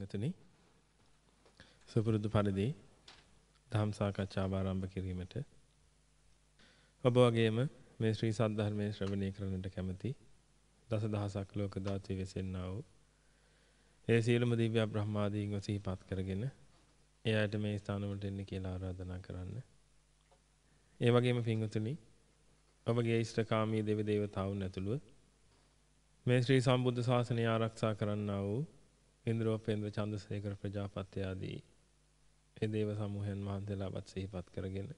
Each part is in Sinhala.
පින්වතුනි සුපුරුදු පරිදි ධම් සාකච්ඡාව ආරම්භ කිරීමට ඔබ වගේම මේ ශ්‍රී සද්ධර්මයේ ශ්‍රවණය කරන්නට කැමති දසදහසක් ලෝක ධාතු වෙසෙන්නා වූ ඒ සියලුම දිව්‍ය බ්‍රහ්මාදීන්ව සිහිපත් කරගෙන එයාට මේ ස්ථානවලට එන්න කියලා ආරාධනා කරන්න. ඒ වගේම පින්වතුනි ඔබගේ ඉෂ්ඨකාමී දෙවි දේවතාවුන් ඇතුළුව මේ ශ්‍රී සම්බුද්ධ ශාසනය ආරක්ෂා කරන්නා වූ ඉන්ද්‍රෝපේන්ද්‍ර චන්ද්‍රසේකර ප්‍රජාපති ආදී ඒ දේව සමූහයන් වහන්සේලාවත් සිහිපත් කරගෙන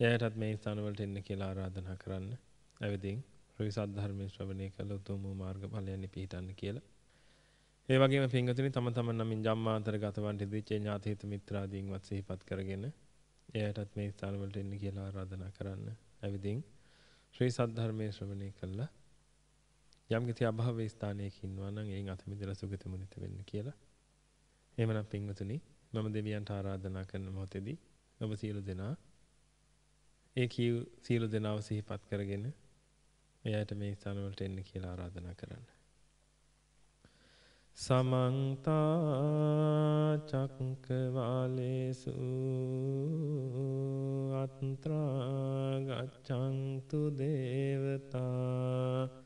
එයාටත් මේ ස්ථානවලට එන්න කියලා ආරාධනා කරන්න. ඇවිදින් ශ්‍රී සද්ධර්මයේ ශ්‍රවණය කළ උතුම් වූ මාර්ගඵලයන් පිහිටන්න කියලා. ඒ වගේම පින්වතුනි තම තමන් නමින් ජම්මාන්තර ගතවන් ඉදිච්ච ඥාති හිත මිත්‍රාදීන්වත් සිහිපත් කරගෙන එයාටත් මේ ස්ථානවලට එන්න කියලා ආරාධනා කරන්න. ඇවිදින් ශ්‍රී සද්ධර්මයේ ශ්‍රවණය කළා යම් කිසි අභාවයේ ස්ථානයක ඉන්නවා නම් එයින් අත මිදලා සුගති මුනිත වෙන්න කියලා. එහෙමනම් පින්වතුනි මම දෙවියන්ට ආරාධනා කරන මොහොතේදී ඔබ සියලු දෙනා ඒ කිය සියලු දෙනාව සිහිපත් කරගෙන එයාට මේ ස්ථාන වලට එන්න කියලා ආරාධනා කරන්න. සමන්ත චක්කවාලේසු අත්‍රා ගච්ඡන්තු දේවතා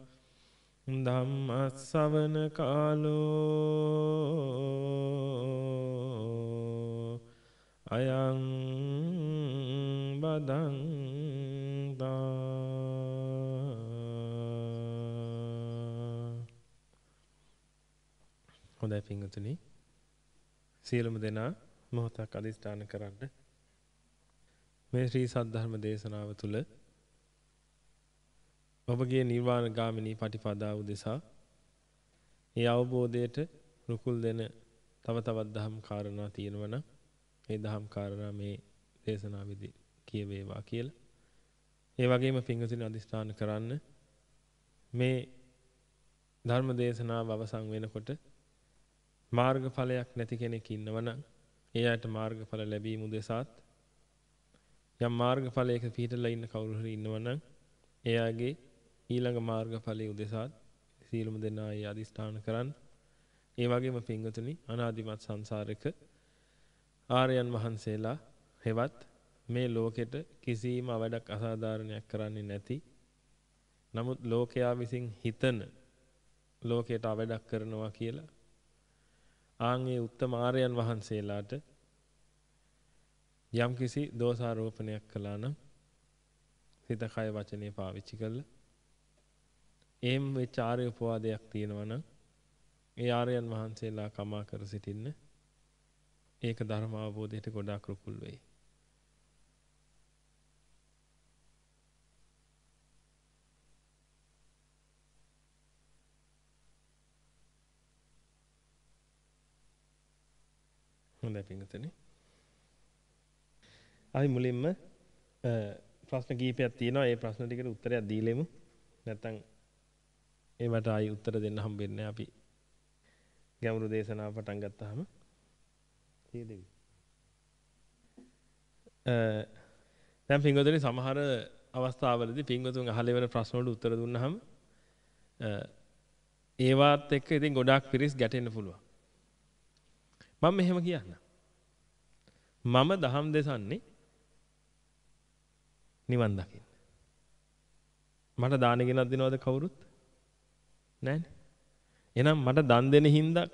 ධම්මස්සවන කාලෝ අයං බදන්තා හොඳයි පිංගුතුනි සියලුම දෙනා මොහොතක් අදිස්ථාන කරන්න මේ ශ්‍රී සද්ධර්ම දේශනාව තුළ ඔබගේ නිර්වාණ ගාමිනී පටිපදා උදෙසා ඒ අවබෝධයට රුකුල් දෙන තව තවත් දහම් කාරණා තියෙනවා නම් ඒ දහම් කාරණා මේ දේශනාවේදී කියවේවා කියලා. ඒ වගේම පිංගුතුනි අදිස්ථාන කරන්න මේ ධර්ම දේශනාව අවසන් වෙනකොට මාර්ගඵලයක් නැති කෙනෙක් ඉන්නවනම් ඒ අයට මාර්ගඵල ලැබීම උදෙසාත් යම් මාර්ගඵලයක පිහිටලා ඉන්න කවුරු හරි ඉන්නවනම් එයාගේ ඊළඟ මාර්ගඵලයේ උදෙසාත් සීලමු දෙනා ඒ අදිස්ථාන කරන්න. ඒ වගේම පින්වතුනි අනාදිමත් සංසාරෙක ආර්යයන් වහන්සේලා හෙවත් මේ ලෝකෙට කිසිම අවඩක් අසාධාරණයක් කරන්නේ නැති නමුත් ලෝකයා විසින් හිතන ලෝකයට අවඩක් කරනවා කියලා ආන්ගේ උත්තම ආර්යයන් වහන්සේලාට යම්කිසි දෝෂාරෝපණයක් කළා නම් හිත කය වචනේ පාවිච්චි කළා එහෙම වෙච්ච ආර්ය උපවාදයක් තියෙනවා නම් ඒ ආර්යයන් වහන්සේලා කමා කර සිටින්න ඒක ධර්ම අවබෝධයට ගොඩාක් රුකුල් වෙයි. හොඳයි පින්වතුනි. අපි මුලින්ම ප්‍රශ්න කීපයක් තියෙනවා. ඒ ප්‍රශ්න ටිකට උත්තරයක් දීලෙමු. නැත්තම් ඒවට ආයි උත්තර දෙන්න හම්බෙන්නේ අපි. ගැඹුරු දේශනාව පටන් ගත්තාම. අ දැන් පින්වතුනි සමහර අවස්ථාවලදී පින්වතුන් අහලා ඉවර ප්‍රශ්න වලට උත්තර දුන්නාම ඒවත් එක්ක ඉතින් ගොඩාක් පිරිස් ගැටෙන්න පුළුවන්. මම මෙහෙම කියන්න. මම දහම් දෙසන්නේ නිවන් දකින්න. මට දාන ගෙනත් දෙනවද කවුරුත් නෑනේ. එහෙනම් මට දන් දෙන හින්දා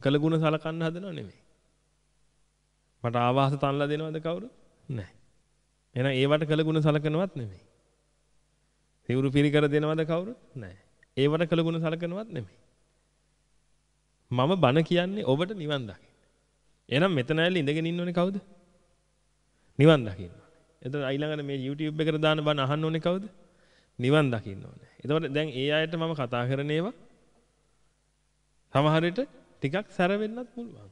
කළගුණ සලකන්න හදනව නෙමෙයි. මට ආවාස තනලා දෙනවද කවුරු? නෑ. එහෙනම් ඒවට කළගුණ සලකනවත් නෙමෙයි. සිවුරු පිරිකර දෙනවද කවුරුත්? නෑ. ඒවට කළගුණ සලකනවත් නෙමෙයි. මම බන කියන්නේ ඔබට නිවන් දකින්න. එහෙනම් මෙතන ඇවිල්ලා ඉඳගෙන ඉන්න ඕනේ කවුද? නිවන් දකින්න. එතකොට ඊළඟට මේ YouTube එකට දාන බන අහන්න ඕනේ කවුද? නිවන් දකින්න ඕනේ. එතකොට දැන් ඒ අයට මම කතා කරන ඒවා සමහර විට ටිකක් සැර වෙන්නත් පුළුවන්.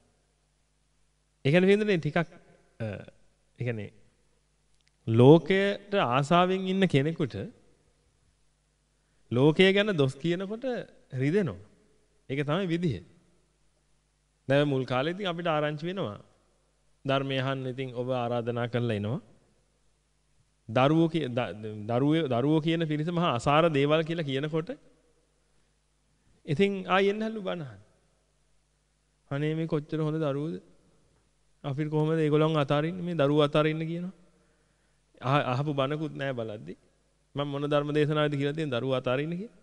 ඒ කියන්නේ වෙනදනේ ටිකක් ඒ කියන්නේ ලෝකයට ආසාවෙන් ඉන්න කෙනෙකුට ලෝකය ගැන දොස් කියනකොට රිදෙනවා. ඒක තමයි විදිහ. දැන් මුල් කාලේදී අපිට ආරංචි වෙනවා. ධර්මය අහන්න ඉතින් ඔබ ආරාධනා කරලා එනවා. දරුවෝ දරුවෝ දරුවෝ කියන පිරිස මහා අසාර දේවල් කියලා කියනකොට ඉතින් ආයෙ එන්න හැලු බනහන්. අනේ මේ කොච්චර හොඳ දරුවෝද? අපිට කොහොමද ඒගොල්ලන් අතාරින්නේ මේ දරුවෝ අතාරින්න කියනවා. අහපු බනකුත් නැහැ බලද්දි. මම මොන ධර්ම දේශනාවේද කියලා තියෙන දරුවෝ අතාරින්න කියලා.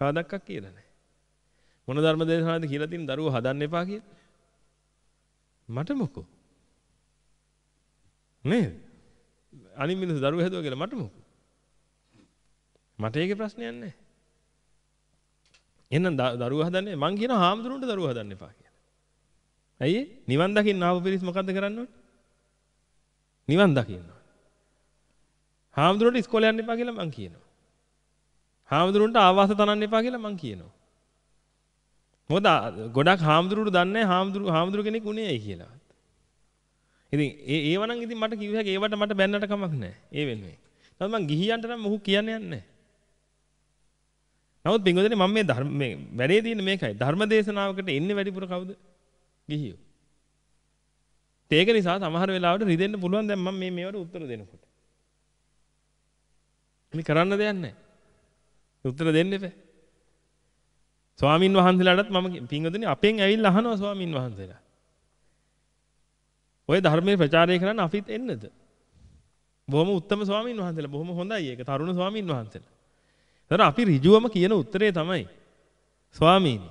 කවදාවත් කියලා නැහැ. මොන ධර්ම දේශනාවේද කියලා තියෙන දරුවෝ හදන්න එපා කියලා. මට මොකෝ? නේද? අනිත් මිනිස්සු දරුවෝ හැදුවා කියලා මට මොකෝ? මට ඒකේ ප්‍රශ්නයක් නැහැ. එහෙනම් දරුවෝ හදන්නේ මං කියනවා හාමුදුරුවන්ට දරුවෝ හදන්න එපා කියලා. ඇයි නිවන් දකින්න ආපු පිරිස් මොකද්ද කරන්න ඕනේ? නිවන් දකින්න. හාමුදුරුවන්ට ඉස්කෝලේ යන්න එපා කියලා මං කියනවා. හාමුදුරුවන්ට ආවාස තනන්න එපා කියලා මං කියනවා. මොකද ගොඩක් හාමුදුරුවෝ දන්නේ හාමුදුරු හාමුදුරු කෙනෙක් උනේ ඇයි කියලා. ඉතින් ඒ ඒවනම් ඉතින් මට කිව්ව හැකි ඒවට මට බැන්නට කමක් නැහැ. ඒ වෙනුවෙන්. නමුත් මං ගිහියන්ට නම් මොහු කියන්නේ නැහැ. නමුත් පින්වදනේ මම මේ ධර්ම මේ වැඩේ තියෙන මේකයි. ධර්ම දේශනාවකට එන්නේ වැඩිපුර කවුද? ගිහියෝ. ඒක නිසා සමහර වෙලාවට රිදෙන්න පුළුවන් දැන් මම මේ මේවට උත්තර දෙනකොට. මේ කරන්න දෙයක් නැහැ. උත්තර දෙන්න එපා. ස්වාමින් වහන්සේලාටත් මම පින්වතුනි අපෙන් ඇවිල්ලා අහනවා ස්වාමින් වහන්සේලා. ඔය ධර්මයේ ප්‍රචාරය කරන්න අපිත් එන්නද? බොහොම උත්තම ස්වාමින් වහන්සේලා බොහොම හොඳයි ඒක තරුණ ස්වාමින් වහන්සේලා. ඒතර අපි ඍජුවම කියන උත්තරේ තමයි ස්වාමීනි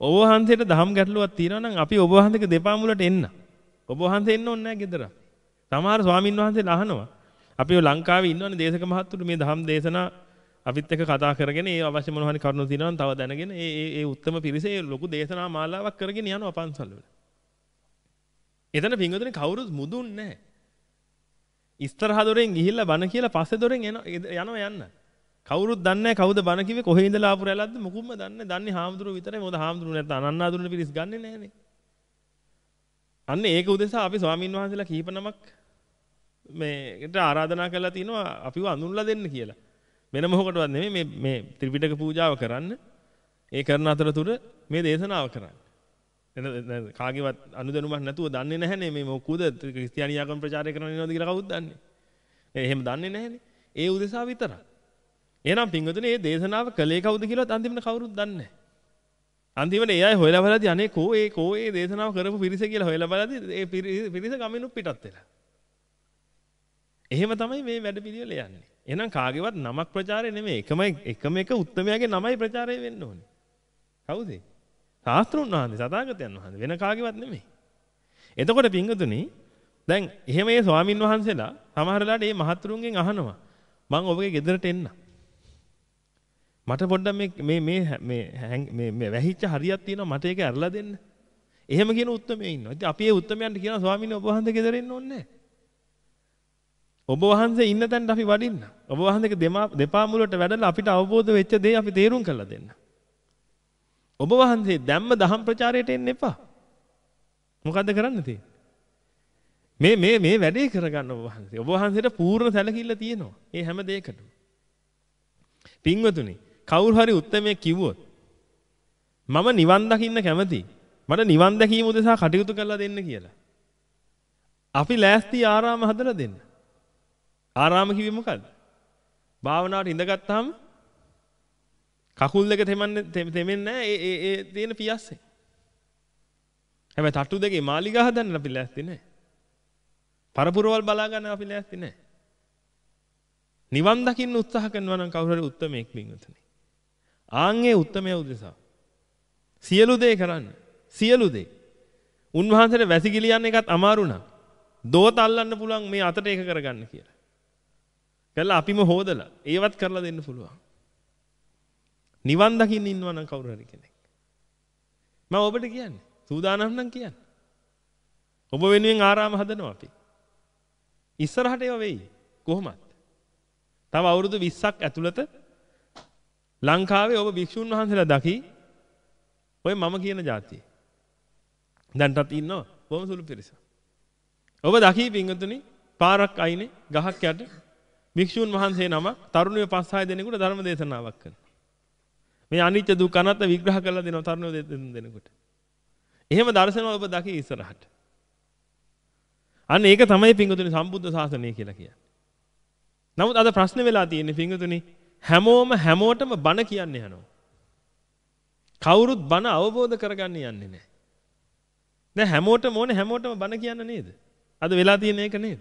ඔබ වහන්සේට දහම් ගැටලුවක් තියෙනවා නම් අපි ඔබ වහන්සේගේ දෙපා මුලට එන්න. ඔබ වහන්සේ එන්න ඕනේ නැහැ ගෙදර. සමහර ස්වාමින් වහන්සේලා අහනවා. අපි ලංකාවේ ඉන්නවනේ දේශක මහත්තුරු මේ දහම් දේශනා අපිත් එක්ක කතා කරගෙන ඒ අවශ්‍ය මොන හරි කරුණු තියෙනවා නම් තව දැනගෙන ඒ ඒ ඒ උත්තම පිරිසේ ලොකු දේශනා මාලාවක් කරගෙන යනවා පන්සල් වල. එතන පින්වතුනි කවුරුත් මුදුන්නේ නැහැ. ඉස්තරහ දොරෙන් ගිහිල්ලා බණ කියලා පස්සේ දොරෙන් යනවා යන්න. කවුරුත් දන්නේ නැහැ කවුද බණ කිව්වේ කොහේ ඉඳලා ආපු රැලක්ද මොකුම්ම දන්නේ දන්නේ හාමුදුරුවෝ විතරයි. මොකද හාමුදුරුවෝ නැත්නම් අනන්නාදුරනේ පිරිස් ගන්නෙ නැහනේ අන්න ඒක උදෙසා අපි ස්වාමින් වහන්සේලා කීප නමක් මේකට ආරාධනා කරලා තිනවා අපිව අඳුන්ලා දෙන්න කියලා. වෙන මොහොකටවත් නෙමෙයි මේ මේ ත්‍රිපිටක පූජාව කරන්න. ඒ කරන අතරතුර මේ දේශනාව කරන්න. කාගේවත් අනුදැනුමක් නැතුව දන්නේ නැහැනේ මේ මොකුද ක්‍රිස්තියානි ආගම ප්‍රචාරය කරන්න වෙනවද කියලා කවුද දන්නේ එහෙම දන්නේ නැහැනේ ඒ උදෙසා විතරයි එහෙනම් පින්වතුනි මේ දේශනාව කළේ කවුද කියලාත් අන්තිමට කවුරුත් දන්නේ නැහැ. අන්තිමට ඒ අය හොයලා බලද්දි අනේ කෝ ඒ කෝ ඒ දේශනාව කරපු පිරිස කියලා හොයලා බලද්දි ඒ පිරිස ගමිනුත් පිටත් වෙලා. එහෙම තමයි මේ වැඩ පිළිවෙල යන්නේ. එහෙනම් කාගේවත් නමක් ප්‍රචාරය නෙමෙයි. එකම එකම එක උත්තරමයාගේ නමයි ප්‍රචාරය වෙන්න ඕනේ. කවුද? සාස්ත්‍රුන් වහන්සේ සතාගතයන් වහන්සේ වෙන කාගේවත් නෙමෙයි. එතකොට පින්වතුනි දැන් එහෙම මේ ස්වාමින් වහන්සේලා සමහර වෙලාවට මේ මහත්තුරුන්ගෙන් අහනවා මම ඔබගේ ගෙදරට එන්නම්. මට පොඩ්ඩක් මේ මේ මේ මේ මේ වැහිච්ච හරියක් තියෙනවා මට ඒක ඇරලා දෙන්න. එහෙම කියන උත්තරමය ඉන්නවා. ඉතින් අපි ඒ උත්තරමයන්ට කියනවා ස්වාමීන් වහන්සේ ඔබ වහන්සේ ගෙදර එන්න ඕනේ නැහැ. ඔබ වහන්සේ ඉන්න තැනට අපි වඩින්න. ඔබ වහන්සේගේ දෙපා මුලට වැඩලා අපිට අවබෝධ වෙච්ච දේ අපි තේරුම් කරලා දෙන්න. ඔබ වහන්සේ දැම්ම දහම් ප්‍රචාරයට එන්න එපා. මොකද්ද කරන්න තියෙන්නේ? මේ මේ මේ වැඩේ කරගන්න ඔබ වහන්සේ. ඔබ වහන්සේට පූර්ණ සැලකිල්ල තියෙනවා. මේ හැම දෙයකටම. පින්වතුනි කවුරු හරි උත්තරමේ කිව්වොත් මම නිවන් දකින්න කැමති. මට නිවන් දැකීම උදෙසා කටයුතු කරලා දෙන්න කියලා. අපි ලෑස්ති ආරාම හදලා දෙන්න. ආරාම කිව්වේ මොකද්ද? භාවනාවට ඉඳගත්තාම කකුල් දෙක තෙමන්නේ තෙමෙන්නේ නැහැ ඒ ඒ ඒ තියෙන පියස්සේ. හැබැයි තට්ටු දෙකේ මාලිගා හදන්න අපි ලෑස්ති නැහැ. පරපුරවල් බලා ගන්න අපි ලෑස්ති නැහැ. නිවන් දකින්න උත්සාහ කරනවා නම් කවුරු හරි උත්තරමෙක් වින්වතුනි. ආන්ගේ උත්තරමයා උදෙසා සියලු දේ කරන්න. සියලු දේ. උන්වහන්සේට වැසිකිලි යන්න එකත් අමාරු නම් දෝත අල්ලන්න පුළුවන් මේ අතට ඒක කරගන්න කියලා. කළා අපිම හොදලා ඒවත් කරලා දෙන්න පුළුවන්. නිවන් දකින්න ඉන්නවා නම් කවුරු හරි කෙනෙක්. මම ඔබට කියන්නේ සූදානම් නම් කියන්න. ඔබ වෙනුවෙන් ආරාම හදනවා අපි. ඉස්සරහට ඒව වෙයි. කොහොමද? තව අවුරුදු 20ක් ඇතුළත ලංකාවේ ඔබ භික්ෂුන් වහන්සේලා දකි ඔය මම කියන જાතිය. දැන්ටත් ඉන්නවා බොහොම සුළු පිරිසක්. ඔබ දකී පිංගතුනි පාරක් අයිනේ ගහක් යට භික්ෂූන් වහන්සේ නමක් තරුණිය පස් හය දෙනෙකුට ධර්ම දේශනාවක් කරනවා. මේ අනිත්‍ය දුක් අනාත්ම විග්‍රහ කරලා දෙනවා තරුණිය දෙනෙකුට. එහෙම දර්ශන ඔබ දකී ඉස්සරහට. අන්න ඒක තමයි පිංගතුනි සම්බුද්ධ ශාසනය කියලා කියන්නේ. නමුත් අද ප්‍රශ්න වෙලා තියෙන්නේ පිංගතුනි හැමෝම හැමෝටම බණ කියන්න යනවා. කවුරුත් බණ අවබෝධ කරගන්න යන්නේ නැහැ. දැන් හැමෝටම ඕනේ හැමෝටම බණ කියන්න නේද? අද වෙලා තියෙන එක නේද?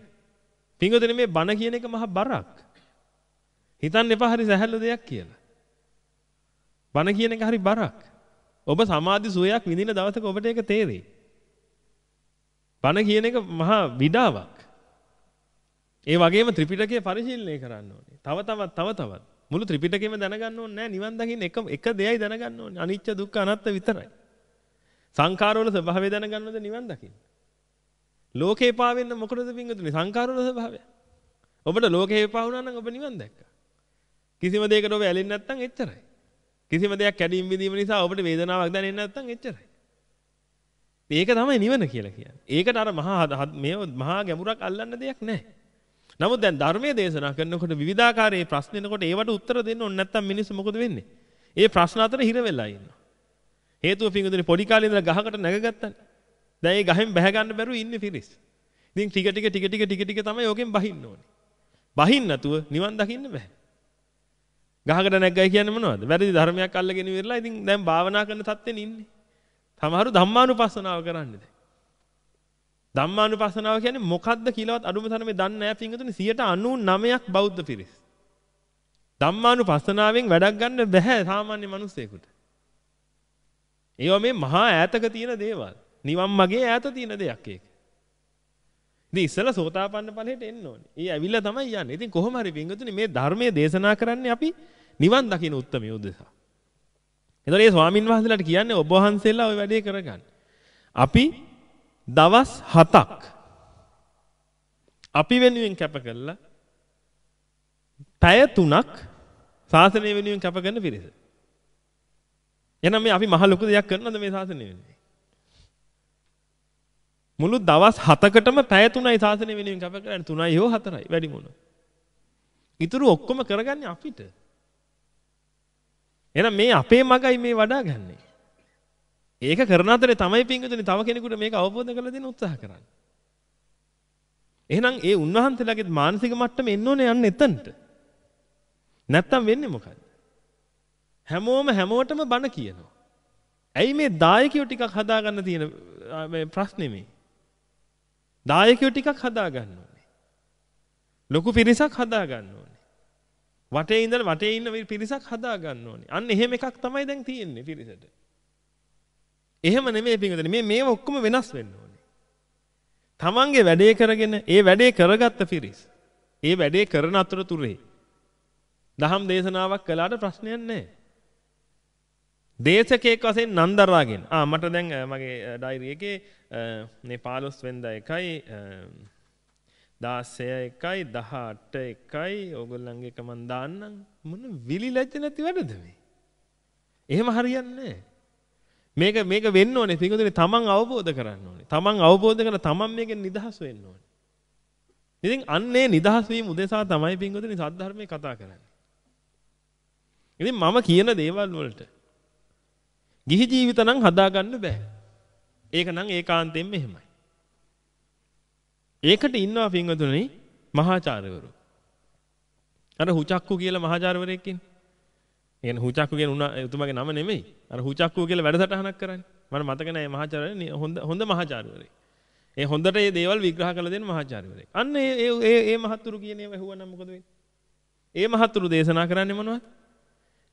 පිංගුතුනි මේ බණ කියන එක මහා බරක්. හිතන්න එපා හරි සැහැල්ලු දෙයක් කියලා. බණ කියන එක හරි බරක්. ඔබ සමාධි සුවයක් විඳින දවසක ඔබට ඒක තේරෙයි. බණ කියන එක මහා විඩාවක්. ඒ වගේම ත්‍රිපිටකය පරිශීලනය කරන්න ඕනේ. තව තවත් තව තවත්. මුළු ත්‍රිපිටකයම දැනගන්න ඕනේ නැහැ නිවන් දකින්න එක එක දෙයයි දැනගන්න ඕනේ. අනිච්ච දුක්ඛ අනාත්ම විතරයි. සංඛාරවල ස්වභාවය දැනගන්නවද නිවන් දකින්න? ලෝකේ පාවෙන්න මොකටද පිංගුතුනි? සංඛාරවල ස්වභාවය. ඔබට ලෝකේ පා වුණා නම් ඔබ නිවන් දැක්කා. කිසිම දෙයකට ඔබ ඇලෙන්නේ නැත්නම් එච්චරයි. කිසිම දෙයක් කැඩීම් විදීම නිසා ඔබට වේදනාවක් දැනෙන්නේ නැත්නම් එච්චරයි. ඒක තමයි නිවන කියලා කියන්නේ. ඒකට අර මහා මේ මහා ගැඹුරක් අල්ලන්න දෙයක් නැහැ. නමුත් දැන් ධර්මයේ දේශනා කරනකොට විවිධාකාරයේ ප්‍රශ්න එනකොට ඒවට උත්තර දෙන්න ඕනේ නැත්නම් මිනිස්සු මොකද වෙන්නේ? ඒ ප්‍රශ්න අතර හිර වෙලා ඉන්නවා. හේතුව පිංගුතුනි පොඩි කාලේ ඉඳලා ගහකට නැගගත්තනේ. දැන් ඒ ගහෙන් බැහැ ගන්න බැරුව ඉන්නේ පිරිස්. ඉතින් ටික ටික ටික ටික ටික ටික තමයි ඕකෙන් බහින්න ඕනේ. බහින්න නැතුව නිවන් දකින්න බෑ. ගහකට නැග්ගයි කියන්නේ මොනවද? වැරදි ධර්මයක් අල්ලගෙන ඉවරලා ඉතින් දැන් භාවනා කරන තත්ත්වෙන් ඉන්නේ. සමහරු ධම්මානුපස්සනාව කරන්නේ දැන්. ධම්මානුපස්සනාව කියන්නේ මොකද්ද කියලාවත් අඩුම තරමේ දන්නේ නැහැ පින්වතුනි 99ක් බෞද්ධ පිරිස්. ධම්මානුපස්සනාවෙන් වැඩක් ගන්න බෑ සාමාන්‍ය මිනිස්සෙකුට. ඒවා මේ මහා ඈතක තියෙන දේවල්. නිවන් මගේ ඈත තියෙන දෙයක් ඒක. ඉතින් ඉස්සෙල්ලා සෝතාපන්න ඵලයට එන්න ඕනේ. ඒ ඇවිල්ලා තමයි යන්නේ. ඉතින් කොහොම හරි පින්වතුනි මේ ධර්මයේ දේශනා කරන්නේ අපි නිවන් දකින්න උත්තරමිය උදෙසා. එතකොට මේ ස්වාමින් වහන්සේලාට කියන්නේ ඔබ වහන්සේලා ওই වැඩේ කරගන්න. අපි දවස් 7ක් අපි වෙනුවෙන් කැප කළා පැය 3ක් ශාසනය වෙනුවෙන් කැප කරන පිරිස. එහෙනම් මේ අපි මහ ලොකු දෙයක් කරනවද මේ ශාසනය වෙනුවෙන්? මුළු දවස් 7කටම පැය 3යි ශාසනය වෙනුවෙන් කැප කරන්නේ 3යි හෝ 4යි වැඩි මොන. ඊටු ඔක්කොම කරගන්නේ අපිට. එහෙනම් මේ අපේ මගයි මේ වඩා ගන්නේ. ඒක කරන අතරේ තමයි පින්විතනේ තව කෙනෙකුට මේක අවබෝධ කරලා දෙන්න උත්සාහ කරන්නේ. එහෙනම් ඒ උන්වහන්සේලාගේ මානසික මට්ටම එන්න ඕනේ යන්න එතනට. නැත්තම් වෙන්නේ මොකද? හැමෝම හැමෝටම බන කියනවා. ඇයි මේ දායකයෝ ටිකක් හදාගන්න තියෙන මේ ප්‍රශ්නේ මේ? දායකයෝ ටිකක් හදාගන්න ඕනේ. ලොකු පිරිසක් හදාගන්න ඕනේ. වටේ ඉඳලා වටේ ඉන්න පිරිසක් හදාගන්න ඕනේ. අන්න එහෙම එකක් තමයි දැන් තියෙන්නේ පිරිසට. එහෙම නෙමෙයි පින්වතුනි මේ මේව ඔක්කොම වෙනස් වෙන්න ඕනේ. තමන්ගේ වැඩේ කරගෙන ඒ වැඩේ කරගත්ත පිරිස්. ඒ වැඩේ කරන අතරතුරේ දහම් දේශනාවක් කළාට ප්‍රශ්නයක් නැහැ. දේශකයෙක් වශයෙන් නන්දරාගෙන ආ මට දැන් මගේ ඩයරි එකේ මේ 15 වෙනිදා එකයි 16 එකයි 18 එකයි ඕගොල්ලන්ගේ එක මන් දාන්නම් මොන විලි ලැජ්ජ නැති වැඩද මේ? එහෙම හරියන්නේ නැහැ. මේක මේක වෙන්න ඕනේ පිටුදුනේ තමන් අවබෝධ කරන්න ඕනේ. තමන් අවබෝධ කරලා තමන් මේකෙන් නිදහස් වෙන්න ඕනේ. ඉතින් අන්නේ නිදහස් වීම උදෙසා තමයි පිටුදුනේ සද්ධර්මයේ කතා කරන්නේ. ඉතින් මම කියන දේවල් වලට ගිහි ජීවිත නම් හදාගන්න බෑ. ඒක නම් ඒකාන්තයෙන්ම එහෙමයි. ඒකට ඉන්නවා පින්වතුනි මහාචාර්යවරු. අර හුචක්කු කියලා මහාචාර්යවරයෙක් ඉන්නේ. කියන්නේ හුචක්කු කියන උනා එතුමාගේ නම නෙමෙයි. අර හුචක්කු කියලා වැඩසටහනක් කරන්නේ. මට මතක නැහැ මහාචාර්ය හොඳ හොඳ මහාචාර්යවරයෙක්. ඒ හොඳට මේ දේවල් විග්‍රහ කරලා දෙන මහාචාර්යවරයෙක්. අන්න ඒ ඒ ඒ මහත්තුරු කියන ඒවා ඇහුවනම් මොකද වෙන්නේ? ඒ මහත්තුරු දේශනා කරන්නේ මොනවද?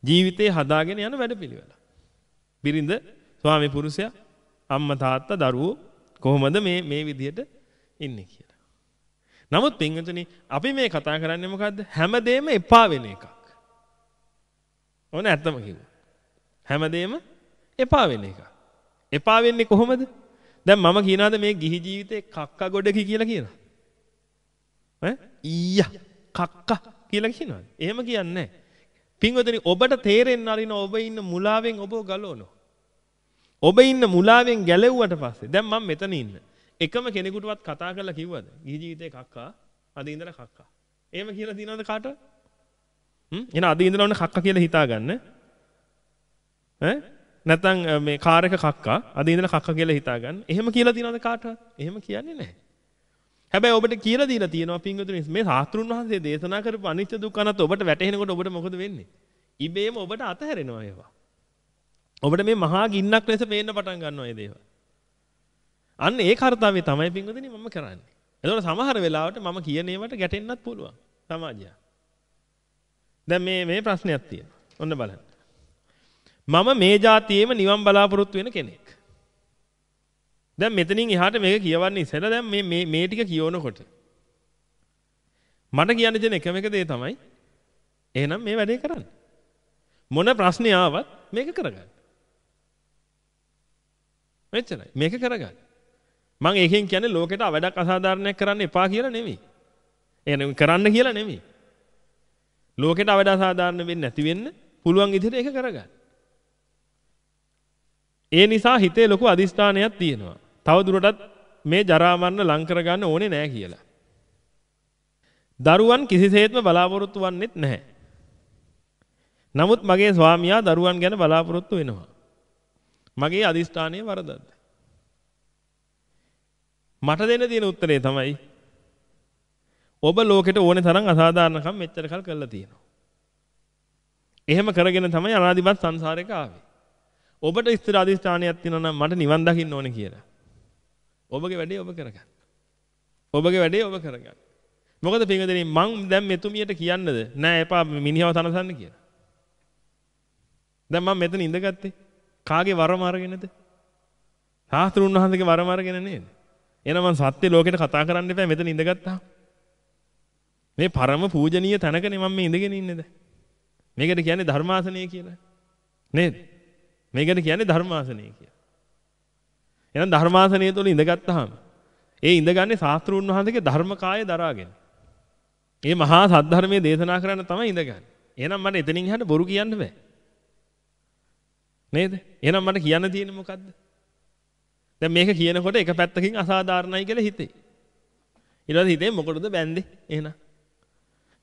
ජීවිතේ හදාගෙන යන වැඩපිළිවෙල. බිරිඳ, ස්වාමි පුරුෂයා, අම්මා තාත්තා, දරුවෝ කොහොමද මේ මේ විදිහට ඉන්නේ කියලා. නමුත් පින්වතුනි අපි මේ කතා කරන්නේ මොකද්ද? හැමදේම එපා වෙන එකක්. ඕන ඇත්තම කිව්වා. හැමදේම එපා වෙන එක. එපා වෙන්නේ කොහොමද? දැන් මම කියනවාද මේ ගිහි ජීවිතේ කක්ක ගොඩකි කියලා කියනවා. ඈ ඊයා කක්ක කියලා කියනවාද? එහෙම කියන්නේ නැහැ. පින්වතුනි ඔබට තේරෙන්න අරින ඔබ ඉන්න මුලාවෙන් ඔබව ගලවනවා. ඔබ ඉන්න මුලාවෙන් ගැලෙව්වට පස්සේ දැන් මම මෙතන ඉන්න. එකම කෙනෙකුටවත් කතා කරලා කිව්වද? ගිහි ජීවිතේ කක්කා, අද ඉඳලා කක්කා. එහෙම කියලා තියනවද කාට? හ්ම්? එහෙනම් අද ඉඳලා ඔන්න කක්කා කියලා හිතාගන්න. ඈ? නැත්නම් මේ කාර් එක කක්කා, අද ඉඳලා කක්කා කියලා හිතාගන්න. එහෙම කියලා තියනවද කාටවත්? එහෙම කියන්නේ නැහැ. හැබැයි ඔබට කියලා දීලා තියෙනවා පින්වතුනි මේ සාස්ත්‍රුන් වහන්සේ දේශනා කරපු අනිත්‍ය දුක්ඛ අනාත්ම ඔබට වැටහෙනකොට ඔබට මොකද වෙන්නේ? ඉබේම ඔබට අතහැරෙනවා ඒවා. ඔබට මේ මහා ගින්නක් ලෙස පේන්න පටන් ගන්නවා මේ දේවල්. අන්න ඒ කාර්යතාවය තමයි පින්වතුනි මම කරන්නේ. එතකොට සමහර වෙලාවට මම කියන ඒවාට ගැටෙන්නත් පුළුවන් සමාජය. දැන් මේ මේ ප්‍රශ්නයක් තියෙනවා. ඔන්න බලන්න. මම මේ જાතියේම නිවන් බලාපොරොත්තු වෙන කෙනෙක්. දැන් මෙතනින් එහාට මේක කියවන්නේ ඉස්සෙල්ලා දැන් මේ මේ මේ ටික කියවනකොට මට කියන්න දෙන එකම එක දේ තමයි එහෙනම් මේ වැඩේ කරන්න. මොන ප්‍රශ්නේ ආවත් මේක කරගන්න. මෙච්චරයි. මේක කරගන්න. මම ඒකෙන් කියන්නේ ලෝකෙට අවඩක් අසාධාරණයක් කරන්න එපා කියලා නෙමෙයි. එහෙනම් කරන්න කියලා නෙමෙයි. ලෝකෙට අවඩ අසාධාරණ වෙන්නේ නැති වෙන්න පුළුවන් විදිහට ඒක කරගන්න. ඒ නිසා හිතේ ලොකු අදිස්ථානයක් තියෙනවා. තව දුරටත් මේ ජරා මරණ ලං කරගන්න ඕනේ නෑ කියලා. දරුවන් කිසිසේත්ම බලාපොරොත්තු වන්නෙත් නැහැ. නමුත් මගේ ස්වාමියා දරුවන් ගැන බලාපොරොත්තු වෙනවා. මගේ අදිස්ථානයේ වරදක්ද? මට දෙන්න තියෙන උත්තරේ තමයි ඔබ ලෝකෙට ඕනේ තරම් අසාධාරණකම් මෙච්චර කල් කරලා තියෙනවා. එහෙම කරගෙන තමයි අනාදිමත් සංසාරේක ආවේ. ඔබට ස්ථිර අධිෂ්ඨානයක් තියෙනවා නම් මට නිවන් දකින්න ඕනේ කියලා. ඔබගේ වැඩේ ඔබ කරගන්න. ඔබගේ වැඩේ ඔබ කරගන්න. මොකද පින්වදනි මං දැන් මෙතුමියට කියන්නද නෑ එපා මිනිහව තනසන්න කියලා. දැන් මම මෙතන ඉඳගත්තේ කාගේ වරම අරගෙනද? සාස්ත්‍රුන් වහන්සේගේ වරම අරගෙන නේද? එහෙනම් මං සත්‍ය ලෝකෙට කතා කරන්න එපා මෙතන ඉඳගත්තා. මේ පරම පූජනීය තැනකනේ මම මේ ඉඳගෙන ඉන්නේ දැන්. මේකට කියන්නේ ධර්මාසනය කියලා. නේද? මේකට කියන්නේ ධර්මාසනය කියලා. එහෙනම් ධර්මාසනය තුල ඉඳගත්තාම ඒ ඉඳගන්නේ ශාස්ත්‍රූන් වහන්සේගේ ධර්මකාය දරාගෙන. මේ මහා සද්ධර්මයේ දේශනා කරන්න තමයි ඉඳගන්නේ. එහෙනම් මට එතනින් එහාට බොරු කියන්න බෑ. නේද? එහෙනම් මට කියන්න තියෙන්නේ මොකද්ද? දැන් මේක කියනකොට එක පැත්තකින් අසාධාරණයි කියලා හිතේ. ඊට පස්සේ හිතේ මොකටද බැන්දේ? එහෙනම්.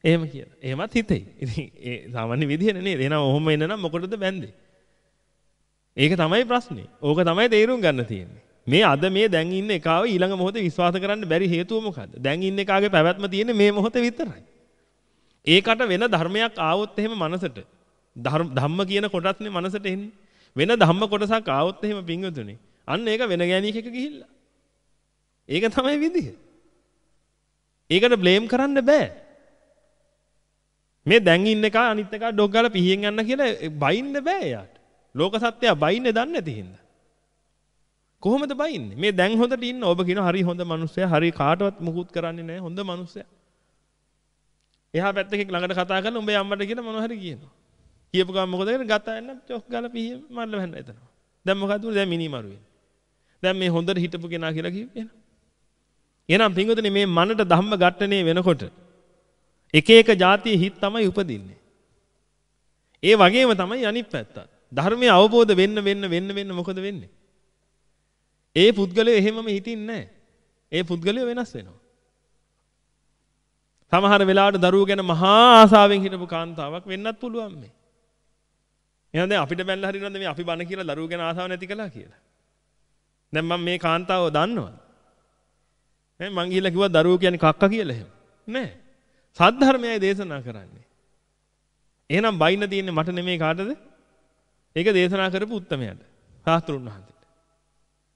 එහෙම කියලා. එහෙමත් හිතේ. ඉතින් ඒ සාමාන්‍ය විදිහනේ නේද? එහෙනම් ඔහොම එන්න නම් මොකටද බැන්දේ? ඒක තමයි ප්‍රශ්නේ. ඕක තමයි තේරුම් ගන්න තියෙන්නේ. මේ අද මේ දැන් ඉන්න එකාව ඊළඟ මොහොතේ විශ්වාස කරන්න බැරි හේතුව මොකද්ද? දැන් ඉන්න එකාගේ පැවැත්ම තියෙන්නේ මේ මොහොතේ විතරයි. ඒකට වෙන ධර්මයක් ආවොත් එහෙම මනසට ධම්ම කියන කොටස්නේ මනසට එන්නේ. වෙන ධම්ම කොටසක් ආවොත් එහෙම පිංගුතුනේ. අන්න ඒක වෙන ගෑණියෙක් එක ගිහිල්ලා. ඒක තමයි විදිහ. ඒකට බ්ලේම් කරන්න බෑ. මේ දැන් ඉන්න එක අනිත් එක ඩොග් ගාලා පිහියෙන් යන්න කියලා බයින්න බෑ එයාට. ලෝක සත්‍යය බයින්නේ දන්නේ නැති හින්දා. කොහොමද බයින්නේ? මේ දැන් හොඳට ඉන්න ඔබ කියන හරි හොඳ මිනිස්සයා හරි කාටවත් මුකුත් කරන්නේ නැහැ හොඳ මිනිස්සයා. එහා පැත්තකින් ළඟට කතා කරලා උඹේ අම්මට කියන මොනව හරි කියනවා. කියපු ගමන් මොකද කරන්නේ? ගත යන්න චොක් ගාලා පිහිය මරලා වැන්න එතනවා. දැන් මොකද උනේ? දැන් මිනි මරුවේ. දැන් මේ හොඳට හිටපු කෙනා කියලා කිව්වේ එහෙනම්. එහෙනම් පින්වතුනි මේ මනට ධම්ම ඝට්ටනේ වෙනකොට එක එක જાතියේ හිත් තමයි උපදින්නේ. ඒ වගේම තමයි අනිත් පැත්තත්. ධර්මය අවබෝධ වෙන්න වෙන්න වෙන්න වෙන්න මොකද වෙන්නේ? ඒ පුද්ගලයා එහෙමම හිටින්නේ නැහැ. ඒ පුද්ගලයා වෙනස් වෙනවා. සමහර වෙලාවට දරුවෝ ගැන මහා ආසාවෙන් හිටපු කාන්තාවක් වෙන්නත් පුළුවන් මේ. එහෙනම් දැන් අපිට බැලලා හරිනවද මේ අපි බන කියලා දරුවෝ ගැන ආසාව නැති කළා කියලා? දැන් මම මේ කාන්තාව දන්නවද? ඈ මං ගිහිල්ලා කිව්වා දරුවෝ කියන්නේ කක්ක කියලා එහෙම. නෑ. සද්ධර්මයයි දේශනා කරන්නේ. එහෙනම් බයින්න තියෙන්නේ මට නෙමෙයි කාටද? ඒක දේශනා කරපු උත්තමයාට. සාස්ත්‍රුන් වහන්සේට.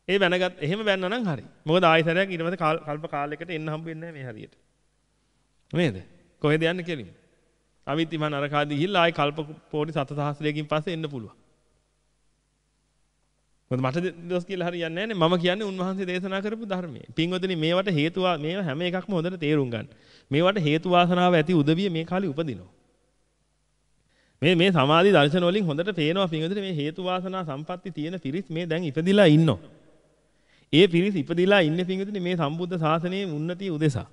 ඒ බැනගත් එහෙම බැන්න නම් හරි. මොකද ආයතරයක් ඊට පස්සේ කල්ප කාලයකට එන්න හම්බ වෙන්නේ නැහැ මේ හරියට. නේද? කොහෙද යන්නේ කෙලින්ම? අවිතිමන් අරකාදී ගිහිල්ලා ආයි කල්ප පොඩි සතසහස්‍රයකින් පස්සේ එන්න පුළුවන්. මොකද මට දොස් කියලා හරියන්නේ නැහැ මම කියන්නේ උන්වහන්සේ දේශනා කරපු ධර්මයේ. පින්වතුනි මේවට හේතුව මේව හැම එකක්ම හොඳට තේරුම් ගන්න. මේවට හේතු වාසනාව ඇති උදවිය මේ කාලේ උපදිනවා. මේ මේ සමාධි දර්ශන වලින් හොඳට පේනවා පින්වදින මේ හේතු වාසනා සම්පatti තියෙන පිරිස් මේ දැන් ඉපදිලා ඉන්නවා. ඒ පිරිස් ඉපදිලා ඉන්නේ පින්වදින මේ සම්බුද්ධ ශාසනයේ උන්නතිය උදෙසා.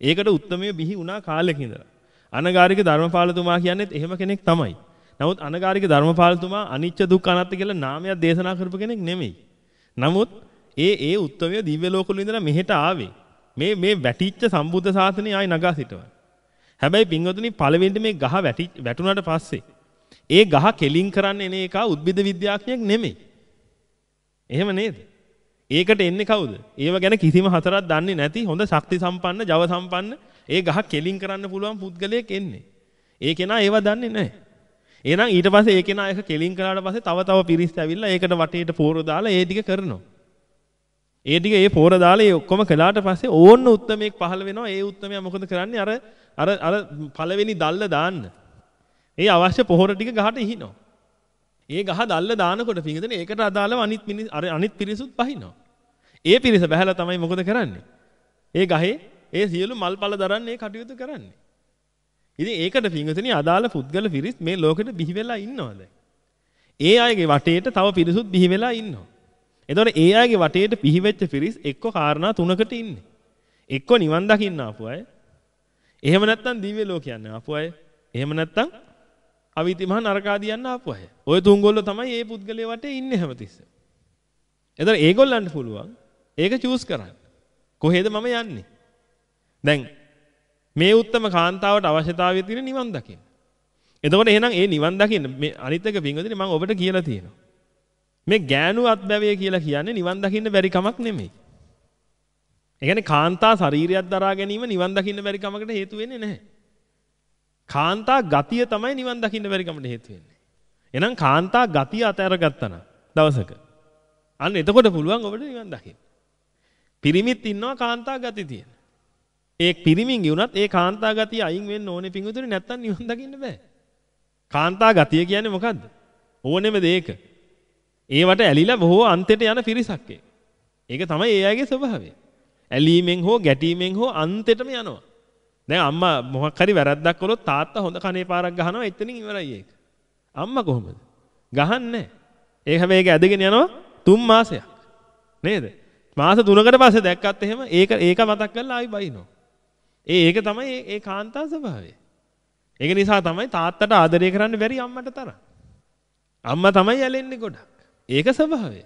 ඒකට උත්මය බිහි වුණා කාලෙක ඉඳලා. අනගාരിക ධර්මපාලතුමා කියන්නේත් එහෙම කෙනෙක් තමයි. නමුත් අනගාരിക ධර්මපාලතුමා අනිච්ච දුක්ඛ අනාත්ම කියලා නාමයක් දේශනා කරපු කෙනෙක් නෙමෙයි. නමුත් ඒ ඒ උත්මය දිව්‍ය ලෝකවල ඉඳලා මෙහෙට ආවේ. මේ මේ වැටිච්ච සම්බුද්ධ ශාසනය ආයි නගා සිටවන. හැබැයි පින්වතුනි පළවෙනිට මේ ගහ වැටි වැටුණාට පස්සේ ඒ ගහ කෙලින් කරන්න එන එක උද්භිද විද්‍යාඥයෙක් නෙමෙයි. එහෙම නේද? ඒකට එන්නේ කවුද? ඒව ගැන කිසිම හතරක් දන්නේ නැති හොඳ ශක්ති සම්පන්න, ජව සම්පන්න ඒ ගහ කෙලින් කරන්න පුළුවන් පුද්ගලයෙක් එන්නේ. ඒ කෙනා ඒව දන්නේ නැහැ. එහෙනම් ඊට පස්සේ ඒ කෙනා එක කෙලින් කරාට පස්සේ තව තව පිරිස් ඇවිල්ලා ඒකට වටේට පෝර දාලා ඒ ටික කරනවා. ඒ ටික ඒ පෝර දාලා ඒ ඔක්කොම කළාට පස්සේ ඕන්න උත්මයෙක් පහළ වෙනවා. ඒ උත්මයා මොකද කරන්නේ? අර අර අර පළවෙනි දැල්ල දාන්න. ඒ අවශ්‍ය පොහොර ටික ගහට ඉහිනවා. ඒ ගහ දැල්ල දානකොට පිංගදෙන ඒකට අදාළව අනිත් අර අනිත් පිරිසුත් පහිනවා. ඒ පිරිස බහැලා තමයි මොකද කරන්නේ? ඒ ගහේ ඒ සියලු මල්පල දරන්නේ කටයුතු කරන්නේ. ඉතින් ඒකට පිංගුතුනි අදාළ පුද්ගල පිරිස් මේ ලෝකෙට බිහි වෙලා ඉන්නවා දැන්. ඒ අයගේ වටේට තව පිරිසුත් බිහි වෙලා ඉන්නවා. එතකොට ඒ අයගේ වටේට පිහිවෙච්ච පිරිස් එක්ක කාරණා තුනකට ඉන්නේ. එක්ක නිවන් දකින්න ආපු අය. එහෙම නැත්නම් දිව්‍ය ලෝකයන් ආපු අය. එහෙම නැත්නම් අවිති මහ නරකාදී යන්න ආපු අය. ওই තුන්ගොල්ලෝ තමයි මේ පුද්ගලයා වටේ ඉන්නේ හැමතිස්සෙම. එතකොට ඒගොල්ලන්ට පුළුවන් ඒක චූස් කරන්න. කොහෙද මම යන්නේ? දැන් මේ උත්තම කාන්තාවට අවශ්‍යතාවය තියෙන නිවන් දකින්න. එතකොට එහෙනම් ඒ නිවන් දකින්න මේ අනිත් එක පින්වදිනේ මම ඔබට කියලා තියෙනවා. මේ ගෑනු අත්බැවේ කියලා කියන්නේ නිවන් දකින්න බැරි කමක් නෙමෙයි. ඒ කියන්නේ කාන්තා ශරීරයක් දරා ගැනීම නිවන් දකින්න බැරි කමකට හේතු වෙන්නේ නැහැ. කාන්තා ගතිය තමයි නිවන් දකින්න බැරි කමට හේතු වෙන්නේ. එහෙනම් කාන්තා ගතිය අතහැරගත්තා නම් දවසක අන්න එතකොට පුළුවන් ඔබට නිවන් දකින්න. පිරිමිත් ඉන්නවා කාන්තා ගති තියෙන. ඒ පිරිමින්ගේ වුණත් ඒ කාන්තා ගතිය අයින් වෙන්න ඕනේ පිංගුතුනි නැත්තම් නිවන් දකින්න බෑ. කාන්තා ගතිය කියන්නේ මොකද්ද? ඕනෙම දෙයක. ඒවට ඇලිලා බොහෝ අන්තයට යන පිරිසක් ඒක තමයි ඒ අයගේ ස්වභාවය. ඇලීමෙන් හෝ ගැටීමෙන් හෝ අන්තෙටම යනවා. දැන් අම්මා මොකක් හරි වැරද්දක් කළොත් තාත්තා හොඳ කනේ පාරක් ගහනවා එතනින් ඉවරයි ඒක. අම්මා කොහොමද? ගහන්නේ ඒක හැබැයි ඒක ඇදගෙන යනවා තුන් මාසයක්. නේද? මාස 3කට පස්සේ දැක්කත් එහෙම ඒක ඒක මතක් කරලා ආයි බයිනවා. ඒ ඒක තමයි ඒ කාන්තා ස්වභාවය. ඒක නිසා තමයි තාත්තට ආදරය කරන්න බැරි අම්මට තරම්. අම්මා තමයි ඇලෙන්නේ ගොඩක්. ඒක ස්වභාවය.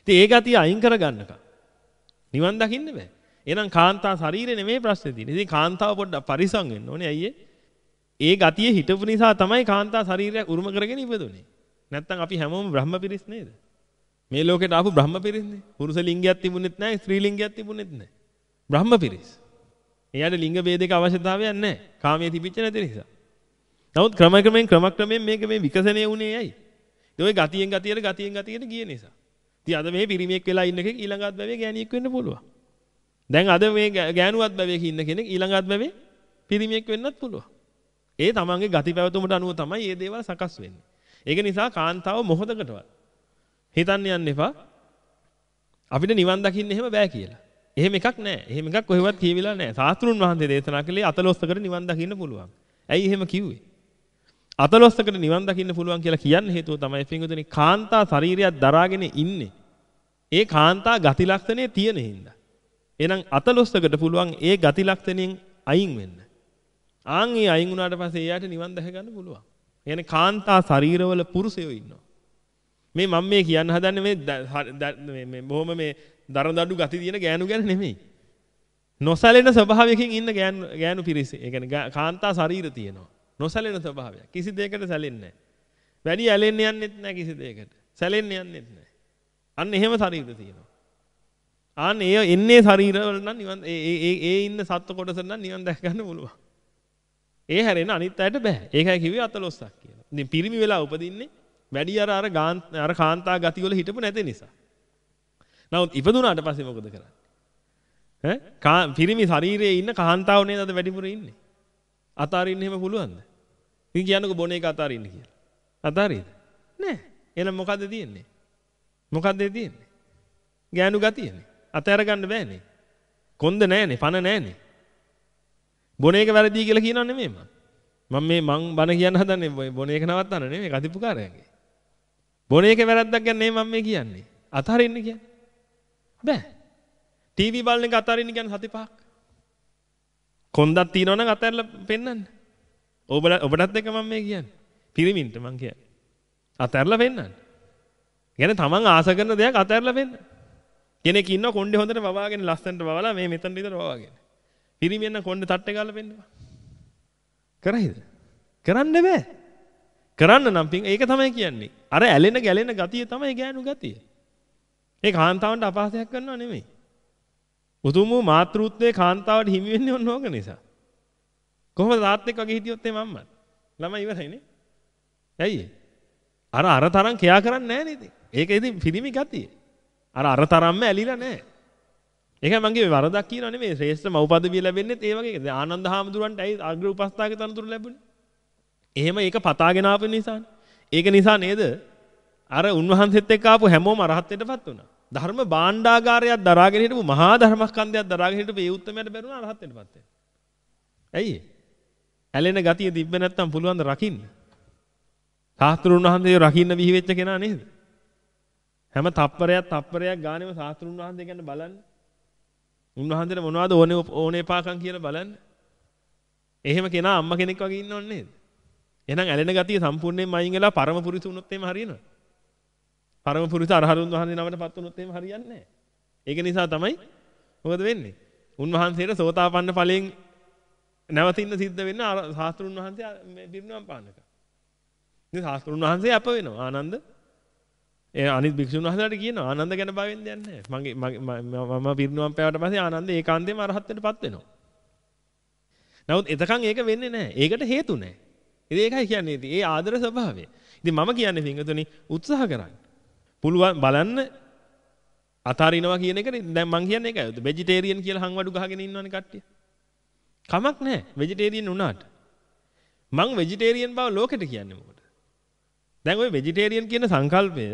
ඉතින් ඒ ගතිය අයින් කරගන්නකම් නිවන් දකින්න බෑ. එහෙනම් කාන්තා ශරීරේ නෙමෙයි ප්‍රශ්නේ තියෙන්නේ. ඉතින් කාන්තාව පොඩ්ඩක් පරිසම් වෙන්න ඕනේ. අයියේ. ඒ ගතිය හිටපු නිසා තමයි කාන්තා ශරීරයක් උරුම කරගෙන ඉපදුනේ. නැත්තම් අපි හැමෝම බ්‍රහ්ම පිරිස් නේද? මේ ලෝකෙට ආපු බ්‍රහ්ම පිරිස්නේ. පුරුෂ ලිංගයක් තිබුණෙත් නැහැ, ස්ත්‍රී ලිංගයක් තිබුණෙත් නැහැ. බ්‍රහ්ම පිරිස්. එයාට ලිංග ભેදයක අවශ්‍යතාවයක් නැහැ. කාමයේ තිබිච්ච නැති නිසා. නමුත් ක්‍රමක්‍රමයෙන් ක්‍රමක්‍රමයෙන් මේක මේ විකසනය වුණේ ඇයි? ඒ ඔය ගතියෙන් ගතියට ගතියෙන් ගතියට ගිය නිසා. ඉතින් අද මේ පිරිමියෙක් වෙලා ඉන්න කෙනෙක් ඊළඟත් බැවේ ගෑණියෙක් වෙන්න පුළුවන්. දැන් අද මේ ගෑනුවත් බැවේක ඉන්න කෙනෙක් ඊළඟත් බැවේ පිරිමියෙක් වෙන්නත් පුළුවන්. ඒ තමන්ගේ ගති පැවතුමට අනුව තමයි මේ දේවල් සකස් වෙන්නේ. ඒක නිසා කාන්තාව මොහොතකටවත් හිතන්න යන්න එපා. අපිට නිවන් දකින්න එහෙම බෑ කියලා. එහෙම එකක් නැහැ. එහෙම එකක් කොහෙවත් කියවිලා නැහැ. සාස්ත්‍රුන් වහන්සේ දේශනා කළේ අතලොස්සකට නිවන් දකින්න පුළුවන්. ඇයි එහෙම කිව්වේ? අතලොස්සකට නිවන් දකින්න පුළුවන් කියලා කියන්න හේතුව තමයි පින්වතුනි කාන්තා ශරීරයක් දරාගෙන ඉන්නේ. ඒ කාන්තා ගති ලක්ෂණේ තියෙන හින්දා. එහෙනම් අතලොස්සකට පුළුවන් ඒ ගති ලක්ෂණෙන් අයින් වෙන්න. ආන් ඒ අයින් වුණාට පස්සේ එයාට නිවන් දැක ගන්න පුළුවන්. يعني කාන්තා ශරීරවල පුරුෂයෝ ඉන්නවා. මේ මම මේ කියන්න හදන්නේ මේ මේ බොහොම මේ දරදඩු ගති තියෙන ගෑනු ගැන නෙමෙයි. නොසැලෙන ස්වභාවයකින් ඉන්න ගෑනු ගෑනු පිරිස. ඒ කියන්නේ කාන්තා ශරීර තියෙනවා. නොසැලෙන ස්වභාවයක්. කිසි දෙයකට සැලෙන්නේ නැහැ. වැඩි ඇලෙන්න යන්නෙත් නැහැ කිසි දෙයකට. සැලෙන්න යන්නෙත් නැහැ. අන්න එහෙම ශරීර තියෙනවා. අන්න ඒ එන්නේ ශරීරවල නම් නිවන් ඒ ඒ ඒ ඉන්න සත්ව කොටස නම් නිවන් දැක ගන්න පුළුවන්. ඒ හැරෙන අනිත් අයට බෑ. ඒකයි කිව්වේ අතලොස්සක් කියලා. ඉතින් පිරිමි වෙලා උපදින්නේ වැඩි අර අර අර කාන්තා ගති වල හිටපු නැති නිසා. නමුත් ඉපදුනාට පස්සේ මොකද කරන්නේ? ඈ පිරිමි ශරීරයේ ඉන්න කාන්තාව නේද අද වැඩිපුර ඉන්නේ. අතාරින්න එහෙම පුළුවන්ද? ඉතින් කියන්නකෝ බොන එක අතාරින්න කියලා. අතාරින්ද? නෑ. එහෙනම් මොකද්ද තියෙන්නේ? මොකද්ද තියෙන්නේ? ගෑනු ගතියනේ. අතෑර ගන්න බෑනේ. කොන්ද නෑනේ, පණ නෑනේ. බොන එක වැරදි කියලා කියනව නෙමෙයි මම. මම මේ මං බන කියන්න හදන්නේ බොන එක නවත්තන්න නෙමෙයි කතිපුකාරයන්ගේ. බොන එක වැරද්දක් ගැන නෙමෙයි මම මේ කියන්නේ. අතහරින්න කියන්නේ. බෑ. ටීවී බලන එක අතාරින්න කියන්නේ සති පහක්. කොන්දක් තියනවනම් අතහැරලා පෙන්නන්න. ඔබ ඔබටත් එක මම මේ කියන්නේ. පිරිමින්ට මං කියන්නේ. අතහැරලා පෙන්නන්න. කියන්නේ තමන් ආස කරන දෙයක් අතහැරලා පෙන්නන්න. කෙනෙක් ඉන්නවා කොණ්ඩේ හොඳට වවාගෙන ලස්සනට වවලා මේ මෙතන විතර වවාගෙන. පිරිමියෙන්න කොණ්ඩේ තට්ටේ ගාලා පෙන්නවා. කරයිද? කරන්න බෑ. කරන්න නම් පින් ඒක තමයි කියන්නේ. අර ඇලෙන ගැලෙන ගතිය තමයි ගෑනු ගතිය. ඒ කාන්තාවන්ට අපහාසයක් කරනව නෙමෙයි. උතුම් වූ මාතෘත්වයේ කාන්තාවට හිමි වෙන්නේ ඔන්න ඕක නිසා. කොහොමද තාත්තෙක් වගේ හිටියොත් එමේ අම්මා? ළමයි ඉවරයිනේ. ඇයි අර අර තරම් කෙයා කරන්නේ නැහැ නේද? ඒක ඉතින් පිරිමි ගතිය. අර අර තරම්ම ඇලිලා නැහැ. ඒකයි මගේ වරදක් කියනවා නෙමෙයි ශ්‍රේෂ්ඨ මව්පදවිය ලැබෙන්නේත් ඒ වගේ. දැන් ආනන්ද හාමුදුරන්ට ඇයි අග්‍ර උපස්ථායක තනතුරු ලැබුණේ? එහෙම ඒක පතාගෙන ආපු නිසානේ. ඒක නිසා නේද? අර උන්වහන්සේත් එක්ක ආපු හැමෝම අරහත්ත්වයටපත් වුණා. ධර්ම භාණ්ඩාගාරයක් දරාගෙන හිටපු මහා ධර්මස්කන්ධයක් දරාගෙන හිටපු ඒ උත්තරමයට බැරුණා අරහත්ත්වයටපත් වෙන්න. ඇයි? ඇලෙන ගතිය තිබ්බ නැත්තම් පුළුවන් ද රකින්න? සාස්ත්‍රුන් වහන්සේ රකින්න බිහි වෙච්ච කෙනා නේද? හැම තප්පරයක් තප්පරයක් ගානෙම සාස්ත්‍රුන් වහන්සේ ගැන බලන්න. උන්වහන්සේට මොනවද ඕනේ ඕනේ පාකම් කියලා බලන්න. එහෙම කෙනා අම්මා කෙනෙක් වගේ ඉන්නව නේද? එහෙනම් ඇලෙන ගතිය සම්පූර්ණයෙන්ම අයින් වෙලා පරම පුරුෂ වුණොත් එහෙම හරියනවද? පරම පුරුෂ අරහරුන් වහන්සේ නමටපත් වුණොත් එහෙම හරියන්නේ නැහැ. ඒක නිසා තමයි මොකද වෙන්නේ? උන්වහන්සේට සෝතාපන්න ඵලයෙන් නැවතින්න සිද්ධ වෙන්න සාස්ත්‍රුන් වහන්සේ මේ පිරිනුවම් පානක. ඉතින් සාස්ත්‍රුන් වහන්සේ අප වෙනවා. ආනන්ද ඒ අනිත් භික්ෂුන් වහන්සේලාට කියනවා ආනන්ද ගැන බය වෙන්න දෙයක් නැහැ. මගේ මම පිරිනුවම් පෑවට පස්සේ ආනන්ද ඒකාන්තයෙන්ම අරහත්ත්වයටපත් වෙනවා. නමුත් එතකන් ඒක වෙන්නේ නැහැ. ඒකට හේතු නැහැ. ඉතින් ඒකයි කියන්නේ ඉතින් ඒ ආදර ස්වභාවය. ඉතින් මම කියන්නේ පින්වතුනි උත්සාහ කරන්න. පුළුවන් බලන්න අතාරිනවා කියන එක දැන් මං කියන්නේ ඒකයි. වෙජිටේරියන් කියලා හංවඩු ගහගෙන ඉන්නවනේ කට්ටිය. කමක් නැහැ වෙජිටේරියන් වුණාට. මං වෙජිටේරියන් බව ලෝකෙට කියන්නේ මොකද? දැන් ওই වෙජිටේරියන් කියන සංකල්පය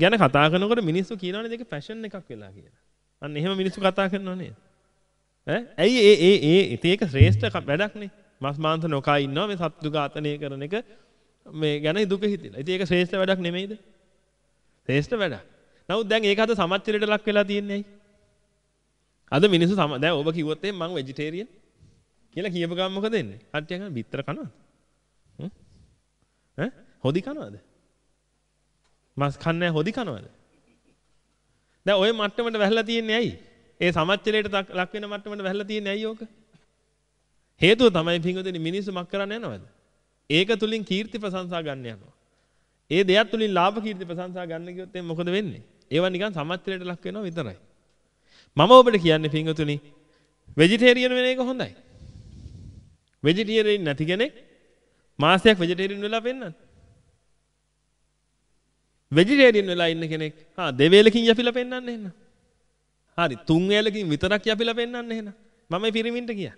ගැන කතා කරනකොට මිනිස්සු කියනවානේ දෙක ෆැෂන් එකක් වෙලා කියලා. අන්න එහෙම මිනිස්සු කතා කරනව නේද? ඈ ඇයි ඒ ඒ ඒ ඒක ශ්‍රේෂ්ඨ වැඩක් නේ. මස් මාංශ නොකා ඉන්නවා මේ සත්තු ඝාතනය කරන එක මේ ගැන දුක හිතිලා. ඉතින් ඒක ශ්‍රේෂ්ඨ වැඩක් නෙමෙයිද? ශ්‍රේෂ්ඨ වැඩක්. නමුත් දැන් ඒක අද සමච්චරයට ලක් වෙලා තියෙන්නේ ඇයි? අද මිනිස්සු දැන් ඔබ කිව්වොත් එහෙනම් මං වෙජිටේරියන් කියලා කියපු ගමන් මොකද වෙන්නේ? කට්ටිය කරන බිත්තර කනවද? ඈ හොදි කනවද? මස් කන්නේ හොදි කනවද? දැන් ওই මට්ටමට වැහලා තියෙන්නේ ඇයි? ඒ සමච්චලයට ලක් වෙන මට්ටමට වැහලා තියෙන්නේ ඇයි ඕක? හේතුව තමයි පිංගුදෙනි මිනිස්සු මක් කරන්න යනවද? ඒක තුලින් කීර්ති ප්‍රශංසා ගන්න යනවා. ඒ දෙයක් තුලින් ලාභ කීර්ති ප්‍රශංසා ගන්න කිව්වොත් එම් මොකද වෙන්නේ? ඒවා නිකන් සමච්චලයට ලක් වෙනවා විතරයි. මම ඔබට කියන්නේ පිංගුතුනි වෙජිටේරියන් වෙන එක හොඳයි. වෙජිටේරියන් නැති කෙනෙක් මාසයක් වෙජිටේරියන් වෙලා පෙන්නන්න. වෙජිටේරියන් වෙලා ඉන්න කෙනෙක් ආ දෙවේලකින් යපිලා පෙන්නන්න එහෙනම්. හරි තුන් වේලකින් විතරක් යපිලා පෙන්නන්න එහෙනම්. මම පිරිමින්ට කියා.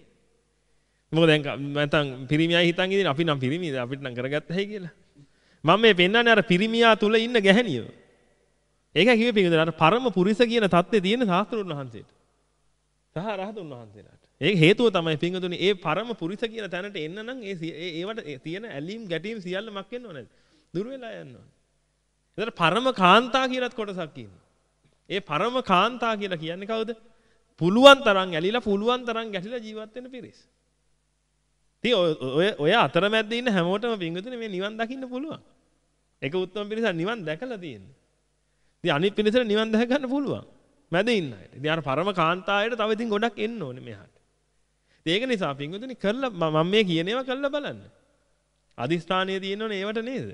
මොකද දැන් නැත්නම් පිරිමියයි හිතන් ඉතින් අපි නම් පිරිමිද අපිට නම් කරගත්ත හැයි කියලා. මම මේ පෙන්නන්නේ අර පිරිමියා තුල ඉන්න ගැහණියව. ඒක කිව්වේ පිටින් අර පරම පුරිස කියන தත්ත්වය තියෙන සාස්ත්‍රුන් වහන්සේට. සහ රහතුන් වහන්සේලාට. ඒක හේතුව තමයි පින්වතුනි ඒ පරම පුරිස කියන තැනට එන්න නම් ඒ ඒවට තියෙන ඇලීම් ගැටීම් සියල්ල මක් වෙන්න ඕනේ. දුර වෙලා යන්න ඕනේ. එතන පරම කාන්තා කියලාත් කොටසක් ඉන්නවා. ඒ පරම කාන්තා කියලා කියන්නේ කවුද? පුළුවන් තරම් ඇලිලා පුළුවන් තරම් ගැටිලා ජීවත් වෙන පිරිස. ඉතින් ඔය ඔය අතරමැද්ද ඉන්න හැමෝටම පින්වතුනි මේ නිවන් දකින්න පුළුවන්. ඒක උත්තම පිරිසක් නිවන් දැකලා තියෙන්නේ. ඉතින් අනිත් පිරිසට නිවන් දැක ගන්න පුළුවන්. මැද ඉන්න අයට. ඉතින් අර පරම කාන්තාවයට තව ඉතින් ගොඩක් එන්න ඕනේ මෙහාට. ඒක නිසා පින්වතුනි කරලා මම මේ කියන ඒවා කරලා බලන්න. අදිස්ථානීය තියෙනවනේ ඒවට නේද?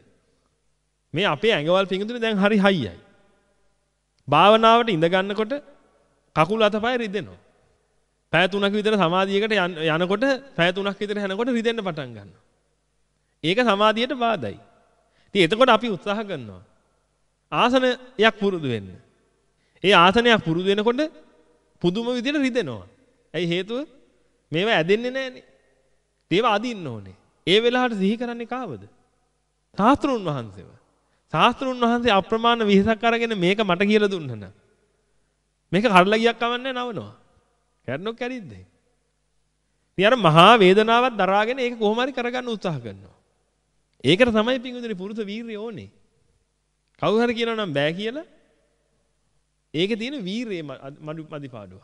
මේ අපේ ඇඟවල් පිංගුතුනේ දැන් හරි හයියයි. භාවනාවට ඉඳ ගන්නකොට කකුල් අතපය රිදෙනවා. පැය 3ක විතර සමාධියකට යනකොට පැය 3ක් විතර යනකොට රිදෙන්න පටන් ගන්නවා. ඒක සමාධියට බාධායි. ඉතින් එතකොට අපි උත්සාහ කරනවා. ආසනයක් පුරුදු වෙන්න. ඒ ආසනයක් පුරුදු වෙනකොට පුදුම විදිහට රිදෙනවා. ඇයි හේතුව? මේවා ඇදෙන්නේ නැහනේ. ඒවා අදින්න ඕනේ. ඒ වෙලාවට සිහි කරන්නේ කාවද? සාස්ත්‍රුන් වහන්සේව. ශාස්ත්‍රුන් වහන්සේ අප්‍රමාණ විහිසක් අරගෙන මේක මට කියලා දුන්නා නම් මේක කඩලා ගියක් කවන්නේ නවනවා. කැඩනොක් කැරිද්ද? ඉතින් අර මහා වේදනාවක් දරාගෙන ඒක කොහොම හරි කරගන්න උත්සාහ කරනවා. ඒකට තමයි පිංගුදුනි පුරුෂ වීරිය ඕනේ. කවුරු හරි කියනවා නම් බෑ කියලා ඒකේ තියෙන වීරියේ මඩු මදිපාඩුව.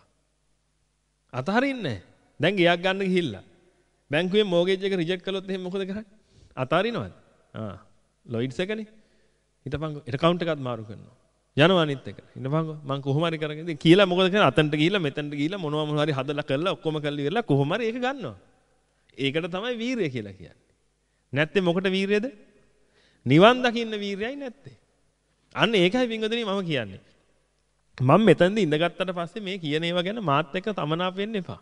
අතහරින්නේ දැන් ගියක් ගන්න ගිහිල්ලා බැංකුවේ මෝගේජ් එක රිජෙක්ට් කළොත් එහෙනම් මොකද කරන්නේ? අතාරිනවද? ආ ලොයිඩ්ස් එකනේ. හිටපන්කෝ. account එකත් මාරු කරනවා. යනවා අනිත් එක. ඉන්නපන්කෝ මං කොහොම හරි කරගෙන ඉතින් කියලා මොකද කරන්නේ අතන්ට ගිහිල්ලා මෙතනට ගිහිල්ලා මොනවා මොනවා හරි හදලා කරලා ඔක්කොම කරලා ඉවරලා කොහොම හරි ඒක ගන්නවා. ඒකට තමයි වීරිය කියලා කියන්නේ. නැත්තේ මොකට වීරියද? නිවන් දකින්න වීරියයි නැත්තේ. අන්න ඒකයි වින්ගදෙනි මම කියන්නේ. මම මෙතනදී ඉඳගත්තට පස්සේ මේ කියන ඒවා ගැන මාත් එක්ක තමනාප වෙන්න එපා.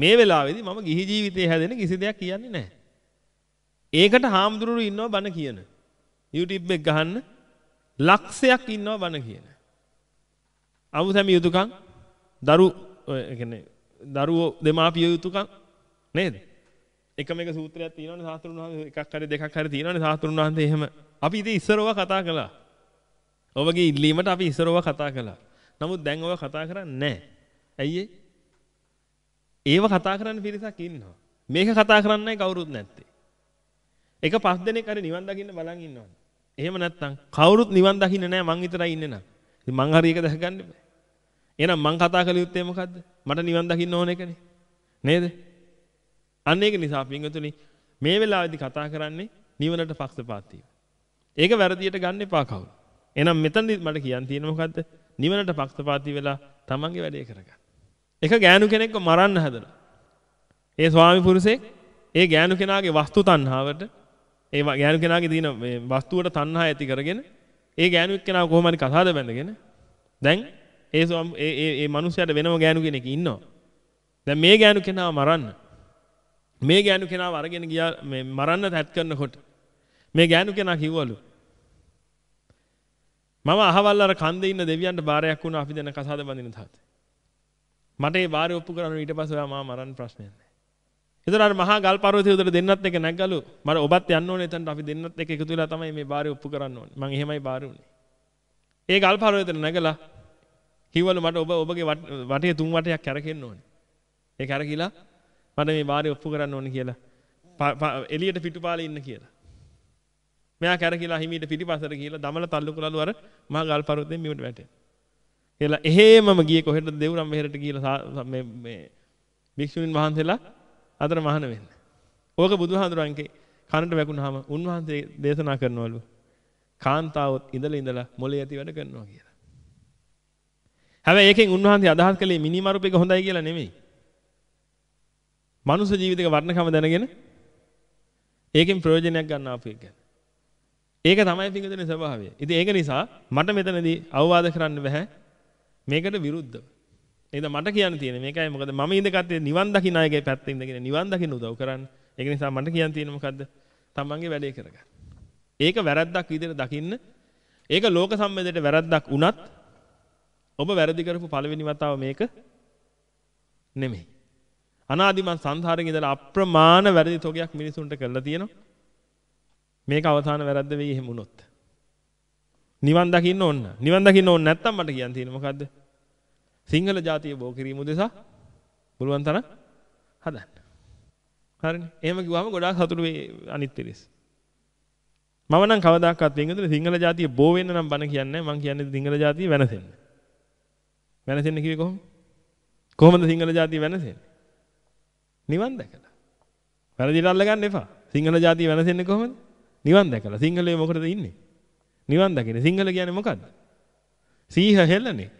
මේ වෙලාවේදී මම ගිහි ජීවිතේ හැදෙන කිසි දෙයක් කියන්නේ නැහැ. ඒකට හාමුදුරුවෝ ඉන්නවා බණ කියන. YouTube එක ගහන්න ලක්ෂයක් ඉන්නවා බණ කියන. අමුසැම යුතුයකම් දරු කියන්නේ දරුවෝ දෙමාපිය යුතුයකම් නේද? එකම එක සූත්‍රයක් තියෙනවනේ සාස්ත්‍රුන් වහන්සේ එකක් හරි දෙකක් හරි තියෙනවනේ සාස්ත්‍රුන් වහන්සේ එහෙම. අපි ඉතින් ඉස්සරව කතා කළා. ඔබගේ ඉල්ලීමට අපි ඉස්සරව කතා කළා. නමුත් දැන් ඔබ කතා කරන්නේ නැහැ. ඇයි ඒව කතා කරන්න පිරිසක් ඉන්නවා. මේක කතා කරන්නයි කවුරුත් නැත්තේ. එක පස් දෙනෙක් හරි නිවන් දකින්න බලන් ඉන්නවනේ. එහෙම නැත්නම් කවුරුත් නිවන් දකින්න නැහැ මං විතරයි ඉන්නේ නම්. ඉතින් මං හරි එක දැක ගන්න බෑ. එහෙනම් මං කතා කළ යුත්තේ මොකද්ද? මට නිවන් දකින්න ඕන එකනේ. නේද? අන්න ඒක නිසා පින්වතුනි මේ වෙලාවේදී කතා කරන්නේ නිවනට පක්ෂපාතීව. ඒක වැරදියට ගන්න එපා කවුරු. එහෙනම් මෙතනදි මට කියන්න තියෙන මොකද්ද? නිවනට පක්ෂපාතී වෙලා තමන්ගේ වැඩේ කරගන්න. එක ගෑනු කෙනෙක්ව මරන්න හදලා. ඒ ස්වාමි පුරුෂයෙක් ඒ ගෑනු කෙනාගේ වස්තු තණ්හාවට ඒ ගෑනු කෙනාගේ තියෙන මේ වස්තුවට තණ්හා ඇති කරගෙන ඒ ගෑනු එක්කෙනා කොහොම හරි කතාද බැඳගෙන දැන් ඒ ඒ ඒ ඒ මිනිහයාට වෙනම ගෑනු කෙනෙක් ඉන්නවා. දැන් මේ ගෑනු කෙනාව මරන්න. මේ ගෑනු කෙනාව අරගෙන ගියා මේ මරන්න තැත් කරනකොට මේ ගෑනු කෙනා කිව්වලු මම අහවල් අර කන්දේ ඉන්න දෙවියන්ට බාරයක් වුණා අපි දෙන කසාද බඳින තාත්තේ. මට ඒ බාරය ඔප්පු කරන්න ඊට පස්සේ ඔයා මාව මරන්න ප්‍රශ්නයක් නැහැ. එතන අර මහා ගල් පර්වතයේ උඩට දෙන්නත් එක නැග්ගලු. මට ඔබත් යන්න ඕනේ එතනට අපි දෙන්නත් එක එකතු වෙලා තමයි මේ බාරය ඔප්පු කරන්න ඕනේ. මං එහෙමයි බාර උනේ. ඒ ගල් පර්වතයට නැගලා කිව්වලු මට ඔබ ඔබගේ වටේ තුන් වටයක් කැරකෙන්න ඕනේ. ඒ කැරකිලා මට මේ බාරය ඔප්පු කරන්න ඕනේ කියලා. එළියට පිටුපාලේ ඉන්න කියලා. මෙයා කැරකිලා හිමීට පිටිපසට ගිහිල්ලා දමල තල්ලු කරලු අර මහා ගල් පර්වතයෙන් බිමට වැටෙන. කියලා එහෙමම ගියේ කොහෙටද දෙවුරම් මෙහෙරට ගිහිල්ලා මේ මේ භික්ෂුණීන් වහන්සේලා අතර මහාන වෙන්න. ඕක බුදුහාඳුරන්ගේ කනට වැකුණාම උන්වහන්සේ දේශනා කරනවලු. කාන්තාවොත් ඉඳලා ඉඳලා මොලේ ඇති වැඩ කරනවා කියලා. හැබැයි ඒකෙන් උන්වහන්සේ අදහස් කළේ මිනිමරුප එක හොඳයි කියලා නෙමෙයි. මනුෂ්‍ය ජීවිතයක වර්ණකම දැනගෙන ඒකෙන් ප්‍රයෝජනයක් ගන්න ආපු එක. ඒක තමයි පිංගුතුනේ ස්වභාවය. ඉතින් ඒක නිසා මට මෙතනදී අවවාද කරන්න බෑ මේකට විරුද්ධව. එහෙනම් මට කියන්න තියෙන්නේ මේකයි මොකද මම ඉඳගත්තේ නිවන් දකින්න අයගේ පැත්තේ ඉඳගෙන නිවන් දකින්න උදව් කරන්න. ඒක නිසා මට කියන්න තියෙන්නේ මොකද්ද? තමන්ගේ වැඩේ කරගන්න. ඒක වැරද්දක් විදිහට දකින්න. ඒක ලෝක සම්බන්ධයට වැරද්දක් වුණත් ඔබ වැරදි කරපු පළවෙනි වතාව මේක නෙමෙයි. අනාදිමත් සංසාරෙක ඉඳලා අප්‍රමාණ වැරදි තොගයක් මිනිසුන්ට කරලා තියෙනවා. මේක අවසාන වැරද්ද වෙයි එහෙම වුණොත්. නිවන් දකින්න ඕන. නිවන් දකින්න ඕන නැත්තම් මට කියන්න තියෙන්නේ මොකද්ද? සිංහල ජාතිය බෝ කිරීම උදෙසා පුළුවන් තරම් හදන්න. හරිනේ. එහෙම කිව්වම ගොඩාක් සතුටු වෙයි අනිත් පිරිස්. මම නම් කවදාකවත් වෙන්ගදුනේ සිංහල ජාතිය බෝ වෙන්න නම් බන කියන්නේ මම කියන්නේ සිංහල ජාතිය වෙනසෙන්න. වෙනසෙන්න කිව්වේ කොහොමද? කොහොමද සිංහල ජාතිය වෙනසෙන්නේ? නිවන් දැකලා. වැරදිට අල්ලගන්න එපා. සිංහල ජාතිය වෙනසෙන්නේ කොහොමද? නිවන් දැකලා. සිංහලයේ මොකටද ඉන්නේ? නිවන් දකින්නේ. සිංහල කියන්නේ මොකද්ද? සීහ හෙළනේ.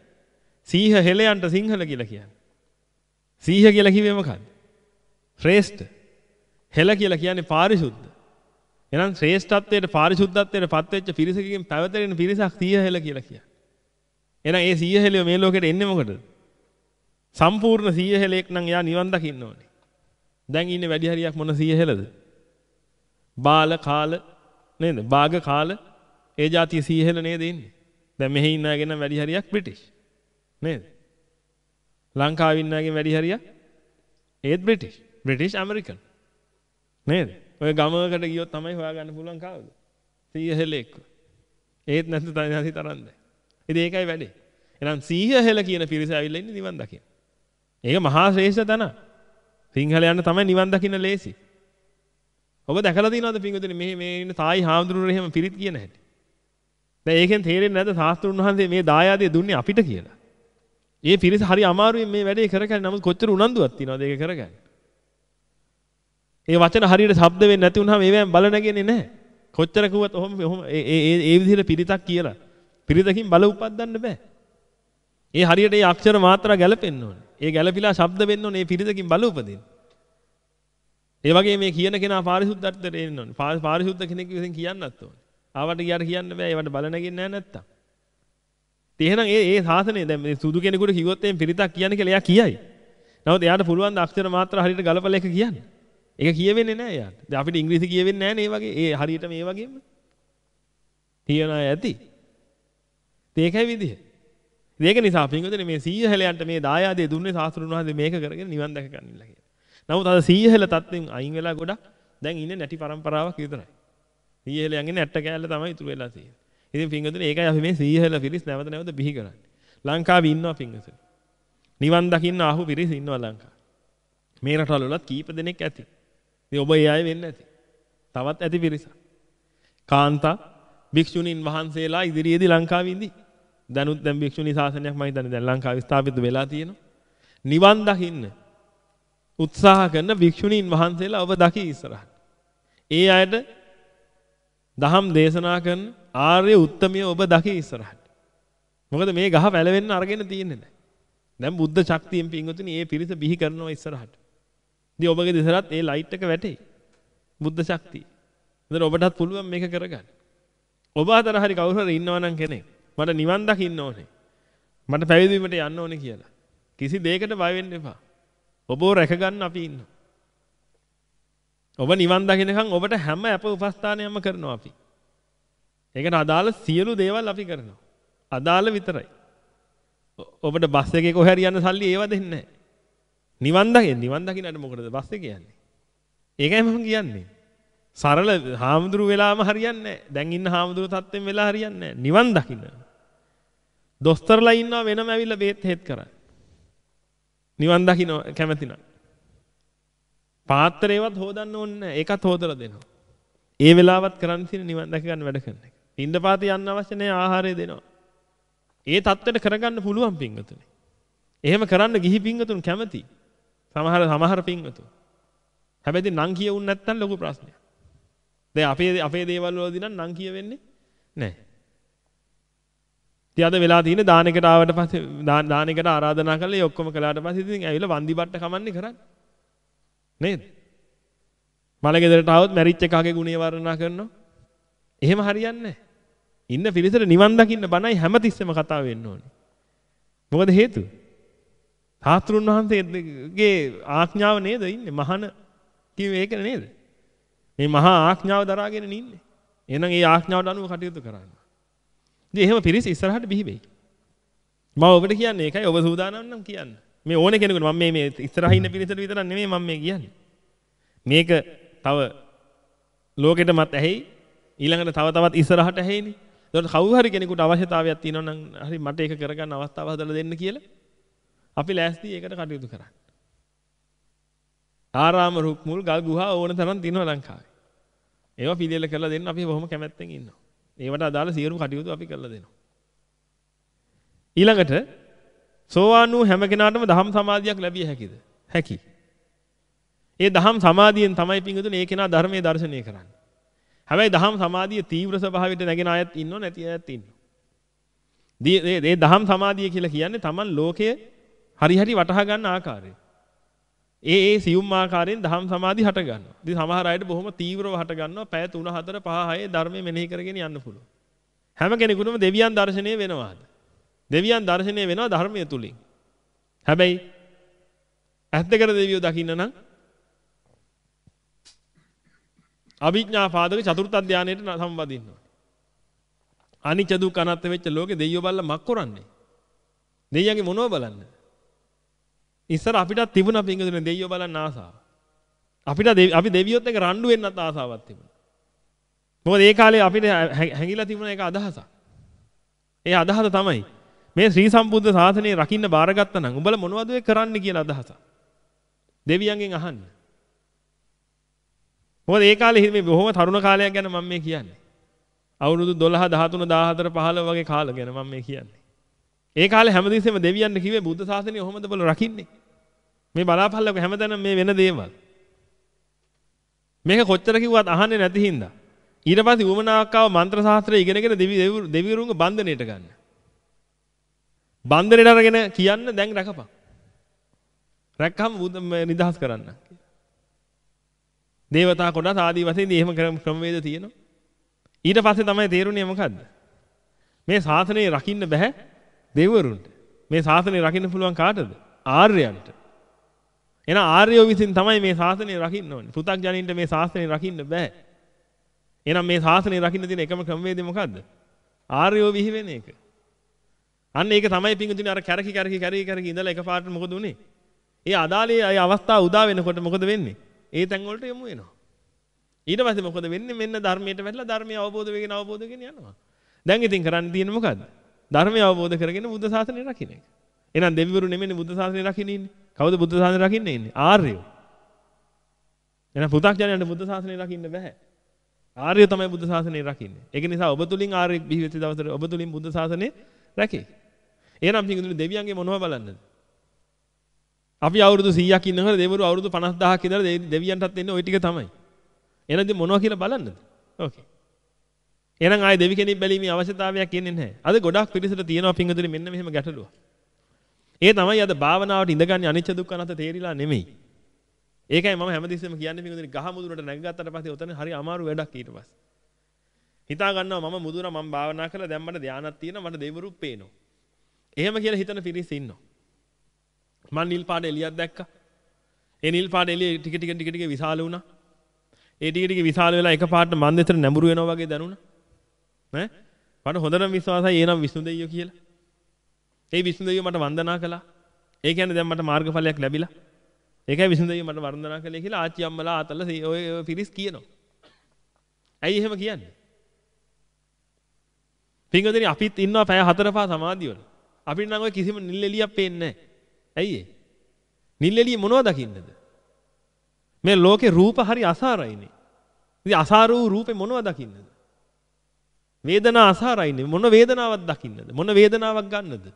සීහ හෙළයන්ට සිංහල කියලා කියන්නේ. සීහ කියලා කිව්වේ මොකද්ද? ශ්‍රේෂ්ඨ. හෙළ කියලා කියන්නේ පාරිශුද්ධ. එහෙනම් ශ්‍රේෂ්ඨත්වයට පාරිශුද්ධත්වයට පත්වෙච්ච පිරිසකකින් පැවතෙන පිරිසක් සීහ හෙළ කියලා කියන්නේ. එහෙනම් ඒ සීහ හෙළය මේ ලෝකෙට එන්නේ මොකටද? සම්පූර්ණ සීහ හෙළෙක් නම් එයා නිවන් දකින්න ඕනේ. දැන් ඉන්නේ වැඩි හරියක් මොන සීහ හෙළද? බාල කාල නේද? බාග කාල ඒ જાතිය සීහ හෙළ නේද ඉන්නේ? දැන් මෙහි ඉන්න අයගෙන වැඩි හරියක් බ්‍රිටිෂ්. නේද? ලංකාවේ ඉන්න අයගෙන් වැඩි හරියක් ඒත් බ්‍රිටිෂ්. British American. නේද? ඔය ගමකට ගියොත් තමයි හොයාගන්න පුළුවන් කවුද? 100 හෙලෙක්. ඒත් නැත්නම් තනි තරන්ද. ඉතින් ඒකයි වැඩේ. එහෙනම් 100 හෙල කියන පිරිස ඇවිල්ලා ඉන්නේ නිවන් දකින්න. ඒක මහා ශ්‍රේෂ්ඨ තන. සිංහලයන්ට තමයි නිවන් දකින්න ලේසි. ඔබ දැකලා තියෙනවද පින්වතුනි මේ මේ ඉන්න තායි හාමුදුරුවෝ එහෙම පිරිත් කියන හැටි? දැන් ඒකෙන් තේරෙන්නේ නැද්ද සාස්ත්‍රුන් වහන්සේ මේ දායාදය දුන්නේ අපිට කියලා? ඒ පිරිස හරි අමාරුවෙන් මේ වැඩේ කරගන්න නමුත් කොච්චර උනන්දුවක් තියනවද ඒක කරගන්න. ඒ වචන හරියට ශබ්ද වෙන්නේ නැති වුනහම ඒවෙන් බල නැගෙන්නේ නැහැ. කොච්චර කිව්වත් ඔහොම ඔහොම ඒ ඒ ඒ විදිහට පිරිතක් කියලා පිරිතකින් බල උපද්දන්න බෑ. ඒ හරියට ඒ අක්ෂර මාත්‍රා ගැලපෙන්න ඕනේ. ඒ ගැලපිලා ශබ්ද වෙන්න ඕනේ. ඒ පිරිතකින් බල උපදින්න. ඒ වගේ මේ කියන කෙනා පාරිශුද්ධත්වයට එන්න ඕනේ. පාරිශුද්ධ කෙනෙක් විසින් කියන්නත් ඕනේ. ආවට ගියාට කියන්න බෑ. ඒවට බල නැගින්නේ නැහැ නැත්තම්. එහෙනම් ඒ ඒ සාසනේ දැන් මේ සුදු කෙනෙකුට කිව්වොත් එම් පිරිතක් කියන්නේ කියලා එයා කියයි. නමුත් එයාට පුළුවන් ද අක්ෂර මාත්‍රා හරියට ගලපලා එක කියන්න. ඒක කියවෙන්නේ නැහැ එයාට. දැන් අපිට ඉංග්‍රීසි කියවෙන්නේ නැහැ නේ ඒ වගේ. ඒ හරියට මේ වගේම. තියන අය ඇති. ඒකයි විදිහ. ඒක නිසා පින්වතුනි මේ සීහලයන්ට මේ දායාදේ දුන්නේ සාස්ත්‍රුන් වහන්සේ මේක කරගෙන නිවන් දැක ගන්නilla කියලා. නමුත් අද සීහල තත්ත්වෙන් අයින් වෙලා ගොඩක් දැන් ඉන්නේ නැටි પરම්පරාවක් විතරයි. සීහලයන්ගේ නැට්ට කෑල්ල තමයි ඉතුරු වෙලා තියෙන්නේ. ඉතින් පින්වතුනි ඒකයි අපි මේ සීහල පිරිස් නැවත නැවත බිහි කරන්නේ. ලංකාවේ ඉන්නවා පින්වතුනි. නිවන් දකින්න ආහු පිරිස් ඉන්නවා ලංකාවේ. මේ රටවල වලත් කීප දෙනෙක් ඇති. ඉතින් ඔබ ඒ අය වෙන්න ඇති. තවත් ඇති පිරිසක්. කාන්තා භික්ෂුණීන් වහන්සේලා ඉදිරියේදී ලංකාවේ ඉඳි. දැනුත් දැන් භික්ෂුණී ශාසනයක් මම හිතන්නේ දැන් ලංකාවේ ස්ථාපිත වෙලා තියෙනවා. නිවන් දකින්න උත්සාහ කරන භික්ෂුණීන් වහන්සේලා ඔබ දකි ඉස්සරහට. ඒ අයට දහම් දේශනා කරන ආර්ය උත්තමිය ඔබ දකි ඉස්සරහට. මොකද මේ ගහ පැලවෙන්න අරගෙන තියෙන්නේ නැහැ. දැන් බුද්ධ ශක්තියෙන් පින්වතුනි මේ පිරිස බිහි කරනවා ඉස්සරහට. ඉතින් ඔබගේ දෙසරත් ඒ ලයිට් එක වැටේ. බුද්ධ ශක්තිය. එතන ඔබටත් පුළුවන් මේක කරගන්න. ඔබ අතර හරි කවුරු හරි ඉන්නවා නම් කෙනෙක් මට නිවන් දකින්න ඕනේ. මට පැවිදි වීමට යන්න ඕනේ කියලා. කිසි දෙයකට බය වෙන්න එපා. ඔබව රැකගන්න අපි ඉන්නවා. ඔබ නිවන් දකින්නකම් ඔබට හැම අප උපස්ථානයක්ම කරනවා අපි. ඒකට අදාළ සියලු දේවල් අපි කරනවා. අදාළ විතරයි. ඔබට බස් එකේ කොහේ හරි යන්න සල්ලි ඒව දෙන්නේ නැහැ. නිවන් දකින්න නිවන් දකින්නට මොකටද බස් එක කියන්නේ? ඒකයි මම කියන්නේ. සරල හාමුදුරු වෙලාම හරියන්නේ නැහැ. දැන් ඉන්න හාමුදුරු තත්ත්වෙන් වෙලා හරියන්නේ නැහැ. නිවන් දකින්න. දොස්තරලා ඉන්නවා වෙනම ඇවිල්ලා බේත් හේත් කරන්නේ. නිවන් දකින්න කැමති නැහැ. පාත්‍රේවත් හොදන්න ඕනේ නැහැ. ඒකත් හොදලා දෙනවා. ඒ වෙලාවත් කරන්න තියෙන නිවන් දැක ගන්න වැඩ කරන එක. පින්දපාත යන්න අවශ්‍ය නැහැ ආහාරය දෙනවා. ඒ தත්ත්වෙට කරගන්න පුළුවන් පින්වතුනි. එහෙම කරන්න ගිහි පින්වතුන් කැමති. සමහර සමහර පින්වතුන්. හැබැයි නම් කියවුන් නැත්තම් ලොකු ප්‍රශ්නයක්. දැන් අපේ අපේ දේවල් වලදී නම් නම් කියවෙන්නේ නැහැ. ඉතින් අද වෙලා තියෙන්නේ දානෙකට ආවට පස්සේ දානෙකට ආරාධනා කරලා ඒ ඔක්කොම කළාට පස්සේ ඉතින් ඇවිල්ලා වන්දි බට්ට කමන්නේ කරන්නේ. නේද? මලගෙදරට ආවොත් මැරිච් එකගේ ගුණය වර්ණනා කරනවා. එහෙම හරියන්නේ නැහැ. ඉන්න පිරිසට නිවන් දකින්න බණයි හැමතිස්සෙම කතා වෙන්න ඕනේ. මොකද හේතුව? සාස්ත්‍රුන් වහන්සේගේ ආඥාව නේද ඉන්නේ මහාන කිව්වේ ඒක නේද? මේ මහා ආඥාව දරාගෙන ඉන්නේ. එහෙනම් ඒ ආඥාවට අනුව කටයුතු කරන්න. ඉතින් එහෙම පිරිස ඉස්සරහට බිහි වෙයි. මම ඔබට කියන්නේ ඒකයි ඔබ සූදානම් නම් කියන්න. මේ ඕනේ කෙනෙකුට මම මේ මේ ඉස්සරහින් ඉන්න පිරිසට විතරක් නෙමෙයි මම මේ කියන්නේ. මේක තව ලෝකෙට මත් ඇහෙයි ඊළඟට තව තවත් ඉස්සරහට ඇහෙයිනේ. ඒකට කවුරු හරි කෙනෙකුට අවශ්‍යතාවයක් තියෙනවා නම් හරි මට ඒක කරගන්න අවස්ථාව හදලා දෙන්න කියලා අපි ලෑස්ති ඒකට කටයුතු කරන්න. ආරාම රුක් මුල් ගල් ගුහා ඕන තරම් තියෙනවා ලංකාවේ. ඒවා පිළියෙල කරලා දෙන්න අපි බොහොම කැමැත්තෙන් ඉන්නවා. ඒවට අදාළ සියලු කටයුතු අපි කරලා දෙනවා. ඊළඟට සෝවාන් වූ හැම කෙනාටම දහම් සමාධියක් ලැබිය හැකිද? හැකි. ඒ දහම් සමාධියෙන් තමයි පිංගුතුනේ ඒ කෙනා ධර්මයේ දර්ශනය කරන්නේ. හැබැයි දහම් සමාධිය තීව්‍ර ස්වභාවයට නැගෙන අයත් ඉන්නව නැති අයත් ඉන්නවා. මේ දහම් සමාධිය කියලා කියන්නේ Taman ලෝකය හරි හරි වටහා ගන්න ආකාරය. ඒ ඒ සියුම් ආකාරයෙන් දහම් සමාධි හට ගන්නවා. ඉතින් සමහර අයට බොහොම තීව්‍රව හට ගන්නවා. පැය 3 4 5 6 ධර්මයේ මෙනෙහි කරගෙන යන්න පුළුවන්. හැම කෙනෙකුටම දෙවියන් දර්ශනය වෙනවාද? දෙවියන් දර්ශනය වෙනවා ධර්මයේ තුලින්. හැබැයි ඇස් දෙකට දෙවියෝ දකින්න නම් අභිඥා පාදක චතුර්ථ ධානයට සම්බන්ධින්න ඕනේ. අනිච්ච දුක් අනාත්ම වෙච්ච ලෝකේ දෙයියෝ බල්ල මක් කරන්නේ? දෙයියන්ගේ මොනව බලන්නේ? ඉස්සර අපිටත් තිබුණා පින්ගදුනේ දෙයියෝ බලන්න ආසාව. අපිට අපි දෙවියොත් එක්ක රණ්ඩු වෙන්නත් ආසාවක් තිබුණා. මොකද ඒ කාලේ අපිට හැංගිලා තිබුණ එක අදහසක්. ඒ අදහස තමයි මේ ශ්‍රී සම්බුද්ධ ශාසනය රකින්න බාරගත්තා නම් උඹලා මොනවද ඒ කරන්න කියලා අදහසක්. දෙවියන්ගෙන් අහන්න. මොකද ඒ කාලේ මේ බොහොම තරුණ කාලයක් ගැන මම මේ කියන්නේ. අවුරුදු 12 13 14 15 වගේ කාල ගැන මම මේ කියන්නේ. ඒ කාලේ හැමදෙස්සෙම දෙවියන් කිව්වේ බුද්ධ ශාසනය කොහොමද බල රකින්නේ? මේ බලාපල්ලක හැමතැනම මේ වෙන දේවල්. මේක කොච්චර කිව්වත් අහන්නේ නැති හින්දා ඊට පස්සේ උවමනාවක් ආව මන්ත්‍ර ශාස්ත්‍රය ඉගෙනගෙන දෙවි දෙවිවරුන්ගේ බන්ධනයට ගන්න. බන්ධනයට අරගෙන කියන්න දැන් රැකපන්. රැක්කම නිදහස් කරන්න. දේවතා කොටස් ආදී වශයෙන් එහෙම ක්‍රමවේද තියෙනවා. ඊට පස්සේ තමයි තේරුනේ මොකද්ද? මේ ශාසනය රකින්න බෑ දෙවිවරුන්ට. මේ ශාසනය රකින්න පුළුවන් කාටද? ආර්යයන්ට. එහෙනම් ආර්යෝ විසින් තමයි මේ ශාසනය රකින්න ඕනේ. පෘථග්ජනින්ට මේ ශාසනය රකින්න බෑ. එහෙනම් මේ ශාසනය රකින්න තියෙන එකම ක්‍රමවේදය මොකද්ද? ආර්යෝ විහි වෙන එක. අන්න ඒක තමයි පිංගුතුනි අර කැරකි කැරකි කැරකි කැරකි ඉඳලා එකපාරට මොකද උනේ? ඒ අදාළේ අය අවස්ථාව උදා වෙනකොට මොකද වෙන්නේ? ඒ තැන් වලට යමු වෙනවා. ඊට පස්සේ මොකද වෙන්නේ? මෙන්න ධර්මයට වැටලා ධර්මය අවබෝධ වෙගෙන අවබෝධ වෙගෙන යනවා. දැන් ඉතින් කරන්න තියෙන්නේ මොකද්ද? ධර්මය අවබෝධ කරගෙන බුද්ධ ශාසනය රකින්න එක. එහෙනම් දෙවිවරු නෙමෙයි බුද්ධ ශාසනය රකින්න ඉන්නේ. කවුද බුද්ධ ශාසනය රකින්න ඉන්නේ? ආර්යෝ. එහෙනම් පු탁ජනයන්ට බුද්ධ ශාසනය රකින්න බෑ. ආර්ය තමයි බුද්ධ ශාසනය රකින්නේ. ඒක නිසා ඔබ තුලින් ආර්ය බිහි වෙච්ච දවසට ඔබ තුලින් බුද්ධ ශාසනය රැකේ. එහෙනම් පිටුදුනේ දෙවියන්ගේ මොනව බලන්නද? අපි අවුරුදු 100ක් ඉන්නකොට දෙවිවරු අවුරුදු 50000ක් ඉඳලා දෙවියන්ටත් එන්නේ ওই ටික තමයි. එහෙනම් මොනවා කියලා බලන්නද? ඕකේ. එහෙනම් ආයේ දෙවි කෙනෙක් බැලීමේ අවශ්‍යතාවයක් එන්නේ නැහැ. අද ගොඩක් පිරිසට තියෙනවා පිංගුදුනේ මෙන්න මෙහෙම ගැටලුව. ඒ තමයි අද භාවනාවට ඉඳගන්නේ අනිච්ච දුක්ඛ අනාත්ම තේරිලා නෙමෙයි. ඒකයි මම හැමතිස්සෙම කියන්නේ පිංගුදුනේ ගහ මුදුනට නැගගත්තට පස්සේ ඔතන හරි අමාරු වැඩක් ඊට පස්සේ. හිතා ගන්නවා මම මුදුන මම භාවනා කරලා දැන් මට ධානයක් තියෙනවා මට දෙවිවරුත් පේනවා. එහෙම කියලා හිතන පිරිස ඉන්නවා. මම නිල් පාට එළියක් දැක්කා. ඒ නිල් පාට එළිය ටික ටික ටික ටික විශාල වුණා. ඒ ටික ටික විශාල වෙලා එක පාට මන් දෙතර නැඹුරු වෙනවා වගේ දැනුණා. ඈ මට හොඳටම විශ්වාසයි එනම් විසුණු දෙයියෝ කියලා. ඒ විසුණු දෙයියෝ මට වන්දනා කළා. ඒ කියන්නේ දැන් මට මාර්ගඵලයක් ලැබිලා. ඒකයි විසුණු දෙයියෝ මට වන්දනා කළේ කියලා ආච්චි අම්මලා ආතල්ලා ඔය පිරිස් කියනවා. ඇයි එහෙම කියන්නේ? පින්වදනි අපිත් ඉන්නවා පැය 4 පහ සමාධිය වල. අපිට නම් ඔය කිසිම නිල් එළියක් පේන්නේ නැහැ. ඇයි ඒ? නිල් එළිය මොනවද දකින්නද? මේ ලෝකේ රූප හරි අසාරයිනේ. ඉතින් අසාර වූ රූපේ මොනවද දකින්නද? වේදනා අසාරයිනේ. මොන වේදනාවක් දකින්නද? මොන වේදනාවක් ගන්නද?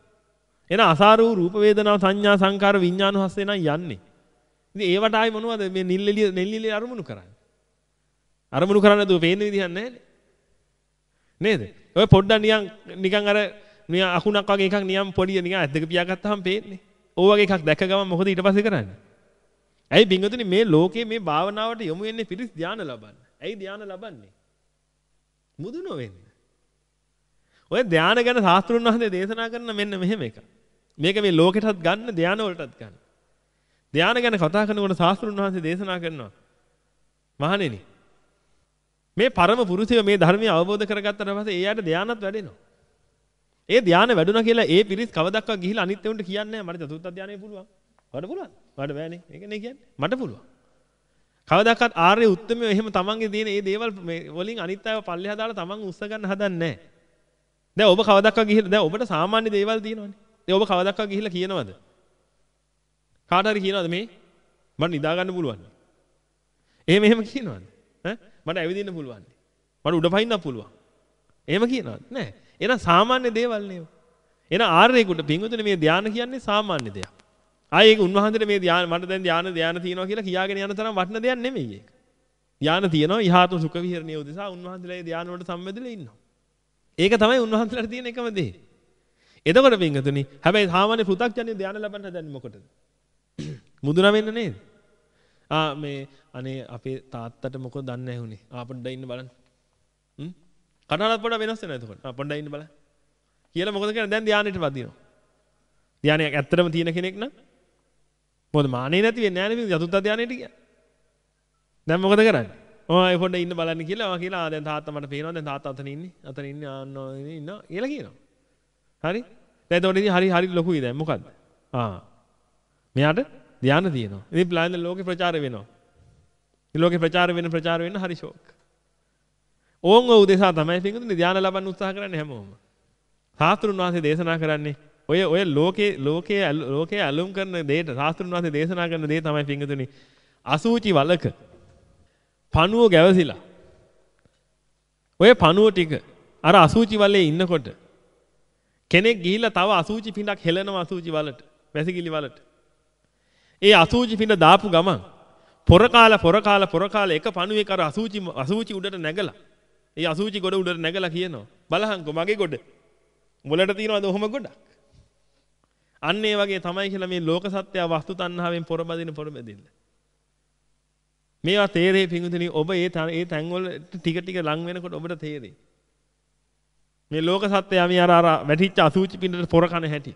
එන අසාර වූ රූප වේදනා සංඥා සංකාර විඥාන හස්සේ නම් යන්නේ. ඉතින් ඒවට ආයි මොනවද මේ නිල් එළිය නිල් එළිය අරමුණු කරන්නේ? අරමුණු කරන්නේ දුව පේන්න විදිහක් නැහැ නේද? ඔය පොඩ්ඩක් නිකන් නිකන් අර නිකන් අකුණක් වගේ එකක් නිකන් පොඩි නිකන් ඇද්දක පියාගත්තාම පේන්නේ. ඕ වගේ එකක් දැක්ක ගමන් මොකද ඊට පස්සේ කරන්නේ? ඇයි බින්දුතුනි මේ ලෝකේ මේ භාවනාවට යොමු වෙන්නේ පිරිස් ධානය ලබන්න. ඇයි ධානය ලබන්නේ? මුදුන වෙන්න. ඔය ධානය ගැන සාස්ත්‍රුන් වහන්සේ දේශනා කරන මෙන්න මෙහෙම එක. මේක මේ ලෝකෙටත් ගන්න ධානය වලටත් ගන්න. ධානය ගැන කතා කරනකොට සාස්ත්‍රුන් වහන්සේ දේශනා කරනවා. මහණෙනි මේ පරම පුරුෂය මේ ධර්මය අවබෝධ කරගත්තට පස්සේ එයාට ධානයත් වැඩෙනවා. ඒ ධානය වැඩුණා කියලා ඒ පිරිස් කවදක්වත් ගිහිල්ලා අනිත් උන්ට කියන්නේ නැහැ මට චතුර්ථ ධානය පුළුවන්. මට පුළුවන්. මට බෑනේ. ඒකනේ කියන්නේ. මට පුළුවන්. කවදාකවත් ආර්ය උත්තමයෝ එහෙම තමන්ගේ තියෙන මේ දේවල් මේ වලින් අනිත් අයව පල්ලෙහා දාලා තමන් උස්ස ගන්න හදන්නේ නැහැ. දැන් ඔබ කවදාකවත් ගිහිල්ලා දැන් ඔබට සාමාන්‍ය දේවල් තියෙනවනේ. දැන් ඔබ කවදාකවත් ගිහිල්ලා කියනවද? කාට හරි කියනවද මේ? මට නිදා ගන්න පුළුවන්. එහෙම එහෙම කියනවද? ඈ මට ඇවිදින්න පුළුවන්. මට උඩ පනින්න පුළුවන්. එහෙම කියනවද? නැහැ. එහෙනම් සාමාන්‍ය දේවල් නේ. එහෙනම් ආර්යෙකුට පින්වතුනි මේ ධානය කියන්නේ සාමාන්‍ය දෙයක්. ආයේ ඒක උන්වහන්සේට මේ ධානය මට දැන් ධානය ධානය තියෙනවා කියලා කියාගෙන යන තරම් වටින දෙයක් නෙමෙයි ඒක. ධානය තියෙනවා ඉහාතු සුඛ විහරණිය උදෙසා උන්වහන්සේලා ඒ ධානය වලට සම්බන්ධලා ඉන්නවා. ඒක තමයි උන්වහන්සේලාට තියෙන එකම දේ. එතකොට පින්වතුනි හැබැයි සාමාන්‍ය පෘථග්ජන්‍ය ධානය ලබන්න හදන්නේ මොකටද? මුදුන වෙන්න නේද? ආ මේ අනේ අපේ තාත්තට මොකද දන්නේ නැහැ උනේ. ආ පොඩ්ඩක් ඉන්න බලන්න. හ්ම්? කටහඬත් පොඩ්ඩක් වෙනස් වෙනවා එතකොට. ආ පොඩ්ඩක් ඉන්න බලන්න. කියලා මොකද කියන්නේ දැන් ධානයට වදිනවා. ධානයක් ඇත්තටම තියෙන කෙනෙක් නම් මොකද මානෙ නැති වෙන්නේ නැහැ නේ චතුත්ථ ධානයට කියන්නේ. දැන් මොකද කරන්නේ? ඔය පොඩ්ඩක් ඉන්න බලන්න කියලා ඔයා කියලා ආ දැන් තාත්තා මට පේනවා දැන් තාත්තා අතන ඉන්නේ. අතන ඉන්නේ ආන්න ඉන්නවා කියලා කියනවා. හරි? දැන් එතකොට ඉතින් හරි හරි ලොකුයි දැන් මොකද්ද? ආ. මෙයාට ධානය තියෙනවා. ඉතින් ප්ලෑන් ලෝකේ ප්‍රචාර වෙනවා. ලෝකේ ප්‍රචාර වෙන ප්‍රචාර වෙන හරි ෂෝක්. ඕන් ඔව් උදෙසා තමයි පිටුනේ ධානය ලබන්න උත්සාහ කරන්නේ හැමෝම. සාස්ත්‍රුන් වහන්සේ දේශනා කරන්නේ ඔය ඔය ලෝකේ ලෝකයේ ලෝකයේ ඇලුම් කරන දෙයට සාස්ත්‍රුන් වහන්සේ දේශනා කරන දේ තමයි පිටුනේ අසූචි වලක. පණුව ගැවසිලා. ඔය පණුව ටික අර අසූචි වලේ ඉන්නකොට කෙනෙක් ගිහිල්ලා තව අසූචි පිටක් හෙලනවා අසූචි වලට වැසිකිලි වලට. ඒ අසූචි පිට දාපු ගමන් පොර කාලා පොර කාලා පොර කාලා එක පණුවේ කර අසූචි අසූචි උඩට නැගලා ඒ අසුචි ගොඩ උඩට නැගලා කියනවා. බලහන්කෝ මගේ ගොඩ. උඹලට තියනවාද ඔහොම ගොඩක්? අන්න ඒ වගේ තමයි කියලා මේ ලෝක සත්‍ය වස්තු තණ්හාවෙන් පොරබදින පොරබදින්න. මේවා තේරෙයි පිඟුතුනි ඔබ ඒ ඒ තැන්වල ටික ටික ලං වෙනකොට ඔබට තේරෙයි. මේ ලෝක සත්‍යය අපි අර අර වැටිච්ච අසුචි පින්නට පොර කන හැටි.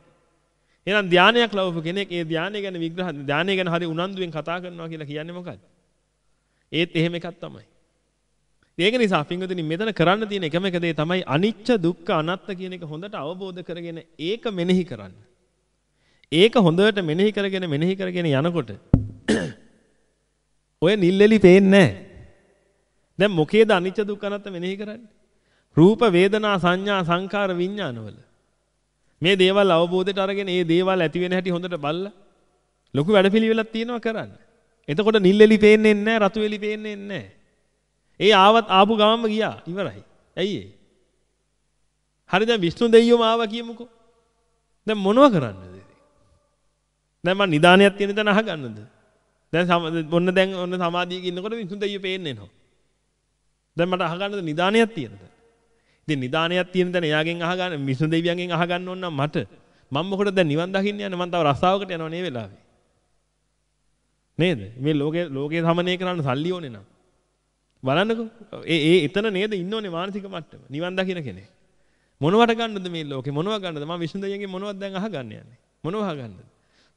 එහෙනම් ධානයක් ලැබපු කෙනෙක් ඒ ධානය ගැන විග්‍රහ ධානය ගැන හරි උනන්දුවෙන් කතා කරනවා කියලා කියන්නේ මොකක්ද? ඒත් එහෙම එකක් තමයි. ඒක නිසා පින්වතුනි මෙතන කරන්න තියෙන එකම එක දේ තමයි අනිච්ච දුක්ඛ අනාත්ත කියන එක හොඳට අවබෝධ කරගෙන ඒක මෙනෙහි කරන්න. ඒක හොඳට මෙනෙහි කරගෙන මෙනෙහි කරගෙන යනකොට ඔය නිල්ලෙලි පේන්නේ නැහැ. දැන් මොකේද අනිච්ච දුක්ඛ අනාත්ත මෙනෙහි කරන්නේ? රූප වේදනා සංඥා සංකාර විඥානවල. මේ දේවල් අවබෝධයට අරගෙන මේ දේවල් ඇති වෙන හැටි හොඳට බලලා ලොකු වැඩපිළිවෙලක් තියෙනවා කරන්න. එතකොට නිල්ලෙලි පේන්නේ නැහැ රතු එලි පේන්නේ නැහැ. ඒ ආවත් ආපු ගමන්ම ගියා ඉවරයි. ඇයි ඒ? හරි දැන් විෂ්ණු දෙයියෝම ආවා කියමුකෝ. දැන් මොනව කරන්නද? දැන් මම නිදානියක් තියෙන තැන අහගන්නද? දැන් ඔන්න දැන් ඔන්න සමාධියක ඉන්නකොට විසුණු දෙයියෝ පේන්නේ නැහැ. දැන් මට අහගන්නද නිදානියක් තියෙන තැන. ඉතින් නිදානියක් තියෙන තැන එයාගෙන් අහගන්න විසුණු දෙවියන්ගෙන් අහගන්න ඕන නම් මට මම මොකටද දැන් නිවන් දකින්න යන්නේ මම තව රස්සාවකට යනවා නේ වෙලාවේ. නේද? මේ ලෝකේ ලෝකේ සමනය කරන්න සල්ලි ඕනේ නම්. බලන්නකෝ. ඒ ඒ එතන නේද ඉන්න ඕනේ මානසික මට්ටම. නිවන් දකින්න කෙනෙක්. මොනවට ගන්නද මේ ලෝකේ මොනව ගන්නද? මම විසුණු දෙවියන්ගෙන් මොනවද දැන් අහගන්න යන්නේ? මොනව අහගන්නද?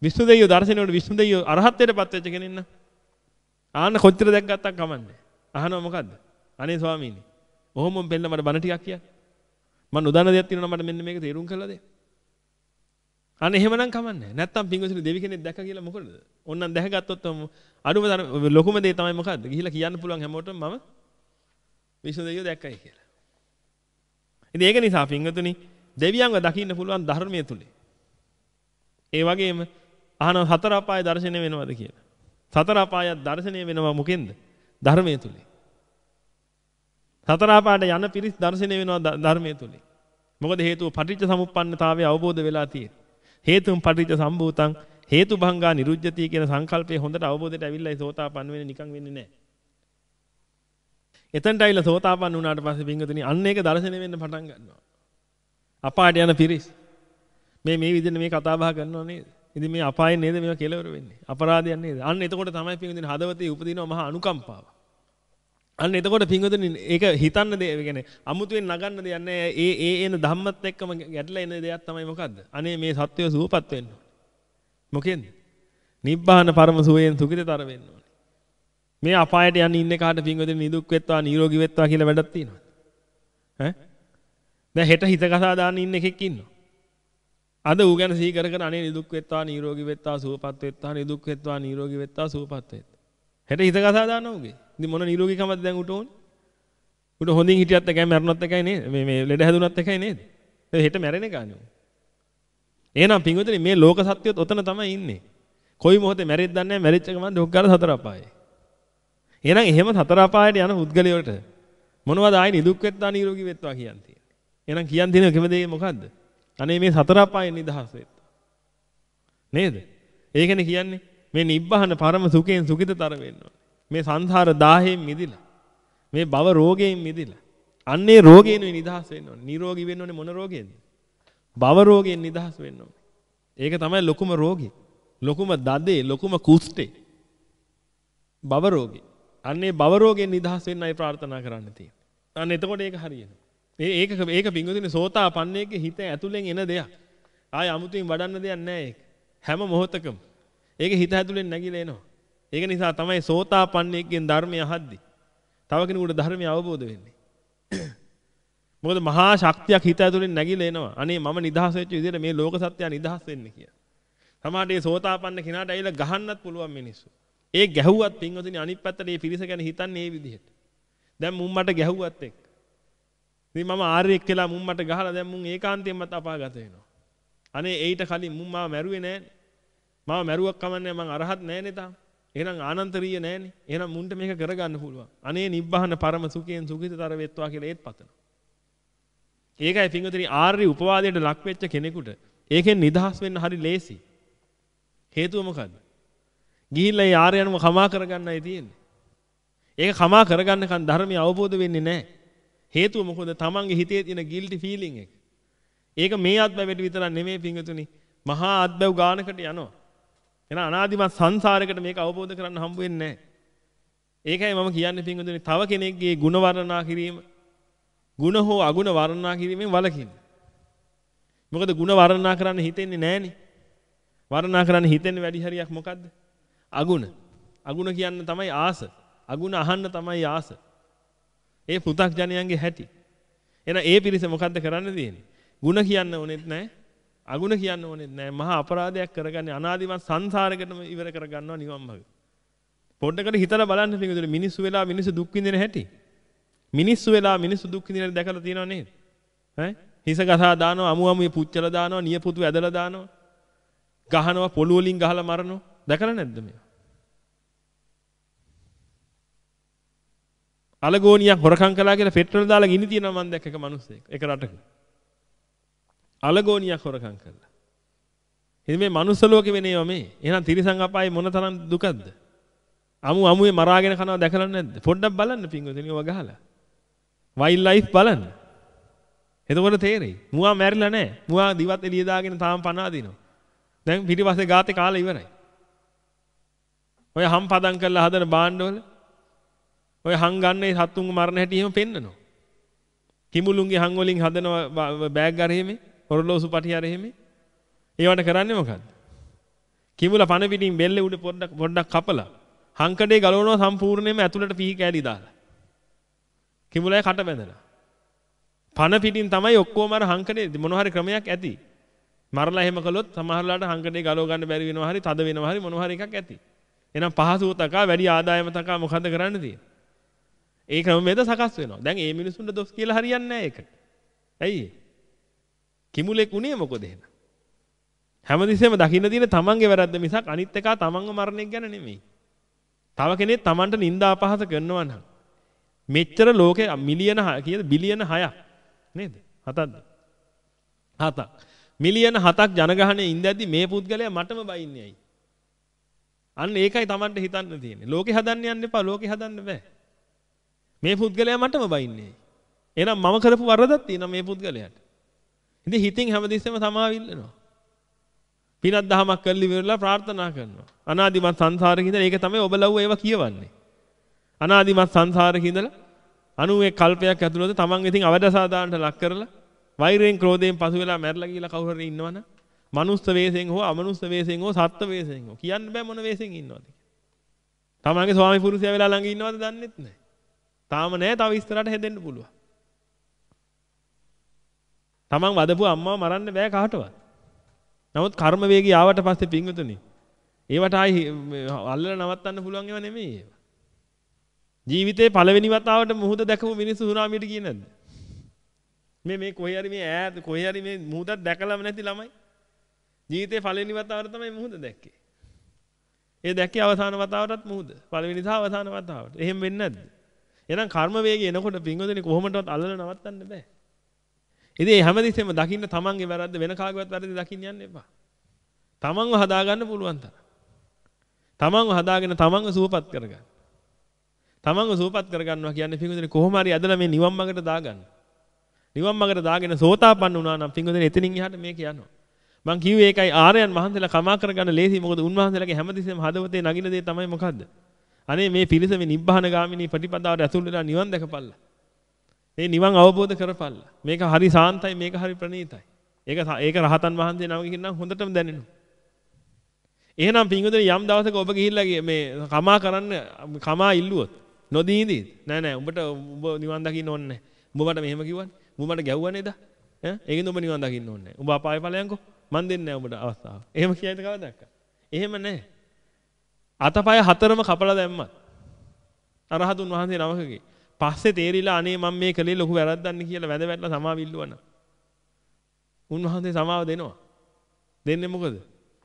විෂ්ණු දෙවියෝ දර්ශනයට විෂ්ණු දෙවියෝ අරහත්ත්වයටපත් වෙච්ච කෙනෙක් න ะ. ආන්න කොච්චර දැක්ගත්තක් කමන්නේ. අහනවා මොකද්ද? අනේ ස්වාමීනි. ඔහොම පෙන්න මට බණ ටිකක් කියන්න. මම නොදන්න දෙයක් තියෙනවා මට මෙන්න මේක තේරුම් කරලා දෙන්න. අන්න එහෙමනම් කමන්නේ. නැත්තම් පින්වතුනි දෙවි කෙනෙක් දැක්ක කියලා මොකද? ඕන්නම් දැකගත්තොත් අඩුම ලොකුම දේ තමයි මොකද්ද? ගිහිලා කියන්න පුළුවන් හැමෝටම මම විෂ්ණු දෙවියෝ දැක්කයි කියලා. ඉතින් ඒක නිසා පින්වතුනි දෙවියන්ව දකින්න පුළුවන් ධර්මයේ තුලේ. ඒ වගේම අහන සතර අපාය දර්ශනය වෙනවද කියලා. සතර අපායත් දර්ශනය වෙනවා මොකෙන්ද? ධර්මයේ තුලින්. සතර අපායට යන පිරිස් දර්ශනය වෙනවා ධර්මයේ තුලින්. මොකද හේතුව පටිච්ච සමුප්පන්නතාවය අවබෝධ වෙලා තියෙන්නේ. හේතුන් පටිච්ච සම්භූතං හේතු භංගා නිරුජ්‍යති කියන සංකල්පය හොඳට අවබෝධයට ඇවිල්ලා ඒ සෝතාපන්න වෙන්නේ නිකන් වෙන්නේ නැහැ. එතනට ඇවිල්ලා සෝතාපන්න වුණාට පස්සේ පින්වතුනි අන්න ඒක දර්ශනය වෙන්න පටන් ගන්නවා. අපායට යන පිරිස් මේ මේ විදිහට මේ කතා බහ කරනවා නේද? ඉතින් මේ අපායෙන් නේද මේවා කෙලවර වෙන්නේ. අපරාධයක් නේද? අන්න එතකොට තමයි පින්වදින හදවතේ උපදිනවා මහා අනුකම්පාව. අන්න එතකොට පින්වදින ඒක හිතන්න දෙය කියන්නේ අමුතුවෙන් නගන්න දෙයක් නෑ. ඒ ඒ එන ධම්මත් එක්කම ගැටලා එන දෙයක් තමයි මොකද්ද? අනේ මේ සත්වය සුවපත් වෙන්න ඕනේ. මොකෙන්ද? නිබ්බාන පරම සුවයෙන් සුඛිතතර වෙන්න ඕනේ. මේ අපායට යන්න ඉන්න කාට පින්වදින නිදුක් වෙත්වා නිරෝගී වෙත්වා කියලා වැඩක් තියෙනවද? ඈ? දැන් හෙට හිත කසා දාන්න ඉන්න එකෙක් ඉන්නවා. අද ඌ ගැන සිහි කර කර අනේ නිදුක් වෙත්වා නිරෝගී වෙත්වා සුවපත් වෙත්වා නිදුක් වෙත්වා නිරෝගී වෙත්වා සුවපත් වෙත්වා. හෙට හිත කතා දානවා ඌගේ. ඉතින් මොන නිරෝගීකමද දැන් උට ඕනේ? උට හොඳින් හිටියත් එකයි මැරුණත් එකයි නේද? මේ මේ ලෙඩ හැදුනත් එකයි නේද? හෙට මැරෙන එකනේ. එහෙනම් පින්වතුනි මේ ලෝක සත්‍යයත් ඔතන තමයි ඉන්නේ. කොයි මොහොතේ මැරෙද්ද දන්නේ නැහැ මැරිච්ච ගමන් දුක් ගාලා සතර අපායේ. එහෙනම් එහෙම සතර අපායට යන පුද්ගලයාට මොනවද ආයි නිදුක් වෙත්වා නිරෝගී වෙත්වා කියන්නේ. එහෙනම් කියන් දෙන එකම දේ මොකද්ද? අනේ මේ සතර අපායෙන් නිදහස් වෙත්තා. නේද? ඒකනේ කියන්නේ මේ නිබ්බහන පරම සුඛයෙන් සුඛිතතර වෙන්න මේ සංසාර දාහයෙන් මිදිලා. මේ භව රෝගයෙන් මිදිලා. අන්නේ රෝගයෙන් නිදහස් වෙන්න ඕනේ. නිරෝගී වෙන්න ඕනේ මොන රෝගයෙන්ද? භව රෝගයෙන් නිදහස් වෙන්න ඕනේ. ඒක තමයි ලොකුම රෝගේ. ලොකුම දදේ, ලොකුම කුෂ්ඨේ. භව රෝගේ. අන්නේ භව රෝගයෙන් නිදහස් වෙන්නයි ප්‍රාර්ථනා කරන්න තියෙන්නේ. අන්න එතකොට ඒක හරියනවා. ඒක ඒක පිංගුදින සෝතාපන්නයේ හිත ඇතුලෙන් එන දෙයක්. ආය අමුතුවෙන් වඩන්න දෙයක් නැහැ ඒක. හැම මොහොතකම. ඒක හිත ඇතුලෙන් නැగిලා එනවා. ඒක නිසා තමයි සෝතාපන්නයෙන් ධර්මය අහද්දි. තව කෙනෙකුට ධර්මය අවබෝධ වෙන්නේ. මොකද මහා ශක්තියක් හිත ඇතුලෙන් නැగిලා එනවා. අනේ මම නිදහස් වෙච්ච විදිහට මේ ලෝක සත්‍යය නිදහස් වෙන්න කියලා. සමහරට මේ සෝතාපන්න කෙනාට ඇවිල්ලා ගහන්නත් පුළුවන් මිනිස්සු. ඒ ගැහුවත් පින්වතුනි අනිත් පැත්තට මේ පිරිස ගැන හිතන්නේ මේ විදිහට. දැන් මුන් මට ගැහුවත් එක්ක ඉතින් මම ආර්යෙක් කියලා මුන් මට ගහලා දැන් මුන් ඒකාන්තයෙන්මත් අපාගත වෙනවා. අනේ ඒිට කලින් මුන් මාව මැරුවේ නෑනේ. මාව මැරුවක් කමන්නේ මං අරහත් නෑනේ තාම. එහෙනම් ආනන්තරීය නෑනේ. එහෙනම් මුන්ට මේක කරගන්න පුළුවන්. අනේ නිබ්බහන පරම සුඛයෙන් සුඛිතතර වෙත්වා කියලා ඒත් පතනවා. ඒකයි පින්වතුනි ආර්ය උපවාදයට ලක් වෙච්ච කෙනෙකුට ඒකෙන් නිදහස් වෙන්න හරි ලේසි. හේතුව මොකද්ද? ගිහිල්ලා ඒ ආර්යයන්ව කමා කරගන්නයි තියෙන්නේ. ඒක කමා කරගන්නකන් ධර්මය අවබෝධ වෙන්නේ නැහැ. හේතුව මොකද? තමන්ගේ හිතේ තියෙන ගිල්ටි ෆීලිං එක. ඒක මේ අත්බැවට විතරක් නෙමෙයි පිංගුතුනි. මහා අත්බැව් ගානකට යනවා. එහෙනම් අනාදිමත් සංසාරයකට මේක අවබෝධ කරන්න හම්බ වෙන්නේ නැහැ. ඒකයි මම කියන්නේ පින්වතුනි තව කෙනෙක්ගේ ಗುಣ වර්ණනා කිරීම ಗುಣ හෝ අගුණ වර්ණනා කිරීමෙන් වළකින්න. මොකද ಗುಣ වර්ණනා කරන්න හිතෙන්නේ නැහනේ. වර්ණනා කරන්න හිතෙන්නේ වැඩි හරියක් මොකද්ද? අගුණ. අගුණ කියන්න තමයි ආස. අගුණ අහන්න තමයි ආස. ඒ පෘථග්ජනයන්ගේ හැටි. එහෙනම් ඒ පිරිස මොකද්ද කරන්න තියෙන්නේ? ಗುಣ කියන්න ඕනෙත් නැහැ. අගුණ කියන්න ඕනෙත් නැහැ. මහා අපරාධයක් කරගන්නේ අනාදිමත් සංසාරයකටම ඉවර කරගන්නවා නිවන් මාර්ගය. පොඩ්ඩකට හිතලා බලන්න පිටුදුර මිනිස්සු වෙලා මිනිස්සු දුක් විඳින හැටි. මිනිස්සු වෙලා මිනිස්සු දුක් විඳින දැකලා තියෙනව නේද? ඈ හිස ගසා දානවා අමු අමුයේ පුච්චලා දානවා නියපොතු ඇදලා දානවා. ගහනවා පොළු වලින් ගහලා මරනවා. දැකලා නැද්ද මේවා? අලගෝනියක් හොරකම් කළා කියලා පෙට්‍රල් දාලා ගිනි තියනවා මම දැක්ක එක මිනිස්සෙක් එක රටක. අලගෝනියක් හොරකම් කළා. ඉතින් මේ මනුස්ස ලෝකෙ වෙනේවා මේ. එහෙනම් තිරිසන් අපායේ මොන තරම් දුකක්ද? අමු අමුවේ මරාගෙන කනවා දැකලා නැද්ද? පොඩ්ඩක් බලන්න පින්වතුනි ඔය ගහලා. වයිල්ඩ් ලයිෆ් බලන්න. එතකොට තේරෙයි. මුවා මැරිලා නැහැ. මුවා දිවත් එළිය දාගෙන තාම පණ අදිනවා. දැන් පිටිපස්සේ ගාතේ කාලා ඉවරයි. ඔය හම් පදම් කරලා හදන බාණ්ඩවල ඔය හං ගන්නේ සත්තුන්ව මරණ හැටි එහෙම පෙන්නනවා. කිමුලුන්ගේ හං වලින් හදන බෑග් අර එහෙම, ඔරලෝසු පටි අර එහෙම. ඒවට කරන්නේ මොකද්ද? කිමුල පණ පිටින් බෙල්ල උඩ පොඩ්ඩක් පොඩ්ඩක් කපලා හංකඩේ ගලවනවා සම්පූර්ණයෙන්ම ඇතුළට පිහි කෑලි දාලා. කිඹුලයි කට බැඳලා. පන පිටින් තමයි ඔක්කොම අර හංකඩේ මොන හරි ක්‍රමයක් ඇති. මරලා එහෙම කළොත් සමහරලාට හංකඩේ ගලව ගන්න බැරි වෙනවා හරි තද වෙනවා හරි මොන හරි එකක් ඇති. එහෙනම් පහසුව තකා වැඩි ආදායම තකා මොකද්ද කරන්න තියෙන්නේ? ඒ ක්‍රමවේද සකස් වෙනවා. දැන් මේ මිනිසුන්ට දොස් කියලා හරියන්නේ නැහැ ඒකට. ඇයි? කිඹුලෙක් උනේ මොකද එහෙනම්? හැමතිස්සෙම දකින්න තියෙන තමන්ගේ වැරද්ද මිසක් අනිත් එකා තමන්ව මරණ එක ගැන නෙමෙයි. තව කෙනෙක් Tamanට නිନ୍ଦා අපහාස කරනවා නම් මෙච්චර ලෝකේ මිලියන කීයද බිලියන 6ක් නේද? 7ක්ද? 7ක්. මිලියන 7ක් ජනගහනයේ ඉඳද්දි මේ පුද්ගලයා මටම බයින්නේ ඇයි? අන්න ඒකයි Tamanට හිතන්න තියෙන්නේ. ලෝකේ හදන්න යන්න එපා. ලෝකේ හදන්න බෑ. මේ පුද්ගලයා මටම බයින්නේ ඇයි? එහෙනම් මම කරපු වරදක් තියෙනවා මේ පුද්ගලයාට. ඉතින් හිතින් හැමදෙස්සෙම සමාවිල්ලනවා. පිනක් දහමක් කරලි ඉවරලා ප්‍රාර්ථනා කරනවා. අනාදිමත් සංසාරේ ඉඳලා ඒක තමයි ඔබ ලව්ව ඒවා කියවන්නේ. අනාදිමත් සංසාරේ ඉඳලා 91 කල්පයක් ඇතුළත තමන් ඉතින් අවදසාදානට ලක් කරලා වෛරයෙන් ක්‍රෝධයෙන් පසු වෙලා මැරලා ගිහලා කවුරු හරි ඉන්නවනම් මනුස්ස වේසෙන් හෝ අමනුස්ස වේසෙන් හෝ සත්ත්ව වේසෙන් හෝ කියන්න බෑ මොන වේසෙන් ඉන්නවද තමන්ගේ ස්වාමි පුරුෂයා වෙලා ළඟ ඉන්නවද දන්නෙත් නැහැ. තාම නෑ තව ඉස්සරහට හැදෙන්න පුළුවන්. තමන් වදපු අම්මව මරන්න බෑ කාටවත්. නමුත් කර්ම වේගය ආවට පස්සේ පිංගුතුනි ඒවට ආයි අල්ලලා නවත්තන්න පුළුවන් ඒවා නෙමෙයි ඒවා. ජීවිතේ පළවෙනි වතාවට මුහුද දැකපු මිනිස්සු සුනාමියට ගියේ නැද්ද? මේ මේ කොහේ හරි මේ ඈත කොහේ හරි මේ මුහුදක් දැකලාම නැති ළමයි. ජීවිතේ පළවෙනි වතාවට තමයි මුහුද දැක්කේ. ඒ දැක්කේ අවසාන වතාවටත් මුහුද. පළවෙනි සහ අවසාන වතාවට. එහෙම වෙන්නේ නැද්ද? එහෙනම් කර්ම වේගය එනකොට පිංගුතුනි කොහොමදවත් අල්ලලා නවත්තන්න බෑ. ඉතින් හැමතිස්සෙම දකින්න තමන්ගේ වැරද්ද වෙන කාගවත් වැරදි දකින්න යන්න එපා. තමන්ව හදාගන්න පුළුවන් තරම්. තමන්ව හදාගෙන තමන්ව සුවපත් කරගන්න. තමන්ව සුවපත් කරගන්නවා කියන්නේ පින්වතුනි කොහොම හරි ඇදලා මේ නිවන් මාර්ගට දාගන්න. නිවන් මාර්ගට දාගෙන සෝතාපන්න වුණා නම් පින්වතුනි එතනින් එහාට මේක යනවා. මං කිව්වේ ඒකයි ආර්යයන් වහන්සේලා කමා කරගන්න ලේසි මොකද උන්වහන්සේලාගේ හැමතිස්සෙම හදවතේ නගින දේ තමයි මොකද්ද? අනේ මේ පිරිස මේ නිබ්බාන ගාමිනී ප්‍රතිපදාවට ඇතුල් වෙලා නිවන් දැකපල්ලා. මේ නිවන් අවබෝධ කරපල්ලා. මේක හරි සාන්තයි මේක හරි ප්‍රණීතයි. ඒක ඒක රහතන් වහන්සේ නමකින් නම් හොඳටම දැනෙනවා. එහෙනම් පින්වතුනි යම් දවසක ඔබ ගිහිල්ලා මේ කමා කරන්න කමා ඉල්ලුවොත් නොදී ඉඳීද? නෑ නෑ උඹට උඹ නිවන් දකින්න ඕනේ නෑ. උඹ මට මෙහෙම කිව්වනේ. උඹ මට ගැව්වා නේද? ඈ ඒකින්ද උඹ නිවන් දකින්න ඕනේ නෑ. උඹ අපාය ඵලයන්කෝ. මන් දෙන්නේ නෑ උඹට අවස්ථාව. එහෙම කියයිද කවදාක? එහෙම නෑ. අතපය හතරම කපලා දැම්මත් අරහතුන් වහන්සේ නමකගේ පස්සේ තේරිලා අනේ මම මේ කලේ ලොකු වැරද්දක් කියලා වැඳ වැටලා සමාව ඉල්ලුවන. උන්වහන්සේ සමාව දෙනවා. දෙන්නේ මොකද?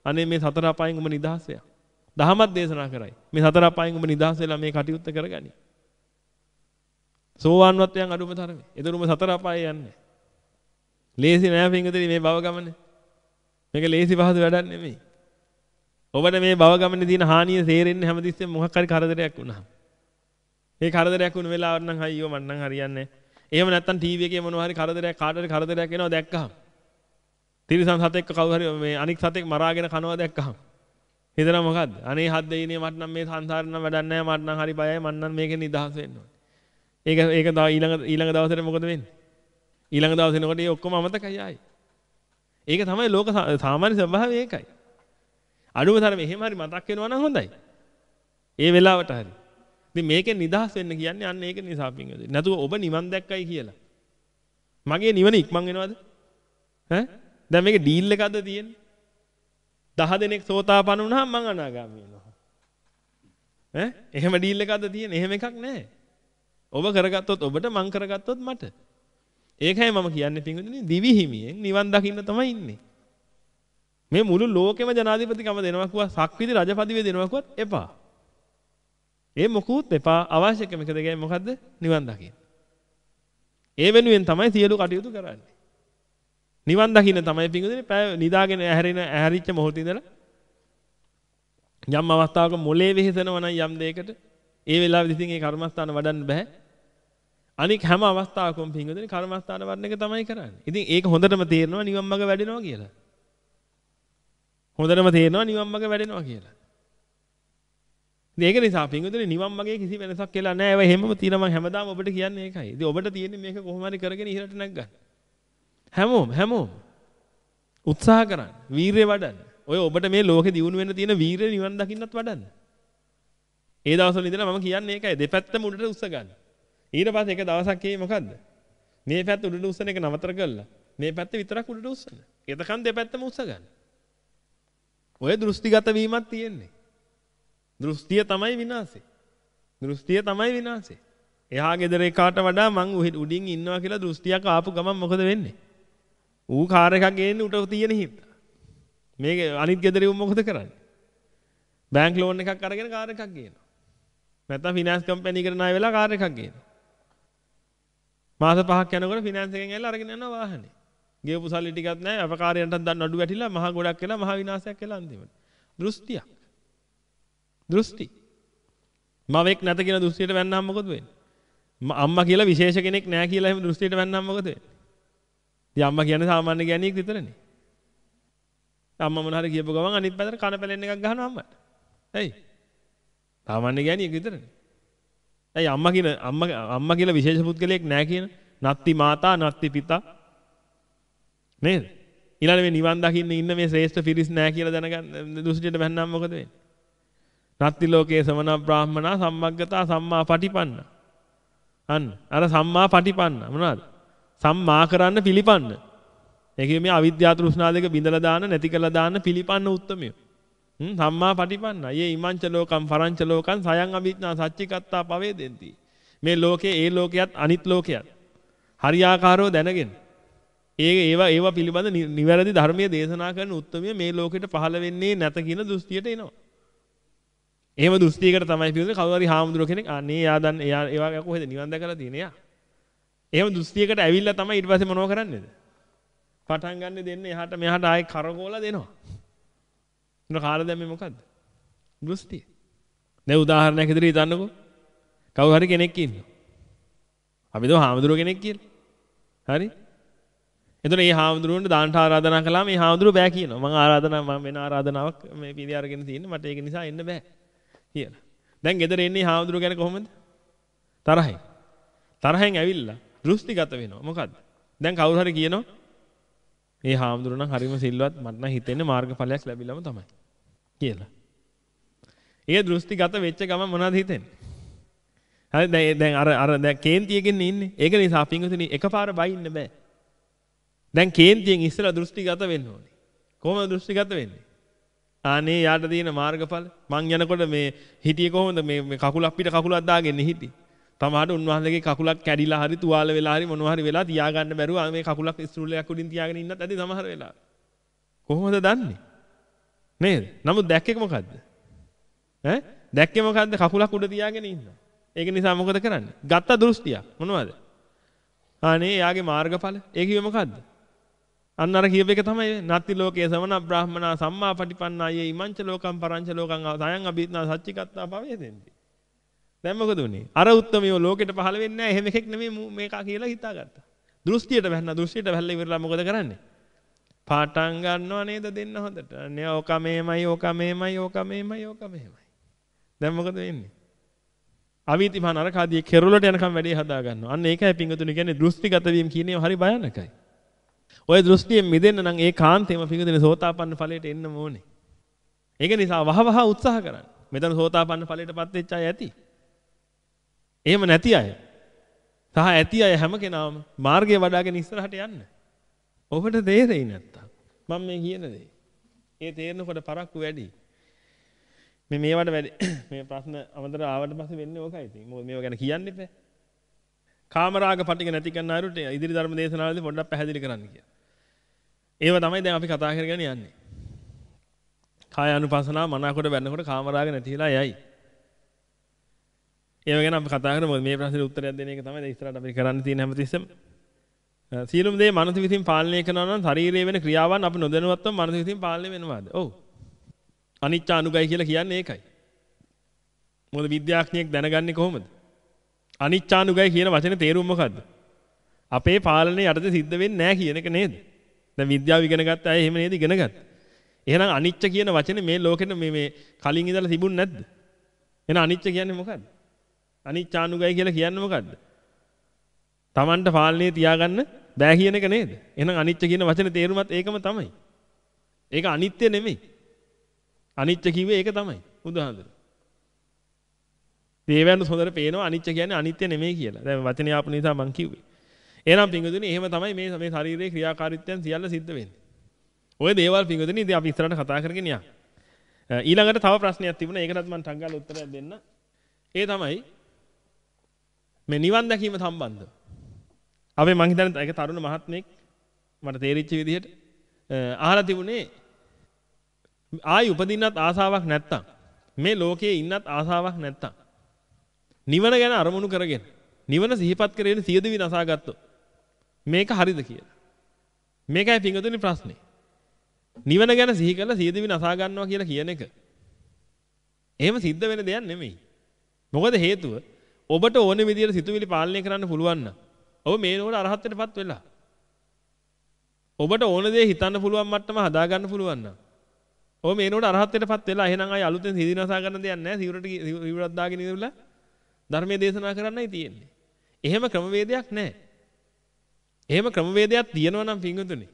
අනේ මේ සතර අපායෙන් උඹ නිදහස් වෙයා. දහමත් දේශනා කරයි. මේ සතර අපායෙන් උඹ නිදහස් වෙලා මේ කටයුත්ත කරගනි. සෝවාන්වත් යන් අඩුම තරමේ. එතන උඹ සතර අපායේ යන්නේ. ලේසි නෑ පින්ගතේ මේ භව ගමනේ. මේක ලේසි පහසු වැඩක් නෙමෙයි. ඔබට මේ භව ගමනේ තියෙන හානිය තේරෙන්නේ හැමතිස්සෙම මොකක් හරි කරදරයක් වුණා. මේ කරදරයක් වුණ වෙලාවට නම් අයියෝ මන් නම් හරියන්නේ එහෙම නැත්නම් ටීවී එකේ මොනවා හරි කරදරයක් කාට හරි කරදරයක් එනවා දැක්කහම. තිරිසන් සතෙක්ව කවුරු හරි මේ අනික් සතෙක් මරාගෙන කනවා දැක්කහම. හිතනවා මොකද්ද? අනේ හත් දෙයිනේ මට නම් මේ සංසාරේ නම් වැඩක් නැහැ මට නම් හරි බයයි මට නම් මේකෙන් නිදහස් වෙන්න ඕනේ. ඒක ඒක ඊළඟ ඊළඟ දවසට මොකද වෙන්නේ? ඊළඟ දවසේ එනකොට ඒ ඔක්කොම අමතකයි ආයි. ඒක තමයි ලෝක සාමාන්‍ය ස්වභාවය ඒකයි. අඩුම තරමේ එහෙම හරි මතක් වෙනවා නම් හොඳයි. ඒ වෙලාවට හරි. ඉතින් මේකෙන් නිදහස් වෙන්න කියන්නේ අන්න ඒක නිසා පින්වතුනි. නැතුව ඔබ නිවන් දැක්කයි කියලා. මගේ නිවන ඉක්මන් වෙනවද? ඈ? දැන් මේකේ ඩීල් එකක්ද තියෙන්නේ? 10 දෙනෙක් සෝතාපන්න වුණාම මං අනාගාමී වෙනවා. ඈ? එහෙම ඩීල් එකක්ද තියෙන්නේ? එහෙම එකක් නැහැ. ඔබ කරගත්තොත් ඔබට මං කරගත්තොත් මට. ඒකයි මම කියන්නේ පින්වතුනි දිවි හිමියෙන් නිවන් දකින්න තමයි ඉන්නේ. මේ මුළු ලෝකෙම ජනාධිපතිකම දෙනවා කිව්වා සක්විති රජපදවිය දෙනවා කිව්වත් එපා. ඒ මොකුත් එපා අවශ්‍යකම එක දෙකයි මොකද්ද? නිවන් දකින්න. ඒ වෙනුවෙන් තමයි සියලු කටයුතු කරන්නේ. නිවන් දකින්න තමයි පිංගුදෙනේ පැය නිදාගෙන ඇහැරෙන ඇහැරිච්ච මොහොතේ ඉඳලා යම් අවස්ථාවක මොලේ වෙහෙසනවා නම් යම් දෙයකට ඒ වෙලාවෙදි ඉතින් ඒ කර්මස්ථාන වඩන්න බෑ. අනික හැම අවස්ථාවකම පිංගුදෙනේ කර්මස්ථාන වඩන එක තමයි කරන්නේ. ඉතින් ඒක හොඳටම තේරෙනවා නිවන් මඟ වැඩෙනවා කියලා. හොඳටම තේරෙනවා නිවන් මඟ වැඩෙනවා කියලා. ඉතින් ඒක නිසා පින්වතුනි නිවන් මගේ කිසි වෙනසක් කියලා නැහැ. ඒව හැමම තියෙනවා මම හැමදාම ඔබට කියන්නේ ඒකයි. ඉතින් ඔබට තියෙන්නේ මේක කොහොම හරි කරගෙන ඉහළට නැග්ගන්න. හැමෝම හැමෝම උත්සාහ කරන්න. වීරිය වඩන්න. ඔය ඔබට මේ ලෝකේ දියුණු වෙන්න තියෙන වීරිය නිවන් දකින්නත් වඩන්න. ඒ දවස්වල ඉඳලා මම කියන්නේ ඒකයි. දෙපැත්තම උඩට උස්ස ගන්න. ඊට පස්සේ එක දවසක් එයි මොකද්ද? මේ පැත්ත උඩට උස්සන එක නවතර කළා. මේ පැත්ත විතරක් උඩට උස්සන. එතකන් දෙපැත්තම උස්ස ගන්න. ඔය දෘෂ්ටිගත වීමක් තියෙන්නේ. දෘෂ්ටිය තමයි විනාශේ. දෘෂ්ටිය තමයි විනාශේ. එහා ගෙදර එකාට වඩා මං උඩින් ඉන්නවා කියලා දෘෂ්ටියක් ආපු ගමන් මොකද වෙන්නේ? ඌ කාර් එකක් ගේන්නේ උට තියෙන හින්දා. මේක අනිත් ගෙදරේ උන් මොකද කරන්නේ? බැංක් ලෝන් එකක් අරගෙන කාර් එකක් ගේනවා. නැත්නම් ෆිනෑන්ස් කම්පැනි එකට ණය වෙලා කාර් එකක් ගේනවා. මාස පහක් යනකොට ෆිනෑන්ස් එකෙන් ඇවිල්ලා අරගෙන යනවා වාහනේ. ගෙවපු සල්ලි ටිකක් නැහැ අපකාරයන්ටත් දන්න අඩු වැටිලා මහා ගොඩක් වෙලා මහා විනාශයක් වෙලා අන්තිමට. දෘෂ්ටියක්. දෘෂ්ටි. මවෙක් නැත කියන දෘෂ්ටියට වැන්නාම මොකද වෙන්නේ? අම්මා කියලා විශේෂ කෙනෙක් නැහැ කියලා එහෙම දෘෂ්ටියට වැන්නාම මොකද වෙන්නේ? ඉතින් අම්මා කියන්නේ සාමාන්‍ය ගෑණියෙක් විතරනේ. අම්මා මොන හරි කියපු ගමන් අනිත් පැත්තට කන පැලෙන්න එකක් ගහනවා අම්මට. ඇයි? සාමාන්‍ය ගෑණියෙක් විතරනේ. ඇයි අම්මා කියන අම්මා අම්මා කියලා විශේෂ පුද්ගලයෙක් නැහැ කියන නත්ති මාතා නත්ති පිතා නේද? ඊළඟ මේ නිවන් දකින්න ඉන්න මේ ශ්‍රේෂ්ඨ පිරිස් නැහැ කියලා දැනගන්න දෘෂ්ටියට වැන්නාම මොකද වෙන්නේ? නත්ති ලෝකේ සමන බ්‍රාහ්මනා සම්මග්ගතා සම්මා පටිපන්න. අන්න අර සම්මා පටිපන්න මොනවද? සම්මා කරන්න පිළිපන්න. ඒ කියන්නේ මේ අවිද්‍යා තෘෂ්ණා දෙක බිඳලා දාන්න නැති කරලා දාන්න පිළිපන්න උත්මය. හ්ම් සම්මා පටිපන්න. යේ ඉමංච ලෝකම් පරංච ලෝකම් සයන් අවිඥා සච්චිකත්තා පවේදෙන්ති. මේ ලෝකේ ඒ ලෝකයක් අනිත් ලෝකයක්. හරියාකාරව දැනගෙන ඒ ඒවා ඒවා පිළිබඳ නිවැරදි ධර්මයේ දේශනා කරන උත්මය මේ ලෝකෙට පහළ වෙන්නේ නැත කියන දෘෂ්ටියට එනවා. එහෙම දෘෂ්ටියකට තමයි පිළිදෙන්නේ කවුරු හරි හාමුදුරුව කෙනෙක් අනේ එයා දන්න එයා ඒවා කොහෙද නිවන් දැකලා තියෙන්නේ යා. එහෙම දෘෂ්ටියකට ඇවිල්ලා තමයි ඊට පස්සේ මොනව කරන්නේද? පටන් ගන්න දෙන්නේ එහාට මෙහාට ආයේ කරකෝලා දෙනවා. මොන කාලේ දැන් මේ මොකද්ද? දෘෂ්ටිය. දැන් උදාහරණයක් විදිහට හිතන්නකෝ. කවුරු හරි කෙනෙක් ඉන්නවා. අපි දෝ හාමුදුරුව කෙනෙක් කියලා. හරි? එතකොට මේ හාමුදුරුවන්ට දානට ආරාධනා කළා මේ හාමුදුරුව බෑ කියනවා. මම ආරාධනා මම වෙන ආරාධනාවක් මේ පිළි අරගෙන තියෙන්නේ මට ඒක නිසා එන්න බෑ. කියලා. දැන් ගෙදර එන්නේ හාමුදුරුව ගැන කොහොමද? තරහින්. තරහෙන් ඇවිල්ලා දෘෂ්ටිගත වෙනවා. මොකද්ද? දැන් කවුරු හරි කියනවා මේ හාමුදුරුව නම් හරිම සිල්වත් මට නම් හිතෙන්නේ මාර්ගඵලයක් ලැබිලාම තමයි. කියලා. ඒ දෘෂ්ටිගත වෙච්ච ගමන් මොනවද හිතෙන්නේ? හරි දැන් දැන් අර අර දැන් කේන්තියකින් ඉන්නේ. ඒක නිසා පිංගුතුනි එකපාර බයින්න බෑ. දැන් කේන්තියෙන් ඉස්සලා දෘෂ්ටිගත වෙන්න ඕනේ. කොහොමද දෘෂ්ටිගත වෙන්නේ? අනේ යාට තියෙන මාර්ගඵල මං යනකොට මේ හිටියේ කොහොමද මේ මේ කකුලක් පිට කකුලක් දාගෙන හිටියේ. තමාට උන්වහන්සේගේ කකුලක් කැඩිලා හරි තුවාල වෙලා හරි මොනවා හරි වෙලා තියාගන්න බැරුව මේ කකුලක් ස්ටූලයක් උඩින් තියාගෙන ඉන්නත් ඇති සමහර වෙලාවට. කොහොමද දන්නේ? නේද? නමුත් දැක්කේ මොකද්ද? ඈ දැක්කේ මොකද්ද? කකුලක් උඩ තියාගෙන ඉන්නවා. ඒක නිසා මොකද කරන්නේ? ගත්ත දෘෂ්ටියක් මොනවද? අනේ යාගේ මාර්ගඵල. ඒ කිව්වේ මොකද්ද? අන්න අර කියප එක තමයි නත්ති ලෝකයේ සමන බ්‍රාහ්මනා සම්මා පටිපන්නායේ ඉමංච ලෝකම් පරංච ලෝකං සයන් අභිඥා සච්චිකත්තා පවේදෙන්ති. දැන් මොකද උනේ? අර උත්තමියෝ ලෝකෙට පහළ වෙන්නේ නැහැ. එහෙම එකෙක් නෙමෙයි මේක කියලා හිතාගත්තා. දෘෂ්ටියට වැහුණා. දෘෂ්ටියට වැහලා ඉවරලා මොකද කරන්නේ? පාටන් ගන්නව නේද දෙන්න හොඳට. නේ ඕක මේමයි, ඕක මේමයි, ඕක මේමයි, ඕක මේමයි. දැන් මොකද වෙන්නේ? අවීති මහා නරකාදී කෙරළට යනකම් වැඩේ හදා ගන්නවා. අන්න ඒකයි පිංගුතුනි කියන්නේ දෘෂ්ටිගත වීම කියන්නේ හරි භයානකයි. ඔය දෘෂ්ටියෙන් මිදෙන්න නම් ඒ කාන්තේම පිංගුතුනි සෝතාපන්න ඵලයට එන්න ඕනේ. ඒක නිසා වහවහ උත්සාහ කරන්න. මෙතන සෝතාපන්න ඵලයටපත් වෙච්ච අය ඇති. එහෙම නැති අය සහ ඇති අය හැම කෙනාම මාර්ගය වඩාගෙන ඉස්සරහට යන්න. ඔබට තේරෙයි නැත්තම් මම මේ කියන දේ. ඒ තේරෙනකොට පරක්කු වැඩි. මේ මේවට වැඩි මේ ප්‍රශ්න අමතර ආවට පස්සේ වෙන්නේ ඕකයි ඉතින්. මොකද මේව ගැන කියන්න එපා. කාමරාග පටික නැති කරන අයුට ඉදිරි ධර්ම දේශනාවලදී පොඩ්ඩක් පැහැදිලි කරන්න කියලා. ඒව තමයි දැන් අපි කතා කරගෙන යන්නේ. කාය අනුපස්සනාව මනාකොට බැලනකොට කාමරාග නැතිලා යයි. ඒව ගැන අපි කතා කරමු. මේ ප්‍රශ්නෙට උත්තරයක් දෙන එක තමයි දැන් ඉස්සරහට අපි කරන්න තියෙන හැමතිස්සෙම. සියලුම දේ මනස විසින් පාලනය කරනවා නම් ශරීරයේ වෙන ක්‍රියාවන් අපි නොදැනුවත්වම මනස විසින් පාලනය වෙනවාද? ඔව්. අනිච්චානුගයි කියලා කියන්නේ ඒකයි. මොකද විද්‍යාඥයෙක් දැනගන්නේ කොහොමද? අනිච්චානුගයි කියන වචනේ තේරුම මොකද්ද? අපේ පාලනය යටතේ සිද්ධ වෙන්නේ නැහැ කියන එක නේද? දැන් විද්‍යාව ඉගෙන ගත්ත අය එහෙම නේද ඉගෙන ගත්තේ? එහෙනම් අනිච්ච කියන වචනේ මේ ලෝකෙට මේ මේ කලින් ඉඳලා තිබුණ නැද්ද? එහෙනම් අනිච්ච කියන්නේ මොකද්ද? අනිච්චානුගයි කියලා කියන්නේ මොකද්ද? Tamanට පාලනේ තියාගන්න බෑ කියන එක නේද? එහෙනම් අනිච්ච කියන වචනේ තේරුමත් ඒකම තමයි. ඒක අනිත්‍ය නෙමෙයි. අනිච්ච කිව්වේ ඒක තමයි. බුදුහාඳුර. දේවයන් හොඳට පේනවා අනිච්ච කියන්නේ අනිත්‍ය නෙමෙයි කියලා. දැන් වචනේ ආපු නිසා මං කිව්වේ. එහෙනම් පිංගුතුනි එහෙම තමයි මේ මේ ශරීරයේ ක්‍රියාකාරීත්වයන් සියල්ල සිද්ධ වෙන්නේ. ওই දේවල් පිංගුතුනි ඉතින් අපි ඉස්සරහට කතා කරගෙන යන්න. ඊළඟට තව ප්‍රශ්නයක් තිබුණා. ඒකටත් මම ටංගාල උත්තරයක් දෙන්න. ඒ තමයි මේ නිවන් දැකීම සම්බන්ධව. අපි මං හිතන්නේ ඒක තරුණ මහත්මයෙක් මට තේරිච්ච විදිහට අහලා තිබුණේ ආයි උපදින්නත් ආසාවක් නැත්තම් මේ ලෝකයේ ඉන්නත් ආසාවක් නැත්තම් නිවන ගැන අරමුණු කරගෙන නිවන සිහිපත් කරගෙන සියදිවි නසාගත්තොත් මේක හරිද කියලා. මේකයි පිංගුතුනි ප්‍රශ්නේ. නිවන ගැන සිහි කරලා සියදිවි නසා ගන්නවා කියලා කියන එක. එහෙම සිද්ධ වෙන දෙයක් නෙමෙයි. මොකද හේතුව ඔබට ඕන විදියට සිතුවිලි පාලනය කරන්න පුළුවන් නම් ඔබ මේ නෝන අරහත්ත්වයටපත් වෙලා. ඔබට ඕන දේ හිතන්න පුළුවන් මට්ටම හදා ගන්න පුළුවන් නම් ඔබ මේ නෝන අරහත්ත්වයටපත් වෙලා එහෙනම් අය අලුතෙන් සිදිනසා ගන්න දෙයක් නැහැ. සිවුරට සිවුරක් දාගෙන ඉඳලා ධර්මයේ දේශනා කරන්නයි තියෙන්නේ. එහෙම ක්‍රමවේදයක් නැහැ. එහෙම ක්‍රමවේදයක් තියෙනවා නම් පිංගුතුනි.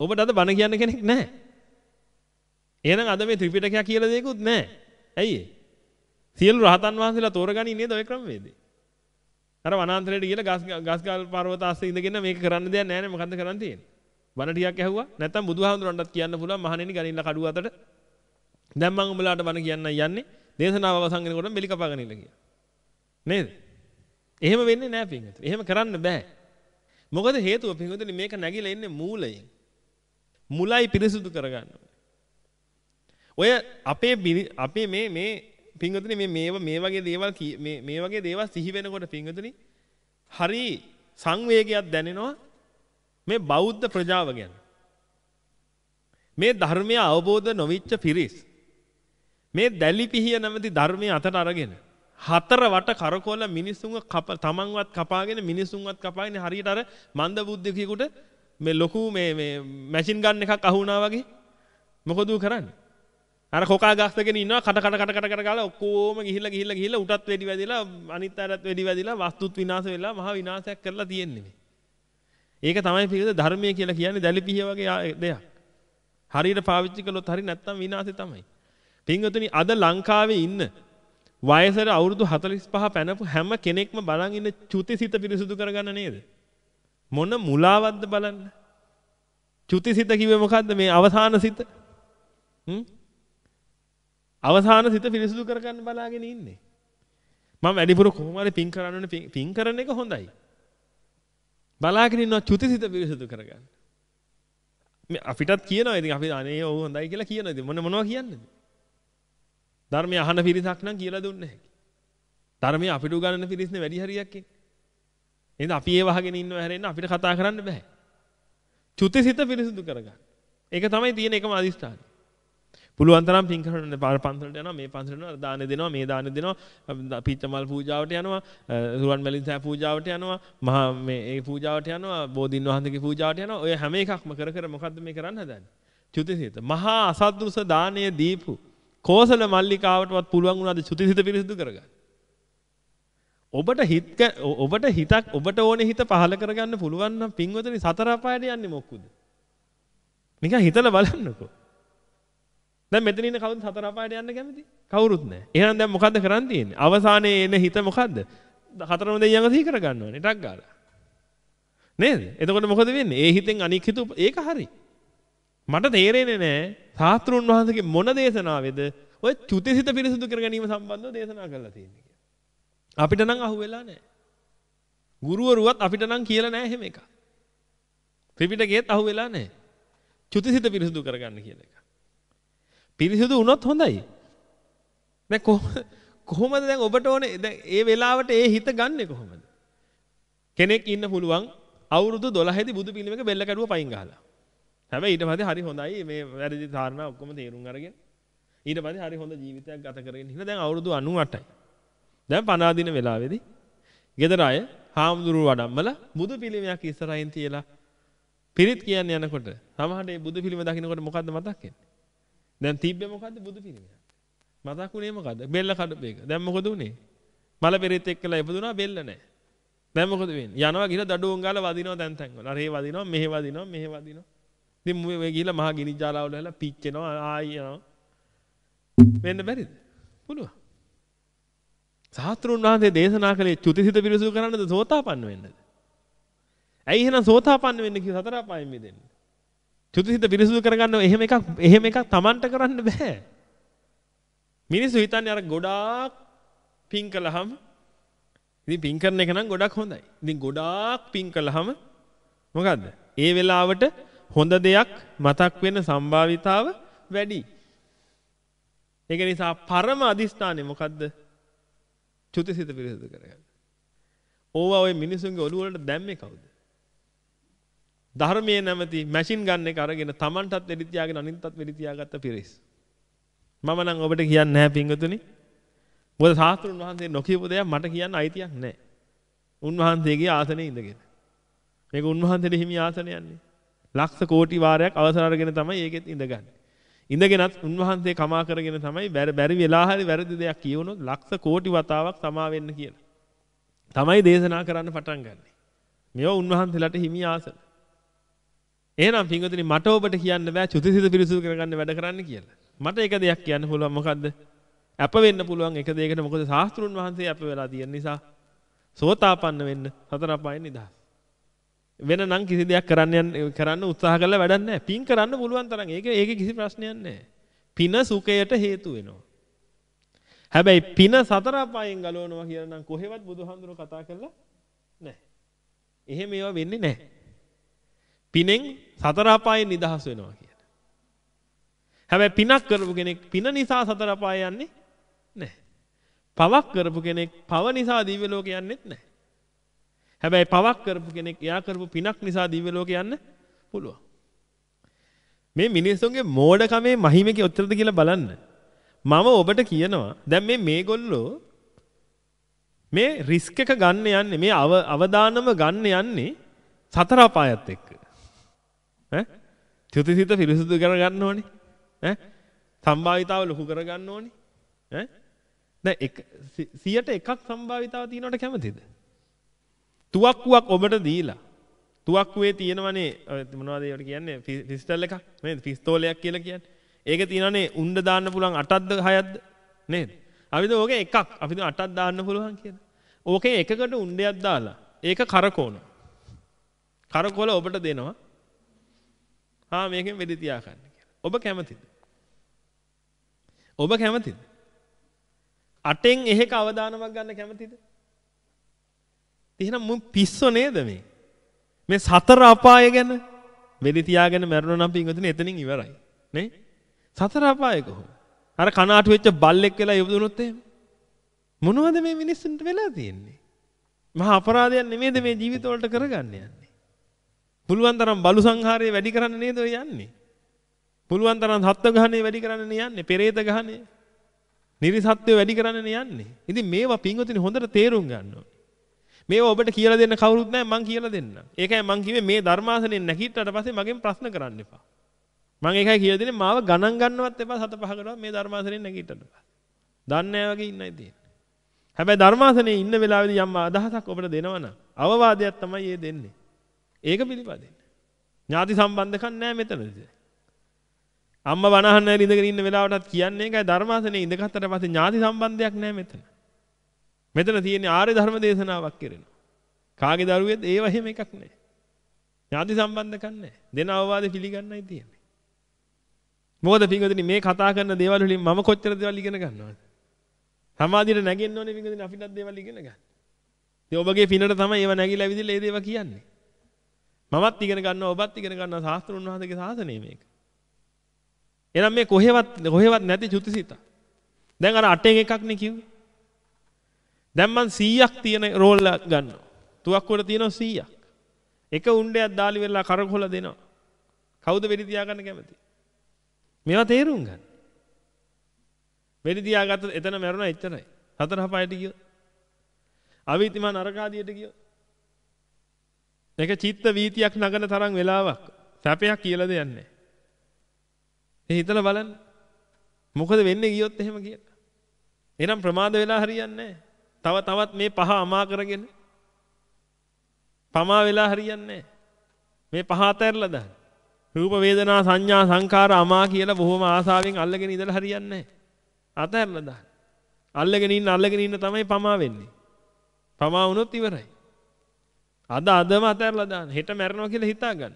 ඔබට අද බණ කියන්න කෙනෙක් නැහැ. එහෙනම් අද මේ ත්‍රිපිටකය කියලා දෙයක්වත් නැහැ. ඇයි ඒ? සියලු රහතන් වහන්සේලා තෝරගන්නේ නේද ওই ක්‍රමවේදේ? අර වනාන්තරයට ගිහලා ගස් ගස් ගල් පර්වත ආස්සේ ඉඳගෙන මේක කරන්න දෙයක් නැහැ නේ මොකද්ද කරන්න තියෙන්නේ? බණ ටිකක් ඇහුවා. නැත්තම් බුදුහාමුදුරන්ටත් කියන්න පුළුවන් මහණෙනි ගනින්න කඩුව අතට. දැන් මම උඹලාට බණ කියන්න යන්නේ. දේශනාව අවසන් වෙනකොට මෙලි කපාගෙන ඉන්න කියලා. නේද? එහෙම වෙන්නේ නැහැ පින්වතුනි. එහෙම කරන්න බෑ. මොකද හේතුව පින්වතුනි මේක නැగిලා ඉන්නේ මූලයෙන්. මුලයි පිරිසුදු කරගන්න. ඔය අපේ අපේ මේ මේ පින්වතුනි මේ මේ මේ වගේ දේවල් මේ මේ වගේ දේවල් සිහි වෙනකොට පින්වතුනි හරි සංවේගයක් දැනෙනවා මේ බෞද්ධ ප්‍රජාව ගැන. මේ ධර්මය අවබෝධ නොවිච්ච පිරිස් මේ දැලිපිහිය නැමැති ධර්මය අතට අරගෙන හතර වට කරකොල මිනිසුන්ව තමන්වත් කපාගෙන මිනිසුන්වත් කපාගෙන හරියට අර මන්ද බුද්ධිකයෙකුට මේ ලොකු මේ මේ මැෂින් ගන් එකක් අහුණා වගේ මොකද කරන්නේ අර කොකා ගස්සගෙන ඉන්නවා කට කට කට කට කට ගාලා ඔක්කොම ගිහිල්ලා ගිහිල්ලා ගිහිල්ලා උටත් වෙඩි වැදිලා අනිත් අයටත් වෙඩි වැදිලා වස්තුත් විනාශ වෙලා මහා විනාශයක් කරලා තියෙන්නේ මේ. ඒක තමයි පිළිද ධර්මය කියලා කියන්නේ දැලිපිහිය වගේ දෙයක්. හරියට පාවිච්චි කළොත් හරි නැත්තම් විනාශේ තමයි. පින්වතුනි අද ලංකාවේ ඉන්න වයසට අවුරුදු 45 පැනපු හැම කෙනෙක්ම බලන් ඉන්න චුතිසිත පිරිසුදු කරගන්න නේද? මොන මුලාවක්ද බලන්න. චුතිසිත කිව්වේ මොකද්ද මේ අවසාන සිත? හ්ම්? අවසාන සිත පිරිසුදු කරගන්න බලාගෙන ඉන්නේ. මම වැඩිපුර කොහොම හරි පින් කරන්න ඕනේ පින් කරන එක හොඳයි. බලාගෙන ඉන්නවා චුතිසිත පිරිසුදු කරගන්න. මේ අපිටත් කියනවා ඉතින් අපි අනේ ඔව් හොඳයි කියලා කියනවා ඉතින් මොන මොනවා කියන්නේද? ධර්මය අහන පිරිසක් නම් කියලා දුන්නේ නැහැ. ධර්මය අපිට උගන්වන පිරිස්නේ වැඩි හරියක් එන්නේ. එහෙනම් අපි ඒ වහගෙන ඉන්නව හැරෙන්න අපිට කතා කරන්න බෑ. චුතිසිත පිරිසුදු කරගන්න. ඒක තමයි තියෙන එකම අදිස්ථානය. පුළුවන් තරම් පින් කරන්න පාර පන්සලට යනවා මේ පන්සලට යනවා දාන දෙනවා මේ දාන දෙනවා පිච්චමල් පූජාවට යනවා රුවන් මැලින් සෑ පූජාවට යනවා මහා මේ ඒ පූජාවට යනවා බෝධින් වහන්සේගේ පූජාවට යනවා ඔය හැම එකක්ම කර කර මොකද්ද මේ කරන්න හදන්නේ චුතිසිත මහා අසද්දෘස දානය දීපු කෝසල මල්ලිකාවටවත් පුළුවන් වුණාද චුතිසිත පිරිසිදු කරගන්න ඔබට හිත ඔබට හිතක් ඔබට ඕනේ හිත පහල කරගන්න පුළුවන් නම් පින්වතුනි සතර අපායට යන්නේ මොකද නිකන් හිතලා බලන්නකෝ දැන් මෙතන ඉන්න කවුද සතර අපායට යන්න කැමති? කවුරුත් නැහැ. එහෙනම් දැන් මොකද්ද කරන්න තියෙන්නේ? අවසානයේ එන හිත මොකද්ද? හතරම දෙයියන්ව සිහි කර ගන්නවනේ ටක් ගාලා. නේද? එතකොට මොකද වෙන්නේ? ඒ හිතෙන් අනික් හිත ඒක හරි. මට තේරෙන්නේ නැහැ සාස්ත්‍රුන් වහන්සේගේ මොන දේශනාවේද ඔය චුතිසිත පිරිසුදු කර ගැනීම සම්බන්ධව දේශනා කරලා තියෙන්නේ කියලා. අපිට නම් අහුවෙලා නැහැ. ගුරුවරුවත් අපිට නම් කියලා නැහැ එහෙම එකක්. ත්‍රිපිටකයේත් අහුවෙලා නැහැ. චුතිසිත පිරිසුදු කරගන්න කියලා එක. පිරිසිදු වුණොත් හොඳයි. දැන් කොහොමද දැන් ඔබට ඕනේ දැන් ඒ වෙලාවට ඒ හිත ගන්නෙ කොහොමද? කෙනෙක් ඉන්න පුළුවන් අවුරුදු 12 දී බුදු පිළිමයක බෙල්ල කැඩුව පයින් ගහලා. හැබැයි ඊට පස්සේ හරි හොඳයි මේ වැරදි ධාරණා ඔක්කොම තේරුම් අරගෙන ඊට පස්සේ හරි හොඳ ජීවිතයක් ගත කරගෙන ඉන්න දැන් අවුරුදු 98යි. දැන් 50 දින වෙලාවේදී ගෙදර අය හාමුදුරුවෝ වඩම්මලා බුදු පිළිමයක් ඉස්සරහින් තියලා පිරිත් කියන්න යනකොට සමහරට මේ බුදු පිළිම දකින්නකොට මොකද්ද මතක් වෙන්නේ? දැන් තිබ්බේ මොකද්ද බුදු පිළිමයක්. මතක් වුණේ මොකද්ද? බෙල්ල කඩපේක. දැන් මොකද උනේ? මල පෙරෙත් එක්කලා ඉපදුනා බෙල්ල නැහැ. දැන් මොකද වෙන්නේ? යනවා ගිහලා දඩුවම් ගාලා වදිනවා දැන් තැන් වල. අර ඒ වදිනවා මෙහෙ වදිනවා මෙහෙ වදිනවා. ඉතින් මේ ගිහලා මහා ගිනි ජාලාවල හැලා පිච්චෙනවා ආයි යනවා. වෙන්න බැරිද? පුළුවන්. සාත්‍රුන් වහන්සේ දේශනා කළේ චුතිසිත පිරිසුදු කරන්නද සෝතාපන්න වෙන්නද? ඇයි එහෙනම් සෝතාපන්න වෙන්න කිව්ව සතර අපායෙන් මිදෙන්න? චුතිසිත පිරිසුදු කරගන්න එහෙම එකක් එහෙම එකක් Tamanට කරන්න බෑ. මිනිස්සු හිතන්නේ අර ගොඩාක් පින් කළාම ඉතින් පින් කරන එක නම් ගොඩක් හොඳයි. ඉතින් ගොඩාක් පින් කළාම මොකද්ද? ඒ වෙලාවට හොඳ දෙයක් මතක් වෙන සම්භාවිතාව වැඩි. ඒක නිසා පරම අදිස්ථානේ මොකද්ද? චුතිසිත පිරිසුදු කරගන්න. ඕවා ওই මිනිසුන්ගේ ඔළුව වලට දැම්මේ කවුද? ධර්මයේ නැමැති මැෂින් ගන්න එක අරගෙන Tamanටත් වෙඩි තියාගෙන අනින්ටත් වෙඩි තියාගත්ත පිරිස්. මම නම් ඔබට කියන්නේ නැහැ පින්වතුනි. මොකද සාස්ත්‍රුන් වහන්සේ නොකියපු දෙයක් මට කියන්න අයිතියක් නැහැ. උන්වහන්සේගේ ආසනේ ඉඳගෙන. මේක උන්වහන්සේට හිමි ආසනයන්නේ. ලක්ෂ කෝටි වාරයක් අවසර අරගෙන තමයි ඒකෙත් ඉඳගන්නේ. ඉඳගෙනත් උන්වහන්සේ කමා කරගෙන තමයි බැරි වෙලා හරි වැරදි දෙයක් කියවුනොත් ලක්ෂ කෝටි වතාවක් සමා වෙන්න කියලා. තමයි දේශනා කරන්න පටන් ගන්නෙ. මේවා උන්වහන්සේලාට හිමි ආසන. එහෙනම් පින්වතුනි මට ඔබට කියන්න බෑ චුතිසිත පිරිසුදු කරගන්න වැඩ කරන්න කියලා. මට එක දෙයක් කියන්න පුළුවන් මොකද්ද? අප වෙන්න පුළුවන් එක දෙයකට මොකද ශාස්ත්‍රුන් වහන්සේ අප වෙලා තියෙන නිසා සෝතාපන්න වෙන්න සතර අපායෙන් නිදහස්. වෙන නම් කිසි දෙයක් කරන්න කරන්න උත්සාහ කරලා වැඩක් නැහැ. පින් කරන්න පුළුවන් තරම්. ඒක ඒකේ කිසි ප්‍රශ්නයක් නැහැ. පින සුඛයට හේතු වෙනවා. හැබැයි පින සතර අපායෙන් ගලවනවා කියලා නම් කොහෙවත් බුදුහාමුදුරුවෝ කතා කරලා නැහැ. එහෙම ඒවා වෙන්නේ නැහැ. පිනෙන් සතර අපායෙන් නිදහස් වෙනවා කියන. හැබැයි පිනක් කරපු කෙනෙක් පින නිසා සතර අපාය යන්නේ නැහැ. පවක් කරපු කෙනෙක් පව නිසා දිව්‍ය ලෝක යන්නෙත් නැහැ. හැබැයි පවක් කරපු කෙනෙක් එයා කරපු පිනක් නිසා දිව්‍ය ලෝක යන්න පුළුවන්. මේ මිනිස්සුන්ගේ මෝඩකමේ මහිමකේ උත්තරද කියලා බලන්න. මම ඔබට කියනවා දැන් මේ මේගොල්ලෝ මේ රිස්ක් එක ගන්න යන්නේ මේ අවදානම ගන්න යන්නේ සතර අපායත් එක්ක. ඈ චුතිසිත පිරිසුදු කරගන්න ඕනේ. ඈ සම්භාවිතාව ලොකු කරගන්න ඕනේ. ඈ දැන් 100ට එකක් සම්භාවිතාව තියෙනවට කැමතිද? තුවක්කුවක් ඔබට දීලා තුවක්කුවේ තියෙනවනේ මොනවද ඒවට කියන්නේ පිස්ටල් එකක් නේද පිස්තෝලයක් කියලා කියන්නේ. ඒක තියෙනවනේ උණ්ඩ දාන්න පුළුවන් 8ක්ද 6ක්ද නේද? අපිට ඕකේ එකක් අපිට 8ක් දාන්න පුළුවන් කියලා. ඕකේ එකකට උණ්ඩයක් දාලා ඒක කරකවනවා. කරකවල ඔබට දෙනවා. ආ මේකෙන් වෙඩි තියා ගන්න කියලා. ඔබ කැමතිද? ඔබ කැමතිද? අටෙන් එහෙක අවදානමක් ගන්න කැමතිද? එහෙනම් මුන් පිස්සෝ නේද මේ? මේ සතර අපාය ගැන වෙඩි තියාගෙන මැරුණා නම් පින්වතුනි එතනින් ඉවරයි. නේ? සතර අපාය කොහොමද? අර කනාටු වෙච්ච බල්ලෙක් වෙලා ඉවදුනොත් එහෙම. මොනවද මේ මිනිස්සුන්ට වෙලා තියෙන්නේ? මහා අපරාධයක් නෙමෙයිද මේ ජීවිතවලට කරගන්න යන්නේ? පුළුවන් තරම් බලු සංහාරය වැඩි කරන්න නේද ඔය යන්නේ? පුළුවන් තරම් සත්ත්ව ගහනේ වැඩි කරන්න යන්නේ. පෙරේත ගහනේ. නිරිසත්ත්වය වැඩි කරන්න යන්නේ. ඉතින් මේවා පින්වතුනි හොඳට තේරුම් ගන්න ඕනේ. මේවා ඔබට කියලා දෙන්න කවුරුත් නැහැ මං කියලා දෙන්නම්. ඒකයි මං කිව්වේ මේ ධර්මාසනෙන් නැගිට්ටට පස්සේ මගෙන් ප්‍රශ්න කරන්න එපා. මං ඒකයි කියලා දෙන්නේ මාව ගණන් ගන්නවත් එපා සත පහකටවත් මේ ධර්මාසනෙන් නැගිට්ටට පස්සේ. දන්නේ නැහැ වගේ ඉන්නයි තියෙන්නේ. හැබැයි ධර්මාසනේ ඉන්න වෙලාවේදී යම් අදහසක් ඔබට දෙනවනම් අවවාදයක් තමයි ඒ දෙන්නේ. ඒක පිළිපදින්න. ඥාති සම්බන්ධකම් නැහැ මෙතනදී. අම්මා වනහන්න ඉඳගෙන ඉන්න වෙලාවටත් කියන්නේ ඒකයි ධර්මාසනේ ඉඳගත්තට පස්සේ ඥාති සම්බන්ධයක් නැහැ මෙතන. මෙතන තියෙන්නේ ආර්ය ධර්ම දේශනාවක් කරනවා. කාගේ දරුවෙද ඒව එහෙම එකක් නැහැ. ඥාති සම්බන්ධකම් නැහැ. දෙන අවවාද පිළිගන්නයි තියෙන්නේ. මොකද පින්වතුනි මේ කතා කරන දේවල් වලින් මම කොච්චර දේවල් ඉගෙන ගන්නවද? සමාධියට නැගෙන්න ඕනේ පින්වතුනි අපිටත් දේවල් ඉගෙන ගන්න. ඉතින් ඔබගේ පිනට තමයි ඒව නැగిලා ඇවිදලා ඒ දේවල් කියන්නේ. මමත් ඉගෙන ගන්නවා ඔබත් ඉගෙන ගන්නවා ශාස්ත්‍රුන් වහන්සේගේ ශාසනය මේක. එහෙනම් මේ කොහෙවත් කොහෙවත් නැති චුතිසිත. දැන් අර අටෙන් එකක් නේ කිව්වේ. දැන් මං 100ක් තියෙන රෝල් ගන්නවා. තුවක්කුවට තියෙනවා 100ක්. එක උණ්ඩයක් දාලි වෙලා කරකොල දෙනවා. කවුද වෙඩි තියාගන්න කැමති? මේවා තේරුම් ගන්න. වෙඩි තියාගත්තොත් එතන මැරුණා එච්චරයි. හතර හපයට ගියෝ. අවිතිමා නරකාදියට ගියෝ. ඒක චිත්ත වීතියක් නගන තරම් වෙලාවක් සැපයක් කියලා දෙයක් නැහැ. ඒ හිතලා බලන්න. මොකද වෙන්නේ ගියොත් එහෙම කියලා. එහෙනම් ප්‍රමාද වෙලා හරියන්නේ තව තවත් මේ පහ අමා කරගෙන පමා වෙලා හරියන්නේ මේ පහ අතහැරලා දාන්න. රූප වේදනා සංඥා සංකාර අමා කියලා බොහොම ආසාවෙන් අල්ලගෙන ඉඳලා හරියන්නේ අතහැරලා දාන්න. අල්ලගෙන ඉන්න අල්ලගෙන ඉන්න තමයි පමා වෙන්නේ. පමා වුණොත් ඉවරයි. අද අදම අතහැරලා දාන්න. හෙට මැරෙනවා කියලා හිතා ගන්න.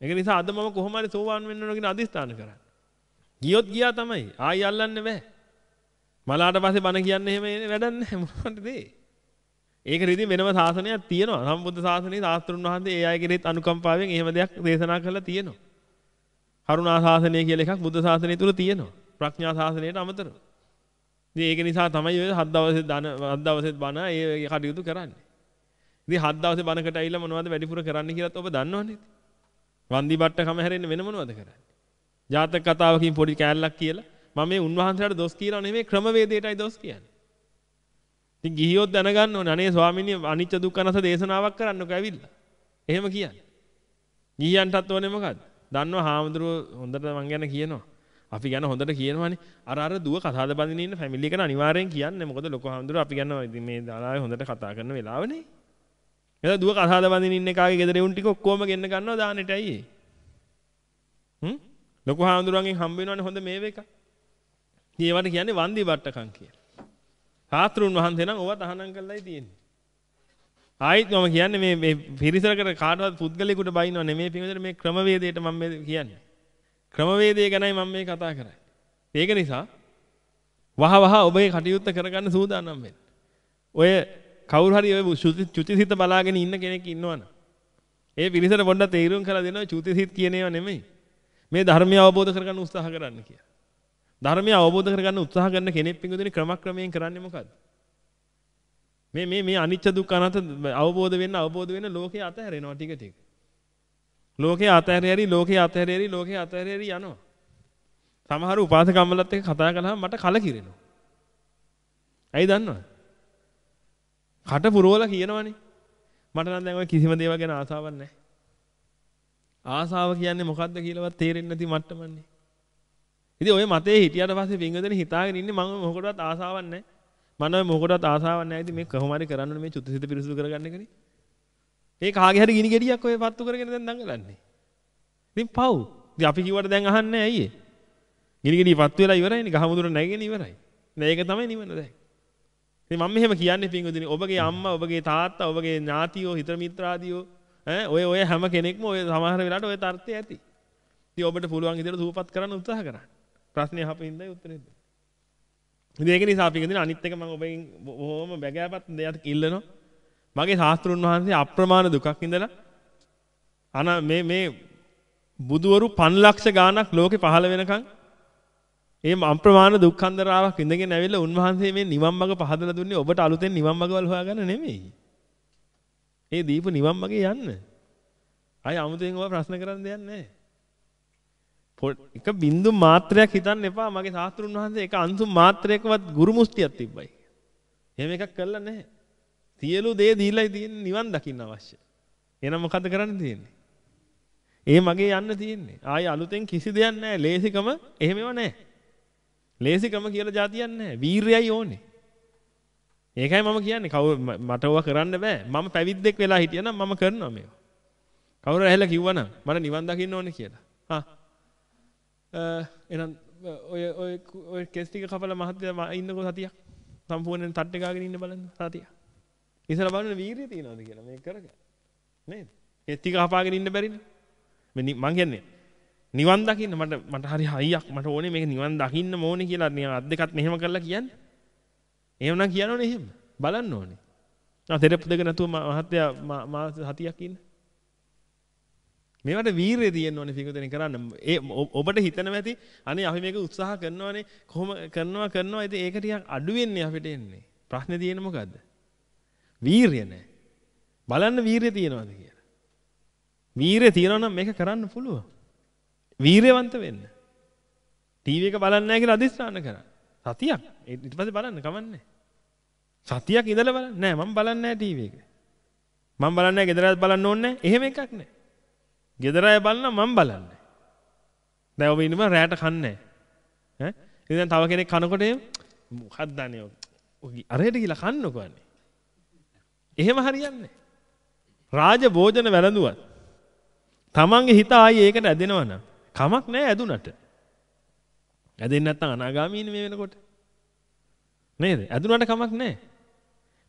ඒක නිසා අද මම කොහොම හරි සෝවාන් වෙන්න ඕන කියන අදිස්ථාන කරන්න. ගියොත් ගියා තමයි. ආයි අල්ලන්න බෑ. මලාට පස්සේ බණ කියන්න එහෙම වැඩක් නැහැ මොකටද ඒ? ඒකට ඉතින් වෙනම සාසනයක් තියෙනවා. සම්බුද්ධ ශාසනයේ සාස්ත්‍රුන් වහන්සේ ඒ අය කෙරෙහිත් අනුකම්පාවෙන් එහෙම දෙයක් දේශනා කරලා තියෙනවා. කරුණා ශාසනය කියලා එකක් බුද්ධ ශාසනය තුල තියෙනවා. ප්‍රඥා ශාසනයට අමතරව. ඉතින් ඒක නිසා තමයි ඔය හත් දවසේ දන හත් දවසෙත් බණ ඒ කටයුතු කරන්නේ. ඉතින් හත් දවසේ බණකට ඇවිල්ලා මොනවද වැඩිපුර කරන්න කියලාත් ඔබ දන්නවනේ. වන්දි බට්ට කම හැරෙන්න වෙන මොනවද කරන්නේ? ජාතක කතාවකින් පොඩි කෑල්ලක් කියලා මම මේ උන්වහන්සේලාට දොස් කියනවා නෙමෙයි ක්‍රමවේදයටයි දොස් කියන්නේ. ඉතින් ගිහියොත් දැනගන්න ඕනේ අනේ ස්වාමීනි අනිච්ච දුක්ඛ නැස දේශනාවක් කරන්නකෝ ඇවිල්ලා. එහෙම කියන්නේ. ගිහියන්ටත් ඕනේ මොකද්ද? දන්නවා හාමුදුරුවෝ හොඳට මං ගැන කියනවා. අපි ගැන හොඳට කියනවනේ. අර අර දුව කතාද බඳින ඉන්න ෆැමිලි එකට අනිවාර්යෙන් කියන්නේ. මොකද ලොකු හාමුදුරුවෝ අපි ගැන ඉතින් මේ දාලාවේ හොඳට කතා කරන වෙලාවනේ. එතන දුව කතාද බඳින ඉන්න එකාගේ ගෙදර උන් ටික ඔක්කොම ගෙන්න ගන්නවා දානෙට අයියේ. හ්ම්? ලොකු හාමුදුරුවන්ගෙන් හම්බ වෙනවනේ හොඳ මේව එකක්. ඒවට කියන්නේ වන්දි බට්ටකම් කියලා. සාත්‍රුන් වහන්සේ නම් ඕවා තහනම් කරලායි තියෙන්නේ. ආයිත් මම කියන්නේ මේ මේ පිරිසකට කාටවත් පුද්ගලයෙකුට බයින්නව නෙමෙයි පින්වදට මේ ක්‍රමවේදයට මම මේ කියන්නේ. ක්‍රමවේදය ගැනයි මම මේ කතා කරන්නේ. ඒක නිසා වහ වහ ඔබේ කටයුත්ත කරගන්න සූදානම් වෙන්න. ඔය කවුරු හරි ඔය චුතිසිත බලාගෙන ඉන්න කෙනෙක් ඉන්නවනම් ඒ පිරිසට පොඩ්ඩක් තීරුම් කරලා දෙනවා චුතිසිත කියන ඒවා නෙමෙයි. මේ ධර්මය අවබෝධ කරගන්න උත්සාහ කරන්න කියලා. ධර්මය අවබෝධ කරගන්න උත්සාහ කරන කෙනෙක් පිඟුදුනේ ක්‍රමක්‍රමයෙන් කරන්නේ මොකද්ද? මේ මේ මේ අනිච්ච දුක්ඛ අනාත්ම අවබෝධ වෙන්න අවබෝධ වෙන්න ලෝකේ අතහැරෙනවා ටික ටික. ලෝකේ අතහැරෙරි ලෝකේ අතහැරෙරි ලෝකේ අතහැරෙරි යනවා. සමහර උපාසකම්මලත් එක්ක කතා කළාම මට කලකිරෙනවා. ඇයි දන්නවද? කට පුරවලා කියනවනේ. මට නම් දැන් ඔය කිසිම දේවල් ගැන ආසාවක් නැහැ. ආසාව කියන්නේ මොකද්ද කියලාවත් තේරෙන්නේ නැති මට්ටමන්නේ. ඉතින් ওই මතේ හිටියට පස්සේ පින්වදෙන හිතාගෙන ඉන්නේ මම මොකටවත් ආසාවක් නැහැ. මම මොකටවත් ආසාවක් නැහැ. ඉතින් මේ කොහොම හරි කරන්න ඕනේ මේ චුතිසිත පිරිසුදු කරගන්න එකනේ. ඒ කාගේ හරි ගිනි ගෙඩියක් ඔය පත්තු කරගෙන දැන් දඟලන්නේ. ඉතින් පව්. ඉතින් අපි කිව්වට දැන් අහන්නේ ඇයි ඒ? ගිනි ගෙඩිය පත්තු වෙලා ඉවරයිනේ. ගහමුදුර නැගෙන ඉවරයි. මේක තමයි නිවන දැන්. ඉතින් මම මෙහෙම කියන්නේ පින්වදිනේ ඔබගේ අම්මා, ඔබගේ තාත්තා, ඔබගේ ඥාතියෝ, හිත මිත්‍රාදියෝ ඈ ඔය ඔය හැම කෙනෙක්ම ඔය සමහර වෙලාවට ඔය තර්ථය ඇති. ඉතින් ඔබට පුළුවන් විදිහට සූපපත් කරන්න උත්සාහ කරන්න. ප්‍රශ්නේ අහපින්දයි උත්තරේ දෙන්න. ඉතින් ඒක නිසා අපි කියන අනිත් එක මම ඔබෙන් බොහොම බැගෑපත් දෙයක් ඉල්ලනවා. මගේ ශාස්ත්‍රුන් වහන්සේ අප්‍රමාණ දුකක් ඉඳලා අන මේ මේ බුදවරු 5 ලක්ෂ ගාණක් ලෝකේ පහළ වෙනකන් ඒ අප්‍රමාණ දුක්ඛන්දරාවක් ඉඳගෙන ඇවිල්ලා උන්වහන්සේ මේ නිවන් මඟ පහදලා දුන්නේ ඔබට අලුතෙන් නිවන් මඟවල් හොයාගන්න නෙමෙයි. ඒ දීපු නිවන් මගේ යන්න. අය 아무තෙන් ඔය ප්‍රශ්න කරන්න දෙයක් නැහැ. එක බින්දු මාත්‍රයක් හිතන්න එපා මගේ සාස්ත්‍රුන් වහන්සේ එක අංශු මාත්‍රයකවත් ගුරු මුස්තියක් තිබ්බයි. එහෙම එකක් කළා නැහැ. සියලු දේ දීලායි තියෙන්නේ නිවන් දකින්න අවශ්‍ය. එහෙනම් මොකද කරන්න තියෙන්නේ? ඒ මගේ යන්න තියෙන්නේ. ආයේ අලුතෙන් කිසි දෙයක් නැහැ. ලේසිකම එහෙමව නැහැ. ලේසිකම කියලා જાතියක් නැහැ. වීරයයි ඕනේ. ඒකයි මම කියන්නේ කවු මට ඕවා කරන්න බෑ. මම පැවිද්දෙක් වෙලා හිටියනම් මම කරනවා මේවා. කවුරු ඇහෙලා කිව්වනම් මට නිවන් දකින්න ඕනේ කියලා. හා. Eh, එහෙනම් ඔය ඔය ඔය කෙස් ටික කපලා මහත්තයා ඉන්නකෝ සතියක්. සම්පූර්ණයෙන් තට්ටේ ගාගෙන ඉන්න බලන්න සතියක්. ඉතල බලන්න වීරිය තියනවාද කියලා මේක කරගන්න. නේද? කෙස් ටික කපාගෙන ඉන්න බැරිනේ. මම කියන්නේ නිවන් දකින්න මට මට හරි හයියක් මට ඕනේ මේක නිවන් දකින්න ඕනේ කියලා නිකන් අත් දෙකත් මෙහෙම කරලා කියන්නේ. එහෙමනම් කියනවනේ එහෙම. බලන්න ඕනේ. ආ තෙරප්පු දෙක නැතුව මහත්තයා මාස හතියක් ඉන්න. මේවට වීරිය තියෙන්න ඕනේ පිටුදෙනින් කරන්න. ඒ ඔබට හිතනවා ඇති අනේ අපි මේක උත්සාහ කරනවානේ කොහොම කරනවා කරනවා ඉතින් ඒක ටිකක් අඩු වෙන්නේ අපිට එන්නේ. ප්‍රශ්නේ තියෙන්නේ මොකද්ද? වීරිය නැහැ. බලන්න වීරිය තියනවාද කියලා. වීරිය තියනවා නම් මේක කරන්න පුළුවන්. වීරයවන්ත වෙන්න. ටීවී එක බලන්නේ නැහැ කියලා අදිස්ථාන කරා. සතියක් ඊට පස්සේ බලන්න කමන්නේ. සතියක් ඉඳලා බලන්න නෑ මම බලන්නේ නැහැ ටීවී එක. මම බලන්නේ නැහැ ගෙදරත් බලන්න ඕනේ නැහැ. එහෙම එකක් නැහැ. ගෙදර අය බලන මම බලන්නේ. දැන් ඔබ ඉන්නම රැයට කන්නේ ඈ. ඉතින් තව කෙනෙක් කනකොට මොකක්ද අනේ ඔය අරහෙට ගිහලා කන්නකෝ අනේ. එහෙම හරියන්නේ රාජ භෝජන වැළඳුවත් තමන්ගේ හිත ආයේ ඒකට ඇදෙනවනම් කමක් නැහැ ඇදුනට. ඇදෙන්නේ නැත්නම් අනාගාමීනේ මේ වෙනකොට. නේද? ඇදුනට කමක් නැහැ.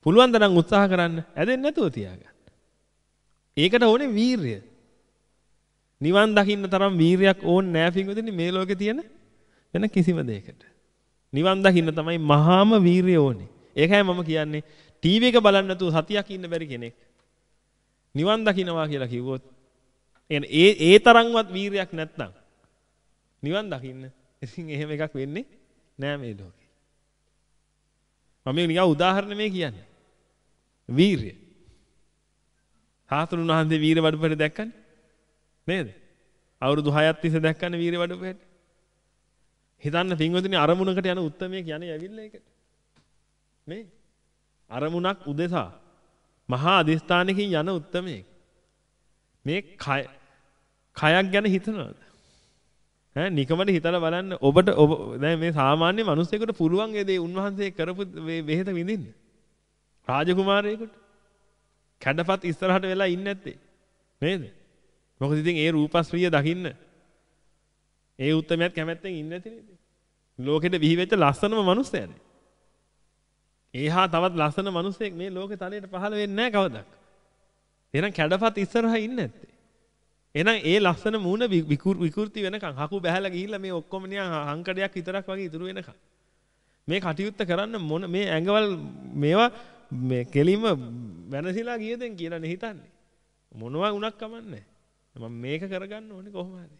පුළුවන් තරම් උත්සාහ කරන්න ඇදෙන්නේ නැතුව තියාගන්න. ඒකට ඕනේ වීරිය. නිවන් දකින්න තරම් වීරියක් ඕනේ නැහැ පින්වතුනි මේ ලෝකේ තියෙන වෙන කිසිම දෙයකට. නිවන් දකින්න තමයි මහාම වීරිය ඕනේ. ඒකයි මම කියන්නේ ටීවී එක බලන්න නැතුව සතියක් ඉන්න බැරි කෙනෙක් නිවන් දකින්නවා කියලා කිව්වොත් ඒ ඒ තරම්වත් වීරයක් නැත්නම් නිවන් දකින්න ඉතින් එහෙම එකක් වෙන්නේ නෑ මේ ලෝකේ. මම මේ නිකන් උදාහරණ මේ කියන්නේ. වීරිය. සාතුරුන් වහන්සේ වීර වඩුපෙට දැක්කනේ. නේද? අවුරුදු 6ක් තිස්සේ දැක්කනේ වීර වඩුපෙට. හිතන්න පින්වතුනි අරමුණකට යන උත්මයෙක් යන්නේ ඇවිල්ලා ඒකට. මේ අරමුණක් උදෙසා මහා අදිස්ථානකින් යන උත්මයෙක්. මේ කය කයක් ගැන හිතනවද? ඈ නිකමට හිතලා බලන්න ඔබට ඔබ දැන් මේ සාමාන්‍ය මිනිස්සෙකුට පුළුවන් ඒ දේ උන්වහන්සේ කරපු වෙහෙත විඳින්න. රාජකුමාරයෙකුට කැඩපත් ඉස්සරහට වෙලා ඉන්නේ නැත්තේ. නේද? මොකද ඉතින් ඒ රූපස්ත්‍රිය දකින්න ඒ උත්තරමයත් කැමැත්තෙන් ඉන්නේ නැති නේද? ලෝකෙට බිහි වෙච්ච ලස්සනම මිනිස්සයානේ. ඒහා තවත් ලස්සන මිනිසෙක් මේ ලෝකේ තලයට පහළ වෙන්නේ නැහැ කවදාවත්. එහෙනම් කැඩපත් ඉස්සරහා ඉන්නේ නැත්තේ. එහෙනම් ඒ ලස්සන මූණ විකෘති වෙනකන් හකු බැහැලා ගිහිල්ලා මේ ඔක්කොම නිකන් හංකඩයක් විතරක් වගේ ඉතුරු වෙනකන්. මේ කටයුත්ත කරන්න මොන මේ ඇඟවල් මේවා මේ කෙලින්ම වෙනසිලා ගියදෙන් කියලා නේ හිතන්නේ. මොනවා වුණක් කමන්නේ. මම මේක කරගන්න ඕනේ කොහොම හරි.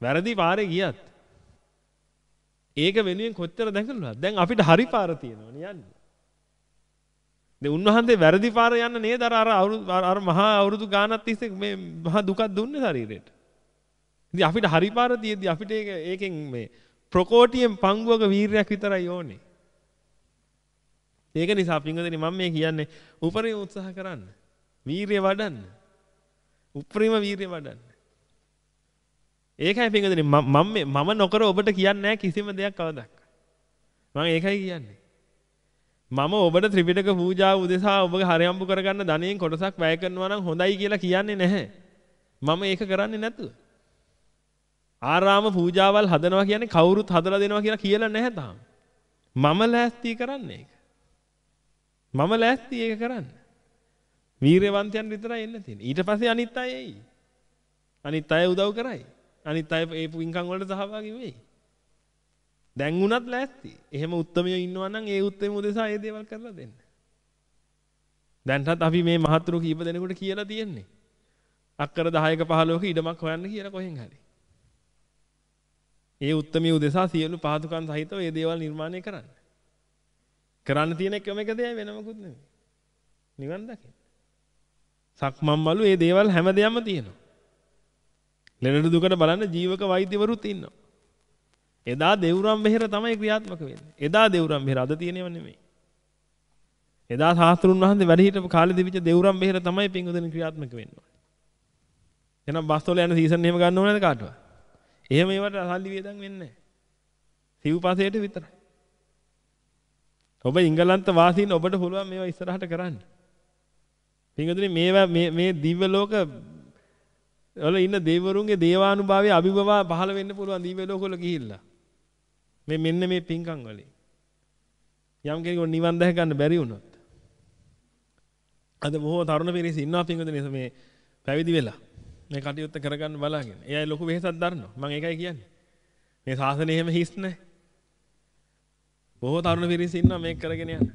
වැරදි පාරේ ගියත් ඒක වෙනුවෙන් කොච්චර දැකලුණාද? දැන් අපිට හරි පාර තියෙනවනේ යන්නේ. දැන් උන්වහන්සේ වැරදි පාර යන්න නේද අර අර අර මහා අවුරුදු ගානක් තිස්සේ මේ මහා දුකක් දුන්නේ ශරීරයට. ඉතින් අපිට හරි පාර තියෙද්දි අපිට ඒක ඒකෙන් මේ ප්‍රකෝටියෙන් පංගුවක වීරයක් විතරයි ඕනේ. ඒක නිසා පින්වදනි මම මේ කියන්නේ උපරිම උත්සාහ කරන්න. වීරිය වඩන්න. උපරිම වීරිය වඩන්න. ඒකයි පින්වදනි මම මම නොකර ඔබට කියන්නේ නැහැ කිසිම දෙයක් කවදාවත්. මම ඒකයි කියන්නේ. මම ඔබට ත්‍රිපිටක පූජාව උදෙසා ඔබගේ හරයම්බු කරගන්න ධනයෙන් කොටසක් වැය කරනවා නම් හොඳයි කියලා කියන්නේ නැහැ. මම ඒක කරන්නේ නැතුව. ආරාම පූජාවල් හදනවා කියන්නේ කවුරුත් හදලා දෙනවා කියලා කියලා නැහැ තාම. මම ලෑස්ති කරන්නේ ඒක. මම ලෑස්ති ඒක කරන්න. වීරයවන්තයන් විතරයි එන්න තියෙන්නේ. ඊට පස්සේ අනිත් අය එයි. අනිත් අය උදව් කරයි. අනිත් අය ඒ පින්කම් වලට සහභාගී වෙයි. දැන් උනත් ලෑස්ති. එහෙම උත්තරමියෝ ඉන්නවා නම් ඒ උත්තරම උදෙසා ඒ දේවල් කරලා දෙන්න. දැන්ටත් අපි මේ මහත්තුරු කීප දෙනෙකුට කියලා තියෙන්නේ. අක්කර 10ක 15ක ඉඩමක් හොයන්න කියලා කොහෙන් හරි. ඒ උත්තරමිය උදෙසා සියලු පහතුකම් සහිතව ඒ දේවල් නිර්මාණය කරන්න. කරන්න තියෙන එකම එක දෙයයි වෙන මොකුත් නෙමෙයි. නිවන් දකින්න. සක්මන් මලු ඒ දේවල් හැම දෙයක්ම තියෙනවා. ලෙඩ දුකට බලන්න ජීවක වෛද්‍යවරුත් ඉන්නවා. එදා දෙවුරම් මෙහෙර තමයි ක්‍රියාත්මක වෙන්නේ. එදා දෙවුරම් මෙහෙර අද තියෙනව නෙමෙයි. එදා සාස්ත්‍රුන් වහන්සේ වැඩ හිටපු කාලේ දිවිච්ච දෙවුරම් මෙහෙර තමයි පිංගුදෙන ක්‍රියාත්මක වෙන්නේ. එහෙනම් බස් වල යන සීසන් එහෙම ගන්න ඕනද කාටවත්? එහෙම ඒවට සල්ලි වියදම් වෙන්නේ නැහැ. සිව්පසයට විතරයි. ඔබ ඉංගලන්ත වාසීන් ඔබට පුළුවන් මේවා ඉස්සරහට කරන්න. පින්වතුනි මේවා මේ මේ දිව්‍ය ලෝක වල ඉන්න දේවරුන්ගේ දේවානුභාවය අභිභවා පහළ වෙන්න පුළුවන් දිව්‍ය ලෝක වල ගිහිල්ලා. මේ මෙන්න මේ පින්කම් වලින්. යම් කෙනෙකුට නිවන් දැක ගන්න බැරි වුණොත්. අද බොහෝ තරුණ පිරිස ඉන්නවා පින්වතුනි මේ පැවිදි වෙලා. මේ කටයුත්ත කරගන්න බලාගෙන. එයයි ලොකු වෙහෙසක් දරනවා. මම ඒකයි කියන්නේ. මේ ශාසනය එහෙම හිස් නැහැ. බොහෝ තරුණ පිරිස ඉන්නවා මේක කරගෙන යන්න.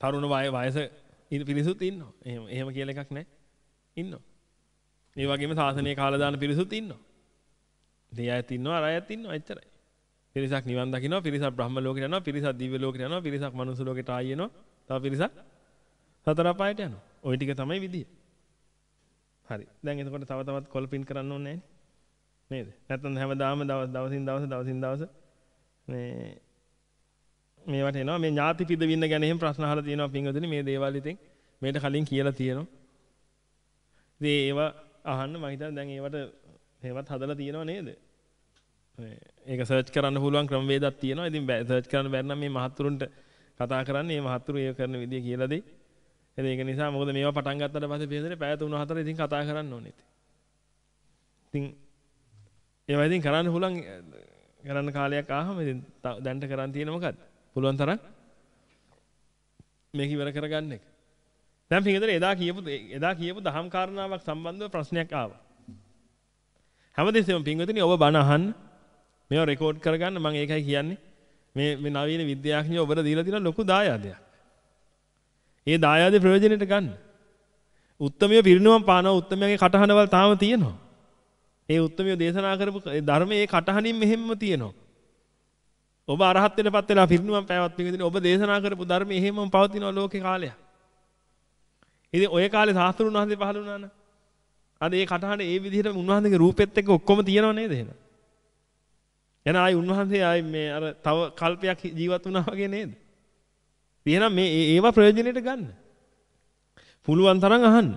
තරුණ වයස පිරිසුත් ඉන්නවා. එහෙම එහෙම කියලා එකක් නැහැ. ඉන්නවා. ඒ වගේම සාසනීය කාලා දාන පිරිසුත් ඉන්නවා. ඉතින් අයත් ඉන්නවා අර අයත් ඉන්නවා එච්චරයි. පිරිසක් නිවන් දකින්නවා, පිරිසක් බ්‍රහ්ම ලෝකෙට යනවා, පිරිසක් දිව්‍ය ලෝකෙට යනවා, පිරිසක් මනුස්ස ලෝකෙට ආයි එනවා. තව පිරිසක් සතර අපායට යනවා. ওই ටික තමයි විදිය. හරි. දැන් එතකොට තව තවත් කොල්පින් කරන්න ඕනේ නේද? නැත්නම් හැමදාම දවස් දවසින් දවස දවසින් දවස මේ මේවට එනවා මේ ඥාති පිදවින්න ගැන එහෙම ප්‍රශ්න අහලා තියෙනවා පින්වතුනි මේ දේවල් ඉතින් මේට කලින් කියලා තියෙනවා. ඉතින් ඒවා අහන්න මම හිතන්නේ දැන් ඒවට මේවත් හදලා තියෙනව නේද? ඒක සර්ච් කරන්න පුළුවන් ක්‍රමවේදක් තියෙනවා. ඉතින් සර්ච් කරන්න බැරි නම් මේ මහත්තුරුන්ට කතා කරන්නේ මේ මහත්තුරු ඒක කරන විදිය කියලා දෙයි. ඉතින් ඒක නිසා මොකද මේවා පටන් ගත්තට පස්සේ පිළිදෙනේ පැය 3-4 ඉතින් කතා කරන්න ඕනේ ඉතින්. ඉතින් ඒවා ඉතින් කරන්න පුළුවන් කරන්න කාලයක් ආවම ඉතින් දැන්ට කරන් තියෙන මොකද්ද? පුළුවන් තරම් මේක ඉවර කරගන්න එක. දැන් පිටින්දර එදා කියපු එදා කියපු දහම් කාරණාවක් සම්බන්ධව ප්‍රශ්නයක් ආවා. හැමදෙස්සෙම පින්වතුනි ඔබ බණ අහන්න මේවා රෙකෝඩ් කරගන්න මම ඒකයි කියන්නේ. මේ මේ නවීන විද්‍යාඥයෝ ඔබට දීලා තියෙන ලොකු දායාදයක්. ඒ දායාදේ ප්‍රයෝජනෙට ගන්න. උත්තමිය පිරිනුවම් පානවා උත්තමයාගේ කටහඬවල් තාම තියෙනවා. ඒ උත්තමිය දේශනා කරපු ධර්මයේ ඒ කටහඬින් මෙහෙම්ම තියෙනවා. ඔබ අරහත් වෙනපත් වෙලා පිරිනුවම් පෑවත් පිටින් ඔබ දේශනා කරපු ධර්මයේ එහෙමම පවතිනවා ලෝකේ කාලයක්. ඉතින් ඔය කාලේ සාස්ත්‍රුන් වහන්සේ පහළ වුණා නම් අද ඒ කටහඬ ඒ විදිහට උන්වහන්සේගේ රූපෙත් එක්ක ඔක්කොම තියෙනව නේද එහෙනම්? එන ආයි උන්වහන්සේ ආයි මේ අර තව කල්පයක් ජීවත් වුණා වගේ නේද? එහෙනම් මේ ඒවා ප්‍රයෝජනෙට ගන්න. පුළුවන් තරම් අහන්න.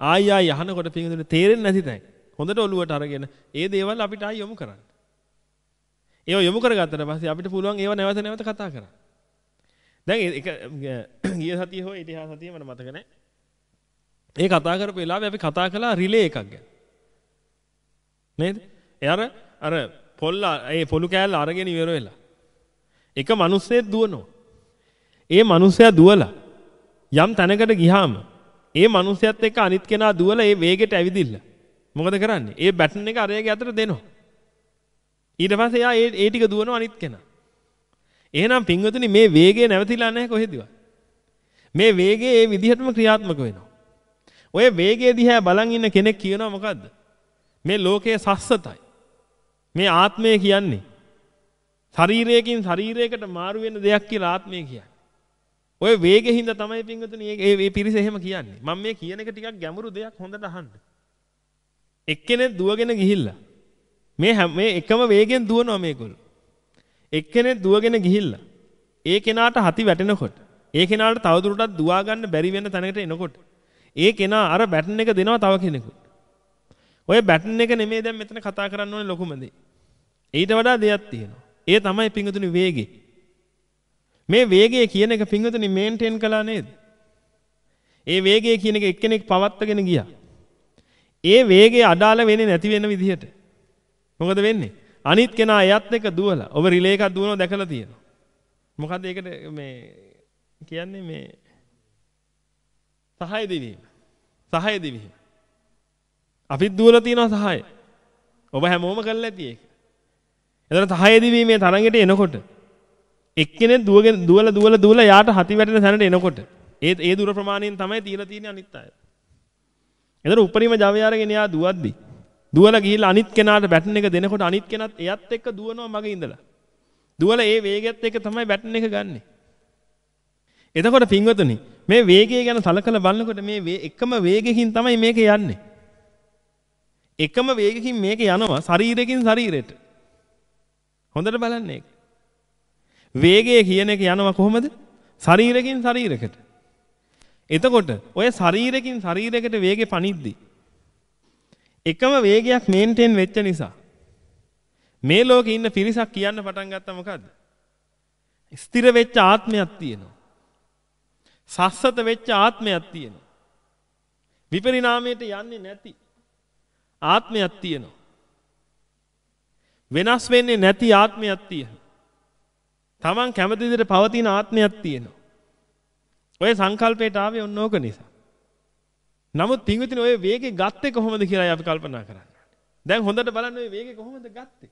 ආයි ආයි අහනකොට පිටින් තේරෙන්නේ නැති තැන්. හොඳට ඔලුවට අරගෙන ඒ දේවල් අපිට ආයි යොමු කරන්න. ඒව යොමු කරගත්තට පස්සේ අපිට පුළුවන් ඒව නැවත නැවත කතා කරන්න. දැන් ඒක ගිය සතියේ හෝ ඊට සතියේ මට මතක නැහැ. ඒ කතා කරපු වෙලාවේ අපි කතා කළා රිලේ එකක් ගැන. නේද? ඒ අර අර පොල් ඒ පොළු කෑල්ල අරගෙන ඉවර වෙලා. එක මිනිස්සෙක් දුවනවා. ඒ මිනිස්සයා දුවලා යම් තැනකට ගියාම ඒ මිනිස්සයත් එක්ක අනිත් කෙනා දුවලා ඒ වේගෙට ඇවිදින්න. මොකද කරන්නේ? ඒ බැටන් එක අරයාගේ අතට දෙනවා. ඊට පස්සේ එයා ඒ ඒ ටික දුවනවා අනිත් කෙනා. එහෙනම් පින්වතුනි මේ වේගය නැවතිලා නැහැ කොහෙදවත්. මේ වේගය ඒ විදිහටම ක්‍රියාත්මක වෙනවා. ඔය වේගය දිහා බලන් ඉන්න කෙනෙක් කියනවා මොකද්ද? මේ ලෝකයේ සස්සතයි. මේ ආත්මය කියන්නේ ශරීරයකින් ශරීරයකට මාරු වෙන දෙයක් කියලා ආත්මය කියන්නේ. ඔය වේගෙ හින්දා තමයි පින්වතුනි මේ මේ පිරිස එහෙම කියන්නේ. මම මේ කියන එක ටිකක් ගැඹුරු දෙයක් හොඳට අහන්න. එක්කෙනෙක් දුවගෙන ගිහිල්ලා මේ මේ එකම වේගෙන් දුවනවා මේගොල්ලෝ. එක්කෙනෙක් දුවගෙන ගිහිල්ලා ඒ කෙනාට හති වැටෙනකොට ඒ කෙනාට තවදුරටත් දුවා ගන්න බැරි වෙන තැනකට එනකොට ඒ කෙනා අර බැටන් එක දෙනවා තව කෙනෙකුට. ඔය බැටන් එක නෙමෙයි දැන් මෙතන කතා කරන්න ඕනේ ලොකුම දේ. ඊට වඩා දෙයක් තියෙනවා. ඒ තමයි පිංගුතුනි වේගය. මේ වේගය කියන එක පිංගුතුනි මේන්ටේන් කළා නේද? ඒ වේගය කියන එක එක්කෙනෙක් පවත්වාගෙන ගියා. ඒ වේගය අඩාල වෙන්නේ නැති වෙන විදිහට. මොකද වෙන්නේ? අනිත් කෙනා එයත් එක්ක දුවලා ඔබ රිලේ එකක් දුවනවා දැකලා තියෙනවා. මොකද්ද ඒකට මේ කියන්නේ මේ සහාය දෙවීම. සහාය දෙවීම. අපිත් දුවලා තියෙනවා සහාය. ඔබ හැමෝම කරලා ඇති ඒක. එතන සහාය දෙවීමේ තරඟයට එනකොට එක්කෙනෙක් දුවගෙන දුවලා දුවලා දුවලා යාට හති වැටෙන තැනට එනකොට ඒ ඒ දුර ප්‍රමාණයෙන් තමයි තියලා තියෙන්නේ අනිත් අය. එතන උපරිම ජවය අරගෙන යා දුවද්දි දුවලා ගිහිල්ලා අනිත් කෙනාට බැටන් එක දෙනකොට අනිත් කෙනත් එයත් එක්ක දුවනවා මගේ ඉඳලා. දුවලා ඒ වේගයත් එක්ක තමයි බැටන් එක ගන්නෙ. එතකොට පින්වතුනි මේ වේගය ගැන සලකලා බලනකොට මේ එකම වේගයකින් තමයි මේක යන්නේ. එකම වේගකින් මේක යනවා ශරීරයෙන් ශරීරයට. හොඳට බලන්න ඒක. වේගය කියන එක යනවා කොහොමද? ශරීරයෙන් ශරීරයකට. එතකොට ඔය ශරීරයෙන් ශරීරයකට වේගෙ පනිද්දි එකම වේගයක් මේන්ටේන් වෙච්ච නිසා මේ ලෝකේ ඉන්න පිරිසක් කියන්න පටන් ගත්තා මොකද්ද? ස්ථිර වෙච්ච ආත්මයක් තියෙනවා. සස්සත වෙච්ච ආත්මයක් තියෙනවා. විපරිණාමයට යන්නේ නැති ආත්මයක් තියෙනවා. වෙනස් වෙන්නේ නැති ආත්මයක් තියෙනවා. Taman කැමති විදිහට පවතින ආත්මයක් තියෙනවා. ඔය සංකල්පයට ආවේ ඔන්න ඕක නිසා. නමුත් පින්විතින් ඔය වේගේ ගත්තේ කොහොමද කියලා අපි කල්පනා කරන්න. දැන් හොඳට බලන්න ඔය වේගේ කොහොමද ගත්තේ?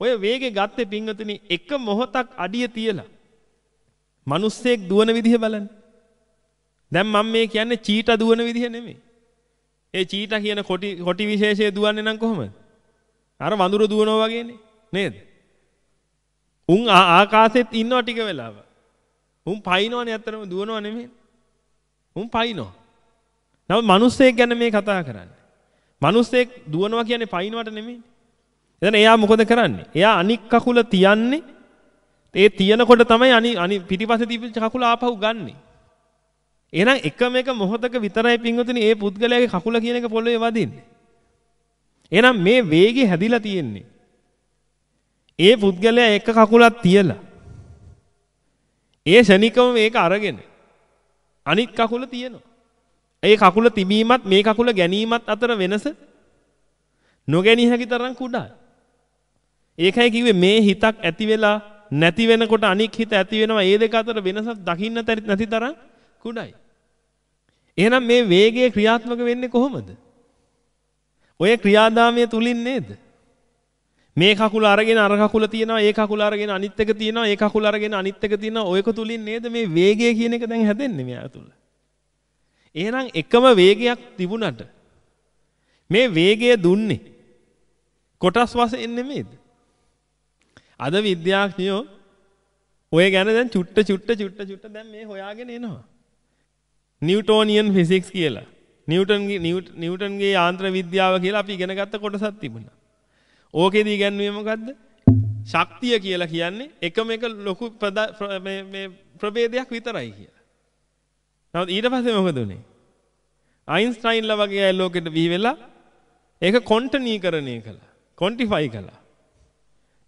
ඔය වේගේ ගත්තේ පින්විතිනි එක මොහොතක් අඩිය තියලා. මිනිස්සෙක් දුවන විදිහ බලන්න. දැන් මම මේ කියන්නේ චීටා දුවන විදිහ නෙමෙයි. ඒ චීටා කියන කොටි කොටි විශේෂය දුවන්නේ නම් කොහොමද? අර වඳුර දුවනවා වගේනේ නේද? උන් ආකාශෙත් ඉන්නවා ටික වෙලාවක්. උන් පයින්නවනේ ඇත්තටම දුවනව නෙමෙයි. උන් පයින්නවා. නමුත් මිනිස්සෙක් ගැන මේ කතා කරන්නේ. මිනිස්සෙක් දුවනවා කියන්නේ පයින්නවට නෙමෙයි. එතන එයා මොකද කරන්නේ? එයා අනික් කකුල තියන්නේ ඒ තියනකොට තමයි අනි අනි පිටිපස්සේ තිබිච්ච කකුල ආපහු ගන්නෙ. එහෙනම් එකම එක මොහොතක විතරයි පින්වතුනි ඒ පුද්ගලයාගේ කකුල කියන එක පොළවේ වදින්නේ. එහෙනම් මේ වේගය හැදිලා තියෙන්නේ. ඒ පුද්ගලයා එක කකුලක් තියලා ඒ ෂණිකව මේක අරගෙන අනිත් කකුල තියෙනවා. ඒ කකුල තිබීමත් මේ කකුල ගැනීමත් අතර වෙනස නොගැනී හැකි තරම් කුඩායි. ඒකයි කිව්වේ මේ හිතක් ඇති වෙලා නැති වෙනකොට අනික් හිත ඇති වෙනවා ඒ දෙක අතර වෙනසක් දකින්න නැති තරම් කුඩායි. එහෙනම් මේ වේගය ක්‍රියාත්මක වෙන්නේ කොහොමද? ඔය ක්‍රියාදාමය තුලින් නේද? මේ කකුල අරගෙන අර කකුල තියනවා ඒ කකුල අරගෙන අනිත් එක තියනවා ඒ කකුල අරගෙන අනිත් එක තියනවා ඔයක තුලින් නේද මේ වේගය කියන එක දැන් හැදෙන්නේ මෙයා තුල. එහෙනම් එකම වේගයක් තිබුණට මේ වේගය දුන්නේ කොටස් වශයෙන් නෙමෙයිද? අද විද්‍යාඥයෝ ඔය ගැන දැන් චුට්ට චුට්ට චුට්ට චුට්ට දැන් මේ හොයාගෙන එනවා. නිව්ටෝනියන් ෆිසික්ස් කියලා. නිව්ටන්ගේ නිව්ටන්ගේ යාන්ත්‍ර විද්‍යාව කියලා අපි ඉගෙන ගත්ත කොටසක් තිබුණා. ඕකෙදී ඉගැන්වුවේ මොකද්ද? ශක්තිය කියලා කියන්නේ එකම එක ලොකු මේ ප්‍රභේදයක් විතරයි කියලා. නමුත් ඊට පස්සේ මොකද උනේ? අයින්ස්ටයින්ලා වගේ අය ලෝකෙට බිහි වෙලා ඒක කොන්ටනීකරණය කළා. කොන්ටිෆයි කළා.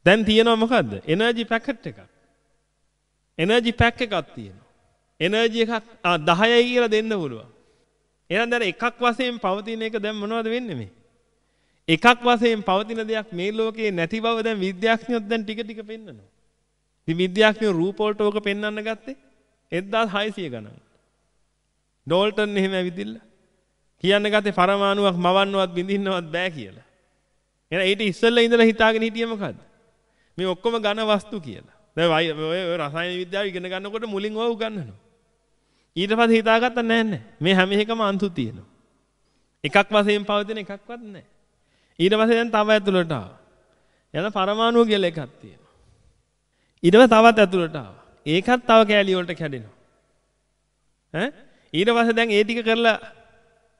දැන් තියෙනවා මොකද්ද? එනර්ජි පැකට් එකක්. එනර්ජි පැක් එකක් තියෙනවා. එනර්ජි එකක් 10යි කියලා දෙන්න පුළුවන්. එහෙනම් දැන් එකක් වශයෙන් පවතින එක දැන් මොනවද වෙන්නේ මේ? එකක් වශයෙන් පවතින දෙයක් මේ ලෝකේ නැති බව දැන් විද්‍යාඥයෝ දැන් ටික ටික පෙන්වනවා. ඉතින් විද්‍යාඥයෝ රූප වලට ඕක පෙන්වන්න ගත්තේ 1600 ගණන්. ඩෝල්ටන් එහෙම ඇවිදින්න. කියන්න ගත්තේ පරමාණුවක් මවන්නවත් බිඳින්නවත් බෑ කියලා. එහෙනම් ඊට ඉස්සෙල්ලා ඉඳලා හිතාගෙන හිටියේ මොකද්ද? මේ ඔක්කොම ඝන වස්තු කියලා. දැන් ඔය රසායන විද්‍යාව ඉගෙන ගන්නකොට මුලින් ඕවා උගන්වනවා. ඊට පස්සේ හිතාගත්තා නෑ නෑ. මේ හැම එකම අන්තු තියෙනවා. එකක් වශයෙන් පවතින එකක්වත් නෑ. ඊට පස්සේ දැන් තව ඇතුළට ආවා. යන පරමාණු කියලා එකක් තියෙනවා. ඊට පස්සේ තවත් ඇතුළට ආවා. ඒකත් තව කෑලි වලට කැඩෙනවා. ඈ ඊට පස්සේ දැන් ඒ ටික කරලා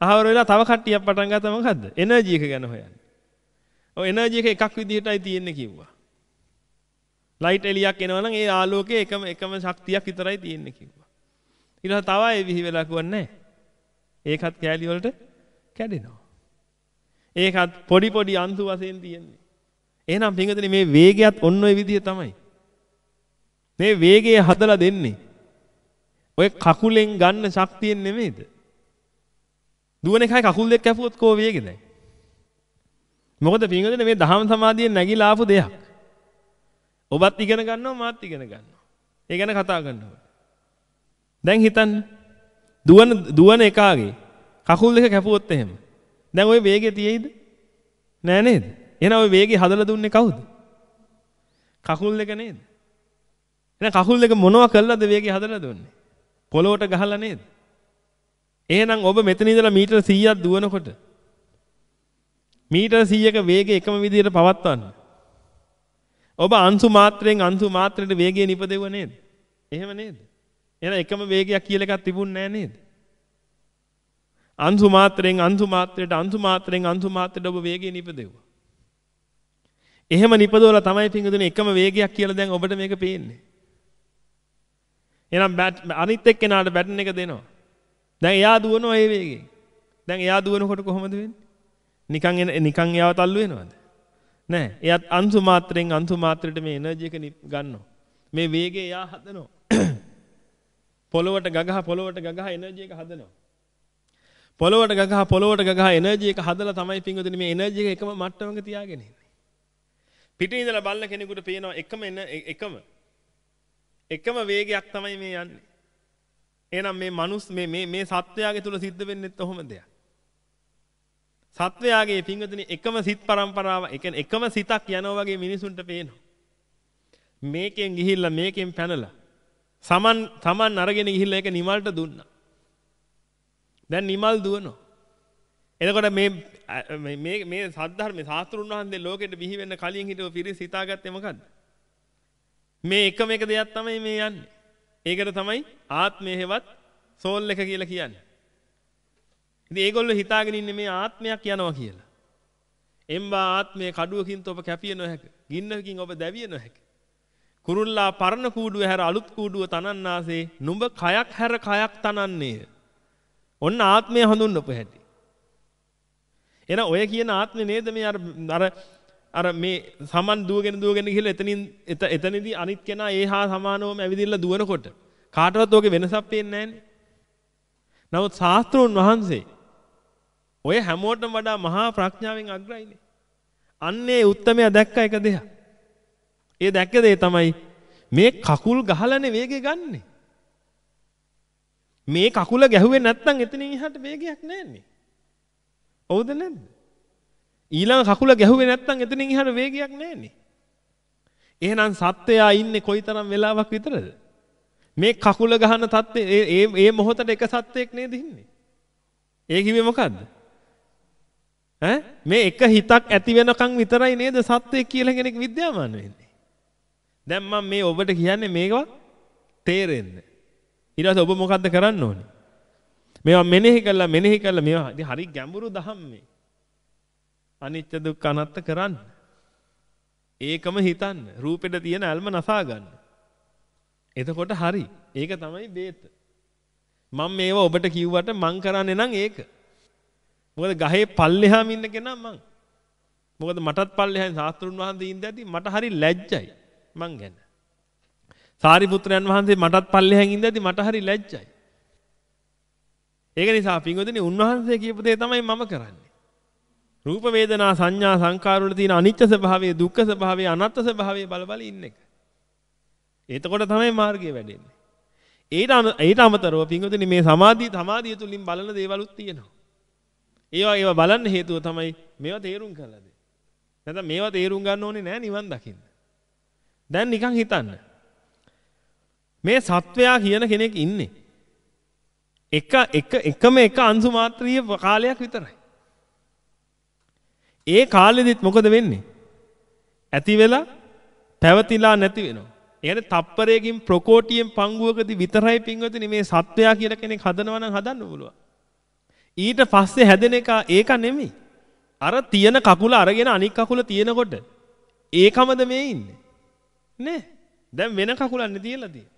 අහවර වෙලා තව කට්ටියක් පටන් ගත්තා මොකද්ද? එනර්ජි එක ගැන හොයන්නේ. ඔය එනර්ජි එක එකක් විදිහටයි තියෙන්නේ කිව්වා. ලයිට් එලියක් එනවා නම් ඒ ආලෝකයේ එකම එකම ශක්තියක් විතරයි තියෙන්නේ කිව්වා. ඊට පස්සේ තව ඒ විහි වෙලා කිව්වන්නේ ඒකත් කෑලි වලට කැඩෙනවා. ඒකත් පොඩි පොඩි අංශු වශයෙන් තියෙන්නේ. එහෙනම් පින්වතුනි මේ වේගයත් ඔන්න ඔය විදිහ තමයි. මේ වේගය හදලා දෙන්නේ. ඔය කකුලෙන් ගන්න ශක්තියෙන් නෙමෙයිද? දුවන එකයි කකුල් දෙක කැපුවොත් කෝ වේගෙද? මොකද පින්වදනේ මේ දහම් සමාධියෙන් නැගිලා ආපු දෙයක්. ඔබත් ඉගෙන ගන්නවා මාත් ඉගෙන ගන්නවා. ඒ ගැන කතා කරනවා. දැන් හිතන්න දුවන දුවන එකාගේ කකුල් දෙක කැපුවොත් එහෙම. දැන් ওই වේගය තියෙයිද? නෑ නේද? එහෙනම් ওই වේගය හදලා දුන්නේ කවුද? කකුල් දෙක නේද? එහෙනම් කකුල් දෙක මොනවා කළාද වේගය හදලා දුන්නේ? පොළොවට ගහලා නේද? එහෙනම් ඔබ මෙතන ඉඳලා මීටර 100ක් දුවනකොට මීටර 100ක වේගය එකම විදිහට පවත්වන්න. ඔබ අංශු මාත්‍රයෙන් අංශු මාත්‍රයට වේගය නිපදෙව නේද? එහෙම නේද? එහෙනම් එකම වේගයක් කියලා එකක් තිබුණ නෑ නේද? අංශු මාත්‍රයෙන් අංශු මාත්‍රයට අංශු මාත්‍රයෙන් අංශු මාත්‍රයට ඔබ වේගය නිපදෙව්වා. එහෙම නිපදවලා තමයි පිංගුතුනේ එකම වේගයක් කියලා දැන් ඔබට මේක පේන්නේ. එහෙනම් අනිත් එක්කෙනාට බැටන් එක දෙනවා. දැන් එයා දුවනවා ඒ වේගෙන්. දැන් එයා දුවනකොට කොහොමද වෙන්නේ? නිකන් නිකන් එයාව තල්ලු වෙනවද? නෑ. එයාත් අංශු මාත්‍රෙන් අංශු මාත්‍රයට මේ එනර්ජි එක ගන්නවා. මේ වේගය එයා හදනවා. පොළොවට ගගහ පොළොවට ගගහ එනර්ජි එක හදනවා. පොළොවට ගගහ පොළොවට ගගහ එනර්ජි එක හදලා තමයි පිංගුතුනි මේ එනර්ජි එක එකම මට්ටමක තියාගෙන ඉන්නේ. පිටින් ඉඳලා බලන කෙනෙකුට පේනවා එකම එන එකම එකම වේගයක් තමයි මේ යන්නේ. එහෙනම් මේ මනුස්ස මේ මේ මේ සත්වයාගේ තුල සිද්ධ වෙන්නේත් ඔහොම දෙයක්. සත්වයාගේ පිංගුතුනි එකම සිත් પરම්පරාව එකම සිතක් යනවා වගේ මිනිසුන්ට පේනවා. මේකෙන් ගිහිල්ලා මේකෙන් පැනලා සමන් තමන් අරගෙන ගිහිල්ලා ඒක නිමල්ට දුන්නා. දැන් නිමල් දුවනවා. එතකොට මේ මේ මේ සද්ධර්මයේ ශාස්ත්‍රුන් වහන්සේ ලෝකෙට බිහි වෙන්න කලින් හිටව පිරිස හිතාගත්තේ මොකද්ද? මේ එකම එක දෙයක් තමයි මේ යන්නේ. ඒකට තමයි ආත්මය හේවත් සෝල් එක කියලා කියන්නේ. ඉතින් ඒගොල්ලෝ හිතාගෙන ඉන්නේ මේ ආත්මයක් යනවා කියලා. එම්බා ආත්මයේ කඩුවකින් ඔබ කැපිය නොහැක. ගින්නකින් ඔබ දැවිය නොහැක. කුරුල්ලා පරණ කූඩුව හැර අලුත් කූඩුව තනන්නාසේ නුඹ කයක් හැර කයක් තනන්නේය. ඔන්න ආත්මය හඳුන්වපු හැටි. එන ඔය කියන ආත්මේ නේද මේ අර අර අර මේ සමන් දුවගෙන දුවගෙන ගිහලා එතනින් එතනදී අනිත් කෙනා ඒ හා සමානවම ඇවිදින්න දුවනකොට කාටවත් ඕකේ වෙනසක් පේන්නේ නැහැනේ. නමුත් ශාස්ත්‍රෝන් වහන්සේ ඔය හැමෝටම වඩා මහා ප්‍රඥාවෙන් අග්‍රයිනේ. අන්නේ උත්තමයා දැක්ක එක දෙයක්. ඒ දැක්ක දේ තමයි මේ කකුල් ගහලානේ වේගය ගන්නෙ. මේ කකුල ගැහුවේ නැත්නම් එතනින් එහාට වේගයක් නැන්නේ. හවුද නැද්ද? ඊළඟ කකුල ගැහුවේ නැත්නම් එතනින් එහාට වේගයක් නැන්නේ. එහෙනම් සත්වයා ඉන්නේ කොයිතරම් වෙලාවක් විතරද? මේ කකුල ගහන තත්ත්වේ ඒ ඒ මොහොතට එක සත්වයක් නේද ඉන්නේ? ඒ කිව්වේ මොකද්ද? ඈ මේ එක හිතක් ඇති වෙනකන් විතරයි නේද සත්වයක් කියලා කෙනෙක් විද්‍යාමාන වෙන්නේ. දැන් මම මේ ඔබට කියන්නේ මේවා තේරෙන්න. ඊට පස්සේ ඔබ මොකද්ද කරන්න ඕනේ? මේවා මෙනෙහි කළා මෙනෙහි කළා මේවා ඉතින් හරි ගැඹුරු දහම් මේ. අනිත්‍ය දුක්ඛ අනාත්ත කරන්න. ඒකම හිතන්න. රූපෙට තියෙන ඇල්ම නසා ගන්න. එතකොට හරි. ඒක තමයි බේත. මම මේවා ඔබට කිව්වට මං කරන්නේ නම් ඒක. මොකද ගහේ පල්ලෙහාම ඉන්න කෙනා මං. මොකද මටත් පල්ලෙහාන් ශාස්ත්‍රුන් වහන්සේ ඉඳදී මට හරි ලැජ්ජයි මං ගැන. සාරිපුත්‍රයන් වහන්සේ මටත් පල්ලෙහාන් ඉඳදී මට හරි ලැජ්ජයි. ඒක නිසා පින්වතුනි උන්වහන්සේ කියපු දේ තමයි මම කරන්නේ. රූප වේදනා සංඥා සංකාර වල තියෙන අනිත්‍ය ස්වභාවය, දුක්ඛ ස්වභාවය, අනාත්ම ස්වභාවය බල බල ඉන්න එක. එතකොට තමයි මාර්ගය වැඩෙන්නේ. ඊට ඊට අමතරව පින්වතුනි මේ සමාධිය සමාධිය තුලින් බලන දේවලුත් තියෙනවා. ඒවා ඒවා බලන්න හේතුව තමයි මේවා තේරුම් කරලා දෙන්නේ. නැත්නම් මේවා තේරුම් ගන්න ඕනේ නෑ නිවන් දකින්න. දැන් නිකන් හිතන්න. මේ සත්වයා කියන කෙනෙක් ඉන්නේ එක එක එකම එක අංශු මාත්‍රීය කාලයක් විතරයි. ඒ කාලෙදිත් මොකද වෙන්නේ? ඇති වෙලා පැවතිලා නැති වෙනවා. يعني තප්පරයකින් ප්‍රකෝටියෙන් පංගුවකදී විතරයි පින්වතුනි මේ සත්වයා කියලා කෙනෙක් හදනවා නම් හදන්න පුළුවන්. ඊට පස්සේ හැදෙන එක ඒක නෙමෙයි. අර තියෙන කකුල අරගෙන අනික් කකුල තියෙනකොට ඒකමද මේ ඉන්නේ. නේ? දැන් වෙන කකුලක් නේ තියලා තියෙන්නේ.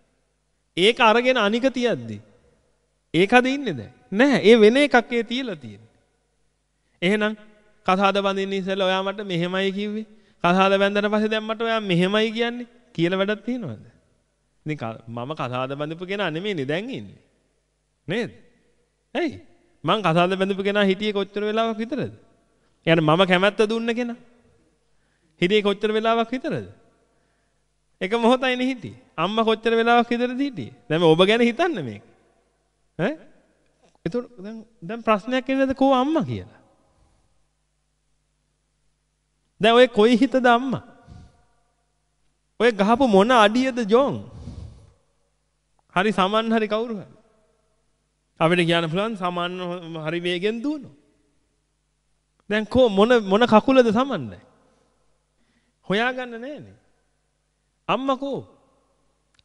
ඒක අරගෙන අනික තියද්දි ඒකද ඉන්නේ දැන්? නැහැ. ඒ වෙන එකක් ඒ තියලා තියෙන්නේ. එහෙනම් කසාද බඳින්න ඉස්සෙල්ලා ඔයා මට මෙහෙමයි කිව්වේ. කසාද බැඳලා පස්සේ දැන් මට ඔයා මෙහෙමයි කියන්නේ කියලා වැඩක් තියෙනවද? ඉතින් මම කසාද බඳපු කෙනා නෙමෙයිනේ දැන් ඉන්නේ. නේද? ඇයි? මං කසාද බඳපු කෙනා හිටියේ කොච්චර වෙලාවක් විතරද? يعني මම කැමැත්ත දුන්න කෙනා. හිටියේ කොච්චර වෙලාවක් විතරද? එක මොහොතයිනේ හිටියේ. අම්මා කොච්චර වෙලාවක් විතරද හිටියේ? දැන් ඔබ ගැන හිතන්න මේක. ඈ? එතකොට දැන් දැන් ප්‍රශ්නයක් එන්නද කෝ අම්මා කියලා? දැන් ඔය කොයි හිතද අම්මා? ඔය ගහපු මොන අඩියද ජෝන්? හරි සමන් හරි කවුරු හරි. අපිට කියන්න පුළුවන් සමන් හරි වේගෙන් දුවනවා. දැන් කො මොන මොන කකුලද සමන්නේ? හොයාගන්න නෑනේ. අම්මා කෝ?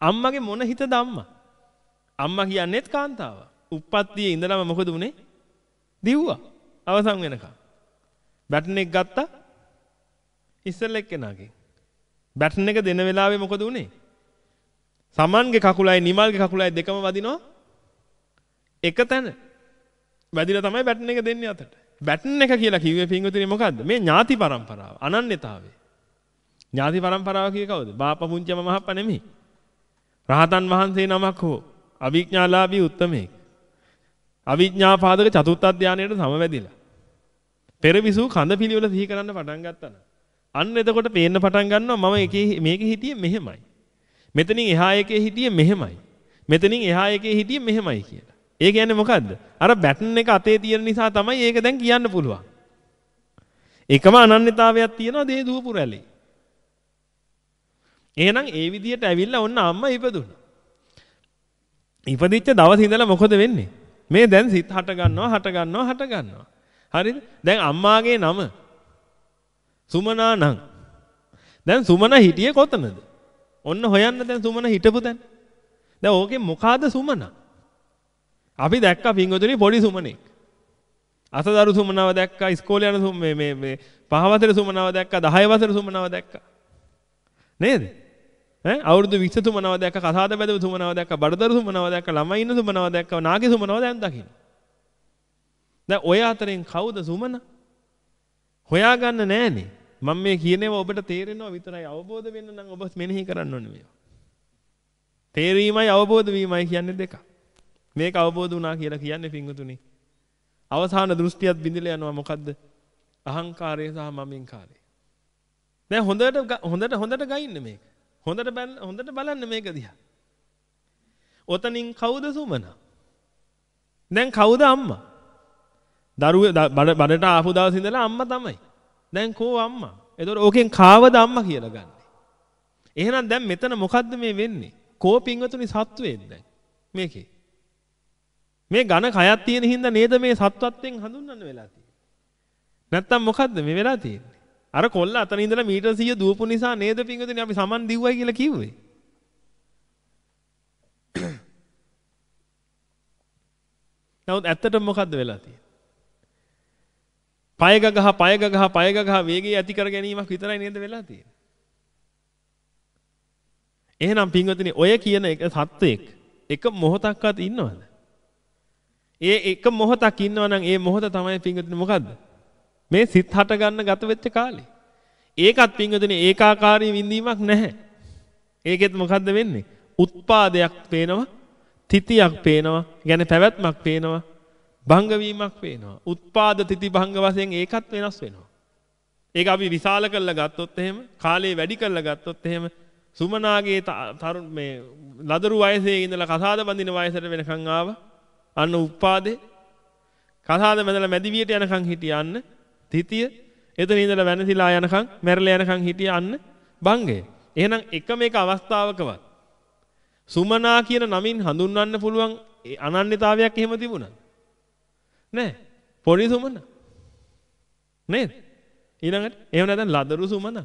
අම්මගේ මොන හිතද අම්මා? අම්මා කියන්නේත් කාන්තාව. උප්පත්තියේ ඉඳලම මොකද උනේ? දිව්වා. අවසන් වෙනකම්. බැටන් එක ගත්තා. ඉස්සෙල්ල එක්කෙනාගෙන්. බැටන් එක දෙන වෙලාවේ මොකද උනේ? සමන්ගේ කකුලයි නිමල්ගේ කකුලයි දෙකම වදිනවා එක තැන. වැදිලා තමයි බැටන් එක දෙන්නේ අතට. බැටන් එක කියලා කිව්වේ පින්වතුනි මොකද්ද? මේ ඥාති પરම්පරාව, අනන්‍යතාවය. ඥාති પરම්පරාව කියේ කවුද? බාප පුංචිම මහප්ප නෙමෙයි. රහතන් වහන්සේ නමක් හෝ අවිඥාලාභී උත්තමයෙක්. අවිඥාපාදක චතුත්ථ ධානයට සමවැදිලා. පෙරවිසූ කඳ පිළිවෙල සිහි කරන්න පටන් ගත්තා නම් අන්න එතකොට පේන්න පටන් ගන්නවා මම එකේ මේකේ හිටියේ මෙහෙමයි. මෙතනින් එහා එකේ හිටියේ මෙහෙමයි. මෙතනින් එහා එකේ හිටියේ මෙහෙමයි කියලා. ඒ කියන්නේ මොකද්ද? අර බැටන් එක අතේ තියෙන නිසා තමයි ඒක දැන් කියන්න පුළුවන්. එකම අනන්‍යතාවයක් තියෙනවා දේ දුවපු රැළේ. එහෙනම් ඒ විදිහට ඇවිල්ලා ඔන්න අම්මා ඉපදුණා. ඉපදිච්ච දවස් ඉඳලා මොකද වෙන්නේ? මේ දැන් සිත් හට ගන්නවා හට ගන්නවා හට ගන්නවා. හරිද? දැන් අම්මාගේ නම සුමනා නම්. දැන් සුමන හිටියේ කොතනද? ඔන්න හොයන්න දැන් සුමන හිටපු තැන. දැන් ඕකේ මොකාද සුමන? අපි දැක්කා පින්වතුනි පොඩි සුමනෙක්. අසදරු සුමනව දැක්කා ඉස්කෝලේ යන මේ මේ මේ පහ වසරේ සුමනව දැක්කා 10 වසරේ සුමනව දැක්කා. නේද? ඈ අවුරුදු 20 සුමනව දැක්කා කසාද බැදව සුමනව දැක්කා බඩදරු සුමනව දැක්කා ළමයි ඉන්න සුමනව දැක්කා නාගේ සුමනව දැන් දකින්න. දැන් ඔය අතරින් කවුද සුමන? හොයාගන්න නෑනේ. මම මේ කියනේවා ඔබට තේරෙනවා විතරයි අවබෝධ වෙන්න නම් ඔබ මෙනෙහි කරන්න ඕනේ මේවා. තේරීමයි අවබෝධ වීමයි කියන්නේ දෙක. මේක අවබෝධ වුණා කියලා කියන්නේ පිංගුතුනි. අවසාන දෘෂ්ටියත් බිඳිලා යනවා මොකද්ද? අහංකාරය සහ මමින්කාරය. දැන් හොඳට හොඳට හොඳට ගයින්න මේක. හොඳට හොඳට බලන්න මේක දිහා. ඔතනින් කවුද සුමන? දැන් කවුද අම්මා? දරුවේ බඩට ආපු දවස් ඉඳලා අම්මා තමයි. දැන් කෝ අම්මා? එතකොට ඕකෙන් කාවද අම්මා කියලා ගන්න. එහෙනම් දැන් මෙතන මොකද්ද මේ වෙන්නේ? කෝ පින්වතුනි සත්වයේද දැන් මේකේ? මේ ඝන කයක් තියෙන හින්දා නේද මේ සත්වත්වයෙන් හඳුන්වන්න වෙලා තියෙන්නේ. නැත්තම් මොකද්ද මේ වෙලා තියෙන්නේ? අර කොල්ල අතන ඉඳලා මීටර 100 දුවපු නිසා නේද පින්වතුනි අපි සමන් දිව්වයි කියලා කිව්වේ. නමුත් ඇත්තටම මොකද්ද වෙලා තියෙන්නේ? පය ගගහ පය ගගහ පය ගගහ වේගය ඇති කර ගැනීමක් විතරයි නේද වෙලා තියෙන්නේ. එහෙනම් පින්වතුනි ඔය කියන එක සත්වයක් එක මොහොතක්වත් ඉන්නවද? ඒ එක මොහොතක් ඉන්නවනම් ඒ මොහොත තමයි පින්වතුනි මොකද්ද? මේ සිත් හට ගන්න ගත වෙච්ච කාලේ. ඒකත් පින්වතුනි ඒකාකාරී විඳීමක් නැහැ. ඒකෙත් මොකද්ද වෙන්නේ? උත්පාදයක් පේනවා, තිතියක් පේනවා, يعني පැවැත්මක් පේනවා, භංග වීමක් පේනවා. උත්පාද තිති භංග වශයෙන් ඒකත් වෙනස් වෙනවා. ඒක අපි විශාල කරලා ගත්තොත් එහෙම, කාලේ වැඩි කරලා ගත්තොත් එහෙම සුමනාගේ තරුණ මේ ලදරු වයසේ ඉඳලා කසාද බඳින වයසට වෙනකන් ආවා. අන්න උපාදේ කසාද බඳලා මැදිවියට යනකන් හිටියන්න තිතිය එතන ඉඳලා වෙනසිලා යනකම් මැරලා යනකම් හිටිය අන්න භංගය. එහෙනම් එකම එක අවස්ථාවකවත් සුමනා කියන නමින් හඳුන්වන්න පුළුවන් අනන්‍යතාවයක් එහෙම තිබුණා. නෑ. පොඩි සුමන. නේද? ඊළඟට එහෙම නැත්නම් ලදරු සුමන.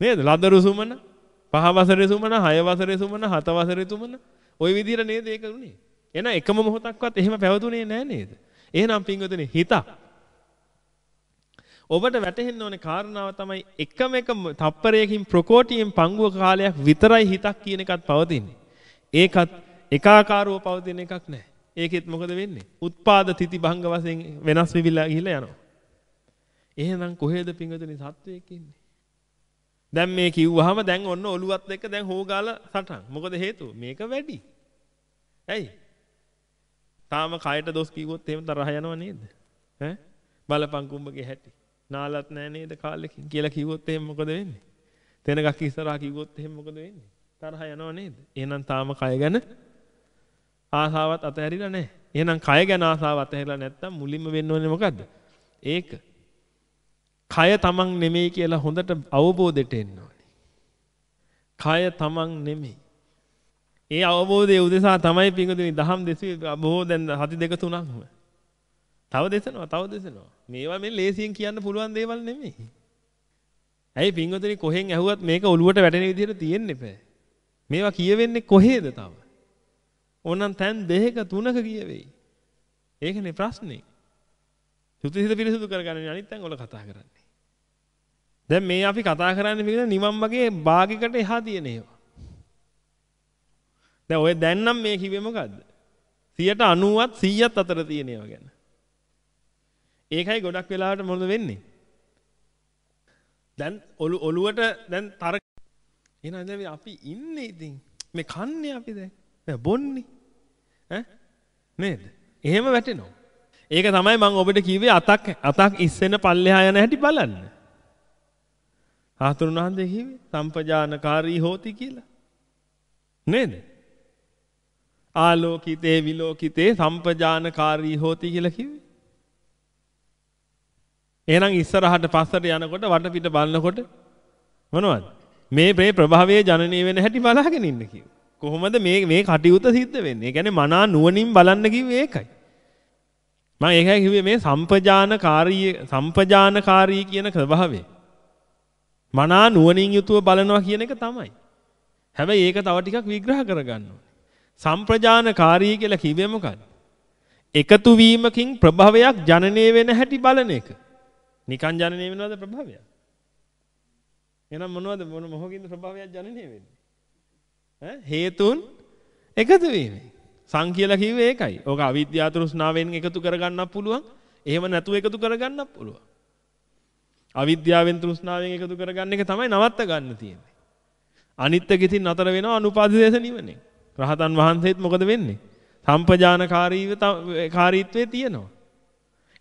නේද? ලදරු සුමන. පහ වසරේ සුමන, හය වසරේ සුමන, හත වසරේ සුමන. ওই විදිහට නේද ඒක උනේ? එහෙනම් එකම මොහොතක්වත් එහෙම පැවතුනේ නෑ නේද? එහෙනම් පින්වතුනි හිතක් ඔබට වැටහෙන්න ඕනේ කාරණාව තමයි එකම එක තප්පරයකින් ප්‍රකෝටියෙන් පංගුව කාලයක් විතරයි හිතක් කියන එකත් පවතින්නේ. ඒකත් එකාකාරව පවතින එකක් නෑ. ඒකෙත් මොකද වෙන්නේ? උත්පාද තිති භංග වශයෙන් වෙනස් වෙවිලා ගිහිල්ලා යනවා. එහෙනම් කොහෙද පිංගුතුනි සත්වයක් ඉන්නේ? දැන් මේ කිව්වහම දැන් ඔන්න ඔළුවත් එක්ක දැන් හොගාලා සටන්. මොකද හේතුව? මේක වැඩි. ඇයි? තාම කයට දොස් කිව්වොත් එහෙම තරහ යනව නේද? ඈ බලපං කුඹගේ හැටි. නාලත් නෑ නේද කාලෙකින් කියලා කිව්වොත් එහෙම මොකද වෙන්නේ? තැනගක් ඉස්සරහා කිව්වොත් එහෙම මොකද වෙන්නේ? තරහ යනව නේද? එහෙනම් තාම කය ගැන ආසාවත් අතහැරිලා නැහැ. එහෙනම් කය ගැන ආසාව අතහැරලා නැත්තම් මුලින්ම වෙන්න ඕනේ මොකද්ද? ඒක. කය තමන් නෙමෙයි කියලා හොඳට අවබෝධයට එන්න ඕනේ. කය තමන් නෙමෙයි. ඒ අවබෝධයේ උදෙසා තමයි පිංගුතුනි දහම් දෙසුවේ බොහෝ දැන් හති දෙක තුනක්ම. තව දෙසනවා තව දෙසනවා. මේවා මේ ලේසියෙන් කියන්න පුළුවන් දේවල් නෙමෙයි. ඇයි පින්වතුනි කොහෙන් ඇහුවත් මේක ඔලුවට වැටෙන විදිහට තියෙන්න එපා. මේවා කියවෙන්නේ කොහේද තව? ඕනනම් තැන් දෙකක තුනක කියවෙයි. ඒකනේ ප්‍රශ්නේ. චුතිසිත පිරිසුදු කරගන්න අනිත් තැන් වල කතා කරන්නේ. දැන් මේ අපි කතා කරන්නේ පිළිද නිමම් වගේ භාගයකට එහා තියෙන ඒවා. දැන් ඔය දැන් නම් මේ කිව්වේ මොකද්ද? 90ත් 100ත් අතර තියෙන ඒවා ගැන. ඒකයි ගොඩක් වෙලාවට මොකද වෙන්නේ? දැන් ඔලු ඔලුවට දැන් තර එහෙනම් දැන් අපි ඉන්නේ ඉතින් මේ කන්නේ අපි දැන්. දැන් බොන්නේ. ඈ නේද? එහෙම වැටෙනවා. ඒක තමයි මම ඔබට කිව්වේ අතක් අතක් ඉස්සෙන පල්ලෙහා යන හැටි බලන්න. ආතුරුන් වහන්සේ කිව්වේ සම්පජානකාරී හෝති කියලා. නේද? ආලෝකිතේ විලෝකිතේ සම්පජානකාරී හෝති කියලා කිව්වේ. එහෙනම් ඉස්සරහට පස්සට යනකොට වටපිට බලනකොට මොනවද? මේ මේ ප්‍රභාවයේ ජනනය වෙන හැටි බලාගෙන ඉන්න කිව්වා. කොහොමද මේ මේ කටයුත්ත සිද්ධ වෙන්නේ? ඒ කියන්නේ මනා නුවණින් බලන්න කිව්වේ ඒකයි. මම ඒකයි කිව්වේ මේ සම්පජානකාරී සම්පජානකාරී කියන ස්වභාවය. මනා නුවණින් යුතුව බලනවා කියන එක තමයි. හැබැයි ඒක තව ටිකක් විග්‍රහ කරගන්න ඕනේ. සම්ප්‍රජානකාරී කියලා කිව්වේ මොකක්ද? එකතු වීමකින් ප්‍රභවයක් ජනනය වෙන හැටි බලන එක. නිකන් ජනනය වෙනවද ප්‍රභවයක්? එහෙනම් මොනවද මොන මොහොකින්ද ප්‍රභවයක් ජනනය වෙන්නේ? ඈ හේතුන් එකතු වීමෙන්. සං කියලා කිව්වේ ඒකයි. ඕක අවිද්‍යාව තෘෂ්ණාවෙන් එකතු කරගන්නත් පුළුවන්. එහෙම නැතුව එකතු කරගන්නත් පුළුවන්. අවිද්‍යාවෙන් තෘෂ්ණාවෙන් එකතු කරගන්න එක තමයි නවත්ත ගන්න තියෙන්නේ. අනිත් එක ඉතින් නතර වෙනවා අනුපාදිතේස නිවනේ. රහතන් වහන්සේත් මොකද වෙන්නේ? සම්පජානකාරීව කාරීත්වයේ තියෙනවා.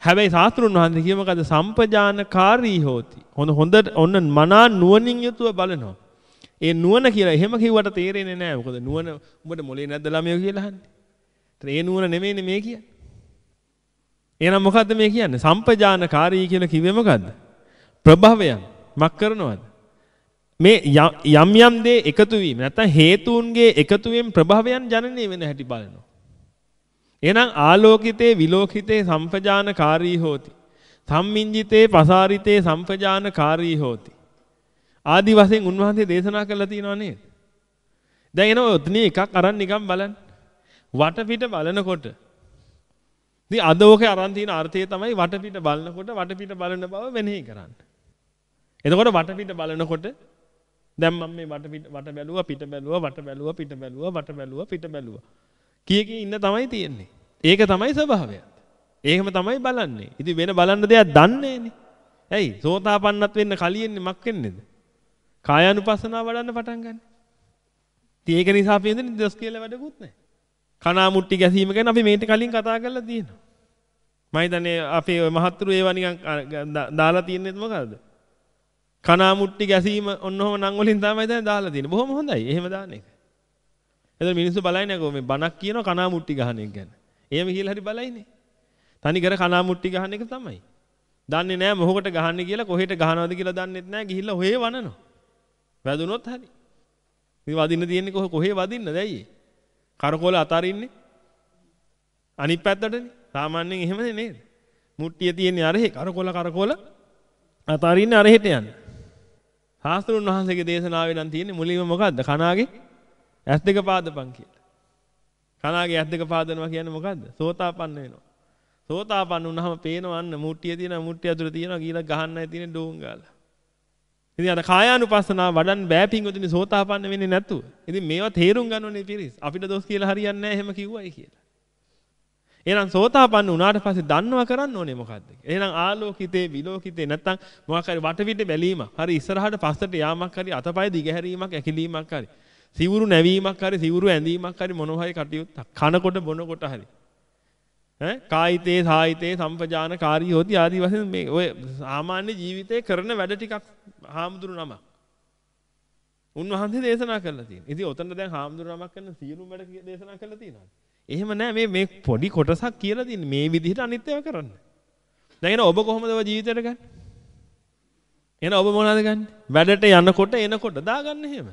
හැබැයි ශාස්ත්‍රුන් වහන්සේ කිය මොකද සම්පජානකාරී හෝති. හොඳ හොඳ ඔන්න මනා නුවණින් යුතුව බලනවා. ඒ නුවණ කියලා එහෙම කිව්වට තේරෙන්නේ නැහැ. මොකද නුවණ උඹට මොලේ නැද්ද ළමයෝ කියලා අහන්නේ. ඒ නුවණ නෙමෙයිනේ මේ කියන්නේ. එහෙනම් මොකද්ද මේ කියන්නේ? සම්පජානකාරී කියලා කිව්වේ මොකද්ද? ප්‍රභවයන් මක් කරනවද? මේ යම් යම් දේ එකතු වීම නැත්නම් හේතුන්ගේ එකතුවෙන් ප්‍රභවයන් ජනනය වෙන හැටි බලනවා. එහෙනම් ආලෝකිතේ විලෝකිතේ සම්පජානකාරී හෝති. සම්මින්ජිතේ පසාරිතේ සම්පජානකාරී හෝති. ආදි වශයෙන් උන්වහන්සේ දේශනා කළා තියෙනව නේද? දැන් එනවා ඔතනිය එකක් අරන් නිකන් බලන්න. වටපිට බලනකොට ඉතින් අද ඕකේ අරන් තියෙන අර්ථය තමයි වටපිට බලනකොට වටපිට බලන බව වෙනෙහි කරන්න. එතකොට වටපිට බලනකොට දැන් මම මේ වටපිට වට බැලුවා පිට බැලුවා වට බැලුවා පිට බැලුවා වට බැලුවා පිට බැලුවා. කී කී ඉන්න තමයි තියෙන්නේ. ඒක තමයි ස්වභාවය. ඒකම තමයි බලන්නේ. ඉතින් වෙන බලන්න දෙයක් දන්නේ නෑනේ. ඇයි? සෝතාපන්නත් වෙන්න කලියෙන්නේ මක් වෙන්නේද? කායානුපස්සනාව වඩන්න පටන් ගන්න. ඉතින් ඒක නිසා අපි හිතන්නේ දොස් කියලා වැඩකුත් නැහැ. කනාමුට්ටි ගැසීම ගැන අපි මේට කලින් කතා කරලා තියෙනවා. මම හිතන්නේ අපේ ඔය මහත්තුරු ඒවා නිකන් දාලා තියන්නේ මොකද්ද? කනාමුට්ටි ගැසීම ඔන්නෝම නම් වලින් තමයි දැන් දාලා තියෙන්නේ. බොහොම හොඳයි. එහෙම දාන එක. එතන මිනිස්සු බලයිනේ කො මේ බණක් කියනවා කනාමුට්ටි ගහන එක ගැන. එහෙම කියලා හරි බලයිනේ. තනි කර කනාමුට්ටි ගහන එක තමයි. දන්නේ නැහැ මොහොකට ගහන්නේ කියලා කොහෙට ගහනවද කියලා දන්නෙත් නැහැ. ගිහිල්ලා හොේ වනනවා. වැදුනොත් හරි. ඉතින් වදින්න තියෙන්නේ කොහේ කොහේ වදින්නද ඇයි? කරකොල අතරින්නේ. අනිත් පැත්තටනේ. සාමාන්‍යයෙන් එහෙමනේ නේද? මුට්ටිය තියෙන්නේ අරහේ කරකොල කරකොල අතරින්නේ අරහෙට යන්න. ශාස්ත්‍රුන් වහන්සේගේ දේශනාවේ නම් තියෙන්නේ මුලින්ම මොකද්ද? කනාගේ ඇස් දෙක පාදපන් කියලා. කනාගේ ඇස් දෙක පාදනවා කියන්නේ මොකද්ද? සෝතාපන්න වෙනවා. සෝතාපන්න වුණාම පේනවන්න මුට්ටිය තියෙනවා මුට්ටිය ඇතුලේ තියෙනවා කියලා ගහන්නයි තියෙන්නේ ඩෝන් ගාලා. ඉතින් අර කායානුපස්සනාව වඩන්න බෑ පිංගුතුනි සෝතාපන්න වෙන්නේ නැතුව. ඉතින් මේවා තේරුම් ගන්න ඕනේ පිරිස්. අපිට දොස් කියලා හරියන්නේ නැහැ එහෙම කිව්වයි කියලා. එහෙනම් සෝතාපන්න වුණාට පස්සේ දන්නවා කරන්න ඕනේ මොකද්ද? එහෙනම් ආලෝකිතේ විලෝකිතේ නැත්තම් මොකක් හරි වටපිට බැලීමක්. හරි ඉස්සරහට පස්සට යාමක් හරි අතපය දිගහැරීමක් ඇකිලීමක් හරි. සිවුරු නැවීමක් හරි සිවුරු ඇඳීමක් හරි මොනවා හරි කටයුත්තක්. කනකොට බොනකොට හරි. ඈ කායිතේ සායිතේ සම්පජානකාරී හොති ආදී වශයෙන් මේ ඔය සාමාන්‍ය ජීවිතේ කරන වැඩ ටිකක් හාමුදුරු නම. උන්වහන්සේ දේශනා කරලා තියෙනවා. ඉතින් ඔතන දැන් හාමුදුරු නමක් කරන සියලුම වැඩ දේශනා කරලා තියෙනවා. එහෙම නෑ මේ මේ පොඩි කොටසක් කියලා තියෙන්නේ මේ විදිහට අනිත් ඒවා කරන්න. දැන් එන ඔබ කොහොමද ඔය ජීවිතයට ගන්නේ? එන ඔබ මොනවද ගන්නේ? වැඩට යනකොට එනකොට දාගන්න එහෙම.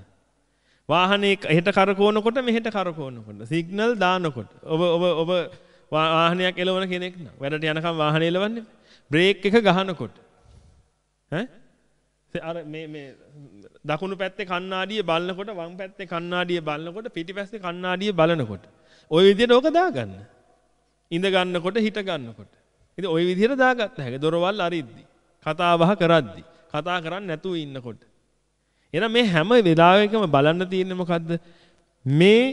වාහනේ හෙට කරකවනකොට මෙහෙට කරකවනකොට සිග්නල් දානකොට ඔබ ඔබ ඔබ වාහනයක් එලවන කෙනෙක් නම් වැඩට යනකම් වාහනේ එලවන්නේ බ්‍රේක් එක ගහනකොට ඈ අර මේ මේ දකුණු පැත්තේ කණ්ණාඩිය බලනකොට වම් පැත්තේ කණ්ණාඩිය බලනකොට පිටිපස්සේ කණ්ණාඩිය බලනකොට ওই විදිහට ඕක දාගන්න ඉඳ ගන්නකොට හිට ගන්නකොට ඉතින් ওই විදිහට දාගත්ත හැකි. දොරවල් අරිද්දි. කතා බහ කරද්දි. කතා කරන්නේ නැතුව ඉන්නකොට. එහෙනම් මේ හැම වෙලාවෙකම බලන්න තියෙන්නේ මොකද්ද? මේ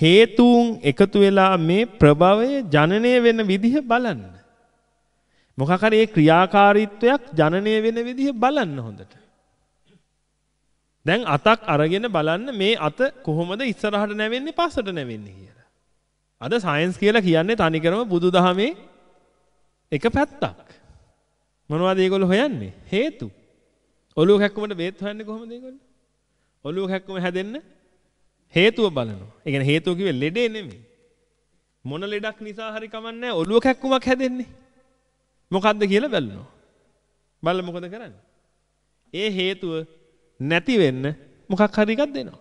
හේතුන් එකතු වෙලා මේ ප්‍රභවය ජනනය වෙන විදිහ බලන්න. මොකක් හරි ඒ ක්‍රියාකාරීත්වයක් ජනනය වෙන විදිහ බලන්න හොඳට. දැන් අතක් අරගෙන බලන්න මේ අත කොහොමද ඉස්සරහට නැවෙන්නේ පස්සට නැවෙන්නේ කියලා. අද සයන්ස් කියලා කියන්නේ තනිකරම බුදුදහමේ එක පැත්තක්. මොනවද ඒගොල්ලෝ හොයන්නේ? හේතු. ඔළුව කැක්කුමට බේත් හොයන්නේ කොහොමද ඒගොල්ලෝ? ඔළුව කැක්කුම හැදෙන්න හේතුව බලනවා. ඒ කියන්නේ හේතුව කිව්වේ ලෙඩේ නෙමෙයි. මොන ලෙඩක් නිසා හරි කමන්නේ ඔළුව කැක්කුමක් හැදෙන්නේ. මොකද්ද කියලා බලනවා. බලලා මොකද කරන්නේ? ඒ හේතුව නැති වෙන්න මොකක් හරි එකක් දෙනවා.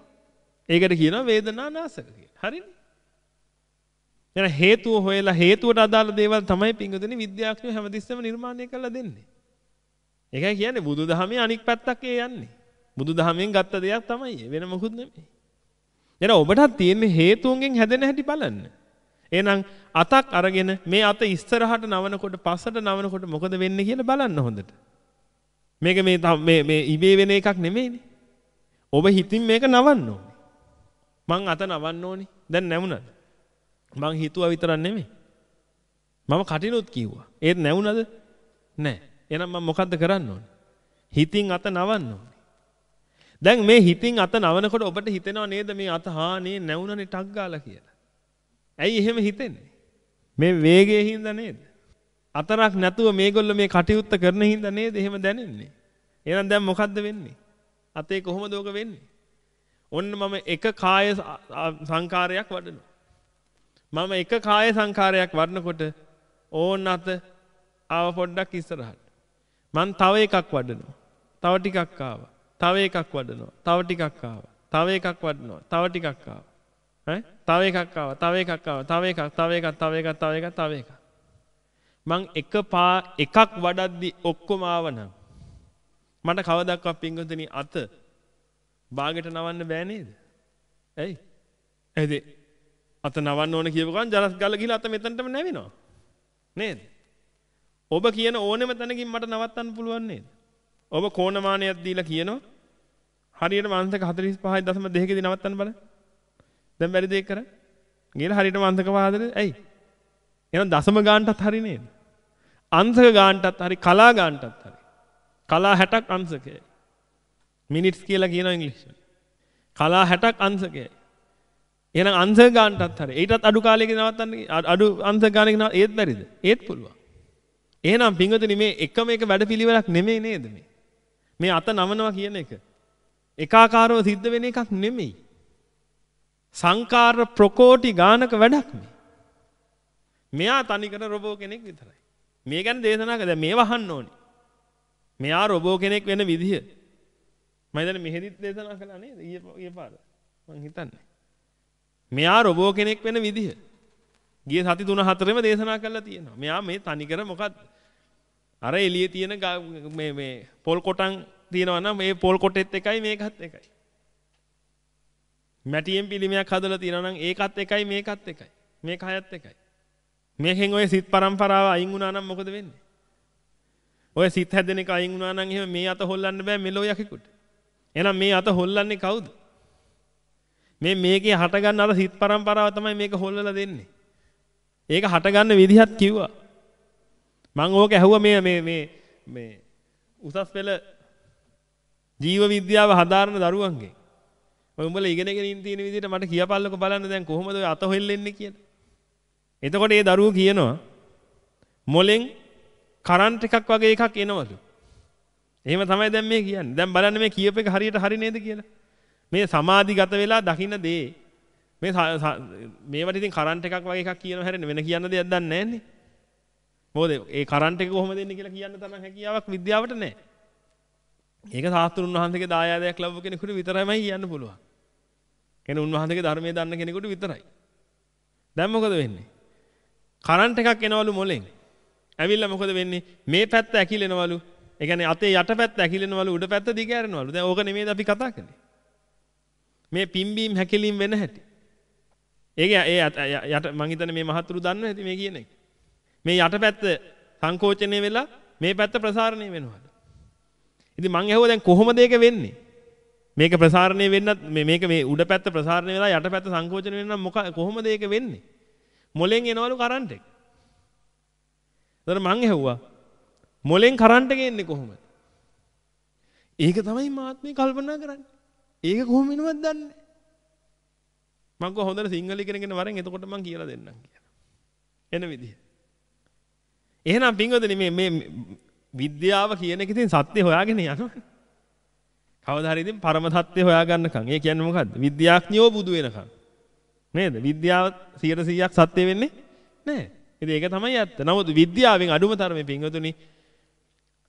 ඒකට කියනවා වේදනා නාශක කියලා. හරිනේ? එහෙනම් හේතුව හොයලා හේතුවට අදාළ දේවල් තමයි පිංගුතුනි විද්‍යාඥයෝ හැමතිස්සෙම නිර්මාණය කරලා දෙන්නේ. ඒකයි කියන්නේ බුදුදහමේ අනික් පැත්තක් ඒ යන්නේ. බුදුදහමෙන් ගත්ත දෙයක් තමයි වෙන මොකුත් නෙමෙයි. එහෙනම් ඔබටත් තියෙන්නේ හේතුන්ගෙන් හැදෙන හැටි බලන්න. එහෙනම් අතක් අරගෙන මේ අත ඉස්සරහට නවනකොට පස්සට නවනකොට මොකද වෙන්නේ කියලා බලන්න හොඳට. මේක මේ මේ මේ ඉබේ වෙන එකක් නෙමෙයිනේ. ඔබ හිතින් මේක නවන්න ඕනේ. මං අත නවන්න ඕනේ. දැන් නැමුණද? මං හිතුවා විතරක් නෙමෙයි. මම කටිනුත් කිව්වා. ඒත් නැවුණද? නැහැ. එහෙනම් මම මොකද්ද කරන්න ඕනේ? හිතින් අත නවන්න ඕනේ. දැන් මේ හිතින් අත නවනකොට ඔබට හිතෙනව නේද මේ අත හානේ නැවුණනේ ටක් ගාලා කියලා. ඇයි එහෙම හිතෙන්නේ? මේ වේගයේ හින්දා නේද? අතරක් නැතුව මේගොල්ලෝ මේ කටයුත්ත කරන හින්දා නේද එහෙම දැනෙන්නේ. එහෙනම් දැන් මොකද්ද වෙන්නේ? අතේ කොහොමද ඕක වෙන්නේ? ඔන්න මම එක කාය සංකාරයක් වඩනවා. මම එක කාය සංකාරයක් වඩනකොට ඕන් අත ආව පොඩ්ඩක් ඉස්සරහට. මං තව එකක් වඩනවා. තව ටිකක් ආවා. තව එකක් වඩනවා. තව ටිකක් ආවා. තව එකක් වඩනවා. තව ටිකක් ආවා. ඈ තව එකක් ආවා. තව එකක් ආවා. තව එකක් තව එකක් තව එකක් තව එකක් තව එකක්. මං එක පා එකක් වඩද්දි ඔක්කොම ආවනම් මට කවදක්වත් පින්ගොතනි අත බාගෙට නවන්න බෑ නේද? ඇයි? ඇයිද? අත නවන්න ඕන කියපු ගමන් ජලස් ගල ගිහලා අත මෙතනටම නැවෙනවා. නේද? ඔබ කියන ඕනෙම තැනකින් මට නවත්තන්න පුළුවන් නේද? ඔබ කෝණමානයක් දීලා කියනවා හරියට මාංශක 45.2 දී නවත්තන්න බලන්න. දැන් බැරිද ඒක කරන්න? ගිහලා හරියට මාංශක පහදද? ඇයි? එහෙනම් දශම ගානටත් හරි නේද? අංශක ගානටත් හරි කලා ගානටත් හරි. කලා 60ක් අංශකයයි. මිනිට්ස් කියලා කියනවා ඉංග්‍රීසියෙන්. කලා 60ක් අංශකයයි. එහෙනම් අංශක ගානටත් හරි. ඊටත් අඩු කාලයක නවත්තන්න අඩු අංශක ගානක නව ඒත් බැරිද? ඒත් පුළුවන්. එහෙනම් පින්වතුනි මේ එකම එක වැඩපිළිවෙලක් නෙමෙයි නේද මේ? මේ අත නමනවා කියන එක. එකාකාරව සිද්ධ වෙන එකක් නෙමෙයි. සංකාර ප්‍රකෝටි ගානක වැඩක් මේ. මෙයා තනිකර රොබෝ කෙනෙක් විතරයි. මේ ගැන දේශනා කළා මේ වහන්න ඕනේ. මෙයා රොබෝ කෙනෙක් වෙන විදිය. මම දැන් මෙහෙදිත් දේශනා කළා නේද? ඊයේ ඊයේ පාර. මං හිතන්නේ. මෙයා රොබෝ කෙනෙක් වෙන විදිය. ගිය සති 3-4ෙම දේශනා කළා තියෙනවා. මෙයා මේ තනිකර මොකක්ද? අර එළියේ තියෙන මේ මේ පොල් කොටන් තියෙනවා නම් මේ පොල් කොටෙත් එකයි මේකත් එකයි. මැටියෙන් පිළිමයක් හදලා තියෙනවා නම් ඒකත් එකයි මේකත් එකයි. මේ කයත් එකයි. මේකෙන් ඔය සිත් પરම්පරාව අයින් වුණා නම් මොකද වෙන්නේ? ඔය සිත් හැදෙන එක අයින් වුණා නම් එහෙම මේ අත හොල්ලන්න බෑ මෙලෝ යකෙකුට. එහෙනම් මේ අත හොල්ලන්නේ කවුද? මේ මේකේ හටගන්න අර සිත් પરම්පරාව තමයි මේක හොල්ලලා දෙන්නේ. ඒක හටගන්න විදිහත් කිව්වා. මම ඕක ඇහුවා මේ මේ මේ මේ උසස් පෙළ ජීව විද්‍යාව හදාරන දරුවන්ගේ. ඔය උඹලා ඉගෙනගෙන ඉන්න තියෙන විදිහට මට කියපල්ලකෝ බලන්න දැන් කොහොමද ඔය අත හොල්ලෙන්නේ කියලා. එතකොට ඒ දරුවෝ කියනවා මොලෙන් කරන්ට් එකක් වගේ එකක් එනවලු. එහෙම තමයි දැන් මේ කියන්නේ. දැන් බලන්න මේ කියප එක හරියට හරි නේද කියලා. මේ සමාධිගත වෙලා දකින්න දේ මේ මේවට ඉතින් කරන්ට් එකක් වගේ එකක් කියනවා හැරෙන්නේ වෙන කියන්න දෙයක් දන්නේ නැන්නේ. මොකද ඒ කරන්ට් එක කොහොමද එන්නේ කියලා කියන්න තරම් හැකියාවක් විද්‍යාවට නැහැ. ඒක සාස්ත්‍රුන් වහන්සේගේ දායාදයක් ලැබුව කෙනෙකුට විතරමයි කියන්න පුළුවන්. කෙනෙක් උන්වහන්සේගේ ධර්මයේ දන්න කෙනෙකුට විතරයි. දැන් මොකද වෙන්නේ? කරන්ට් එකක් එනවලු මොලෙන්. ඇවිල්ලා මොකද වෙන්නේ? මේ පැත්ත ඇකිලෙනවලු. ඒ කියන්නේ අතේ යට පැත්ත ඇකිලෙනවලු උඩ පැත්ත දිග ඇරෙනවලු. දැන් ඕක නෙමෙයිද අපි කතා කරන්නේ. මේ පිම්බීම් හැකිලීම් වෙන හැටි. ඒක ඒ යට මං හිතන්නේ මේ මහතුරු දන්නවා ඇති මේ කියන එක. මේ යටපැත්ත සංකෝචනය වෙලා මේ පැත්ත ප්‍රසාරණය වෙනවද? ඉතින් මං ඇහුවා දැන් කොහොමද ඒක වෙන්නේ? මේක ප්‍රසාරණය වෙන්නත් මේක මේ උඩ පැත්ත ප්‍රසාරණය වෙලා යට පැත්ත සංකෝචනය වෙන්න මොක කොහොමද ඒක වෙන්නේ? මොලෙන් එනවලු කරන්ට් එක. එතන මං ඇහුවා මොලෙන් කරන්ට් එක එන්නේ කොහොමද? ඒක තමයි මාත්මේ කල්පනා කරන්නේ. ඒක කොහොම වෙනවද දන්නේ මං කව හොඳට සිංහල ඉගෙනගෙන වරෙන් එතකොට මං කියලා දෙන්නම් කියලා. එන විදිහ. එහෙනම් පින්වතුනි මේ මේ විද්‍යාව කියන එක ඉතින් සත්‍ය හොයාගෙන යනවනේ. කවදා හරි ඉතින් පරම සත්‍ය හොයාගන්නකම්. ඒ කියන්නේ මොකද්ද? විද්‍යාඥයෝ බුදු වෙනකම්. නේද? විද්‍යාව 100%ක් සත්‍ය වෙන්නේ නැහැ. ඉතින් ඒක තමයි ඇත්ත. නමුත් විද්‍යාවෙන් අඩුම තරමේ පින්වතුනි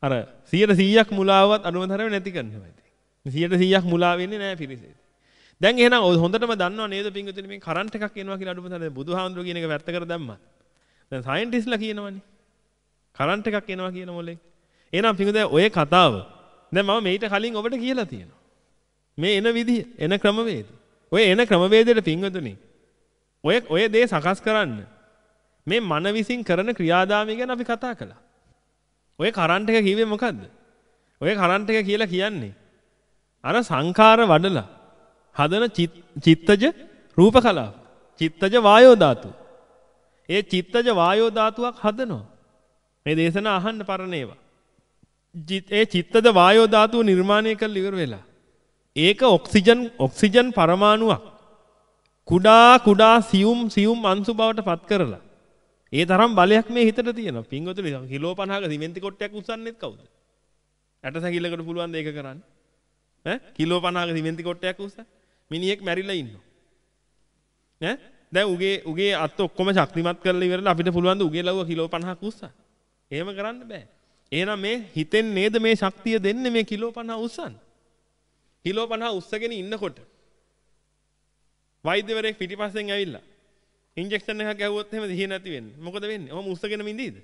අර 100%ක් මුලාවවත් අඩුම තරමේ නැති කරනවා ඉතින්. 100%ක් මුලා වෙන්නේ නැහැ පිරිසේ. දැන් එහෙනම් හොඳටම දන්නව නේද පින්වතුනි මේ කරන්ට් එකක් එනවා කියලා අඩුම තරමේ බුදුහාමුදුරුවෝ කියන එක වැරද්ද කර දැම්මා. දැන් සයන්ටිස්ලා කියනවනේ. කරන්ට් එකක් එනවා කියන මොලෙන්. එහෙනම් පින්වතුනි ඔය කතාව දැන් මම මේිට කලින් ඔබට කියලා තියෙනවා. මේ එන විදිය, එන ක්‍රමවේද. ඔය එන ක්‍රමවේදයට පින්වතුනි ඔය ඔය දේ සකස් කරන්න මේ මන විසින් කරන ක්‍රියාදාමය ගැන අපි කතා කළා. ඔය කරන්ට් එක කිව්වේ මොකද්ද? ඔය කරන්ට් එක කියලා කියන්නේ අර සංඛාර වඩලා හදන චිත්තජ රූප කලාව. චිත්තජ වායෝ ධාතු. ඒ චිත්තජ වායෝ ධාතුවක් හදනවා. මේ දේශන අහන්න පරණ ඒවා. ඒ චිත්තද වායෝ ධාතුව නිර්මාණය කරලා ඉවර වෙලා. ඒක ඔක්සිජන් ඔක්සිජන් පරමාණුවක්. කුඩා කුඩා සියුම් සියුම් අංශු බවට පත් කරලා. ඒ තරම් බලයක් මේ හිතට තියෙනවා. පින්වතුනි කිලෝ 50ක සිමෙන්ති කොටයක් උස්සන්නෙත් කවුද? ඇට සැකිල්ලකට පුළුවන් ද ඒක කරන්න? ඈ කිලෝ 50ක සිමෙන්ති කොටයක් උස්සන්න. මිනිහෙක් මැරිලා ඉන්නවා. ඈ දැන් උගේ උගේ අත් ඔක්කොම ශක්තිමත් කරලා ඉවරලා අපිට පුළුවන් ද උගේ ලව්ව කිලෝ 50ක් උස්සන්න? එහෙම කරන්න බෑ. එහෙනම් මේ හිතෙන් නේද මේ ශක්තිය දෙන්නේ මේ කිලෝ 50 උස්සන්න. කිලෝ 50 උස්සගෙන ඉන්නකොට වෛද්‍යවරයෙක් පිටිපස්සෙන් ඇවිල්ලා ඉන්ජෙක්ෂන් එකක් ගැහුවොත් එහෙම දිහිය නැති වෙන්නේ. මොකද වෙන්නේ? ඔහම උස්සගෙන ඉඳීද?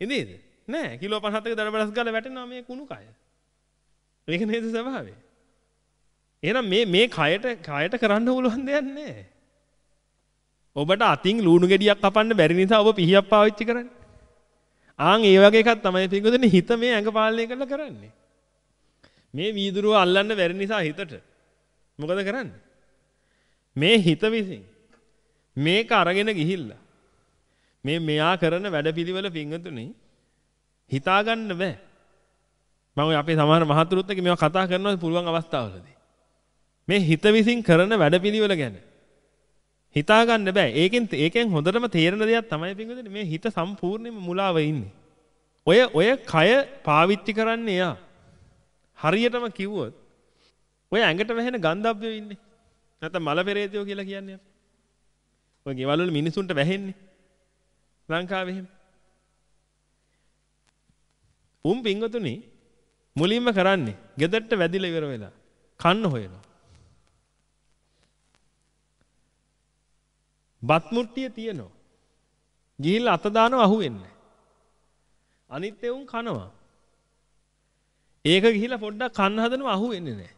ඉඳීද? නෑ. කිලෝ 50ක දරබලස් ගාලා වැටෙනවා මේ කුණු කය. මේක නේද ස්වභාවය? එහෙනම් මේ මේ කයට කයට කරන්න පුළුවන් දෙයක් නෑ. ඔබට අතින් ලුණු ගෙඩියක් කපන්න බැරි නිසා ඔබ පිහියක් පාවිච්චි කරන්නේ. ආන් ඒ වගේ එකක් තමයි පිටුදෙනේ හිත මේ ඇඟ පාලනය කරලා කරන්නේ. මේ වීදුරුව අල්ලන්න බැරි නිසා හිතට මොකද කරන්නේ? මේ හිත විසින් මේක අරගෙන ගිහිල්ලා මේ මෙයා කරන වැඩපිළිවෙල පිංගතුනේ හිතා ගන්න බෑ. මම ඔය අපේ සමහර මහතුරුත් එක්ක මේවා කතා කරනවා පුළුවන් අවස්ථාවලදී. මේ හිත විසින් කරන වැඩපිළිවෙල ගැන හිතා ගන්න බෑ. ඒකෙන් ඒකෙන් හොඳටම තේරෙන දෙයක් තමයි පින්වතුනි මේ හිත සම්පූර්ණයෙන්ම මුලාව ඉන්නේ. ඔය ඔය කය පාවිච්චි කරන්නේ එයා. හරියටම කිව්වොත් ඔය ඇඟට වැහෙන ගන්ධබ්බයෝ ඉන්නේ. නැත්නම් මල පෙරේතයෝ කියලා කියන්නේ අපි. ඔය ගෙවල් වල මිනිසුන්ට වැහෙන්නේ. ලංකාවේ එහෙම. උන් පින්වතුනි මුලින්ම කරන්නේ ගෙදරට වැදිලා ඉවර වෙලා කන්න හොයනවා. බත් මුට්ටිය තියෙනවා. ගිහිල්ලා අත දානවා අහුවෙන්නේ. අනිත් එවුන් කනවා. ඒක ගිහිල්ලා පොඩ්ඩක් කන්න හදනවා අහුවෙන්නේ නැහැ.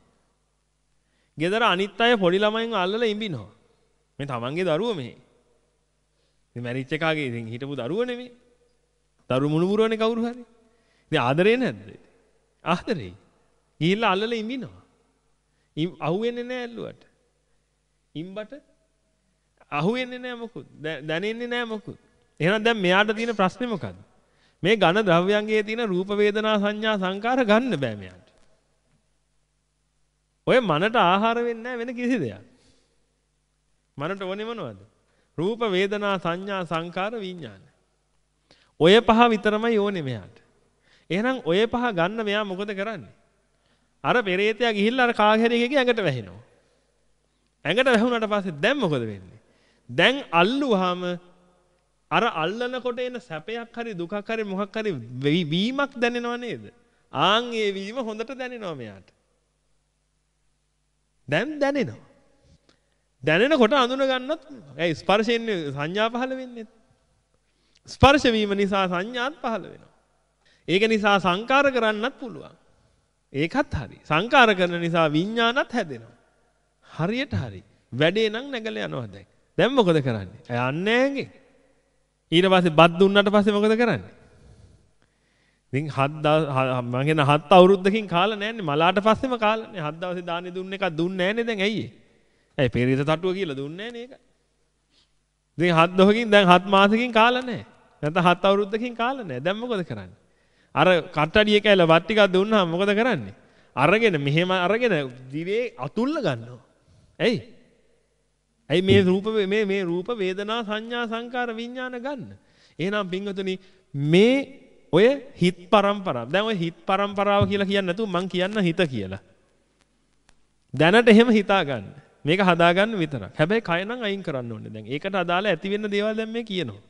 ගෙදර අනිත් අය පොඩි ළමයින් අල්ලලා ඉඹිනවා. මේ තමන්ගේ දරුවෝ මෙහි. මේ මැරිච් එකාගේ ඉතින් හිටපු දරුවෝ නෙමෙයි. දරු මුණුබුරවනේ කවුරු හරි. ඉතින් ආදරේ නැද්ද? ආදරේ. ගිහිල්ලා අල්ලලා ඉඹිනවා. අහුවෙන්නේ නැහැ ඇල්ලුවට. ඉම්බට අහුවෙන්නේ නැහැ මොකුත්. දැනෙන්නේ නැහැ මොකුත්. එහෙනම් දැන් මෙයාට තියෙන ප්‍රශ්නේ මොකද්ද? මේ ඝන ද්‍රව්‍යයන්ගේ තියෙන රූප වේදනා සංඥා සංකාර ගන්න බෑ මෙයාට. ඔය මනට ආහාර වෙන්නේ නැහැ වෙන කිසි දෙයක්. මනට ඕනේ මොනවද? රූප වේදනා සංඥා සංකාර විඥාන. ඔය පහ විතරමයි ඕනේ මෙයාට. එහෙනම් ඔය පහ ගන්න මෙයා මොකද කරන්නේ? අර පෙරේතයා ගිහිල්ලා අර කාගෙරේකගේ ඇඟට වැහෙනවා. ඇඟට වැහුණාට පස්සේ දැන් මොකද වෙන්නේ? දැන් අල්ලුවාම අර අල්ලනකොට එන සැපයක් හරි දුකක් හරි මොකක් හරි වීමක් දැනෙනව නේද? ආන් ඒ වීම හොඳට දැනෙනවා මෙයාට. දැන් දැනෙනවා. දැනෙනකොට අඳුන ගන්නත් ඒ ස්පර්ශයෙන් සංඥා පහළ වෙන්නේ. ස්පර්ශ වීම නිසා සංඥාත් පහළ වෙනවා. ඒක නිසා සංකාර කරන්නත් පුළුවන්. ඒකත් හරි. සංකාර කරන නිසා විඥානත් හැදෙනවා. හරියට හරි. වැඩේ නම් නැගලා යනවා දැන්. දැන් මොකද කරන්නේ? යන්නේ ඊට පස්සේ බත් දුන්නාට පස්සේ මොකද කරන්නේ? ඉතින් හත් මම කියන හත් අවුරුද්දකින් කාලා නැන්නේ මලාට පස්සේම කාලානේ. හත් දවසේ දාන්නේ දුන්න එකක් දුන්නේ නැන්නේ දැන් ඇයි ඒ? ඇයි පෙරේත තටුව කියලා දුන්නේ නැන්නේ ඒක? ඉතින් හත් දොහකින් දැන් හත් මාසෙකින් කාලා නැහැ. නැත්නම් හත් අවුරුද්දකින් කාලා නැහැ. දැන් මොකද කරන්නේ? අර කට්ටඩිය කැල වත් ටිකක් දුන්නාම මොකද කරන්නේ? අරගෙන මෙහෙම අරගෙන දිවේ අතුල්ල ගන්නවා. ඇයි? ඇයි මේ රූප මේ මේ රූප වේදනා සංඥා සංකාර විඥාන ගන්න. එහෙනම් පින්වතුනි මේ ඔය හිත් පරම්පරාව. දැන් ඔය හිත් පරම්පරාව කියලා කියන්නේ නැතුව මං කියන්න හිත කියලා. දැනට එහෙම හිතා ගන්න. මේක හදා ගන්න විතරක්. හැබැයි කය නම් අයින් කරන්න ඕනේ දැන්. ඒකට අදාළ ඇති වෙන්න දේවල් දැන් මේ කියනවා.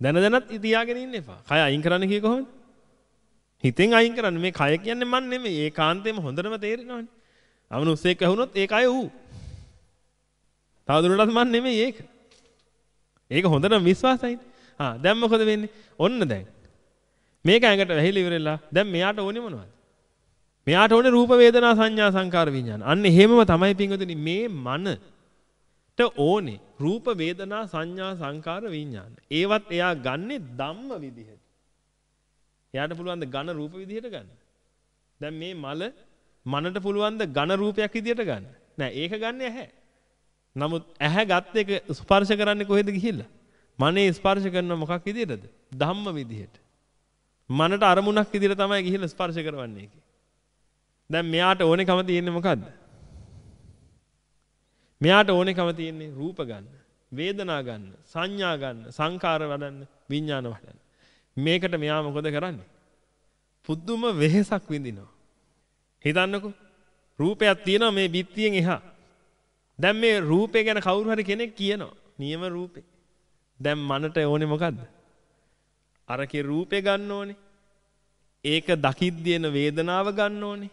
දැන දැනත් තියාගෙන ඉන්න එපා. කය අයින් කරන්න කිය කොහොමද? හිතෙන් අයින් කරන්න. මේ කය කියන්නේ මන් නෙමෙයි. ඒකාන්තයෙන්ම හොඳටම තේරෙනවනේ. අමනුස්සෙක් ඇහුනොත් ඒකයි ඌ. තවදුරටත් මන් නෙමෙයි ඒක. ඒක හොඳටම විශ්වාසයි. ආ දැන් මොකද වෙන්නේ? ඔන්න දැන්. මේක ඇඟට වැහිලා ඉවරලා දැන් මෙයාට ඕනේ මොනවද? මෙයාට ඕනේ රූප වේදනා සංඥා සංකාර විඥාන. අන්න එහෙමම තමයි පින්වතුනි මේ මනට ඕනේ රූප වේදනා සංඥා සංකාර විඥාන. ඒවත් එයා ගන්නෙ ධම්ම විදිහට. එයාට පුළුවන් ද ඝන රූප විදිහට ගන්න. දැන් මේ මල මනට පුළුවන් ද ඝන රූපයක් විදිහට ගන්න. නෑ ඒක ගන්න ඇහැ. නමුත් ඇහැ ගත් එක ස්පර්ශ කරන්නේ කොහෙද ගිහිල්ලා? මනේ ස්පර්ශ කරන මොකක් විදිහටද? ධම්ම විදිහට. මනට අරමුණක් විදිහට තමයි ගිහිල්ලා ස්පර්ශ කරවන්නේ ඒකේ. දැන් මෙයාට ඕනේකම තියෙන්නේ මොකද්ද? මෙයාට ඕනේකම තියෙන්නේ රූප ගන්න, වේදනා ගන්න, සංඥා ගන්න, සංකාර වඩන්න, විඥාන වඩන්න. මේකට මෙයා මොකද කරන්නේ? පුදුම වෙහෙසක් විඳිනවා. හිතන්නකෝ. රූපයක් තියෙනවා මේ බිත්තියෙන් එහා. දැන් මේ රූපේ ගැන කවුරු හරි කෙනෙක් කියනවා. නියම රූපේ. දැන් මනට ඕනේ මොකද්ද? අරකේ රූපේ ගන්න ඕනේ. ඒක දකිද්දී එන වේදනාව ගන්න ඕනේ.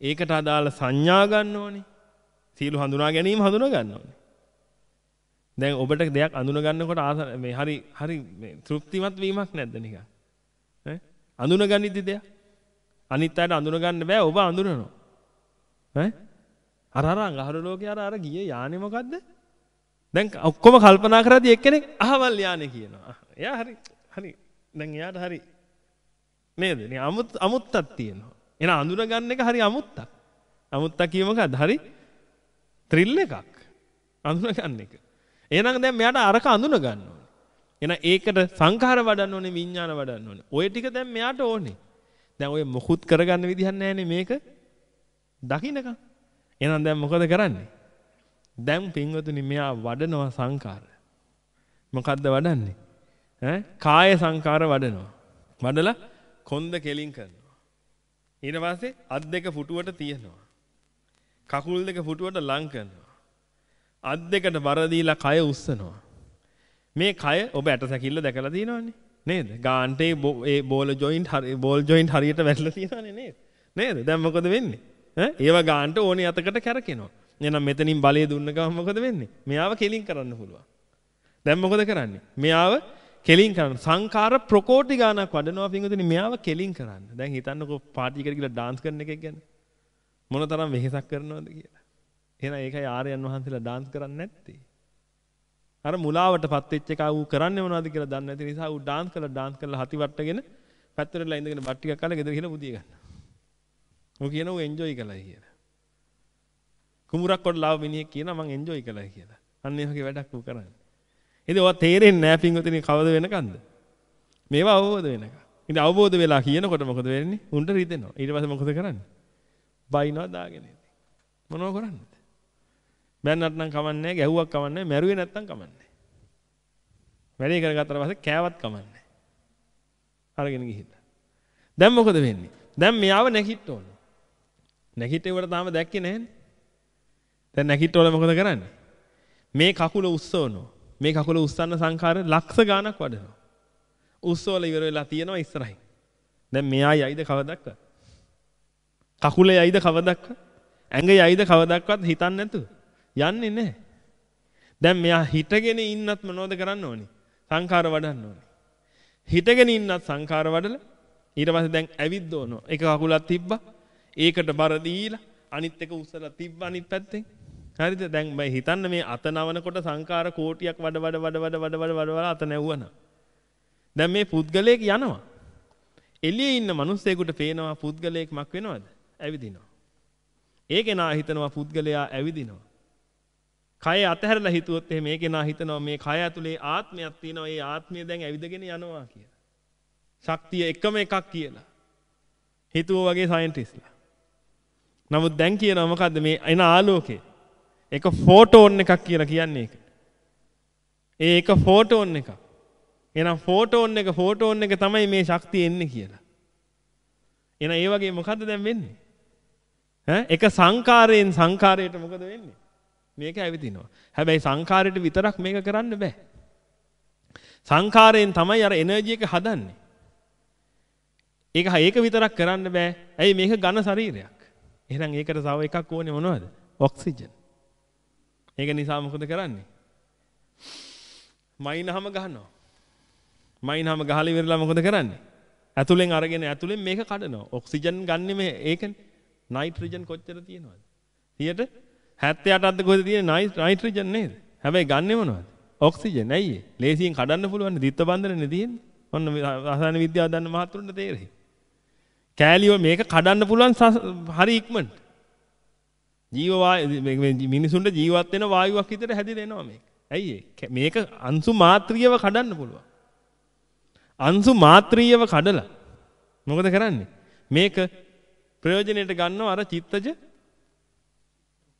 ඒකට අදාළ සංඥා ගන්න ඕනේ. සීල හඳුනා ගැනීම හඳුනා ගන්න ඕනේ. දැන් ඔබට දෙයක් අඳුන ගන්නකොට ආස මේ හරි හරි මේ තෘප්තිමත් වීමක් නැද්ද නිකන්? ඈ අඳුන ගනිද්දි දෙයක්. අනිත් අයට අඳුන ගන්න බෑ ඔබ අඳුනනවා. ඈ අර අර අඟහරු ලෝකේ අර අර ගියේ යානේ මොකද්ද? දැන් ඔක්කොම කල්පනා කරද්දී එක්කෙනෙක් අහවල් යානේ කියනවා. එයා හරි හරි දැන් එයාට හරි නේද? නේ අමුත් අමුත්තක් තියෙනවා. එන අඳුන ගන්න එක හරි අමුත්තක්. අමුත්තක් කිය මොකද්ද? හරි ත්‍රිල් එකක්. අඳුන ගන්න එක. එහෙනම් දැන් මෙයාට අරක අඳුන ගන්න ඕනේ. එහෙනම් ඒකට සංඛාර වඩන්න ඕනේ විඥාන වඩන්න ඕනේ. ওই ටික දැන් මෙයාට ඕනේ. දැන් ඔය මොකුත් කරගන්න විදිහක් නැහැනේ මේක. දකින්නකම්. එහෙනම් දැන් මොකද කරන්නේ? දැන් පින්වතුනි මෙයා වඩනවා සංකාර. මොකද්ද වඩන්නේ? ඈ කාය සංකාර වඩනවා. වඩලා කොන්ද කෙලින් කරනවා. ඊට පස්සේ අත් දෙක පුටුවට තියනවා. කකුල් දෙක පුටුවට ලං කරනවා. අත් දෙකට බර දීලා කය උස්සනවා. මේ කය ඔබ ඇට සැකිල්ල දැකලා තියෙනවනේ. නේද? ගාන්ටේ ඒ බෝල ජොයින්ට් හරි බෝල් ජොයින්ට් හරියට වැටලා තියෙනවනේ නේද? නේද? දැන් මොකද වෙන්නේ? ඈ ඒව ගාන්ට ඕනේ අතකට කැරකෙනවා. එහෙනම් මෙතනින් බලය දුන්න ගමන් මොකද වෙන්නේ? මෙයාව කෙලින් කරන්න පුළුවන්. දැන් මොකද කරන්නේ? මෙයාව කෙලින් කරන්න. සංඛාර ප්‍රකෝටි ගානක් වඩනවා පින්වතුනි මෙයාව කෙලින් කරන්න. දැන් හිතන්නකෝ පාටි එකට ගිහලා ඩාන්ස් කරන එකක් ගැන. මොන තරම් වෙහෙසක් කරනවද කියලා. එහෙනම් ඒකයි ආර්යයන් වහන්සේලා ඩාන්ස් කරන්නේ නැත්තේ. අර මුලාවටපත් වෙච්ච එක ඌ කරන්නේ මොනවද කියලා දන්නේ නැති නිසා ඌ ඩාන්ස් කරලා ඩාන්ස් කරලා හති වට්ටගෙන පැත්තටලා ඉඳගෙන බත් ටිකක් කාලා ගෙදර ගිහලා බුදිය ගන්නවා. ඌ කියනවා ඌ එන්ජොයි කළයි කියලා. කුමුරක් කොට ලාව මිනිහෙක් කියනවා මං එන්ජොයි කළයි කියලා. අන්න ඒ වගේ වැඩක් ඌ කරන්නේ. ඉතින් ඔවා තේරෙන්නේ නැහැ පින්වතුනි කවද වෙනකන්ද? මේවා අවබෝධ වෙනකන්. ඉතින් අවබෝධ වෙලා කියනකොට මොකද වෙන්නේ? උන්ට රිදෙනවා. ඊට පස්සේ මොකද කරන්නේ? බයිනවා දාගෙන ඉතින්. මොනව කරන්නද? බැන්නත් නම් කමන්නේ ගැහුවක් කමන්නේ මැරුවේ නැත්තම් කමන්නේ. වැඩේ කරගත්තට පස්සේ කෑවත් කමන්නේ. අරගෙන ගිහිල්ලා. දැන් මොකද වෙන්නේ? දැන් මෙයාව නැගිට ඕන. නැගිටේවට තාම දැක්කේ නැහැනේ. දැන් නැගිටවල මොකද කරන්නේ? මේ කකුල උස්සවනවා. මේ කකුල උස්සන්න සංඛාර ලක්ෂ ගාණක් වඩනවා. උස්සවල ඉවර වෙලා තියෙනවා ඉස්සරහින්. දැන් මෙයා යයිද කවදක්වත්? කකුලේ යයිද කවදක්වත්? ඇඟ යයිද කවදක්වත් හිතන්නේ නැතුව. යන්නේ නැහැ. දැන් මෙයා හිටගෙන ඉන්නත් මොනවද කරන්න ඕනේ? සංඛාර වඩන්න ඕනේ. හිටගෙන ඉන්නත් සංඛාර වඩලා ඊට පස්සේ දැන් ඇවිද්ද ඕනවා. එක කකුලක් තිබ්බා. ඒකට බර දීලා අනිත් එක උස්සලා තිබ්බ අනිත් පැත්තෙන්. හරිද? දැන් මම හිතන්න මේ අත නවනකොට සංකාර කෝටියක් වඩ වඩ වඩ වඩ වඩ වඩ වඩ අත නැවුවනා. දැන් මේ පුද්ගලයෙක් යනවා. එළියේ ඉන්න මිනිස්සෙකුට පේනවා පුද්ගලයෙක් මක් වෙනවද? ඇවිදිනවා. ඒ කෙනා හිතනවා පුද්ගලයා ඇවිදිනවා. කය අතහැරලා හිතුවොත් එහෙම ඒ කෙනා හිතනවා මේ කය ඇතුලේ ආත්මයක් තියෙනවා. ඒ ආත්මය දැන් ඇවිදගෙන යනවා කියලා. ශක්තිය එකම එකක් කියලා. හිතුවා වගේ සයන්ටිස්ලා. නමුත් දැන් කියනවා මොකද්ද මේ එන ආලෝකය? එක ෆෝටෝන් එකක් කියලා කියන්නේ ඒක. ඒ එක ෆෝටෝන් එකක්. එහෙනම් ෆෝටෝන් එක ෆෝටෝන් එක තමයි මේ ශක්තිය එන්නේ කියලා. එහෙනම් ඒ වගේ මොකද්ද දැන් වෙන්නේ? ඈ එක සංකාරයෙන් සංකාරයට මොකද වෙන්නේ? මේක ඇවිදිනවා. හැබැයි සංකාරයට විතරක් මේක කරන්න බෑ. සංකාරයෙන් තමයි අර එනර්ජි එක හදන්නේ. ඒක ඒක විතරක් කරන්න බෑ. ඇයි මේක ඝන ශරීරයක්. එහෙනම් ඒකට තව එකක් ඕනේ මොනවද? ඔක්සිජන්. ඒක නිසා මොකද කරන්නේ? මයින්හම ගහනවා. මයින්හම ගහලා ඉවරලා මොකද කරන්නේ? ඇතුලෙන් අරගෙන ඇතුලෙන් මේක කඩනවා. ඔක්සිජන් ගන්නෙ මේ ඒකනේ. නයිට්‍රජන් කොච්චර තියෙනවද? 78ක්ද කොහෙද තියෙන්නේ නයිට්‍රජන් නේද? හැබැයි ගන්නෙ මොනවද? ඔක්සිජන්. ඇයි ඒ? ලේසියෙන් කඩන්න පුළුවන් දිත්ත බන්ධනනේ තියෙන්නේ. ඔන්න රසායන විද්‍යාව දන්න මහතුරුන්ට තේරෙයි. කෑලියෝ මේක කඩන්න පුළුවන් හරි ඉක්මනට. ජීව මිනිසුන්ට ජීවත් වෙන වායුවක් විතර හැදිලා එනවා මේක. ඇයි මේක අංශු මාත්‍රියව කඩන්න පුළුවන්. අංශු මාත්‍රියව කඩලා මොකද කරන්නේ? මේක ප්‍රයෝජනෙට ගන්නව අර චිත්තජ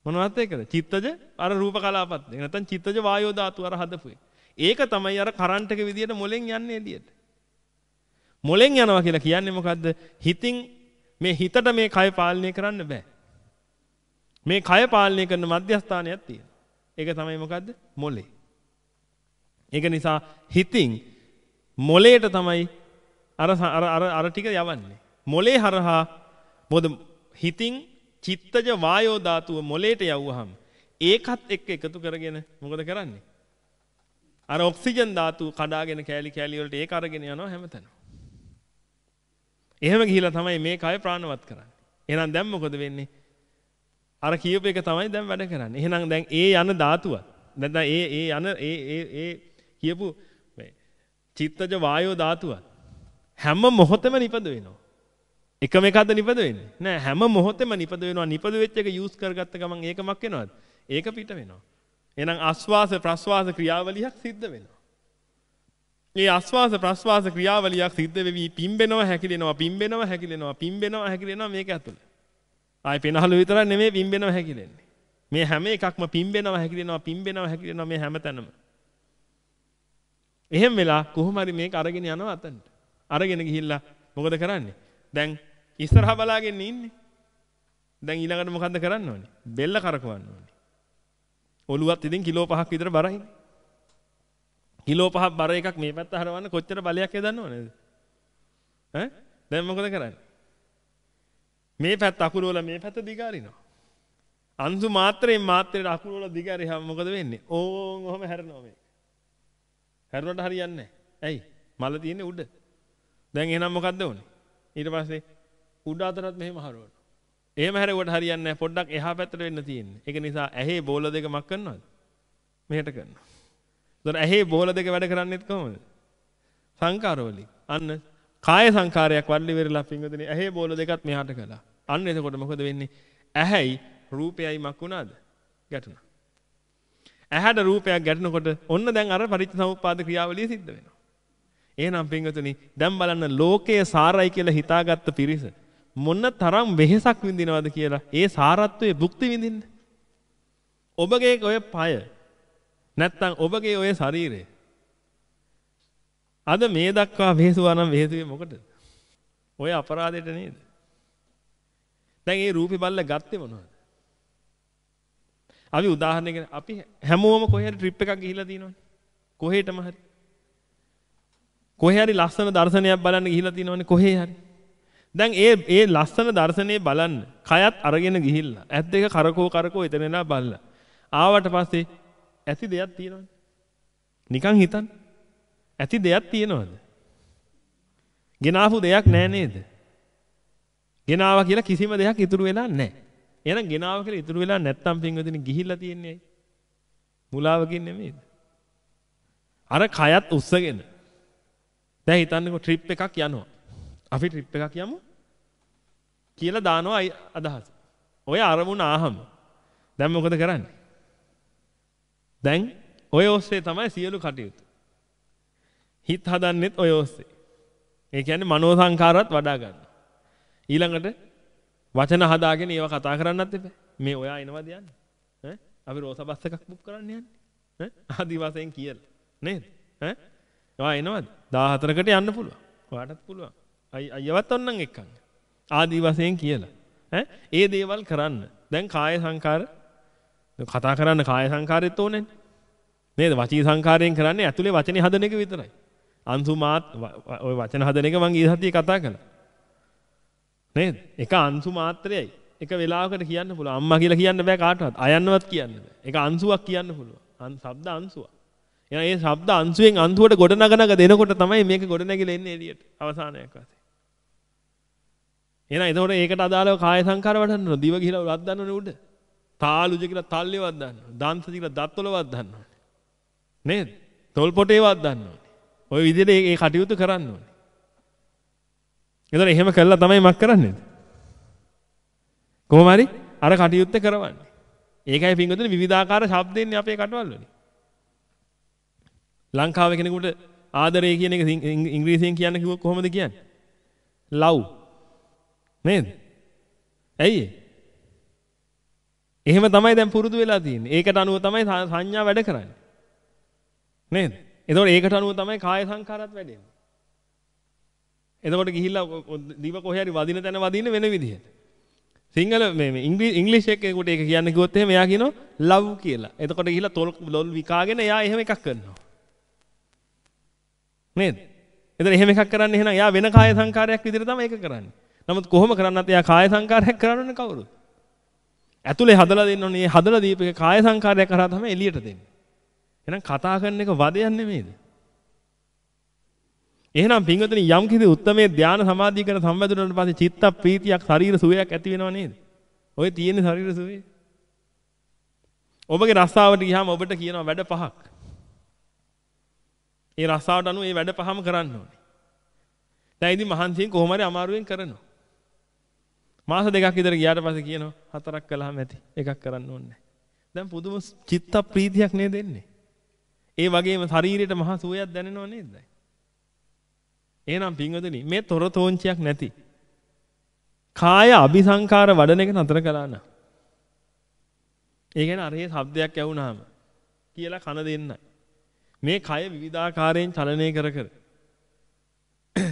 මොනවත් ඒකද? චිත්තජ අර රූප කලාපත්. නැත්නම් චිත්තජ වායෝ ධාතු අර හදපු ඒක තමයි අර කරන්ට් එක විදියට මොලෙන් යන්නේ එළියට. මොලෙන් යනවා කියලා කියන්නේ මොකද්ද? හිතින් මේ හිතට මේ කය පාලනය කරන්න බෑ. මේ කය පාලනය කරන මධ්‍යස්ථානයක් තියෙනවා. ඒක තමයි මොකද්ද? මොලේ. ඒක නිසා හිතින් මොලේට තමයි අර අර අර ටික යවන්නේ. මොලේ හරහා මොකද හිතින් චිත්තජ වායෝ ධාතුව මොලේට යවුවහම ඒකත් එක්ක එකතු කරගෙන මොකද කරන්නේ? අර ඔක්සිජන් ධාතුව කඩාගෙන කෑලි කෑලි වලට ඒක අරගෙන යනවා හැමතැනම. එහෙම ගිහිලා තමයි මේ කය ප්‍රාණවත් කරන්නේ. එහෙනම් දැන් මොකද වෙන්නේ? අර කියපු එක තමයි දැන් වැඩ කරන්නේ. එහෙනම් දැන් ඒ යන ධාතුව. නැත්නම් ඒ ඒ යන ඒ ඒ ඒ කියපු මේ චිත්තජ වායෝ ධාතුව හැම මොහොතෙම නිපද වෙනවා. එකම එකක්ද නිපද වෙන්නේ? නෑ හැම මොහොතෙම නිපද වෙනවා. නිපද වෙච්ච එක යූස් කරගත්ත ගමන් ඒකමක් වෙනවද? ඒක පිට වෙනවා. එහෙනම් ආස්වාස ප්‍රස්වාස ක්‍රියාවලියක් සිද්ධ වෙනවා. මේ ආස්වාස ප්‍රස්වාස ක්‍රියාවලියක් සිද්ධ වෙවි පිම්බෙනවා හැකිලෙනවා පිම්බෙනවා හැකිලෙනවා පිම්බෙනවා හැකිලෙනවා මේක ඇතුළේ. ආයි පෙනහළු විතරක් නෙමෙයි පිම්බෙනවා හැකිලෙන්නේ. මේ හැම එකක්ම පිම්බෙනවා හැකිලෙනවා පිම්බෙනවා හැකිලෙනවා මේ හැමතැනම. එහෙම වෙලා කොහොම හරි මේක අරගෙන යනවා අතන්ට. අරගෙන ගිහිල්ලා මොකද කරන්නේ? දැන් ඉස්සරහා බලාගෙන ඉන්නේ. දැන් ඊළඟට මොකද්ද කරන්න ඕනේ? බෙල්ල කරකවන්න ඕනේ. ඔළුවත් ඉතින් කිලෝ 5ක් විතර බරයිනේ. කිලෝ 5ක් බර එකක් මේ පැත්ත හරවන්න කොච්චර බලයක් යදන්න ඕනේද? ඈ? දැන් මොකද කරන්නේ? මේ පැත්ත අකුරු වල මේ පැත්ත දිගාරිනවා. අංශු මාත්‍රයෙන් මාත්‍රයට අකුරු වල දිගාරියාම මොකද වෙන්නේ? ඕන් ඔහම හැරෙනවා මේක. හැරුණට හරියන්නේ නැහැ. ඇයි? මල තියෙන්නේ උඩ. දැන් එහෙනම් මොකද්ද ඕනේ? ඊට පස්සේ උඩ අතරත් මෙහෙම හරවනවා. එහෙම හැරෙවට හරියන්නේ නැහැ. පොඩ්ඩක් එහා පැත්තට වෙන්න තියෙන්නේ. ඒක නිසා ඇහි බෝල දෙක මක් කරනවද? මෙහෙට කරනවා. එතකොට ඇහි බෝල දෙක වැඩ කරන්නේත් කොහොමද? සංකාරවලින්. අන්න කාය සංකාරයක් වඩලි වෙරලා පින්වදනේ ඇහි බෝල දෙකත් මෙහාට කළා. අන්න එතකොට මොකද වෙන්නේ? ඇහැයි රූපයයි මක් වුණාද? ගැටුණා. ඇහැට රූපයක් ගැටෙනකොට ඔන්න දැන් අර පරිච්ඡසමුප්පාද ක්‍රියාවලිය සිද්ධ වෙනවා. එහෙනම් පින්වතුනි දැන් බලන්න ලෝකයේ සාරයි කියලා හිතාගත්ත පිරිස මොන තරම් වෙහෙසක් විඳිනවද කියලා ඒ සාරත්වයේ භුක්ති විඳින්න. ඔබගේ ඔය পায় නැත්තම් ඔබගේ ඔය ශරීරය අද මේ දක්වා වෙහෙසුවා නම් වෙහෙසුවේ මොකටද? ඔය අපරාධයට නේද? දැන් මේ රූපේ බල්ල ගත්තේ මොනවද? අපි උදාහරණයකට අපි හැමෝම කොහේ හරි ට්‍රිප් එකක් ගිහිල්ලා තියෙනවනේ. කොහෙටම හරි. කොහේ හරි ලස්සන දර්ශනයක් බලන්න ගිහිල්ලා තියෙනවනේ කොහේ හරි. දැන් ඒ ඒ ලස්සන දර්ශනේ බලන්න කයත් අරගෙන ගිහිල්ලා ඇත් දෙක කරකෝ කරකෝ එතනලා බලලා ආවට පස්සේ ඇති දෙයක් තියෙනවද? නිකන් හිතන්න. ඇති දෙයක් තියෙනවද? ගෙනාවු දෙයක් නෑ නේද? ගෙනාවා කියලා කිසිම දෙයක් ඉතුරු වෙලා නැහැ. එහෙනම් ගෙනාව කියලා ඉතුරු වෙලා නැත්තම් පින්වතුනි ගිහිල්ලා තියන්නේ ඇයි? මුලාවකින් නෙමෙයිද? අර කයත් උස්සගෙන. දැන් හිතන්නකෝ ට්‍රිප් එකක් යනවා. අපි ට්‍රිප් එකක් යමු කියලා දානවා අදහස. ඔය අරමුණ ආහම. දැන් මොකද කරන්නේ? දැන් ඔය ඔස්සේ තමයි සියලු කටයුතු. හිත හදන්නෙත් ඔය ඔස්සේ. ඒ කියන්නේ මනෝ සංකාරات වඩා ගන්න. ඊළඟට වචන හදාගෙන ඒව කතා කරන්නත් එපා. මේ ඔයා එනවද යන්නේ? ඈ අපි රෝස බස් එකක් බුක් කරන්න යන්නේ. ඈ ආදි වශයෙන් කියලා. නේද? ඈ ඔයා එනවද? 14කට යන්න පුළුවන්. ඔයාටත් පුළුවන්. අයියවත් ඔන්නම් එක්කන්. ආදි වශයෙන් කියලා. ඈ ඒ දේවල් කරන්න. දැන් කාය සංකාර කතා කරන්න කාය සංකාරෙත් ඕනේ. නේද? වචී සංකාරයෙන් කරන්නේ ඇතුලේ වචනේ හදන එක විතරයි. අංශු මාත් ඔය වචන හදන එක මම ඊ සතියේ කතා කළා. නේද? එක අංශු මාත්‍රයයි. එක වෙලාවකට කියන්න පුළුවන්. අම්මා කියලා කියන්න බෑ කාටවත්. අයන්නවත් කියන්න බෑ. එක අංශුවක් කියන්න පුළුවන්. අන් ශබ්ද අංශුවක්. එහෙනම් මේ ශබ්ද අංශුවෙන් අංශුවට ගොඩ නගනක දෙනකොට තමයි මේක ගොඩ නැගිලා එන්නේ එළියට. අවසානයක් වශයෙන්. එහෙනම් එතකොට ඒකට අදාළව කාය සංකාර වඩන්න දිව ගිහිලා වද්දන්න ඕනේ උඩ. තාලුජ කියලා තල්ලේ වද්දන්න. දන්ත කියලා දත්වල වද්දන්න ඕනේ. නේද? තොල් පොටේ වද්දන්න ඕනේ. ওই විදිහට මේ කටයුතු කරන්න ඕනේ. එතන එහෙම කළා තමයි මක් කරන්නේ. කොහොම හරි අර කටයුත්ත කරවන්නේ. ඒකයි පින්වතුනි විවිධාකාර ශබ්ද එන්නේ අපේ කටවල් වලින්. ලංකාවේ කෙනෙකුට ආදරය කියන එක ඉංග්‍රීසියෙන් කියන්න කිව්වොත් කොහොමද කියන්නේ? love. නේද? ඇයි එහෙම තමයි දැන් පුරුදු වෙලා තියෙන්නේ. ඒකට අනුව තමයි සංඥා වැඩ කරන්නේ. නේද? එතකොට ඒකට අනුව තමයි කාය සංඛාරات වැඩෙන්නේ. එතකොට ගිහිල්ලා දිව කොහේ හරි වදින තැන වදින්න වෙන විදිහට. සිංහල මේ ඉංග්‍රීසි එක්කෙකුට ඒක කියන්න කිව්වොත් එහෙම එයා කියනවා ලව් කියලා. එතකොට ගිහිල්ලා තොල් ලොල් විකාගෙන එයා එහෙම එකක් කරනවා. නේද? එතන එහෙම එකක් කරන්නේ එහෙනම් එයා වෙන කාය සංකාරයක් විදිහට තමයි ඒක කරන්නේ. නමුත් කොහොම කරන්නත් එයා කාය සංකාරයක් කරන්නේ කවුරුද? ඇතුලේ හදලා දෙන්න ඕනේ. මේ හදලා දීපේක කාය සංකාරයක් කරා තමයි එළියට දෙන්නේ. එහෙනම් කතා කරන එක වදයක් නෙමෙයිද? එහෙනම් පින්වතුනි යම් කිසි උත්තරමේ ධාන සමාධිය කරන සම්බන්ධුනට පස්සේ චිත්ත ප්‍රීතියක් ශරීර සුවයක් ඇති වෙනව නේද? ඔය තියෙන ශරීර සුවේ. ඔබගේ රස්සාවට ගියාම ඔබට කියනවා වැඩ පහක්. ඒ රස්සාවට අනුව ඒ වැඩ පහම කරන්න ඕනේ. දැන් ඉතින් මහන්සියෙන් කොහොම හරි අමාරුවෙන් කරනවා. මාස දෙකක් විතර ගියාට පස්සේ කියනවා හතරක් කළාම ඇති. එකක් කරන්න ඕනේ දැන් පුදුම චිත්ත ප්‍රීතියක් නේද එන්නේ. ඒ වගේම ශරීරයට මහා සුවයක් දැනෙනව නේද දැන්? එහෙනම් පින්වදනි මේ තොරතෝංචියක් නැති කාය අபிසංකාර වඩන එක නතර කළා නම් ඒ කියන්නේ අරේ શબ્දයක් ඇහුනහම කියලා කන දෙන්නයි මේ කය විවිධාකාරයෙන් චලනය කර කර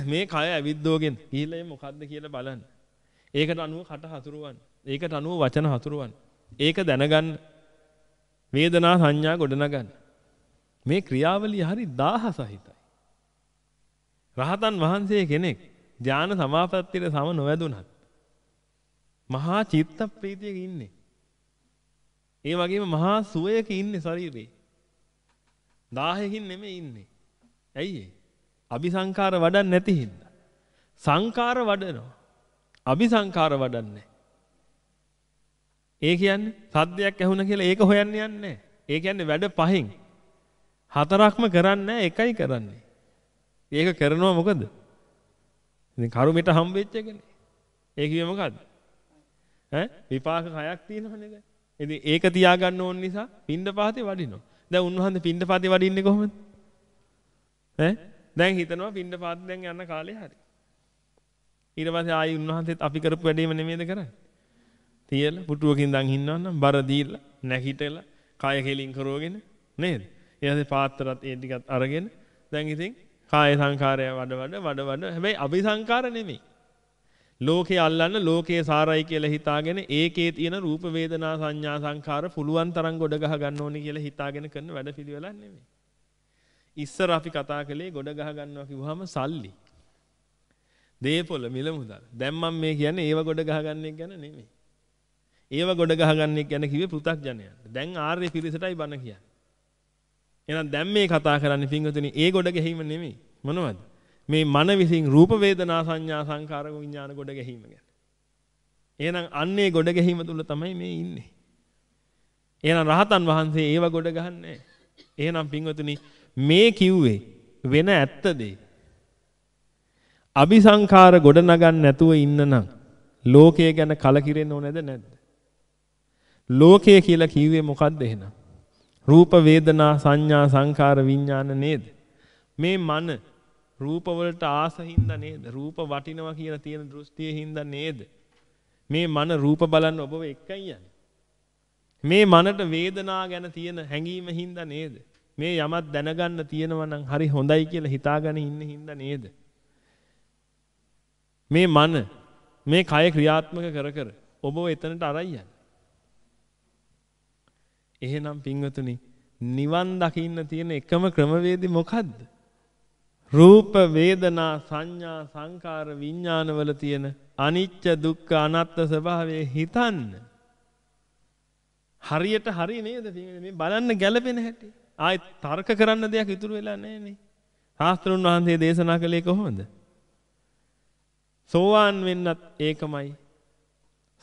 මේ කය ඇවිද්දෝගෙන ගිහිල්ලා මොකද්ද කියලා බලන්න ඒකට අනුව කට හසුරුවන්න ඒකට අනුව වචන හසුරුවන්න ඒක දැනගන්න වේදනා සංඥා ගොඩනගන්න මේ ක්‍රියාවලිය හරි දාහ සහිතයි රහතන් වහන්සේ කෙනෙක් ඥාන සමාපත්තියට සම නොවැදුනත් මහා චිත්ත ප්‍රීතියක ඉන්නේ. ඒ වගේම මහා සුවයක ඉන්නේ ශරීරේ. 1000කින් නෙමෙයි ඉන්නේ. ඇයි ඒ? අபிසංකාර වඩන්නේ නැති හින්දා. සංකාර වඩනවා. අபிසංකාර වඩන්නේ. ඒ කියන්නේ සද්දයක් ඇහුණ කියලා ඒක හොයන්න යන්නේ නැහැ. ඒ කියන්නේ වැඩ පහෙන් හතරක්ම කරන්නේ එකයි කරන්නේ. ඒක කරනවා මොකද? ඉතින් කරුමෙට හම්බෙච්ච එකනේ. ඒ කිව්වේ මොකද්ද? ඈ විපාක හයක් තියෙනවනේ දැන්. ඉතින් ඒක තියාගන්න ඕන නිසා පින්ඩ පාතේ වඩිනවා. දැන් උන්වහන්සේ පින්ඩ පාතේ වඩින්නේ කොහොමද? ඈ දැන් හිතනවා පින්ඩ පාතේ දැන් යන්න කාලේ හරි. ඊට පස්සේ ආයි උන්වහන්සේත් අපි කරපු වැඩේම නෙමෙයිද කරන්නේ. තියලා පුටුවකින් දන් හින්නවනම් බර දීලා නැහිටලා කය කෙලින් කරවගෙන නේද? ඊට පස්සේ පාත්‍රත් ඒ ටිකත් අරගෙන දැන් ඉතින් කාය සංකාරය වඩ වඩ වඩ වඩ හැබැයි අභි සංකාර නෙමෙයි. ලෝකේ අල්ලන්න ලෝකේ සාරයි කියලා හිතාගෙන ඒකේ තියෙන රූප වේදනා සංඥා සංකාර පුළුවන් තරම් ගොඩ ගහ ගන්න ඕනේ කියලා හිතාගෙන කරන වැඩ පිළිවෙලක් නෙමෙයි. ඉස්සර අපි කතා කළේ ගොඩ ගහ ගන්නවා කිව්වහම සල්ලි. දේපොළ මිල මුදල්. දැන් මම මේ කියන්නේ ඒව ගොඩ ගහ ගන්න එක ගැන නෙමෙයි. ඒව ගොඩ ගහ ගන්න එක ගැන කිව්වේ පෘථග්ජනයන්ට. දැන් ආර්ය පිරිසටයි බණ කියන්නේ. එහෙනම් දැන් මේ කතා කරන්නේ පින්වතුනි ඒ ගොඩ ගැහිම නෙමෙයි. මොනවද? මේ මන විසින් රූප වේදනා සංඥා සංකාර විඥාන ගොඩ ගැහිම ගැන. එහෙනම් අන්නේ ගොඩ ගැහිම තුල තමයි මේ ඉන්නේ. එහෙනම් රහතන් වහන්සේ ඒව ගොඩ ගහන්නේ එහෙනම් පින්වතුනි මේ කිව්වේ වෙන ඇත්ත දෙයි. අபிසංඛාර ගොඩ නගන්න නැතුව ඉන්න නම් ලෝකය ගැන කලකිරෙන්න ඕනේද නැද්ද? ලෝකය කියලා කිව්වේ මොකද්ද එහෙනම්? රූප වේදනා සංඥා සංකාර විඥාන නේද? මේ මන රූප වලට ආස හින්දා නේද? රූප වටිනවා කියලා තියෙන දෘෂ්ටියේ හින්දා නේද? මේ මන රූප බලන්න ඔබව එක්කයි යන්නේ. මේ මනට වේදනා ගැන තියෙන හැඟීම හින්දා නේද? මේ යමක් දැනගන්න තියෙනවා නම් හරි හොඳයි කියලා හිතාගෙන ඉන්න හින්දා නේද? මේ මන මේ කය ක්‍රියාත්මක කර කර ඔබව එතනට අරයි යන්නේ. එහෙනම් පින්වතුනි නිවන් දකින්න තියෙන එකම ක්‍රමවේදය මොකද්ද? රූප වේදනා සංඥා සංකාර විඥානවල තියෙන අනිච්ච දුක්ඛ අනාත්ම ස්වභාවය හිතන්න. හරියට හරි නේද මේ බලන්න ගැළපෙන හැටි. ආයෙත් තර්ක කරන්න දෙයක් ඉතුරු වෙලා නැහැ නේ. ශාස්ත්‍රුන් වහන්සේ දේශනා කළේ කොහොමද? සෝවාන් වෙන්නත් ඒකමයි.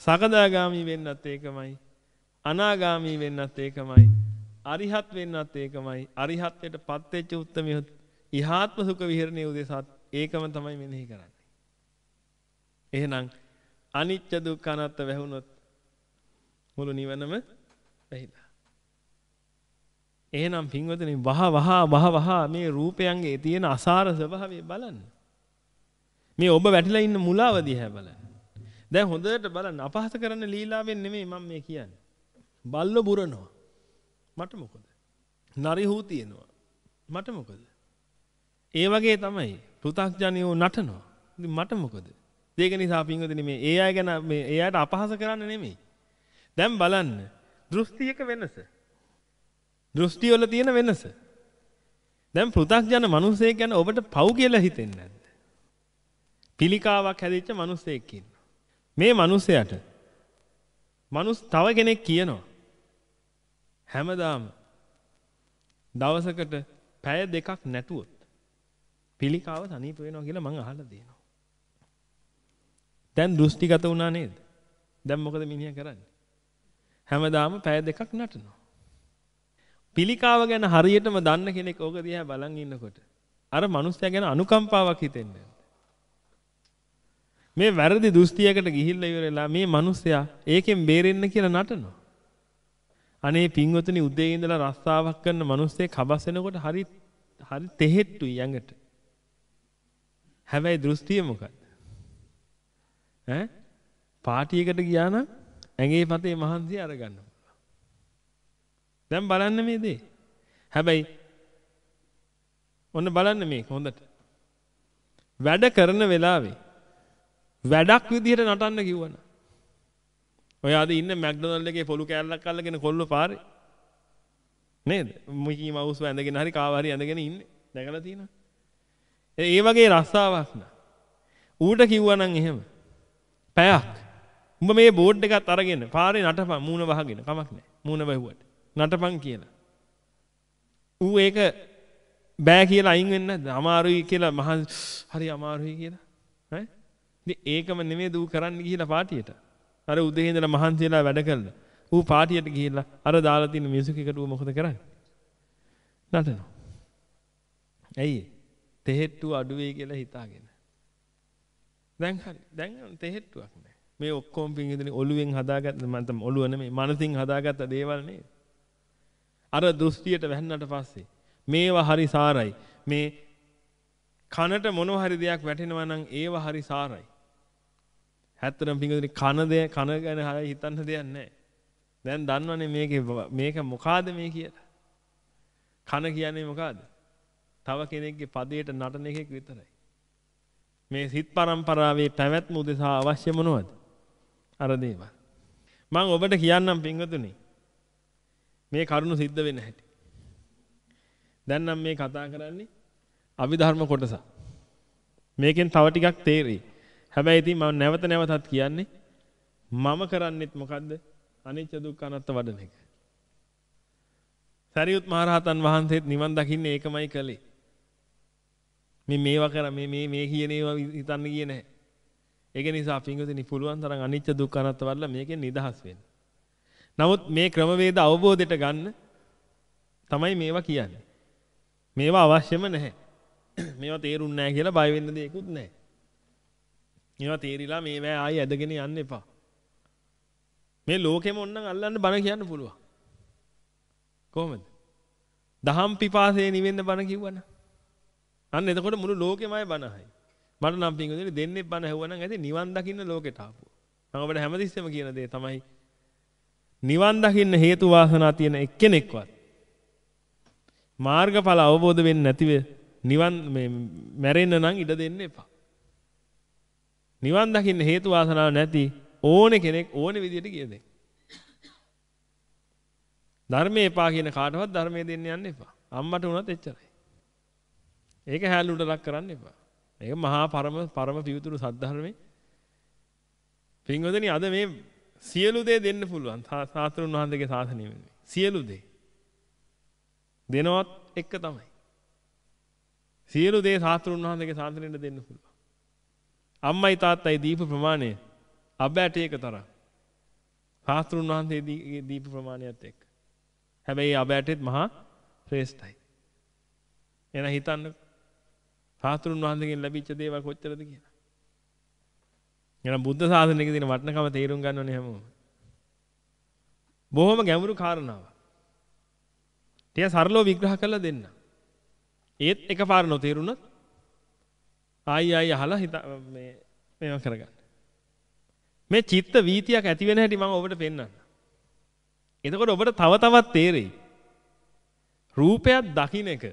සකදාගාමි වෙන්නත් ඒකමයි. අනාගාමි වෙන්නත් ඒකමයි. අරිහත් වෙන්නත් ඒකමයි. අරිහත්ත්වයට පත් වෙච්ච උත්තමියොත් ඉහාත්ම සුඛ විහරණයේ උදෙසත් ඒකම තමයි මෙනෙහි කරන්නේ. එහෙනම් අනිච්ච දුක්ඛ අනාත්ම වැහුනොත් මුළු නිවනම වැහිලා. එහෙනම් පින්වතුනි වහ වහ වහ වහ මේ රූපයන්ගේ තියෙන අසාර ස්වභාවය බලන්න. මේ ඔබ වැටිලා ඉන්න මුලාව දිහා බලන්න. දැන් හොඳට බලන්න අපහාස කරන්න ලීලාවෙන් නෙමෙයි මම මේ කියන්නේ. බල්ල බුරනවා. මට මොකද? නරි හූ තියෙනවා. මට මොකද? ඒ වගේ තමයි පෘථග්ජනියෝ නටනවා. ඉතින් මට මොකද? ඒක නිසා පින්වදින මේ ඒ අය ගැන මේ ඒ අයට අපහාස කරන්න නෙමෙයි. දැන් බලන්න දෘෂ්ටියක වෙනස. දෘෂ්ටි වල තියෙන වෙනස. දැන් පෘථග්ජන මිනිසෙක් ගැන ඔබට පව් කියලා හිතෙන්නේ නැද්ද? පිළිකාවක් හැදිච්ච මිනිසෙක් ඉන්නවා. මේ මිනිසයාට මනුස් තව කෙනෙක් කියනවා හැමදාම දවසකට පැය දෙකක් නැතුවොත් පිළිකාව සනීප වෙනවා කියලා මං අහලා තියෙනවා. දැන් දෘෂ්ටිගත වුණා නේද? දැන් මොකද මිනිහා කරන්නේ? හැමදාම පැය දෙකක් නටනවා. පිළිකාව ගැන හරියටම දන්න කෙනෙක් ඕක දිහා බලන් ඉන්නකොට අර මනුස්සයා ගැන අනුකම්පාවක් හිතෙන්නේ මේ වැරදි දෘෂ්ටියකට ගිහිල්ලා ඉවරලා මේ මිනිස්සයා ඒකෙන් බේරෙන්න කියලා නටනවා. අනේ පින්වතුනි උදේ ඉඳලා රස්සාවක් කරන මිනිස්සෙක් හබස් වෙනකොට හරි හරි තෙහෙට්ටුයි යඟට. හැබැයි දෘෂ්ටිය මොකක්ද? ඈ පාටියකට ගියා නම් ඇඟේ පතේ මහන්සිය අරගන්න. දැන් බලන්න මේ දේ. හැබැයි ඔන්න බලන්න මේක හොඳට. වැඩ කරන වෙලාවේ වැඩක් විදිහට නටන්න කිව්වන. ඔය අද ඉන්න මැක්ඩොනල්ඩ් එකේ පොලු කෑල්ලක් අල්ලගෙන කොල්ල පාරේ. නේද? මිකි මවුස් වැඳගෙන හරි කාව හරි ඇඳගෙන ඉන්නේ. දැකලා තියෙනවා. ඒ වගේ රස්සාවක් නා. ඌට කිව්වනම් එහෙම. පැයක්. උඹ මේ බෝඩ් එකත් අරගෙන පාරේ නටපන් මූණ වහගෙන කමක් නැහැ. මූණ වැහුවට. නටපන් කියලා. ඌ ඒක බෑ කියලා අයින් වෙන්නේ නැද්ද? අමාරුයි කියලා මහ හරි අමාරුයි කියලා. ඈ? ඉතින් ඒකම නෙමෙයි දූ කරන්න ගිහිලා පාටියට. අර උදේ ඉඳලා මහන්සියලා වැඩ කළා. ඌ පාටියට ගිහිල්ලා අර දාලා තියෙන මියුසික් එකට ඌ මොකද කරන්නේ? නටනවා. ඇයි? තෙහෙට්ටු අඩු වෙයි කියලා හිතාගෙන. දැන් හරි. දැන් තෙහෙට්ටුවක් නෑ. මේ ඔක්කොම පිංගිදෙන ඔළුවෙන් හදාගත්ත මම ඔළුව නෙමෙයි මනසින් හදාගත්ත දේවල් නේද? අර දෘෂ්ටියට වැහෙන්නට පස්සේ මේවා හරි සාරයි. මේ කනට මොනවා හරි දෙයක් වැටෙනවා නම් ඒව හරි සාරයි. ඇත්තටම පිංගුතුනි කන දෙය කන ගැන හිතන්න දෙයක් නැහැ. දැන් දන්නවනේ මේකේ මේක මොකාද මේ කියලා. කන කියන්නේ මොකාද? තව කෙනෙක්ගේ පදයට නටන එකෙක් විතරයි. මේ සිත් පරම්පරාවේ පැවැත්ම උදෙසා අවශ්‍ය මොනවද? අර දේවල්. මම ඔබට කියන්නම් පිංගුතුනි. මේ කරුණ සිද්ධ වෙන්න හැටි. දැන් නම් මේ කතා කරන්නේ අභිධර්ම කොටස. මේකෙන් තව ටිකක් තේරෙයි. හැබැයි ඉතින් මම නැවත නැවතත් කියන්නේ මම කරන්නෙත් මොකද්ද? අනිච්ච දුක්ඛ අනාත්ම වඩන එක. සරියුත් මහරහතන් වහන්සේත් නිවන් දකින්නේ ඒකමයි කළේ. මේ මේවා කර මේ මේ මේ කියන ඒවා හිතන්න ගියේ නැහැ. ඒක නිසා පින්වතුනි පුළුවන් තරම් අනිච්ච දුක්ඛ අනාත්ම වල මේකෙන් නිදහස් වෙන්න. නමුත් මේ ක්‍රමවේද අවබෝධයට ගන්න තමයි මේවා කියන්නේ. මේවා අවශ්‍යම නැහැ. මේවා තේරුන්නේ නැහැ කියලා බය වෙන්න දෙයක්වත් නැහැ. මේවා තේරිලා මේවා ආයි ඇදගෙන යන්න එපා. මේ ලෝකෙම ඕනනම් අල්ලන්න බණ කියන්න පුළුවන්. කොහොමද? දහම් පිපාසයේ නිවෙන්න බණ කිව්වනම්. අන්න එතකොට මුළු ලෝකෙමයි බණයි. මට නම් පිංගුදෙනි දෙන්නේ බණ ඇහුවනම් ඇති නිවන් දකින්න ලෝකෙට ආපුවා. මම ඔබට හැමතිස්සෙම කියන දේ තමයි නිවන් දකින්න හේතු වාසනා තියෙන එක්කෙනෙක්වත් මාර්ගඵල අවබෝධ වෙන්නේ නැතිව නිවන් මේ මැරෙන්න නම් ඉඩ දෙන්න එපා. නිවන් දකින්න හේතු වාසනාවක් නැති ඕනේ කෙනෙක් ඕනේ විදියට කියදේ. ධර්මයේ එපා කියන කාටවත් ධර්මයේ දෙන්න යන්න එපා. අම්මට උනත් එච්චරයි. ඒක හැලුට ලක් කරන්න එපා. මේක මහා පරම පරම පිවිතුරු සද්ධර්මයේ පින්වදනි අද මේ සියලු දේ දෙන්න පුළුවන්. සාස්ත්‍රුන් වහන්සේගේ ශාසනය වෙනුවෙන්. සියලු දේ. දෙනවත් එක තමයි. සියලු දේ සාස්ත්‍රුන් වහන්සේගේ ශාසනයට දෙන්න පුළුවන්. අම්මයි තාත්තයි දීප ප්‍රමාණය අබෑටයක තරම්. ශාස්ත්‍රුන් වහන්සේ දීප ප්‍රමාණයත් එක්ක. හැබැයි අබෑටෙත් මහා ශ්‍රේෂ්ඨයි. එන හිතන්න ශාස්ත්‍රුන් වහන්සේගෙන් ලැබිච්ච දේවල් කොච්චරද කියලා. එහෙනම් බුද්ධ ශාසනයක තියෙන වටිනකම තේරුම් ගන්න ඕනේ හැමෝම. බොහොම ගැඹුරු කාරණාවක්. ටික සරලව විග්‍රහ කරලා දෙන්න. ඒත් එකපාර නොතේරුණොත් ආයි ආයි අහලා හිත මේ මේව කරගන්න. මේ චිත්ත වීතියක් ඇති වෙන හැටි මම ඔබට පෙන්වන්නම්. එතකොට ඔබට තව තවත් තේරෙයි. රූපයක් දකින්න එක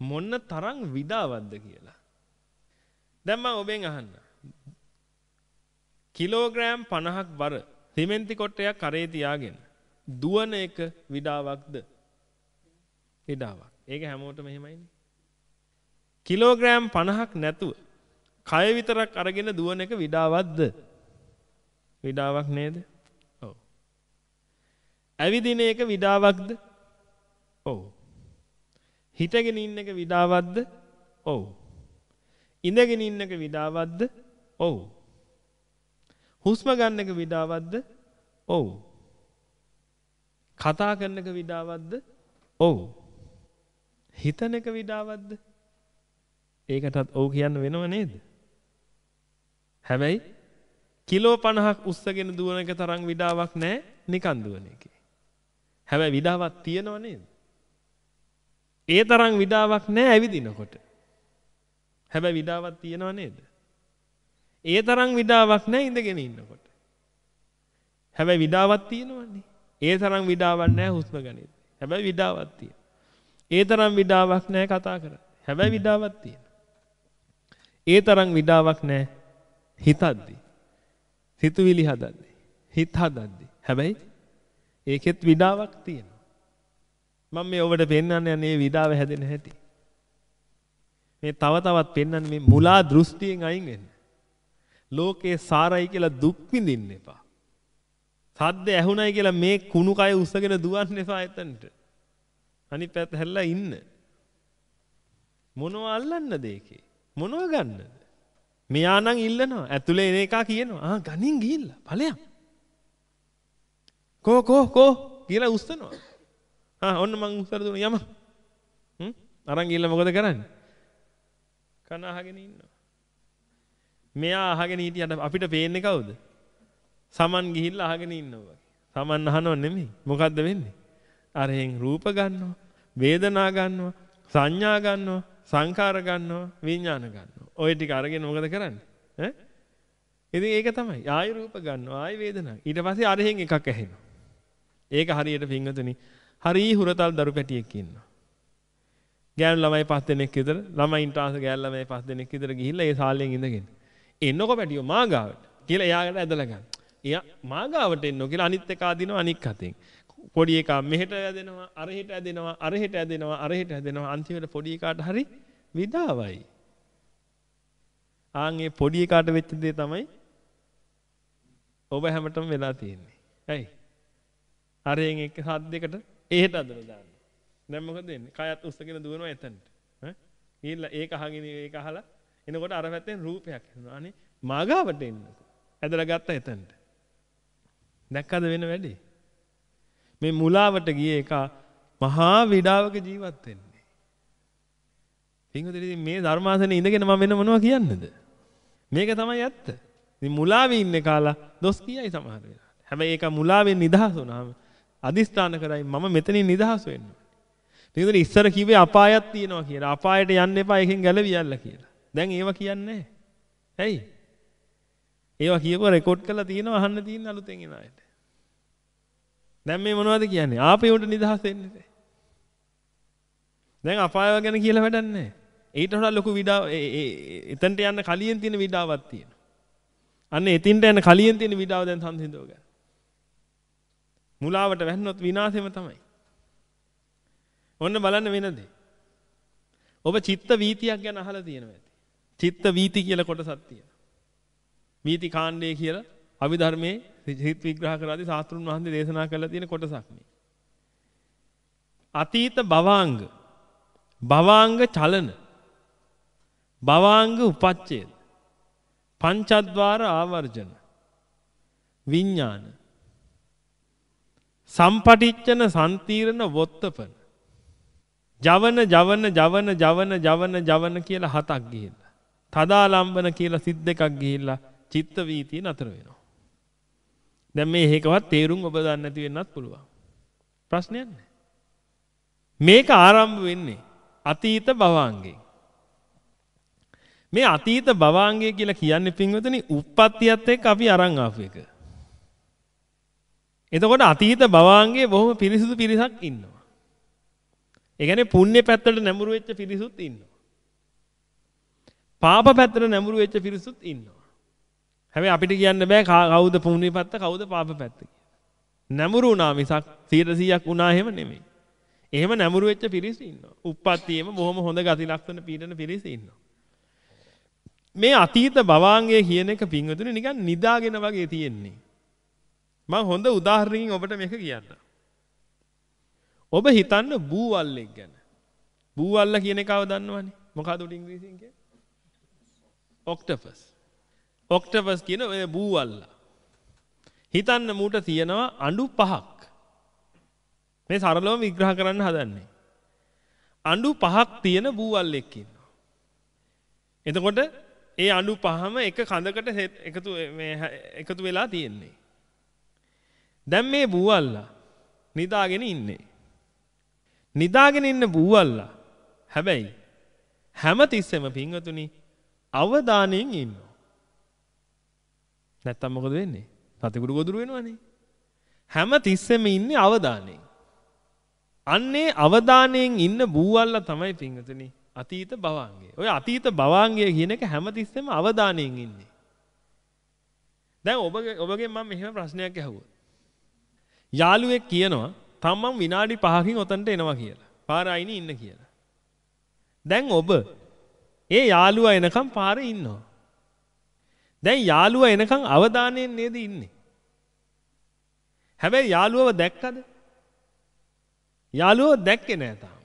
මොන්න තරම් විඩාවක්ද කියලා. දැන් මම ඔබෙන් අහන්න. කිලෝග්‍රෑම් 50ක් බර සිමෙන්ති කොටයක් කරේ තියාගෙන දුවන එක විඩාවක්ද? විඩාවක්. ඒක හැමෝටම එහෙමයිනේ. කිලෝග්‍රෑම් 50ක් නැතුව කය විතරක් අරගෙන දුවන එක විඩාවක්ද? විඩාවක් නේද? ඔව්. ඇවිදින එක විඩාවක්ද? ඔව්. හිටගෙන ඉන්න එක විඩාවක්ද? ඔව්. ඉඳගෙන ඉන්න එක විඩාවක්ද? ඔව්. හුස්ම ගන්න එක විඩාවක්ද? ඔව්. කතා කරන එක විඩාවක්ද? ඔව්. හිතන එක විඩාවක්ද? ඒකටත් ඔව් කියන්න වෙනව නේද? හැබැයි කිලෝ 50ක් උස්සගෙන දුවන එක තරම් විඩාවක් නැහැ නිකන් දුවන එකේ. හැබැයි විඩාවක් තියෙනව නේද? ඒ තරම් විඩාවක් නැහැ ඇවිදිනකොට. හැබැයි විඩාවක් තියෙනව නේද? ඒ තරම් විඩාවක් නැහැ ඉඳගෙන ඉන්නකොට. හැබැයි විඩාවක් තියෙනවනේ. ඒ තරම් විඩාවක් නැහැ හුස්ම ගන්නේ. හැබැයි විඩාවක් තියෙනවා. ඒ තරම් විඩාවක් නැහැ කතා කරන්නේ. හැබැයි විඩාවක් තියෙනවා. ඒ තරම් විඩාවක් නැහැ හිතද්දි. සිතුවිලි හදද්දි. හිත හදද්දි. හැබැයි ඒකෙත් විඩාවක් තියෙනවා. මම මේ ඔබට පෙන්වන්න යන්නේ මේ විඩාව හැදෙන හැටි. මේ තව තවත් පෙන්වන්නේ මේ මුලා දෘෂ්ටියෙන් අයින් වෙන්න. ලෝකේ සාරයි කියලා දුක් විඳින්න එපා. සද්ද ඇහුණයි කියලා මේ කුණු කය උස්සගෙන දුවන්න එපා එතනට. අනිත් පැත්ත හැල්ලා ඉන්න. මොනව අල්ලන්නද ඒකේ? මොනව ගන්නද? මෙයා නම් ඉල්ලනවා. ඇතුලේ එන එකා කියනවා. ආ ගනින් ගිහිල්ලා ඵලයන්. කෝ කෝ කෝ කියලා උස්සනවා. ආ ඔන්න මං උස්සර දුන්න යම. හ්ම් අරන් ගිහිල්ලා මොකද කරන්නේ? කන අහගෙන ඉන්නවා. මෙයා අහගෙන හිටියට අපිට පේන්නේ කවුද? සමන් ගිහිල්ලා අහගෙන ඉන්නවා. සමන් අහනව නෙමෙයි. මොකද්ද වෙන්නේ? අරහෙන් රූප ගන්නවා, වේදනා ගන්නවා, සංඥා ගන්නවා, සංකාර ගන්නවා, විඥාන ගන්නවා. ඔය ටික අරගෙන මොකද කරන්නේ? ඈ? ඉතින් ඒක තමයි. ආයි රූප ගන්නවා, ආයි වේදනා. ඊට පස්සේ අරහෙන් එකක් ඇහෙනවා. ඒක හරියට පින්වතුනි, හරි හුරතල් දරු පැටියෙක් ඉන්නවා. ගෑනු ළමයි පස් දෙනෙක් විතර, ළමයින්ට ආස ගෑනු ළමයි පස් දෙනෙක් විතර ගිහිල්ලා ඒ සාලෙන් ඉඳගෙන එන්නකො පැටියෝ මාගාවට කියලා එයාට ඇදලා ගන්න. එයා මාගාවට එන්නෝ කියලා අනිත් එක අදිනවා අනික් අතෙන්. පොඩි එකා මෙහෙට ඇදෙනවා අරහෙට ඇදෙනවා අරහෙට ඇදෙනවා අරහෙට ඇදෙනවා අන්තිමට පොඩි එකාට හරි විඩාවයි. ආන් ඒ පොඩි එකාට වෙච්ච දේ තමයි ඔබ හැමතෙම වෙලා තියෙන්නේ. ඇයි? අරෙන් එක හද්දයකට එහෙට අදලා දාන්න. දැන් මොකද වෙන්නේ? කයත් උස්සගෙන දුවනවා එතනට. ඈ? ඊළ ඒක අහගෙන ඒක අහලා එනකොට අර පැත්තෙන් රූපයක් එනවා. අනේ මාගාවට එන්න. ඇදලා ගත්ත එතනට. දැක්කද වෙන වැඩේ? මේ මුලාවට ගියේ එක මහා විඩාවක ජීවත් වෙන්නේ. පින්වතුනි මේ ධර්මාසනේ ඉඳගෙන මම වෙන මොනවා කියන්නද? මේක තමයි ඇත්ත. ඉතින් මුලාවේ ඉන්නේ කාලා දොස් කියයි සමහර වෙලාවට. හැබැයි ඒක මුලාවෙන් නිදහස් වුණාම අදිස්ථාන කරයි මම මෙතනින් නිදහස් වෙන්න. පින්වතුනි ඉස්සර කිව්වේ අපායක් තියෙනවා කියලා. අපායට යන්න එපා එකෙන් ගැලවියල්ල කියලා. දැන් ඒව කියන්නේ ඇයි? ඒවා කියපුව රෙකෝඩ් කරලා තියෙනවා අහන්න තියෙන අලුතෙන් එන අයට. දැන් මේ මොනවද කියන්නේ? ආපේ උන්ට නිදහස් වෙන්නේ. දැන් අපාය ගැන කියලා වැඩක් නැහැ. ඊට වඩා ලොකු විඩාව එතනට යන්න කලියෙන් තියෙන විඩාවක් තියෙනවා. අන්න එතින්ට යන කලියෙන් තියෙන විඩාව දැන් සංසිඳව ගන්න. මුලාවට වැන්නොත් විනාශෙම තමයි. ඔන්න බලන්න වෙන දේ. ඔබ චිත්ත වීතියක් ගැන අහලා තියෙනවා ඇති. චිත්ත වීති කියලා කොටසක් තියෙනවා. වීති කාණ්ඩය කියලා අභිධර්මයේ හිත විග්‍රහ කරාදී සාස්ත්‍රුන් වහන්සේ දේශනා කරලා තියෙන කොටසක් මේ. අතීත භවාංග. භවාංග චලන. භවාංග උපච්ඡේද. පංචද්වාර ආවර්ජන. විඥාන. සම්පටිච්චන සම්තීරණ වොත්තපන. ජවන ජවන ජවන ජවන ජවන ජවන කියලා හතක් ගිහිල්ලා. තදාලම්බන කියලා සිත් දෙකක් ගිහිල්ලා චිත්ත වීතිය නතර වෙනවා. දැන් මේ හේකවත් තේරුම් ඔබ දන්නේ නැති වෙන්නත් පුළුවන් ප්‍රශ්නයක් නැහැ මේක ආරම්භ වෙන්නේ අතීත භවාංගයෙන් මේ අතීත භවාංගය කියලා කියන්නේ පින්වතුනි උප්පත්තියත් එක්ක අපි අරන් ආපු එක. එතකොට අතීත භවාංගයේ බොහොම පිරිසිදු පිරිසක් ඉන්නවා. ඒ කියන්නේ පුණ්‍ය පැත්තට නැඹුරු වෙච්ච පිරිසුත් ඉන්නවා. පාප පැත්තට නැඹුරු වෙච්ච පිරිසුත් ඉන්නවා. හැබැයි අපිට කියන්න බෑ කවුද පුණ්‍ය පැත්ත කවුද පාප පැත්ත කියලා. නැඹුරු වුණා මිසක් 100%ක් වුණා එහෙම නෙමෙයි. එහෙම නැඹුරු වෙච්ච පිරිස ඉන්නවා. උප්පත්තියෙම බොහොම හොඳ ගති ලක්ෂණ පීඩන පිරිස ඉන්නවා. මේ අතීත භවාංගය කියන එක පින්වතුනි නිකන් නිදාගෙන වගේ තියෙන්නේ. මම හොඳ උදාහරණකින් ඔබට මේක කියන්න. ඔබ හිතන්න බූවල්ලෙක් ගැන. බූවල්ල කියන එකව දන්නවනේ. මොකද්ද උඩ ඉංග්‍රීසියෙන් කියන්නේ? ඔක්ටොපස්. ඔක්ටොපස් කියන ඔය බූවල්ල. හිතන්න මූට තියෙනවා අඬු පහක්. මේ සරලවම විග්‍රහ කරන්න හදන්නේ. අඬු පහක් තියෙන බූවල්ලෙක් ඉන්නවා. එතකොට ඒ අණු පහම එක කඳකට එකතු එකතු වෙලා තියෙන්නේ. දැන් මේ බූවල්ලා නිදාගෙන ඉන්නේ. නිදාගෙන ඉන්න බූවල්ලා හැබැයි හැම තිස්සෙම පින්වතුනි අවධානයෙන් ඉන්නවා. නැත්තම් මොකද වෙන්නේ? සතෙකුට ගොදුරු වෙනවනේ. හැම තිස්සෙම ඉන්නේ අවධානයෙන්. අන්නේ අවධානයෙන් ඉන්න බූවල්ලා තමයි පින්වතුනි අතීත භවාංගය. ඔය අතීත භවාංගය කියන එක හැමතිස්සෙම අවධානයෙන් ඉන්නේ. දැන් ඔබගේ ඔබගෙන් මම මෙහෙම ප්‍රශ්නයක් ඇහුවා. යාළුවෙක් කියනවා තමන් විනාඩි 5කින් ඔතනට එනවා කියලා. පාර අයිනේ ඉන්න කියලා. දැන් ඔබ ඒ යාළුවා එනකම් පාරේ ඉන්නවා. දැන් යාළුවා එනකම් අවධානයෙන් නේද ඉන්නේ. හැබැයි යාළුවව දැක්කද? යාළුවව දැක්කේ නෑ තාම.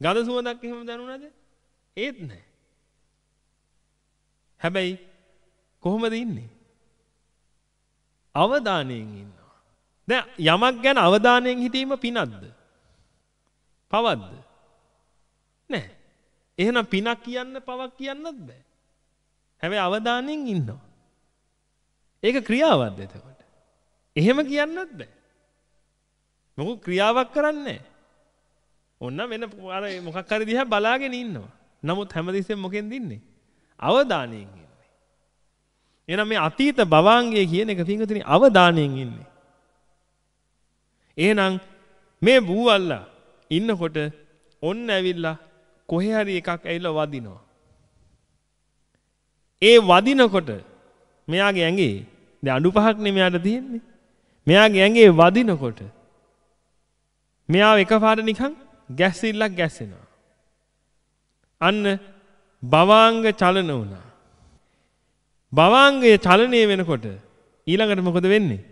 ගඳ සුවඳක් එහෙම දැනුණාද? ඒත් නැහැ. හැබැයි කොහොමද ඉන්නේ? අවධානයෙන් ඉන්නවා. දැන් යමක් ගැන අවධානයෙන් හිටීම පිනක්ද? පවක්ද? නැහැ. එහෙනම් පිනක් කියන්න පවක් කියන්නත් බෑ. හැබැයි අවධානයෙන් ඉන්නවා. ඒක ක්‍රියාවක්ද එතකොට? එහෙම කියන්නත් බෑ. මොකද ක්‍රියාවක් කරන්නේ නැහැ. ඔන්න වෙන අර මොකක් හරි දිහා බලාගෙන ඉන්නවා. නමුත් හැමතිස්සෙම මොකෙන්ද ඉන්නේ? අවධානයෙන් ඉන්නේ. එහෙනම් මේ අතීත භවාංගය කියන එක පින්වතුනි අවධානයෙන් ඉන්නේ. එහෙනම් මේ බූවල්ලා ඉන්නකොට ඔන්න ඇවිල්ලා කොහේ හරි එකක් ඇවිල්ලා වදිනවා. ඒ වදිනකොට මෙයාගේ ඇඟේ දැන් අඩු පහක් නේ මෙයාට තියෙන්නේ. මෙයාගේ ඇඟේ වදිනකොට මෙයා එකපාරට නිකන් ගැස්සිල්ලක් ගැස්සෙනවා. අන්න භවාංග චලන වුණා. භවාංගයේ චලනය වෙනකොට ඊළඟට මොකද වෙන්නේ?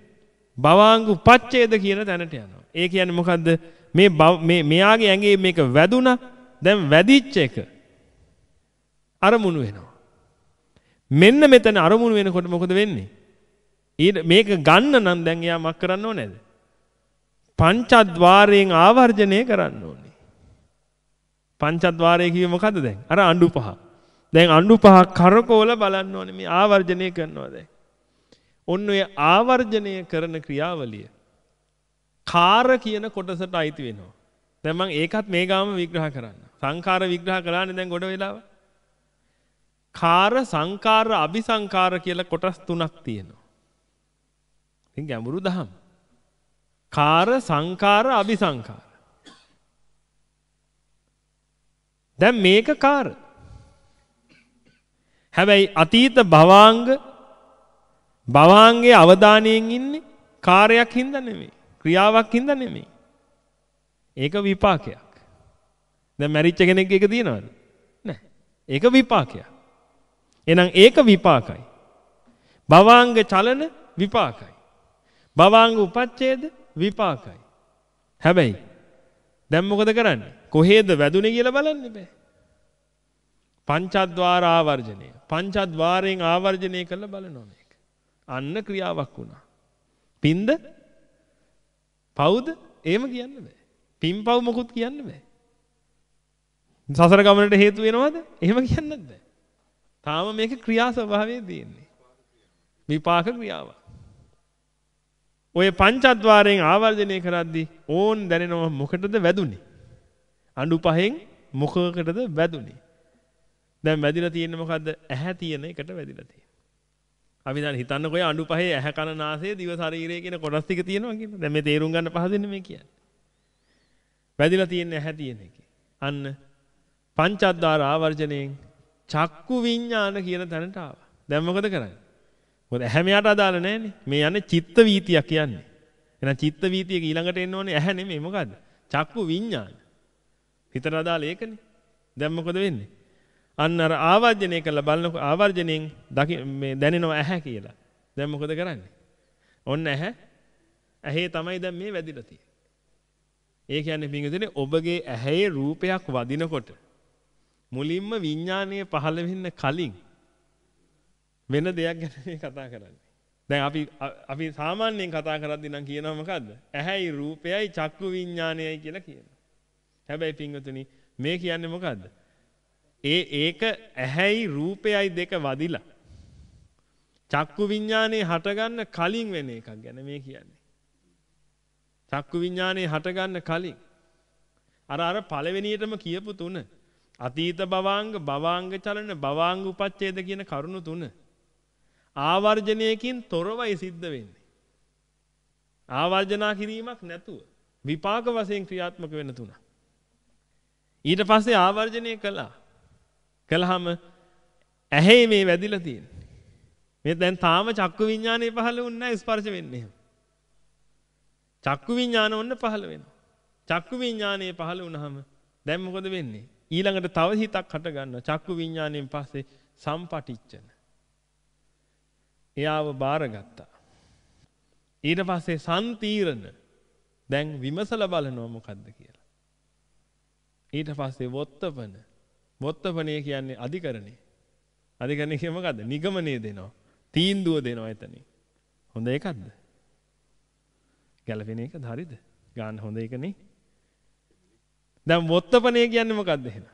භවාංග උපච්ඡේද කියන තැනට යනවා. ඒ කියන්නේ මොකද්ද? මේ මේ මෙයාගේ ඇඟේ මේක වැදුනා. දැන් වැදිච්ච එක අරමුණු වෙනවා. මෙන්න මෙතන අරමුණු වෙනකොට මොකද වෙන්නේ? ඊට මේක ගන්න නම් දැන් එයා මක් කරන්න ඕනේද? පංචද්වාරයෙන් ආවර්ජනය කරන්න ඕනේ. පංචද්වාරය කිව්වේ මොකද්ද දැන්? අර අඬු පහ. දැන් අඬු පහ කරකෝල බලන්න ඕනේ මේ ආවර්ජනය කරනවා දැන්. ඔන්න ඔය ආවර්ජනය කරන ක්‍රියාවලිය කාර කියන කොටසට අයිති වෙනවා. දැන් මම ඒකත් මේ ගාම විග්‍රහ කරන්න. සංඛාර විග්‍රහ කළානේ දැන් ගොඩ වෙලාව. කාර සංකාර අபிසංකාර කියලා කොටස් තුනක් තියෙනවා. ඉතින් ගැඹුරු දහම්. කාර සංකාර අபிසංකාර. දැන් මේක කාර. හැබැයි අතීත භවාංග භවාංගයේ අවධානයෙන් ඉන්නේ කාර්යයක් හින්දා නෙමෙයි. ක්‍රියාවක් හින්දා නෙමෙයි. ඒක විපාකයක්. දැන් මැරිච්ච කෙනෙක් එක තියනවද? නැහැ. ඒක විපාකයක්. එහෙනම් ඒක විපාකයි. භවාංග චලන විපාකයි. භවාංග උපච්ඡේද විපාකයි. හැබැයි දැන් මොකද කරන්නේ? කොහේද වැදුනේ කියලා බලන්න බෑ. පංචද්වාර ආවර්ජනය. පංචද්වාරයෙන් ආවර්ජනය කරලා බලනවා මේක. අන්න ක්‍රියාවක් වුණා. පින්ද පවුද? එහෙම කියන්න බෑ. පින් පව් මොකුත් කියන්න බෑ. සසර ගමනට හේතු වෙනවද? එහෙම කියන්නත් බෑ. තාම මේක ක්‍රියා ස්වභාවයේ තියෙන්නේ. විපාක ක්‍රියාවක්. ඔය පංචද්වාරයෙන් ආවර්ජනය කරද්දී ඕන් දැනෙනවා මොකටද වැදුනේ? අඬු පහෙන් මොකකටද වැදුනේ? දැන් වැදිලා තියෙන්නේ මොකද්ද? ඇහැ තියෙන එකට වැදිලා තියෙන්නේ. අපි දැන් හිතන්නකෝ අඬු පහේ ඇහැ කන නාසය දිව ශරීරය කියන කොටස් ටික තියෙනවා කියලා. දැන් මේ තේරුම් ගන්න පහදින්නේ මේ කියන්නේ. වැදිලා තියෙන්නේ ඇහැ තියෙන එකේ. අන්න පංචද්වාර ආවර්ජණයෙන් චක්කු විඤ්ඤාණ කියන තැනට ආවා. දැන් මොකද කරන්නේ? මොකද ඇහැ මෙයාට අදාළ නැහැනේ. මේ යන්නේ චිත්ත වීතියක් කියන්නේ. එහෙනම් චිත්ත වීතියක ඊළඟට එන්න ඕනේ ඇහැ නෙමෙයි මොකද්ද? චක්කු විඤ්ඤාණ. හිතට අදාළ ඒකනේ. දැන් මොකද වෙන්නේ? අන්න අර ආවර්ජනය කරලා බලනකොට ආවර්ජණයෙන් දකි මේ දැනෙනවා ඇහැ කියලා. දැන් මොකද කරන්නේ? ඔන්න ඇහැ. ඇහි තමයි දැන් මේ වැදිලා තියෙන්නේ. ඒ කියන්නේ පින්විතනේ ඔබගේ ඇහැේ රූපයක් වදිනකොට මුලින්ම විඥානීය පහළ වෙන්න කලින් වෙන දෙයක් ගැන මේ කතා කරන්නේ. දැන් අපි අපි සාමාන්‍යයෙන් කතා කරද්දී නම් කියනවා මොකද්ද? ඇහැයි රූපයයි චක්කු විඥානයයි කියලා කියනවා. හැබැයි පින්වතුනි මේ කියන්නේ මොකද්ද? ඒ ඒක ඇහැයි රූපයයි දෙක වදිලා චක්කු විඥානේ හටගන්න කලින් වෙන එකක් ගැන මේ කියන්නේ. චක්කු විඥානේ හටගන්න කලින් අර අර පළවෙනියටම කියපු තුන අතීත භවාංග භවාංග චලන භවාංග උපච්ඡේද කියන කරුණු තුන ආවර්ජනයකින් තොරවයි සිද්ධ වෙන්නේ. ආවර්ජනා කිරීමක් නැතුව විපාක වශයෙන් ක්‍රියාත්මක වෙන තුන. ඊට පස්සේ ආවර්ජනය කළා. කළාම ඇහි මේ වැදිලා තියෙන්නේ. මේ දැන් තාම චක්කු විඥානේ පහළ වුණ නැහැ ස්පර්ශ වෙන්නේ. චක්කු විඥාන ඔන්න පහළ වෙනවා. චක්කු විඥානේ පහළ වුණාම දැන් මොකද වෙන්නේ? ඊළඟට තව හිතක් හට ගන්නවා. චක්කු විඥාණයෙන් පස්සේ සම්පටිච්චන. එයාව බාරගත්තා. ඊට පස්සේ සම්තීරණ දැන් විමසලා බලනවා මොකද්ද කියලා. ඊට පස්සේ වොත්තපන වොත්තපනේ කියන්නේ අධිකරණේ. අධිකරණේ කියන්නේ මොකද්ද? නිගමනය දෙනවා. තීන්දුව දෙනවා එතනින්. හොඳ එකක්ද? ගැළපෙන එකද හරිද? ගන්න හොඳ එකනේ. දැන් වොත්තපනේ කියන්නේ මොකද්ද එහෙනම්?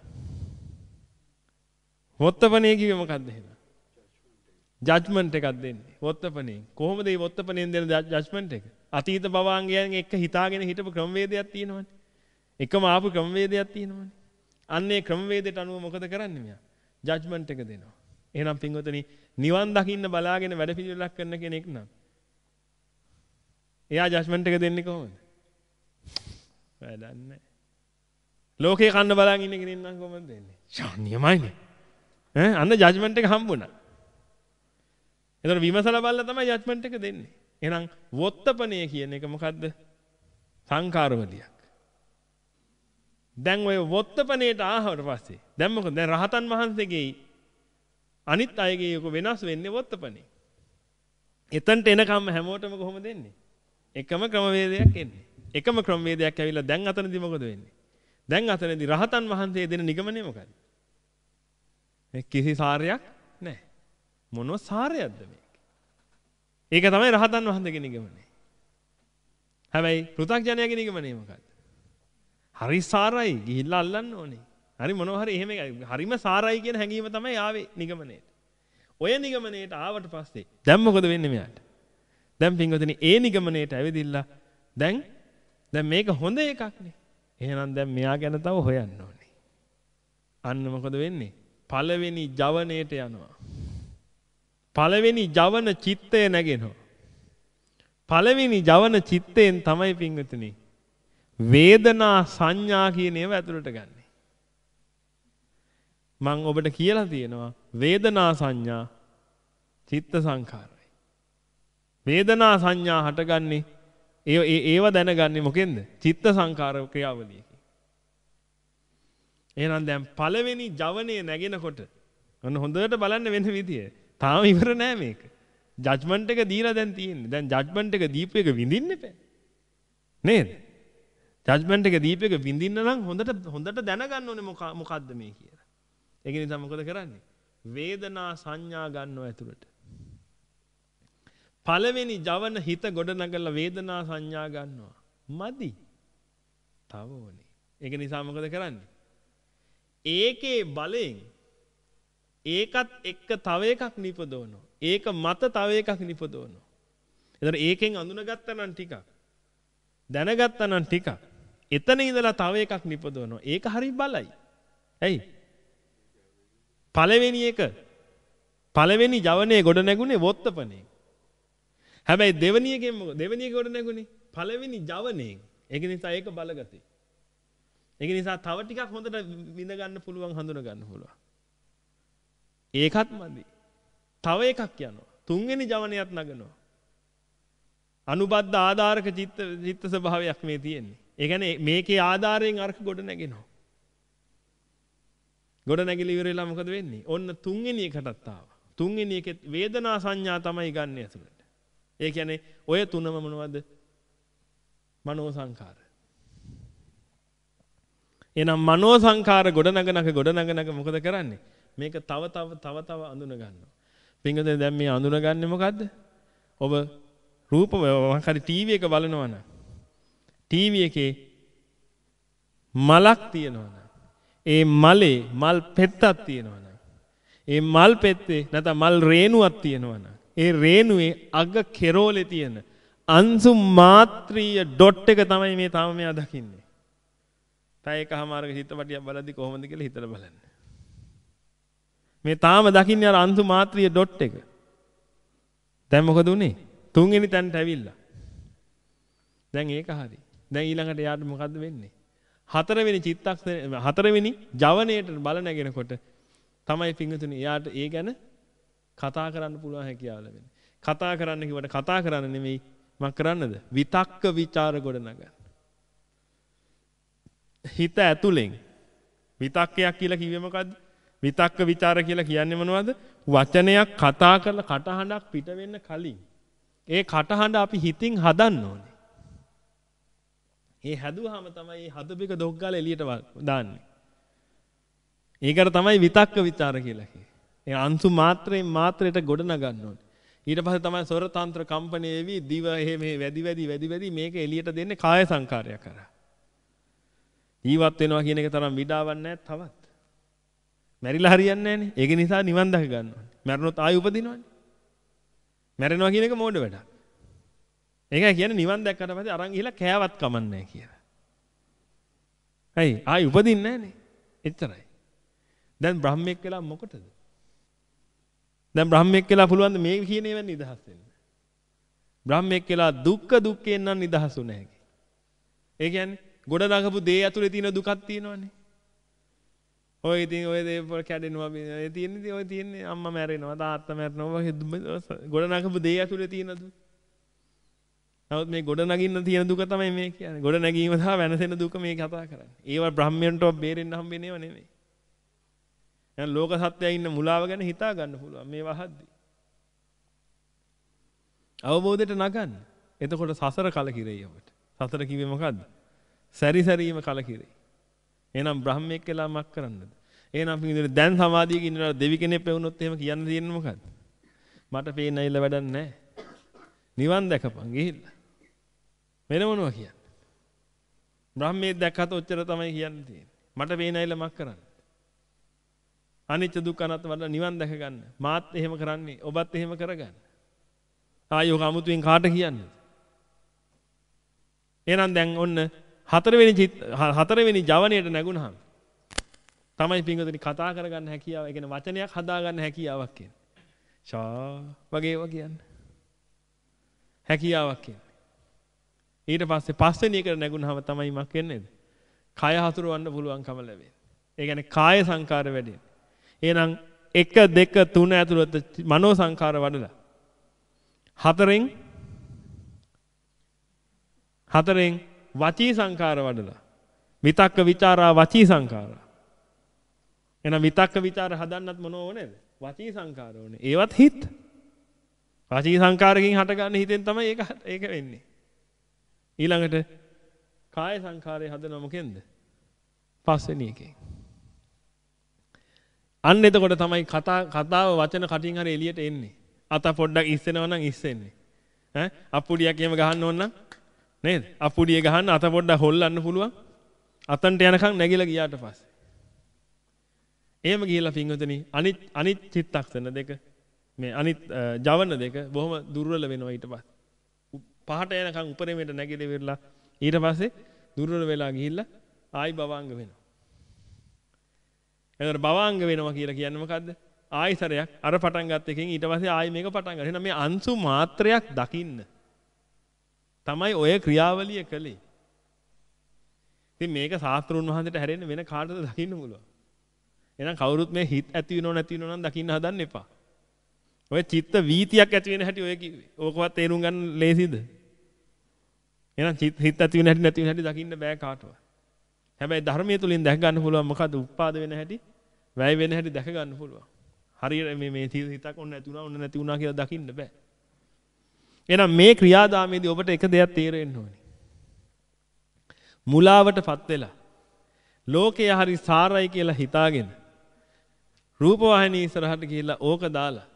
වොත්තපනේ කිව්වේ මොකද්ද එහෙනම්? ජජ්මන්ට් එකක් දෙන්නේ. වොත්තපනේ. කොහොමද මේ වොත්තපනේ දෙන ජජ්මන්ට් එක? අතීත භවංගයන් එක්ක හිතාගෙන හිටපු ක්‍රමවේදයක් තියෙනවනේ. එකම ආපු ක්‍රමවේදයක් තියෙනවනේ. අන්නේ ක්‍රමවේදයට අනුව මොකද කරන්නේ මෙයා? ජජ්මන්ට් එක දෙනවා. එහෙනම් පින්වතුනි නිවන් දකින්න බලාගෙන වැඩ පිළිවෙලක් කරන කෙනෙක් නම් එයා ජජ්මන්ට් එක දෙන්නේ කොහොමද? වැඩක් නැහැ. ලෝකේ කන්න බලන් ඉන්න කෙනෙක් නම් කොහොමද දෙන්නේ? ශාන්‍යමයිනේ. ඈ අන්න ජජ්මන්ට් එක හම්බුණා. එතකොට විමසලා බලලා තමයි ජජ්මන්ට් එක දෙන්නේ. එහෙනම් වොත්තපණය කියන එක මොකද්ද? සංකාරවලියක්. දැන් ඔය වොත්තපණයට ආවට පස්සේ දැන් මොකද? දැන් රහතන් වහන්සේගේ අනිත් අයගේ යක වෙනස් වෙන්නේ වොත්තපණේ. එතනට එනකම් හැමෝටම කොහොමද එන්නේ? එකම ක්‍රමවේදයක් එන්නේ. එකම ක්‍රමවේදයක් ඇවිල්ලා දැන් අතනදී මොකද වෙන්නේ? දැන් අතනදී රහතන් වහන්සේ දෙන නිගමනය මොකද්ද? කිසි සාරයක් නැහැ. මොනව සාරයක්ද මේක? ඒක තමයි රහතන් වහන්සේගේ නිගමනය. හැබැයි පෘථග්ජනයාගේ නිගමනය මොකක්ද? හරි සාරයි ගිහිල්ලා අල්ලන්න ඕනේ. හරි මොනවා හරි එහෙම හරිම සාරයි කියන හැඟීම තමයි ආවේ නිගමනයේට. ඔය නිගමනයේට ආවට පස්සේ දැන් මොකද වෙන්නේ මෙයාට? දැන් පින්වතුනි ඒ නිගමනයේට ඇවිදිලා දැන් දැන් මේක හොඳ එකක් නේ. එහෙනම් දැන් මෙයා ගැන තව හොයන්න ඕනේ. අන්න මොකද වෙන්නේ? පළවෙනි ජවනයේට යනවා. පළවෙනි ජවන චිත්තය නැගෙනවා. පළවෙනි ජවන චිත්තයෙන් තමයි පින්වතුනි වේදනා සංඥා කියන ඒවා ඇතුළට ගන්නෙ. මම ඔබට කියලා තියෙනවා වේදනා සංඥා චිත්ත සංඛාරයි. වේදනා සංඥා හටගන්නේ ඒ ඒව දැනගන්නේ මොකෙන්ද? චිත්ත සංඛාර ක්‍රියාවලියකින්. එහෙනම් දැන් පළවෙනි ජවනයේ නැගෙනකොට ඔන්න හොඳට බලන්න වෙන විදිය. තාම ඉවර නෑ මේක. ජජ්මන්ට් එක දීලා දැන් තියෙන්නේ. දැන් ජජ්මන්ට් එක දීපු එක විඳින්න එපා. නේද? ජජ්මන්ට් එක දීපු එක විඳින්න නම් හොඳට හොඳට දැනගන්න ඕනේ මොකක්ද මේ කියලා. ඒක නිසා මොකද කරන්නේ? වේදනා සංඥා ගන්නව ඇතුළට. පළවෙනි ජවන හිත ගොඩනගලා වේදනා සංඥා ගන්නවා. මදි. තව ඕනේ. ඒක නිසා මොකද කරන්නේ? ඒකේ බලයෙන් ඒකත් එක්ක තව එකක් නිපදවනවා. ඒක මත තව එකක් නිපදවනවා. එතකොට ඒකෙන් අඳුනගත්තා නම් ටිකක්. දැනගත්තා නම් ටිකක්. එතන ඉඳලා තව එකක් නිපදවනවා. ඒක හරි බලයි. ඇයි? පළවෙනි එක පළවෙනි ජවනයේ ගොඩ නැගුණේ වොත්තපනේ. හැබැයි දෙවෙනි එකෙන් මොකද? දෙවෙනි එක ගොඩ නැගුණේ පළවෙනි ජවනයෙන්. ඒක නිසා ඒක බලගතේ. ඒක නිසා තව ටිකක් හොඳට විඳ ගන්න පුළුවන් හඳුන ගන්න පුළුවන්. ඒකත් මදි. තව එකක් යනවා. තුන්වෙනි ජවනයත් නගනවා. අනුබද්ධ ආධාරක චිත්ත චිත්ත ස්වභාවයක් මේ තියෙන්නේ. ඒ කියන්නේ මේකේ ආධාරයෙන් අර්ථ ගොඩ නැගෙනවා. ගොඩ නැගිලි ඉවරලා මොකද වෙන්නේ? ඔන්න තුන්වෙනි එකටත් ආවා. තුන්වෙනි එකේ වේදනා සංඥා තමයි ගන්න ඇතුළට. ඒ කියන්නේ ඔය තුනම මොනවද? මනෝ සංකාර. එහෙනම් මනෝ සංකාර ගොඩනගනක ගොඩනගනක මොකද කරන්නේ? මේක තව තව තව තව අඳුන ගන්නවා. පින්වතුනි දැන් මේ අඳුනගන්නේ මොකද්ද? ඔබ රූප මොකක් හරි ටීවී එක බලනවා නම් ටීවී එකේ මලක් තියෙනවා නම් ඒ මලේ මල් පෙත්තක් තියෙනවා නම් ඒ මල් පෙත්තේ නැත්නම් මල් රේණුවක් තියෙනවා නම් ඒ රේණුවේ අග කෙරෝලේ තියෙන අංශු මාත්‍රීය ඩොට් එක තමයි මේ තාම මෙයා දකින්නේ. පැය එකමාරක හිතපටියක් බලද්දි කොහොමද කියලා හිතලා බලන්න. මේ තාම දකින්නේ අර අංශු මාත්‍රීය ඩොට් එක. දැන් මොකද උනේ? තුන්වෙනි තැනට ඇවිල්ලා. දැන් ඒක හරි. දැන් ඊළඟට යාට මොකද්ද වෙන්නේ? හතරවෙනි චිත්තක්ෂණ හතරවෙනි ජවනයේට බල නැගෙනකොට තමයි පිංගුතුනි යාට ඒ ගැන කතා කරන්න පුළුවන් හැකියාව ලැබෙන. කතා කරන්න කිව්වට කතා කරන්න නෙමෙයි මම කරන්නද? විතක්ක ਵਿਚාර ගොඩනගන්න. හිත ඇතුලෙන් විතක්කයක් කියලා කිව්වේ මොකද්ද? විතක්ක ਵਿਚාර කියලා කියන්නේ මොනවද? වචනයක් කතා කරලා කටහඬක් පිට වෙන්න කලින් ඒ කටහඬ අපි හිතින් හදන්න ඕනේ. ඒ හැදුවාම තමයි මේ හදපික දොග්ගාල එළියට දාන්නේ. ඒකට තමයි විතක්ක ਵਿਚාර කියලා කියන්නේ. ඒ අංශු මාත්‍රයෙන් මාත්‍රයට ගොඩ නගන්න ඕනේ. ඊට පස්සේ තමයි සොර තන්ත්‍ර කම්පණයේවි දිව එහෙ මේ වැඩි වැඩි වැඩි වැඩි මේක එළියට දෙන්නේ කාය සංකාරය කරා. ජීවත් වෙනවා කියන එක තරම් විඩාවක් නැහැ තවත්. මැරිලා හරියන්නේ නැහනේ. ඒක නිසා නිවන් දක ගන්න ඕනේ. මැරුණොත් ආයෙ උපදිනවනේ. මැරෙනවා කියන එක මෝඩ වැඩක්. ඒකයි කියන්නේ නිවන් දැක්කට පස්සේ අරන් ගිහිලා කෑවත් කමන්නේ කියලා. ඇයි? ආයි උපදින්නේ නැහනේ. එච්චරයි. දැන් බ්‍රහ්මෙක් වෙලා මොකටද? දැන් බ්‍රහ්මෙක් වෙලා පුළුවන් මේ කියන ඒවා නිදහස් වෙන්න. බ්‍රහ්මෙක් වෙලා දුක්ඛ දුක්ඛයෙන් නම් නිදහසු නැහැ. ඒ කියන්නේ ගොඩ නගපු දේ ඇතුලේ තියෙන දුකක් තියෙනවනේ. ඔය ඉතින් ඔය දේ කැඩෙනවා මේ තියෙන්නේ ඔය තියෙන්නේ අම්මා මැරෙනවා තාත්තා මැරෙනවා ගොඩ නගපු දේ ඇතුලේ තියෙන දුක. නමුත් මේ ගොඩ නගින්න තියෙන දුක තමයි මේ කියන්නේ. ගොඩ නැගීම සහ වෙනසෙන දුක මේ කතා කරන්නේ. ඒවා බ්‍රහ්මයන්ට බේරෙන්න හම්බෙන්නේව නෙමෙයි. එහෙනම් ලෝක සත්‍යය ඉන්න මුලාව ගැන හිතා ගන්න පුළුවන් මේ වහද්දි. අවබෝධයට නගන්න. එතකොට සසර කලකිරෙයි ඔබට. සසර කිව්වේ මොකද්ද? සැරිසැරීම කලකිරෙයි. එහෙනම් බ්‍රහ්මෙක් කියලා මක් කරන්නද? එහෙනම් පිටින් දැන් සමාධියක ඉන්නලා දෙවි කෙනෙක් පෙවුනොත් එහෙම කියන්න තියෙන්නේ මොකද්ද? මට පේන ඇවිල්ලා වැඩක් නැහැ. නිවන් දැකපන් ගිහිල්ලා. වෙන මොනවා කියන්නේ? බ්‍රහ්මයේ දැක්කත් ඔච්චර තමයි කියන්න තියෙන්නේ. මට පේන ඇවිල්ලා මක් කරන්නේ? අනිත්‍ය දුක්ඛ අනාත්ම වල නිවන් දැක ගන්න. මාත් එහෙම කරන්නේ. ඔබත් එහෙම කරගන්න. ආයෝක අමුතුවෙන් කාට කියන්නේ? එහෙනම් දැන් ඔන්න හතරවෙනි හතරවෙනි ජවනයේට නැගුණාම තමයි පින්වතුනි කතා කරගන්න හැකියාව, ඒ කියන්නේ වචනයක් හදාගන්න හැකියාවක් කියන්නේ. ෂා වගේ ඒවා කියන්නේ. හැකියාවක් කියන්නේ. ඊට පස්සේ පස්වෙනි එකට නැගුණාම තමයි මක් වෙන්නේද? කය හසුරවන්න පුළුවන්කම ලැබෙන්නේ. ඒ කියන්නේ කාය සංකාර වැඩෙන්නේ. එහෙනම් 1 2 3 ඇතුළත මනෝ සංකාර වඩලා. හතරෙන් හතරෙන් වචී සංකාර වඩලා. විතක්ක ਵਿਚාරා වචී සංකාර එහෙනම් විතක්ක ਵਿਚාර හදන්නත් මොනව ඕනේද? වචී සංකාර ඕනේ. ඒවත් හිත. වචී සංකාරකින් හටගන්න හිතෙන් තමයි ඒක ඒක වෙන්නේ. ඊළඟට කාය සංකාරය හදනවා මොකෙන්ද? පස්වෙනි එකෙන්. අන්න එතකොට තමයි කතා කතාව වචන කටින් හරි එළියට එන්නේ අත පොඩ්ඩක් ඉස්සෙනවා නම් ඉස්සෙන්නේ ඈ අප්පුඩියක් එහෙම ගහන්න ඕන නම් නේද? අපුඩිය ගහන්න අත පොඩ්ඩක් හොල්ලන්න පුළුවන්. අතන්ට යනකම් නැගිලා ගියාට පස්සේ. එහෙම ගිහිල්ලා පින්වතුනි අනිත් අනිත් චිත්තක්ෂණ දෙක මේ අනිත් ජවන දෙක බොහොම දුර්වල වෙනවා ඊට පස්සේ. පහට යනකම් උපරිමයට නැගිලා ඉවරලා ඊට පස්සේ දුර්වල වෙලා ගිහිල්ලා ආයි භවාංග වෙනවා. එතකොට භවාංග වෙනවා කියලා කියන්නේ මොකද්ද? ආයිසරයක් අර පටන් ගත්ත එකෙන් ඊට පස්සේ ආයි මේක පටන් ගන්න. එහෙනම් මේ අංශු මාත්‍රයක් දකින්න තමයි ඔය ක්‍රියාවලිය කළේ. ඉතින් මේක ශාස්ත්‍රුන් වහන්සේට හැරෙන්න වෙන කාටද දකින්න පුළුවන්. එහෙනම් කවුරුත් මේ හිත ඇති වෙනව නැති වෙනව නම් දකින්න හදන්න එපා. ඔය චිත්ත වීතියක් ඇති වෙන හැටි ඔය කිව්වේ. ඕකවත් තේරුම් ගන්න ලේසිද? එහෙනම් හිත ඇති වෙන හැටි නැති වෙන හැටි දකින්න බෑ කාටවත්. හැබැයි ධර්මයේ තුලින් දැක ගන්න පුළුවන් මොකද්ද උත්පාද වෙන හැටි, වැය වෙන හැටි දැක ගන්න පුළුවන්. හරියට මේ මේ හිතක් ඔන්න නැති වුණා, ඔන්න නැති වුණා කියලා දකින්න බෑ. එහෙනම් මේ ක්‍රියාදාමයේදී ඔබට එක දෙයක් තේරෙන්න ඕනේ. මුලාවටපත් වෙලා ලෝකය හරි සාරයි කියලා හිතාගෙන රූපවාහිනී ඉස්සරහට ගිහිල්ලා ඕක දාලා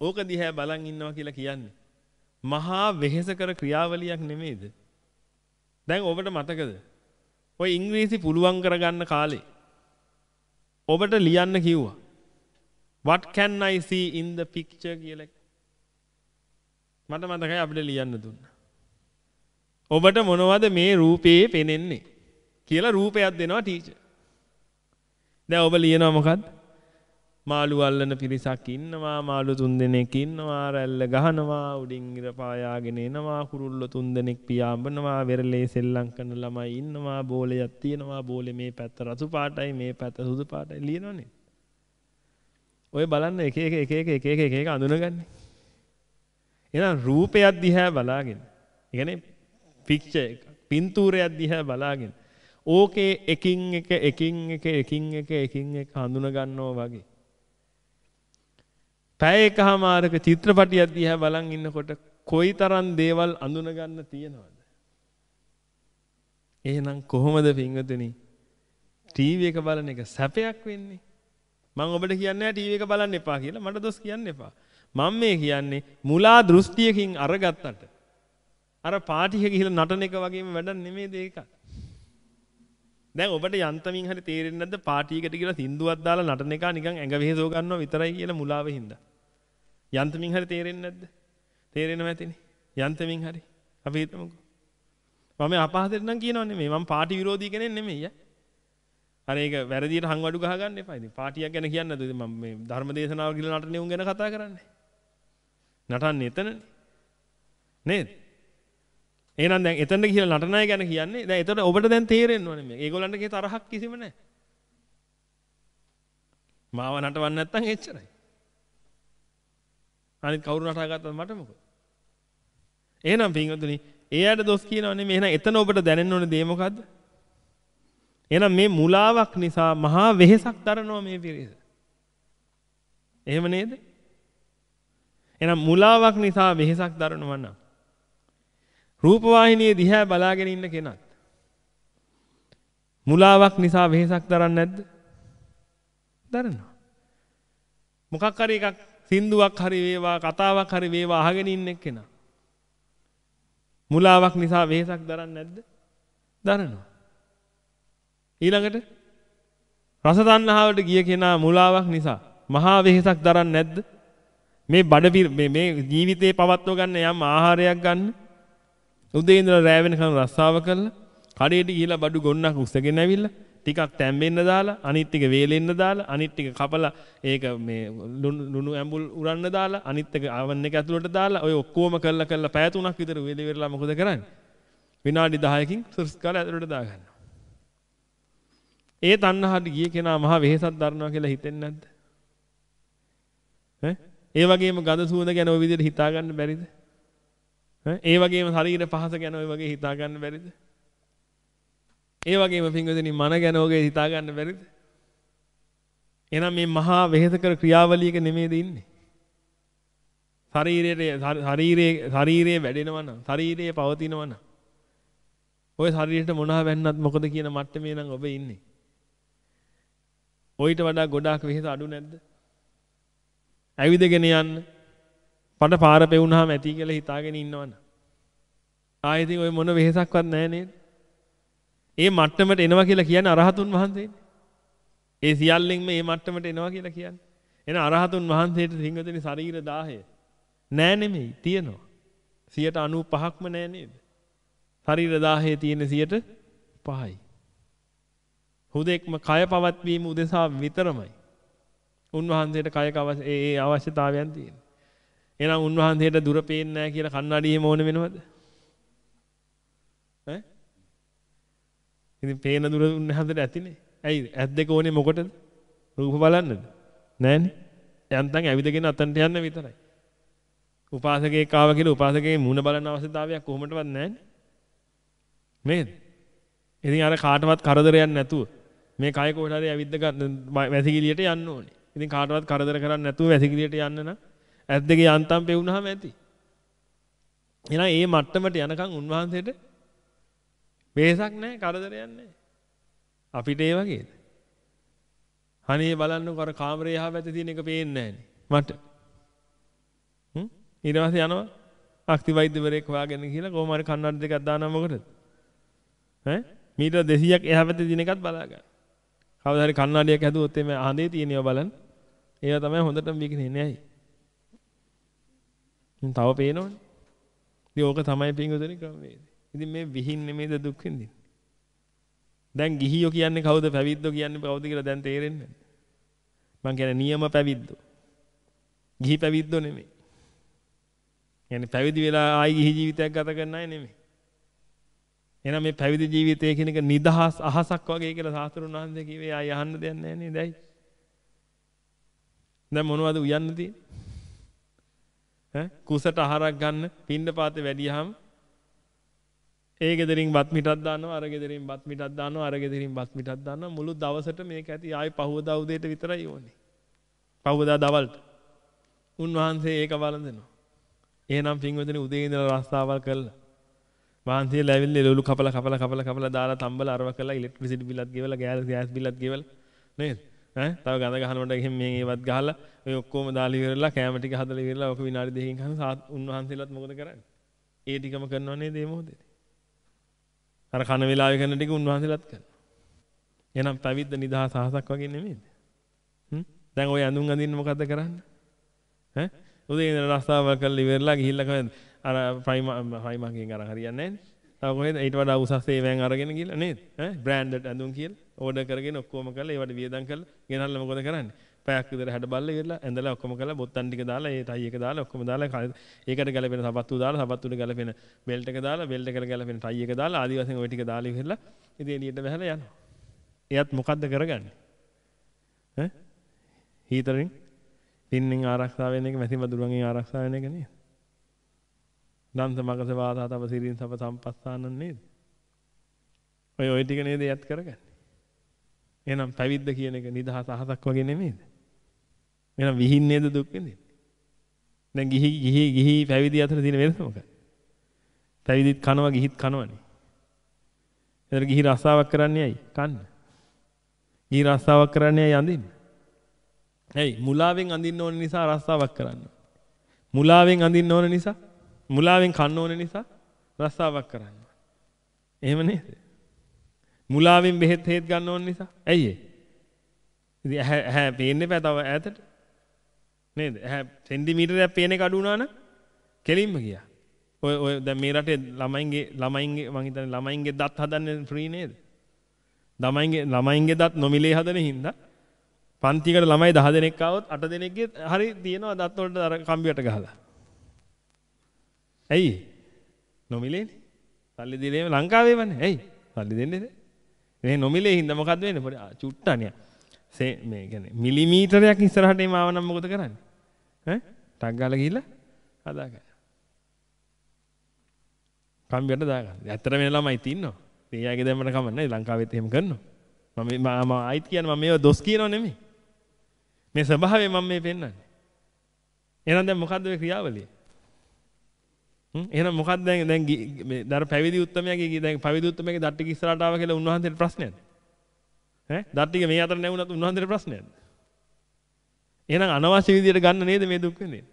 ඕක දිහා බලන් ඉන්නවා කියලා කියන්නේ මහා වෙහෙසකර ක්‍රියාවලියක් නෙමෙයිද? දැන් ඔබට මතකද? ඔය ඉංග්‍රීසි පුළුවන් කරගන්න කාලේ ඔබට ලියන්න කිව්වා. What can I see in the picture කියලා මට මතකයි අපිට ලියන්න දුන්නා. ඔබට මොනවද මේ රූපේ පෙනෙන්නේ කියලා රූපයක් දෙනවා ටීචර්. දැන් ඔබ ලියනවා මොකද්ද? මාළු අල්ලන පිරිසක් ඉන්නවා මාළු තුන් දෙනෙක් ඉන්නවා රැල්ල ගහනවා උඩින් ඉර පායාගෙන එනවා කුරුල්ල තුන් දෙනෙක් පියාඹනවා වෙරළේ සෙල්ලම් කරන ළමයි ඉන්නවා බෝලයක් තියෙනවා බෝලේ මේ පැත්ත රතු පාටයි මේ පැත්ත සුදු පාටයි ලියනවනේ ඔය බලන්න එක එක එක එක එක එක එක එක අඳුනගන්නේ එහෙනම් රූපයක් දිහා බලාගෙන. ඒ කියන්නේ පික්චර් එක, පින්තූරයක් දිහා බලාගෙන ඕකේ එකින් එක එකින් එක එකින් එක එකින් එක හඳුන ගන්නවා වගේ. පැය එකමාරක චිත්‍රපටියක් දිහා බලන් ඉන්නකොට කොයිතරම් දේවල් අඳුන ගන්න තියෙනවද? එහෙනම් කොහොමද පින්වතුනි ටීවී එක බලන එක සැපයක් වෙන්නේ? මම ඔබට කියන්නේ නැහැ ටීවී එක බලන්න එපා කියලා. මට දොස් කියන්න එපා. මම මේ කියන්නේ මුලා දෘෂ්ටියකින් අරගත්තට අර පාටික ගිහිල්ලා නටන එක වගේම වැඩක් නෙමෙයිද ඒක. දැන් ඔබට යන්තමින් හරි තේරෙන්නේ නැද්ද පාටියකට කියලා සින්දුවක් දාලා නටන එක නිකන් ඇඟ වෙහෙසව ගන්නවා විතරයි කියලා මුලාව හින්දා. යන්තමින් හරි තේරෙන්නේ නැද්ද? තේරෙනව ඇතිනේ. යන්තමින් හරි. අපි හිතමුකෝ. මම අපහසුට නම් කියනව නෙමෙයි. මම පාටි විරෝධී කෙනෙක් නෙමෙයි ඈ. අර ඒක වැරදියට හංවඩු ගහ ගන්න එපා. ඉතින් පාටියක් ගැන කියන්නද මම මේ ධර්ම දේශනාව කියලා නටන්නේ උන් ගැන කතා කරන්නේ. නටන්නේ එතනනේ. නේද? එහෙනම් දැන් එතනට ගිහලා නටන අය ගැන කියන්නේ දැන් එතකොට ඔබට දැන් තේරෙන්න ඕනේ මේ. ඒගොල්ලන්ට කේ තරහක් කිසිම නැහැ. මාව නටවන්න නැත්තම් එච්චරයි. අනිත් කවුරු නටා ගත්තත් මට මොකද? එහෙනම් පින්වතුනි, ඒ අයට දොස් කියනව නෙමෙයි. එහෙනම් එතන ඔබට දැනෙන්න ඕනේ දේ මොකද්ද? එහෙනම් මේ මුලාවක් නිසා මහා වෙහෙසක් දරනවා මේ පිරිස. එහෙම නේද? එහෙනම් මුලාවක් නිසා වෙහෙසක් දරනවා නම් රූපවාහිනියේ දිහා බලාගෙන ඉන්න කෙනත් මුලාවක් නිසා වෙහෙසක් දරන්නේ නැද්ද? දරනවා. මොකක් හරි එකක් සින්දුවක් හරි වේවා කතාවක් හරි වේවා අහගෙන ඉන්න එක්කෙනා. මුලාවක් නිසා වෙහෙසක් දරන්නේ නැද්ද? දරනවා. ඊළඟට රස තණ්හාවට ගිය කෙනා මුලාවක් නිසා මහා වෙහෙසක් දරන්නේ නැද්ද? මේ බඩ මේ ජීවිතේ පවත්ව ගන්න යම් ආහාරයක් ගන්න උදේ ඉඳලා රෑ වෙනකන් රස්සාව කළා කඩේට ගිහිලා බඩු ගොන්නක් උස්සගෙන ඇවිල්ලා ටිකක් තැම්බෙන්න දාලා අනිත් ටික වේලෙන්න දාලා අනිත් ටික කපලා ඒක මේ ලුණු ඇඹුල් උරන්න දාලා අනිත් එක ආවන් එක ඇතුළට දාලා ඔය ඔක්කොම කළා කළා පැය තුනක් විතර වේලි වෙරලා මොකද කරන්නේ විනාඩි 10කින් සුර්ස් කාලා ඇතුළට දාගන්න ඒ තණ්හාට ගිය කෙනා මහ වෙහෙසක් දරනවා කියලා හිතෙන්නේ නැද්ද ඈ ඒ වගේම ගඳ සුවඳ ගැන ওই විදිහට හිතා ගන්න බැරිද ඈ ඒ වගේම ශරීර පහස ගැන ওই වගේ හිතා ගන්න බැරිද ඒ වගේම පින්වදිනේ මන ගැන ඔගේ හිතා ගන්න බැරිද? එහෙනම් මේ මහා වෙහෙසකර ක්‍රියාවලියක නෙමෙයිද ඉන්නේ? ශරීරයේ ශරීරයේ ශරීරයේ වැඩෙනවා නම් ශරීරයේ පවතිනවා නම් ඔය ශරීරයට මොනවා වෙන්නත් මොකද කියන මට්ටමේ නම් ඔබ ඉන්නේ. ඔయిత වඩා ගොඩාක් වෙහෙස අඩු නැද්ද? ඇවිදගෙන යන්න පඩ පාර පෙවුනහම ඇති කියලා හිතාගෙන ඉන්නවනේ. ආයෙත් ඔය මොන වෙහෙසක්වත් නැහැ නේද? ඒ මට්ටමට එනවා කියලා කියන්නේ අරහතුන් වහන්සේනේ. ඒ සියල්ලෙන්ම මේ මට්ටමට එනවා කියලා කියන්නේ. එන අරහතුන් වහන්සේට සිංහදෙනි ශරීර 1000 නෑ නෙමෙයි තියෙනවා. 95%ක්ම නෑ නේද? ශරීර 1000 තියෙන 105යි. හුදෙක්ම කය පවත්වීම උදෙසා විතරමයි. උන්වහන්සේට කයක ඒ ඒ අවශ්‍යතාවයන් තියෙනවා. එහෙනම් උන්වහන්සේට දුර පේන්නේ නැහැ කියලා කන්නඩියෙම ඕන වෙනවද? ඉතින් පේන දුර උන්වහන්සේට ඇතිනේ. ඇයි ඇස් දෙක ඕනේ මොකටද? රූප බලන්නද? නෑනේ. යන්තම් ඇවිදගෙන අතන්ට යන්න විතරයි. උපාසකයෙක් ආව කියලා උපාසකගේ මුණ බලන අවශ්‍යතාවයක් කොහොමදවත් නෑනේ. නේද? ඉතින් අර කාටවත් කරදරයක් නැතුව මේ කය කොහෙට හරි ඇවිද්ද ගන්න වැසිකිළියට යන්න ඕනේ. ඉතින් කාටවත් කරදර කරන්නේ නැතුව වැසිකිළියට යන්න නම් ඇස් දෙකේ යන්තම් පෙවුනහම ඇති. එහෙනම් මේ මට්ටමට යනකම් උන්වහන්සේට වෙහසක් නැහැ කරදරයක් නැහැ. අපිට ඒ වගේද? අනේ බලන්නකො අර කාමරේ යහ පැත්තේ තියෙන එක පේන්නේ නැහනේ මට. හ්ම් ඊට පස්සේ යනවා අක්ති වෛද්‍යවරයෙක් හොයාගෙන කියලා කොහොම හරි කන්නඩ දෙකක් දානවා මොකටද? ඈ මීටර 200ක් එහා පැත්තේ තියෙන එකත් බලා ගන්න. කවදා හරි කන්නඩියක් හැදුවොත් එමේ අහඳේ තියෙනවා බලන්න. ඒවා තමයි හොඳටම විකිනෙන්නේ ඇයි? තව පේනවනේ. ඉතින් ඕක තමයි පිංගුදෙනි ක්‍රමවේදය. ඉතින් මේ විහින් නෙමෙයිද දුක් විඳින්නේ. දැන් ගිහියෝ කියන්නේ කවුද පැවිද්දෝ කියන්නේ කවුද කියලා දැන් තේරෙන්නේ නැහැ. මං කියන්නේ නියම පැවිද්දෝ. ගිහි පැවිද්දෝ නෙමෙයි. يعني පැවිදි වෙලා ආයි ගිහි ජීවිතයක් ගත කරන අය නෙමෙයි. එහෙනම් මේ පැවිදි ජීවිතය කියන එක නිදහස් අහසක් වගේ කියලා සාස්ත්‍රුන් වහන්සේ කිව්වේ ආයි අහන්න දෙයක් නැහැ නේද? ඇයි? දැන් මොනවද උයන්න තියෙන්නේ? ඈ කුසට ආහාරයක් ගන්න පින්න පාතේ වැඩියහම ඒ ගෙදරින් බත් මිටක් දානවා අර ගෙදරින් බත් මිටක් දානවා අර ගෙදරින් බත් මිටක් දානවා මුළු දවසට මේක ඇති ආයි පහවදා උදේට විතරයි ඕනේ. පහවදා දවල්ට. උන්වහන්සේ ඒක වළඳනවා. එහෙනම් පින්වතුනි උදේ ඉඳලා රස්සාවල් කළා. වහන්සේලා ඇවිල්ලා ලොලු කපලා කපලා කපලා කපලා දාලා තම්බල අරව කළා ඉලෙක්ට්‍රිසිටි බිලත් ගෙවලා ගෑස් ගෑස් බිලත් ගෙවලා නේද? ඈ තව ගඳ ගහනකොට එහෙම මේ ඒවත් ගහලා ඔය ඔක්කොම දාලා ඉවරලා කැම ටික හදලා ඉවරලා ඔක විනාඩි දෙකකින් කන උන්වහන්සේලාත් මොකද කරන්නේ? ඒ ටිකම කරනව නේද මේ මොහොතේ? අර කන වෙලාවේ කරන ටික උන්වහන්සේලාත් කරනවා. එහෙනම් පැවිද්ද නිදහස අහසක් වගේ නෙමෙයිද? හ්ම්? දැන් ওই ඇඳුම් අඳින්න මොකද්ද කරන්නේ? ඈ? උදේ ඉඳලා රස්සාවල් කරලා ඉවරලා ගිහිල්ලා කොහෙද? අර ප්‍රයිමා ප්‍රයිමාගෙන් අර හරියන්නේ නැහැ නේ. තව කොහෙද? ඊට වඩා උසස් සේවයන් අරගෙන ගිහලා නේද? ඈ? බ්‍රෑන්ඩඩ් ඇඳුම් කියලා ඕඩර් කරගෙන ඔක්කොම කරලා ඒවට වියදම් කරලා ගෙනල්ලා මොකද කරන්නේ? පැයක් විතර හැඩ බල්ල ඉවරලා ඇඳලා ඔක්කොම කරලා බොත්තම් ටික දාලා ඒ ටයි එක දාලා ඔක්කොම දාලා ඒකට ගැලපෙන සපත්තු දාලා සපත්තුට ගැලපෙන බෙල්ට් එක දාලා බෙල්ට් එකට ගැලපෙන ටයි එක දාලා ආදි වශයෙන් ওই ටික දාලා ඉවරලා ඉතින් එළියට බහලා යනවා. එයත් මොකද්ද කරගන්නේ? ඈ? හීතරින් පින්නෙන් ආරක්ෂා වෙන එක මැසි මදුරුවන්ගෙන් ආරක්ෂා වෙන එක නේද? දන්ත මගස වාසා තව සිරින් සප සම්පස්සානන් නේද? ඔය ඔය ටික නේද යත් කරගන්නේ. එහෙනම් පැවිද්ද කියන එක නිදහස අහසක් වගේ නෙමෙයිද? එහෙනම් විහින් නේද දුක් වෙන්නේ? දැන් ගිහි ගිහි ගිහි පැවිදි අතර තියෙන වෙනස මොකක්ද? පැවිදිත් කනවා ගිහිත් කනවනේ. එතන ගිහි රස්සාවක් කරන්නේ ඇයි? කන්න. ගිහි රස්සාවක් කරන්නේ ඇයි අඳින්න? ඇයි මුලාවෙන් අඳින්න ඕන නිසා රස්සාවක් කරන්න. මුලාවෙන් අඳින්න ඕන නිසා මුලාවෙන් කන්න ඕන නිසා රස්සාවක් කරන්න. එහෙම නේද? මුලාවෙන් බෙහෙත් හේත් ගන්න ඕන නිසා. ඇයි ඒ? ඉතින් ඇහැ ඇහැ පේන්නේ නැහැ තව ඈතට. නේද? ඇහැ සෙන්ටිමීටරයක් පේන එක අඩු වුණා නම් කෙලින්ම ගියා. ඔය ඔය දැන් මේ රටේ ළමයින්ගේ ළමයින්ගේ මං හිතන්නේ ළමයින්ගේ දත් හදන්නේ ෆ්‍රී නේද? ළමයින්ගේ ළමයින්ගේ දත් නොමිලේ හදන හින්දා පන්තිකට ළමයි 10 දෙනෙක් ආවොත් 8 දෙනෙක්ගේ හරි තියෙනවා දත් වලට අර කම්බියට ගහලා. ඇයි? නොමිලේනේ. සල්ලි දීලේම ලංකාවේවනේ. ඇයි? සල්ලි දෙන්නේ නැහැ. මේ නොමිලේ හින්දා මොකද්ද වෙන්නේ? පොඩි චුට්ටනිය. සේ මේ කියන්නේ මිලිමීටරයක් ඉස්සරහට එමාව නම් මොකද කරන්නේ? ඈ? ටක් ගාලා ගිහිල්ලා හදාගන්න. කම්බියට දාගන්න. ඇත්තට වෙන ළමයි තින්නවා. ඒ අයගේ දැම්මට කමන්නේ ලංකාවෙත් එහෙම කරනවා. මම මම ආයිත් කියන්නේ මම මේව දොස් කියනව නෙමෙයි. මේ ස්වභාවය මම මේ පෙන්වන්නේ. එහෙනම් දැන් මොකද්ද මේ ක්‍රියාවලිය? හ්ම් එහෙනම් මොකක්ද දැන් දැන් මේ දර පැවිදි උත්තමයාගේ දැන් පැවිදි උත්තමයාගේ දත් ටික ඉස්සරහට ආවා කියලා උන්වහන්සේට ප්‍රශ්නයක්ද? ඈ දත් ටික මේ අතර නැවුණත් උන්වහන්සේට ප්‍රශ්නයක්ද? එහෙනම් අනවශ්‍ය විදියට ගන්න නේද මේ දුක් විඳින්නේ?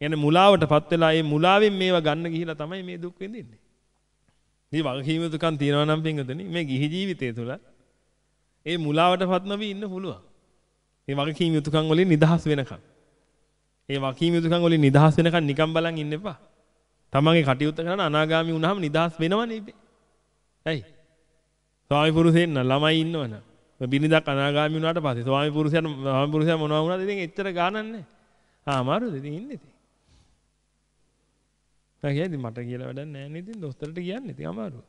කියන්නේ මුලාවටපත් වෙලා මේ මුලාවෙන් මේවා ගන්න ගිහිලා තමයි මේ දුක් විඳින්නේ. මේ වගකීම් යුතුකම් තියනවා නම් පින්වතුනි මේ ගිහි ජීවිතය තුළ ඒ මුලාවටපත් නොවි ඉන්න පුළුවන්. මේ වගකීම් යුතුකම් වලින් නිදහස් වෙනකම්. ඒ වගකීම් යුතුකම් වලින් නිදහස් වෙනකම් නිකම් බලන් ඉන්න එපා. තමන්ගේ කටයුත්ත කරන අනාගාමී වුණාම නිදහස් වෙනවනේ ඉබේ. ඇයි? ස්වාමි පුරුෂයන් ළමයි ඉන්නවනේ. බිනිදක් අනාගාමී වුණාට පස්සේ ස්වාමි පුරුෂයන් ස්වාමි පුරුෂයා මොනවා වුණාද ඉතින් එච්චර ගානක් නැහැ. ආ අමාරුද ඉතින් ඉන්නේ ඉතින්. මම කියන්නේ මට කියලා වැඩක් නැහැ නේද ඉතින් දොස්තරට කියන්නේ ඉතින් අමාරුව.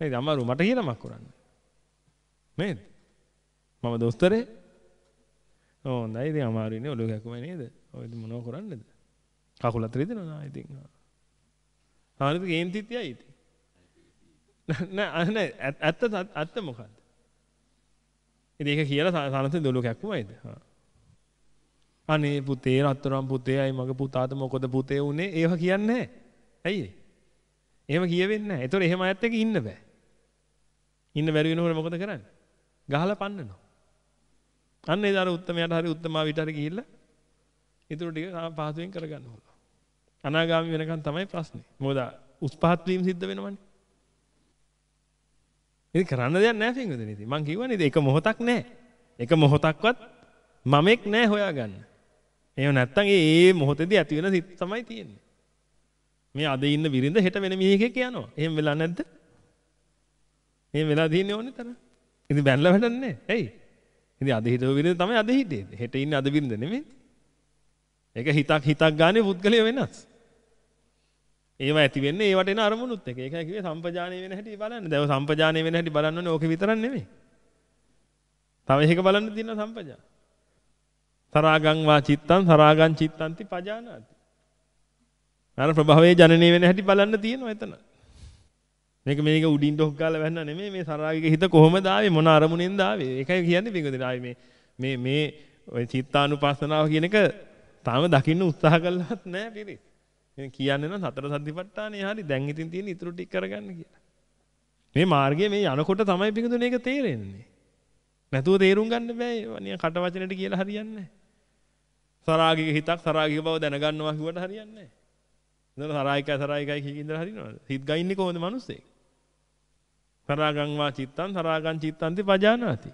නේද අමාරුව මට කියලාමක් කරන්න. නේද? මම දොස්තරේ. ඕ හොඳයි ඉතින් අමාරුයිනේ ඔළුව කැකුමයි නේද? ඔය මොනව කරන්නද? කකුල අතර ඉදෙනවා ඉතින්. ආනිත් කේන්තිත් යයි ඉතින්. නෑ නෑ ඇත්ත ඇත්ත මොකද්ද? ඉතින් ඒක කියලා සානත දොළු කැක්කුමයිද? අනේ පුතේ රත්තරන් පුතේ අයි මගේ පුතාට මොකද පුතේ උනේ ඒව කියන්නේ නැහැ. ඇයි එහෙම කියවෙන්නේ නැහැ. ඒතකොට එහෙම අයත් එක්ක ඉන්න බෑ. ඉන්න බැරි වෙනකොට මොකද කරන්නේ? ගහලා පන්නනවා. අන්න ඒ දාර උත්තමයට හරි උත්තමා විතර ගිහිල්ලා ඊටු ටික පහසුවෙන් කරගන්න ඕන. අනාගාමි වෙනකන් තමයි ප්‍රශ්නේ. මොකද උස් පහත් වීම සිද්ධ වෙනවනේ. ඉතින් කරන්න දෙයක් නැහැ පින්වදින ඉතින්. මං කිව්වනේ ඒක මොහොතක් නැහැ. එක මොහොතක්වත් මමෙක් නැහැ හොයාගන්න. එහෙම නැත්තම් ඒ ඒ මොහොතේදී ඇති වෙන සිත් තමයි තියෙන්නේ. මේ අද ඉන්න බිරිඳ හෙට වෙන මිනිහෙක් යනවා. එහෙම වෙලා නැද්ද? එහෙම වෙලා තියෙන්නේ ඕනේ තරම්. ඉතින් බැනලා වැඩන්නේ. ඇයි? ඉතින් අද හිටව බිරිඳ තමයි අද හිටියේ. හෙට ඉන්නේ අද බිරිඳ නෙමෙයි. ඒක හිතක් හිතක් ගානේ පුද්ගලය වෙනස්. ඒව ඇති වෙන්නේ ඒවට එන අරමුණුත් එක. ඒකයි කිව්වේ සම්පජානීය වෙන හැටි බලන්න. දැන් සම්පජානීය වෙන හැටි බලන්න ඕනේ ඕක විතරක් නෙමෙයි. තව එක බලන්න තියෙනවා සම්පජා. තරාගං වා චිත්තං තරාගං චිත්තන්ති පජානාති. අර ප්‍රභවයේ ජනනය වෙන හැටි බලන්න තියෙනවා එතන. මේක මේක උඩින් ඩොක් ගාලා වැන්න නෙමෙයි මේ සරාගික හිත කොහොමද ආවේ මොන අරමුණෙන්ද ආවේ. ඒකයි කියන්නේ පිටුදින ආවේ මේ මේ මේ ඔය චිත්තානුපස්සනාව කියන එක තාම දකින්න උත්සාහ කළාත් නෑ පිරිස්. එහෙනම් කියන්නේ නම් සතර සතිපට්ඨානේ හරි දැන් ඉතින් තියෙන ඉතුරු ටික කරගන්න කියලා. මේ මාර්ගයේ මේ යනකොට තමයි පිටුදුන එක තේරෙන්නේ. නැතුව තේරුම් ගන්න බෑ. නිකන් කට වචනෙට කියලා හරියන්නේ නෑ. සරාගික හිතක් සරාගික බව දැනගන්නවා කිව්වට හරියන්නේ නෑ. එතන සරායිකයි සරායිකයි කිය ඉඳලා හරිනවද? හිත ගයින්නේ කොහොමද මිනිස්සෙක්? සරාගං වා චිත්තං සරාගං චිත්තන්ති පජානාති.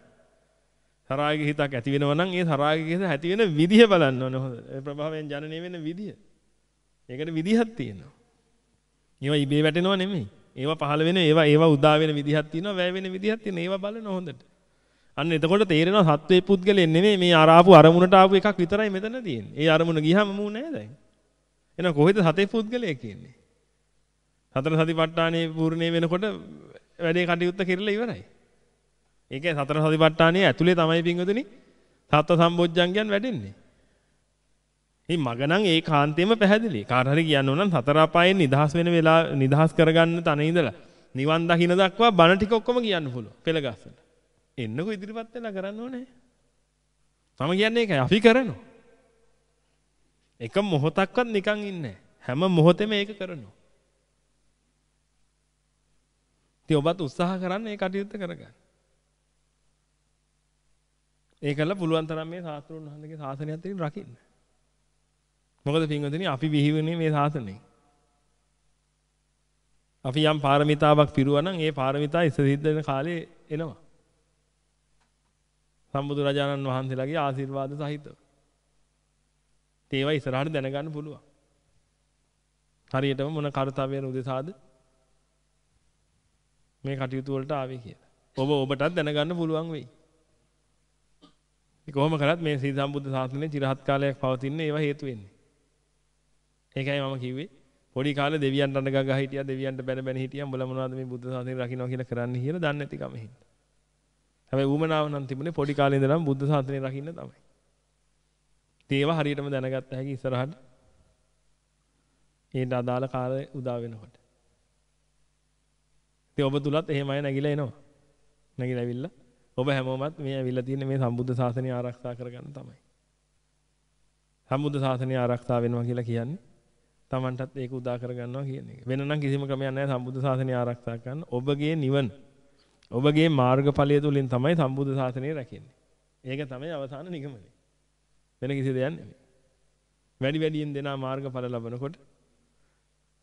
සරාගික හිතක් ඇති වෙනවා නම් ඒ සරාගික හිත ඇති වෙන විදිහ බලන්න ඕනේ හොඳ. ඒ ප්‍රභාවයෙන් ජනනය වෙන විදිහ. ඒකට විදිහක් තියෙනවා. ඒවා ඉබේ වැටෙනව නෙමෙයි. ඒවා පහළ වෙන ඒවා ඒවා උදා වෙන විදිහක් තියෙනවා, වැය වෙන විදිහක් තියෙනවා. ඒවා බලන හොඳට. අන්න එතකොට තේරෙනවා සත්වේ පුද්ගලෙන් නෙමෙයි මේ අරාපු අරමුණට ආපු එකක් විතරයි මෙතන තියෙන්නේ. ඒ අරමුණ ගියාම මූ නෑ දැන්. එහෙනම් කොහෙද සතේ පුද්ගලයෙක් කියන්නේ? සතර සතිපට්ඨානේ පූර්ණේ වෙනකොට වැඩේ කටයුත්ත කෙරලා ඉවරයි. ඒකේ සතර සතිපට්ඨානයේ ඇතුලේ තමයි පින්වතුනි සත්ව සම්බොජ්ජංගයන් වැඩෙන්නේ. මේ මග නම් ඒ කාන්තේම පැහැදිලි. කාට හරි කියන්න ඕන නම් සතර අපායෙන් නිදහස් වෙන වෙලා නිදහස් කරගන්න තන ඉඳලා නිවන් දකින්න දක්වා බණ ටික ඔක්කොම කියන්න පුළුවන්. පෙළ ගස්සන. එන්නකෝ ඉදිරිපත් වෙලා කරන්න ඕනේ. මම කියන්නේ ඒකයි අපි කරනවා. එක මොහොතක්වත් නිකන් ඉන්නේ හැම මොහොතෙම ඒක කරනවා. ඉතින් ඔබත් උත්සාහ කරන්න ඒ කටයුත්ත කරගන්න. ඒකල පුළුවන් තරම් මේ සාස්ත්‍රුන් වහන්සේගේ ශාසනයත් එක්ක රකින්න. මොකද පින්වතුනි අපි විහිවුනේ මේ ශාසනයෙන්. අපි යම් පාරමිතාවක් පිරුවා නම් ඒ පාරමිතා ඉස්ස සිද්ධ වෙන කාලේ එනවා. සම්බුදු රජාණන් වහන්සේලාගේ ආශිර්වාද සහිතව. ඒවා ඉස්සරහට දැනගන්න පුළුවන්. හරියටම මොන කාර්යතාවයන උදෙසාද මේ කටයුතු වලට ආවේ කියලා. ඔබ ඔබටත් දැනගන්න පුළුවන් වෙයි. කොහොම කරත් මේ සී සම්බුද්ධ ශාසනයේ চিරහත් කාලයක් පවතින ඒවා හේතු වෙන්නේ. ඒකයි මම කිව්වේ පොඩි කාලේ දෙවියන්ට අඬ ගගා හිටියා දෙවියන්ට බැන බැන හිටියා උඹලා මොනවද මේ බුද්ධ ශාසනය රකින්නවා කියලා කරන්න කියලා දන්නේ නැති කම හින්දා. හැබැයි ඌමනාව නම් තිබුණේ පොඩි කාලේ ඉඳලම බුද්ධ ශාසනය රකින්න තමයි. ඒවා හරියටම දැනගත්ත හැකි ඉස්සරහට ඒට අදාළ කාලය උදා වෙනකොට. ඉතින් ඔබ තුලත් එහෙමයි නැగిලා එනවා. නැగిලා ඇවිල්ලා ඔබ හැමෝමත් මේ ඇවිල්ලා තියෙන මේ සම්බුද්ධ ශාසනය ආරක්ෂා කරගන්න තමයි. සම්බුද්ධ ශාසනය ආරක්ෂා වෙනවා කියලා කියන්නේ Tamanටත් ඒක උදා කරගන්නවා කියන එක. වෙන නම් කිසිම ක්‍රමයක් නැහැ සම්බුද්ධ ශාසනය ආරක්ෂා කරන්න. ඔබගේ නිවන ඔබගේ මාර්ගඵලය තුලින් තමයි සම්බුද්ධ ශාසනය රැකෙන්නේ. ඒක තමයි අවසාන නිගමනය. වෙන කිසි දෙයක් නෙමෙයි. වැඩි වැඩියෙන් දෙනා මාර්ගඵල ලබනකොට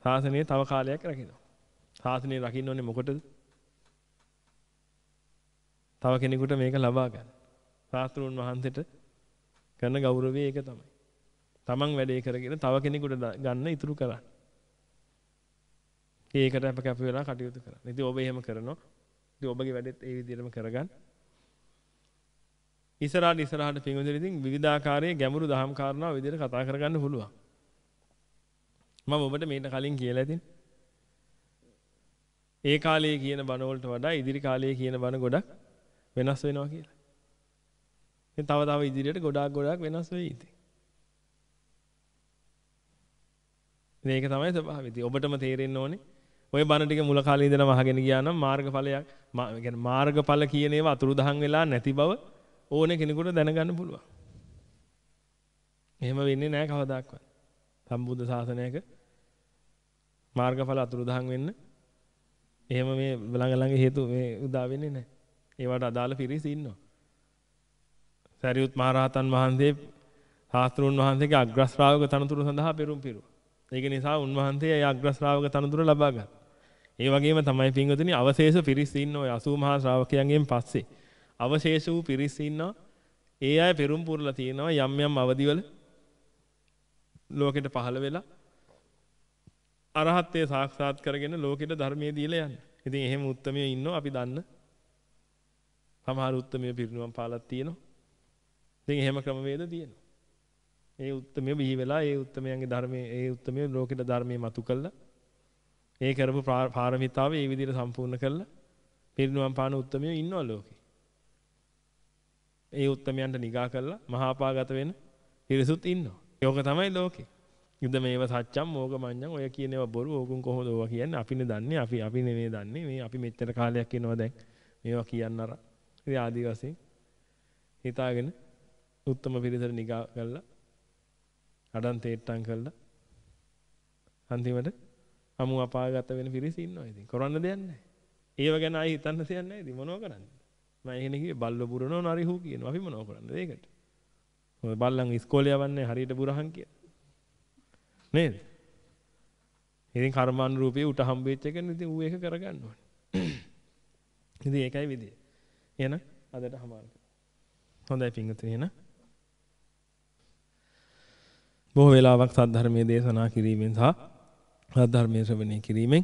ශාසනය තව කාලයක් රැකෙනවා. ශාසනය රකින්න ඕනේ මොකටද? තව කෙනෙකුට මේක ලබා ගන්න. ශාස්ත්‍රුන් වහන්සේට කරන ගෞරවය ඒක තමයි. තමන් වැඩේ කරගෙන තව කෙනෙකුට ගන්න ඉතුරු කරන්න. ඒකට අප කැප වෙලා කටයුතු කරන්න. ඉතින් ඔබ එහෙම කරනවා. ඉතින් ඔබගේ වැඩෙත් ඒ විදිහටම කරගන්න. ඉස්සරහට ඉස්සරහට පින්වදින ඉතින් විවිධාකාරයේ ගැඹුරු දහම් කාරණා විදිහට කතා කරගන්න පුළුවන්. මම ඔබට මේට කලින් කියලා ඉතින් ඒ කාලයේ කියන බණ වලට වඩා ඉදිරි කාලයේ කියන බණ ගොඩක් වෙනස් වෙනවා කියලා. ඉතින් තව තව ඉදිරියට ගොඩාක් ගොඩාක් වෙනස් වෙයි ඉතින්. මේක තමයි ස්වභාවය. ඉතින් ඔබටම තේරෙන්න ඕනේ ඔය බණ ටික මුල කාලේ ඉඳන්ම අහගෙන ගියා නම් මාර්ගඵලයක් يعني මාර්ගඵල කියන ඒවා අතුරුදහන් වෙලා නැති බව ඕනේ කෙනෙකුට දැනගන්න පුළුවන්. එහෙම වෙන්නේ නැහැ කවදාක්වත්. සම්බුද්ධ ශාසනයක මාර්ගඵල අතුරුදහන් වෙන්න එහෙම මේ ළඟ ළඟ හේතු මේ උදා වෙන්නේ නැහැ. ඒවට අදාළ පිරිස ඉන්නවා. සරියුත් මහරහතන් වහන්සේ ශාස්ත්‍රුන් වහන්සේගේ අග්‍ර ශ්‍රාවක තනතුරු සඳහා පෙරම් පිරුවා. ඒක නිසා උන්වහන්සේ ඒ අග්‍ර ශ්‍රාවක තනතුර ලබා ගත්තා. ඒ වගේම තමයි පින්වතුනි අවශේෂ පිරිස් ඉන්න ඔය 80 මහා ශ්‍රාවකයන්ගෙන් පස්සේ අවශේෂ වූ පිරිස් ඉන්නවා. ඒ අය පෙරම් පුරලා තියෙනවා යම් යම් අවදිවල ලෝකෙට පහළ වෙලා අරහත්ත්වයේ සාක්ෂාත් කරගෙන ලෝකෙට ධර්මයේ දීලා යන්න. ඉතින් එහෙම උත්මයෝ ඉන්නවා අපි දන්න. සමහර උත්මයෝ පිරිනුවම් පාලක් තියෙනවා. ඉතින් එහෙම ක්‍රමවේද තියෙනවා. ඒ උත්මයෝ බිහි වෙලා ඒ උත්මයන්ගේ ධර්මයේ ඒ උත්මයෝ ලෝකෙට ධර්මයේ මතු කළා. ඒ කරපු පාරමිතාව ඒ විදිහට සම්පූර්ණ කළා. පිරිනුවම් පාන උත්මයෝ ඉන්නවා ලෝකේ. ඒ උත්මයන්ට නිගා කළා මහාපාගත වෙන පිරිසුත් ඉන්නවා. යෝග තමයි ලෝකේ. යුද මේව සත්‍යම් මෝග මඤ්ඤම් ඔය කියන ඒවා බොරු ඕකුන් කොහොමද ඕවා කියන්නේ අපිනේ දන්නේ අපි අපි නෙමෙයි දන්නේ මේ අපි මෙච්චර කාලයක් ඉනවා දැන් මේවා කියන්න අර ඉතින් ආදි වශයෙන් හිතාගෙන උත්තම පිරිසට නිගා කළා අඩන් තේට්ටම් කළා අන්තිමට අමු අපාගත වෙන පිරිස ඉන්නවා ඉතින් කරන්න දෙයක් නැහැ ඒව ගැන ආයි හිතන්න දෙයක් නැහැ ඉතින් මොනව කරන්නේ මම එහෙන කිව්වේ බල්ල බුරනෝ නරිහු කියනවා අපි මොනව කරන්නද ඒකට ඔය බල්ලන් ඉස්කෝලේ යවන්නේ හරියට බුරහන් කියලා නේද? ඉතින් කර්මානුරූපී උට හම්බෙච්ච එකනේ ඉතින් ඌ ඒක කරගන්න ඕනේ. ඉතින් ඒකයි විදිය. එහෙනම් අදට හමාර. හොඳයි පිංගුතුනි එහෙනම්. බොහෝ වෙලාවක් සද්ධර්මයේ දේශනා කිරීමෙන් සහ සද්ධර්මයේ ශ්‍රවණය කිරීමෙන්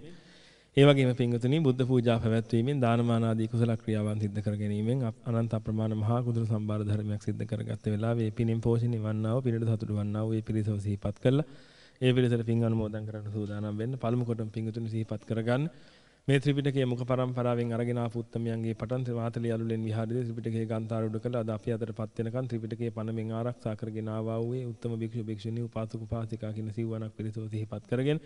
ඒ වගේම පිංගුතුනි බුද්ධ පූජා පැවැත්වීමෙන් දානමාන ආදී කුසල ක්‍රියාවන් සිද්ධ කර ගැනීමෙන් අනන්ත අප්‍රමාණ මහා කුසල සම්බාර ධර්මයක් සිද්ධ කරගත්ත වෙලාවේ පිනින් පෝෂණය වන්නා වූ පිනට සතුටු වන්නා වූ ඒ පිරිසව සිහිපත් කළා ඒ පිළිසට පින් අනුමෝදන් කරන්න සූදානම් වෙන්න පළමු කොටම පින්තුනි සිහිපත් කරගන්න. මේ ත්‍රිපිටකයේ මුඛ පරම්පරාවෙන් අරගෙන ආපු උත්තමයන්ගේ පටන් මාතලී අලුලෙන් විහාරයේ ත්‍රිපිටකයේ ගන්තාරුඩ කළ අද අපි අතරපත් වෙනකන් ත්‍රිපිටකයේ පණමින් ආරක්ෂා කරගෙන ආවා වූ උත්තම භික්ෂු භික්ෂුණී උපාසක උපාසිකා කියන සිව්වණක් පිරිසෝ සිහිපත් කරගෙන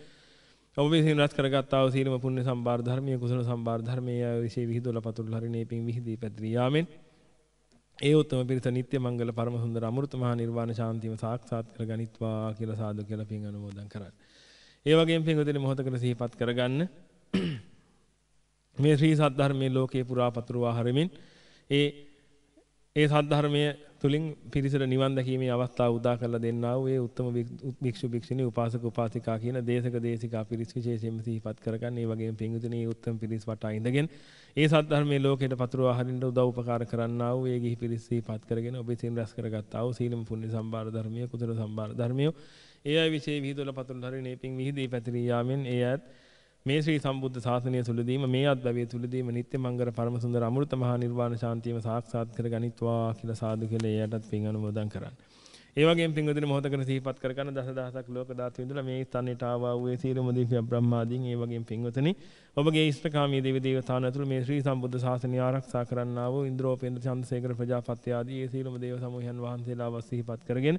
ඔබ විසින් රැස් කරගත්තා වූ සීලම පුණ්‍ය සම්බාර ධර්මයේ කුසල සම්බාර ධර්මයේ විශේෂ විහිදුල පතුල් හරිනේ පින් විහිදී පැතිරී යාමෙන් ඒ උත්තම පිරිස නිත්‍ය මංගල පරම සුන්දර අමෘත මහා නිර්වාණ ශාන්තියම සාක්ෂාත් කරගනිත්වා කියලා සාදු කියලා පින් අනුමෝදන් කරන්න. ඒ වගේම පින්වතුනි මොහොතකට සිහිපත් කරගන්න මේ ශ්‍රී සද්ධර්මයේ ලෝකේ පුරා පතුරවා හරමින් ඒ ඒ සද්ධර්මය තුලින් පිරිසට නිවන් දැකීමේ අවස්ථාව උදා කරලා දෙන්නා වූ ඒ උත්තම භික්ෂු භික්ෂුණී උපාසක උපාසිකා කියන දේශක දේශිකා පිරිස් විශේෂයෙන්ම සිහිපත් කරගන්න. ඒ වගේම පින්විතනේ උත්තම පිරිස් වටා ඉඳගෙන ඒ සද්ධර්මයේ ලෝකයට පතුරවා හරින්න උදව් උපකාර කරන්නා වූ ඒ ගිහි පිරිස් සිහිපත් කරගෙන ඔබ විසින් රැස් කරගත්තා වූ සීලම පුණ්‍ය සම්භාර ධර්මයේ කුසල සම්භාර ධර්මයේ ඒ අය විශේෂ විහිදුවල පතුරු හරිනේ පින් විහිදී පැතිරී යාමෙන් ඒ අයත් මේ ශ්‍රී සම්බුද්ධ ශාසනය තුලදීම මේ අත්බැවිය තුලදීම නිත්‍ය මංගල පරම සුන්දර අමෘත මහා නිර්වාණ ශාන්තියම සාක්ෂාත් කර ගනිත්වා කියලා සාදු කියලා එයටත් පින් අනුමෝදන් කරන්න. ඒ වගේම පින්වදින මොහොතකට සිහිපත් කරගන්න දසදහසක් ලෝක ධාතු විඳලා මේ ස්ථානයට ආවා වූ සීලම දීප්‍ය බ්‍රහ්මාදීන් ඒ වගේම පින්වතනි ඔබගේ ඉෂ්ඨකාමී දේව දේවතාවුන් ඇතුළු මේ ශ්‍රී සම්බුද්ධ ශාසනය ආරක්ෂා කරන්නා වූ ඉන්ද්‍රෝපේන්ද්‍ර චන්ද්‍රසේකර ප්‍රජාපති ආදී ඒ සීලම දේව සමූහයන් වහන්සේලාව සිහිපත් කරගෙන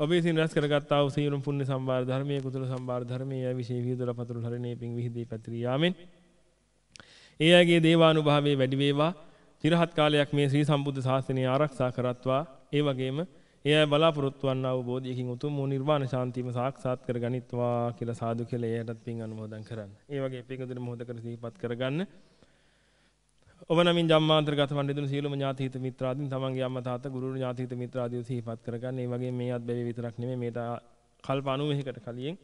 ඔබ විසින් රැස් කරගත්තා වූ සියලුම පුණ්‍ය සම්භාර ධර්මයේ කුසල සම්භාර ධර්මයේ අය විශේෂ විහිදුල පතුරු හරණේ පිං විහිදී පැතිරී යාමෙන් ඒ අයගේ දේවානුභාවයේ වැඩි වේවා চিරහත් කාලයක් මේ ශ්‍රී සම්බුද්ධ ශාසනය ආරක්ෂා කරත්වා ඒ වගේම ඒ අය බලාපොරොත්තු වන්නා වූ බෝධියකින් උතුම් වූ නිර්වාණ ශාන්තියම සාක්ෂාත් කර ගනිත්වා කියලා සාදු කියලා එයටත් පින් අනුමෝදන් කරන්න. ඒ වගේ පින්කදින මොහොතකට සිහිපත් කරගන්න. ඔබ නමින් ජම්මාන්තරගත වන්දිදුණු සියලුම ඥාතිහිත මිත්‍රාදීන් තමන්ගේ අම්මා තාත්තා ගුරු ඥාතිහිත මිත්‍රාදීන් සිහිපත් කරගන්න. ඒ වගේම මේ අත්බැවි විතරක් නෙමෙයි මේට කල්ප 91කට කලින්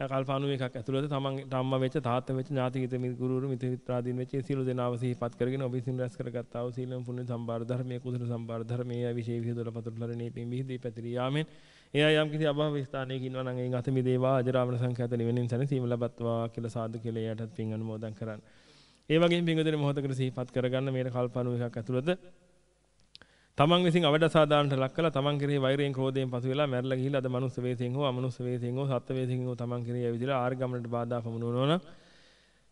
කල්ප 91ක් ඇතුළත තමන්ගේ අම්මා වෙච්ච තාත්තා වෙච්ච ඥාතිහිත ගුරුවරු මිත්‍රාදීන් වෙච්ච සියලු දෙනාව සිහිපත් කරගෙන ඔබ විසින් රැස් කරගත්තා වූ සීලම් පුණ්‍ය සම්භාර ධර්මයේ කුසල සම්භාර ධර්මයේ විශේෂ විහිදුවල පතුරුලරණේ පින් විහිදී පැතිරී යාමෙන්. එයා යම් කිසි අභව ස්ථානයක ඉන්නවා නම් එයින් අත මිදේවා අජරාමර සංඛ්‍යාත නිවෙනින් සැනසීම ලබත්වා කියලා සාදු කියලා එයාටත් පින් අනුමෝදන් කරන්නේ. ඒ වගේම පින්වදින මොහොතකට සිහිපත් කරගන්න මේක කල්පණු එකක් ඇතුළත තමන් විසින් අවඩසාදානට ලක් කළා. තමන් කෙරෙහි වෛරයෙන් ක්‍රෝධයෙන් පසු වෙලා මැරලා ගිහිල්ලා අද මනුස්ස වේසෙන් හෝ අමනුස්ස වේසෙන් හෝ සත්ත්ව වේසෙන් හෝ තමන් කෙරෙහි ඇවිදලා ආර්ය ගමනට බාධා පමුණුවනවා නම්